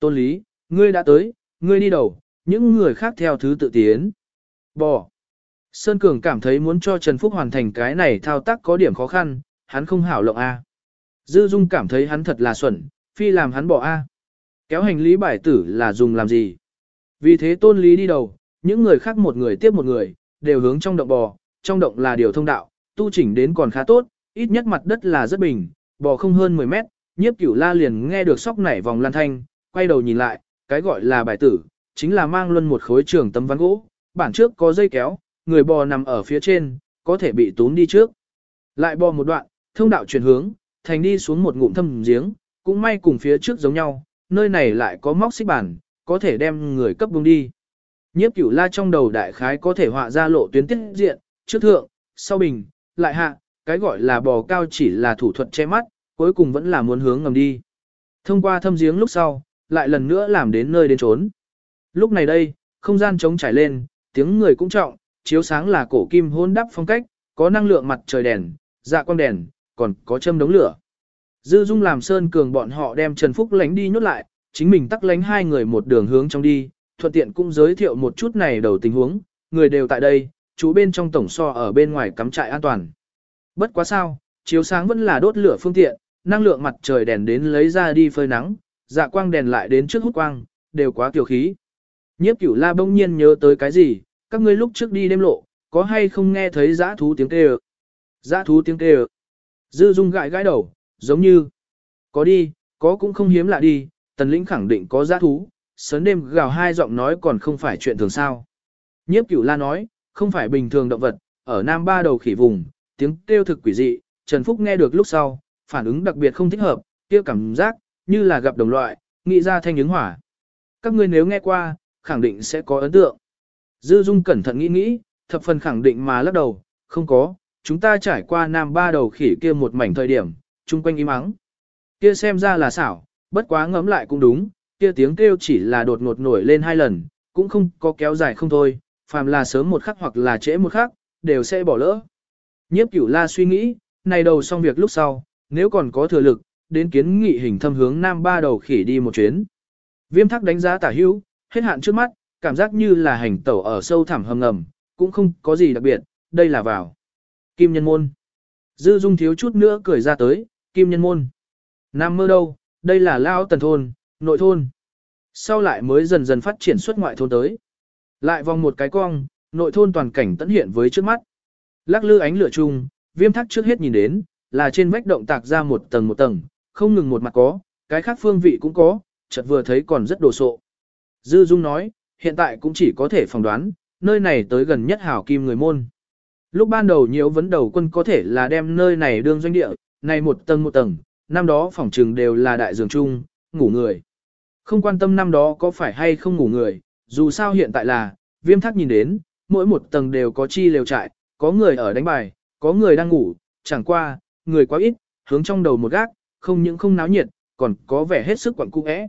Tôn Lý, ngươi đã tới, ngươi đi đầu, những người khác theo thứ tự tiến. Bỏ. Sơn Cường cảm thấy muốn cho Trần Phúc hoàn thành cái này thao tác có điểm khó khăn, hắn không hảo lộng A. Dư Dung cảm thấy hắn thật là xuẩn, phi làm hắn bỏ A. Kéo hành lý bài tử là dùng làm gì? Vì thế tôn lý đi đầu, những người khác một người tiếp một người, đều hướng trong động bò, trong động là điều thông đạo, tu chỉnh đến còn khá tốt, ít nhất mặt đất là rất bình, bò không hơn 10 mét, nhiếp cửu la liền nghe được sóc nảy vòng lan thanh, quay đầu nhìn lại, cái gọi là bài tử, chính là mang luân một khối trường tấm ván gỗ, bản trước có dây kéo, người bò nằm ở phía trên, có thể bị tốn đi trước. Lại bò một đoạn, thông đạo chuyển hướng, thành đi xuống một ngụm thâm giếng, cũng may cùng phía trước giống nhau, nơi này lại có móc xích bản, có thể đem người cấp buông đi. Nhiếp cửu la trong đầu đại khái có thể họa ra lộ tuyến tiết diện, trước thượng, sau bình, lại hạ, cái gọi là bò cao chỉ là thủ thuật che mắt, cuối cùng vẫn là muốn hướng ngầm đi. Thông qua thâm giếng lúc sau, lại lần nữa làm đến nơi đến trốn. Lúc này đây, không gian trống trải lên, tiếng người cũng trọng, chiếu sáng là cổ kim hôn đắp phong cách, có năng lượng mặt trời đèn, dạ quang đèn, còn có châm đống lửa. Dư Dung làm Sơn Cường bọn họ đem Trần Phúc lánh đi nhốt lại, chính mình tắc lánh hai người một đường hướng trong đi, thuận tiện cũng giới thiệu một chút này đầu tình huống, người đều tại đây, chú bên trong tổng so ở bên ngoài cắm trại an toàn. Bất quá sao, chiếu sáng vẫn là đốt lửa phương tiện, năng lượng mặt trời đèn đến lấy ra đi phơi nắng, dạ quang đèn lại đến trước hút quang, đều quá tiểu khí. Nhiếp cửu la bỗng nhiên nhớ tới cái gì, các ngươi lúc trước đi đêm lộ, có hay không nghe thấy giã thú tiếng kêu? Giã thú tiếng kêu. Dư dung gãi gãi đầu, giống như, có đi, có cũng không hiếm lạ đi, tần lĩnh khẳng định có giã thú, sớm đêm gào hai giọng nói còn không phải chuyện thường sao. Nhiếp cửu la nói, không phải bình thường động vật, ở nam ba đầu khỉ vùng, tiếng kêu thực quỷ dị, Trần Phúc nghe được lúc sau, phản ứng đặc biệt không thích hợp, kia cảm giác, như là gặp đồng loại, nghĩ ra thanh ứng hỏa. Các ngươi nếu nghe qua, khẳng định sẽ có ấn tượng. Dư Dung cẩn thận nghĩ nghĩ, thập phần khẳng định mà lắc đầu, không có, chúng ta trải qua nam ba đầu khỉ kia một mảnh thời điểm, chung quanh im ắng. Kia xem ra là xảo, bất quá ngẫm lại cũng đúng, kia tiếng kêu chỉ là đột ngột nổi lên hai lần, cũng không có kéo dài không thôi, phàm là sớm một khắc hoặc là trễ một khắc, đều sẽ bỏ lỡ. Nhiếp cửu la suy nghĩ, này đầu xong việc lúc sau, nếu còn có thừa lực, đến kiến nghị hình thâm hướng nam ba đầu khỉ đi một chuyến. Viêm thắc đánh giá tả hữu, hết hạn trước mắt, cảm giác như là hành tẩu ở sâu thẳm hầm ngầm, cũng không có gì đặc biệt, đây là vào. Kim nhân môn. Dư dung thiếu chút nữa cười ra tới, kim nhân môn. Nam mơ đâu, đây là lao tần thôn, nội thôn. Sau lại mới dần dần phát triển xuất ngoại thôn tới. Lại vòng một cái cong, nội thôn toàn cảnh tận hiện với trước mắt. Lắc lư ánh lửa chung, viêm thắc trước hết nhìn đến, là trên vách động tạc ra một tầng một tầng, không ngừng một mặt có, cái khác phương vị cũng có, chợt vừa thấy còn rất đồ sộ. Dư Dung nói, hiện tại cũng chỉ có thể phỏng đoán, nơi này tới gần nhất hảo kim người môn. Lúc ban đầu nhiều vấn đầu quân có thể là đem nơi này đương doanh địa, này một tầng một tầng, năm đó phòng trừng đều là đại giường chung, ngủ người. Không quan tâm năm đó có phải hay không ngủ người, dù sao hiện tại là, viêm thác nhìn đến, mỗi một tầng đều có chi lều trại, có người ở đánh bài, có người đang ngủ, chẳng qua, người quá ít, hướng trong đầu một gác, không những không náo nhiệt, còn có vẻ hết sức quẩn cung ẽ.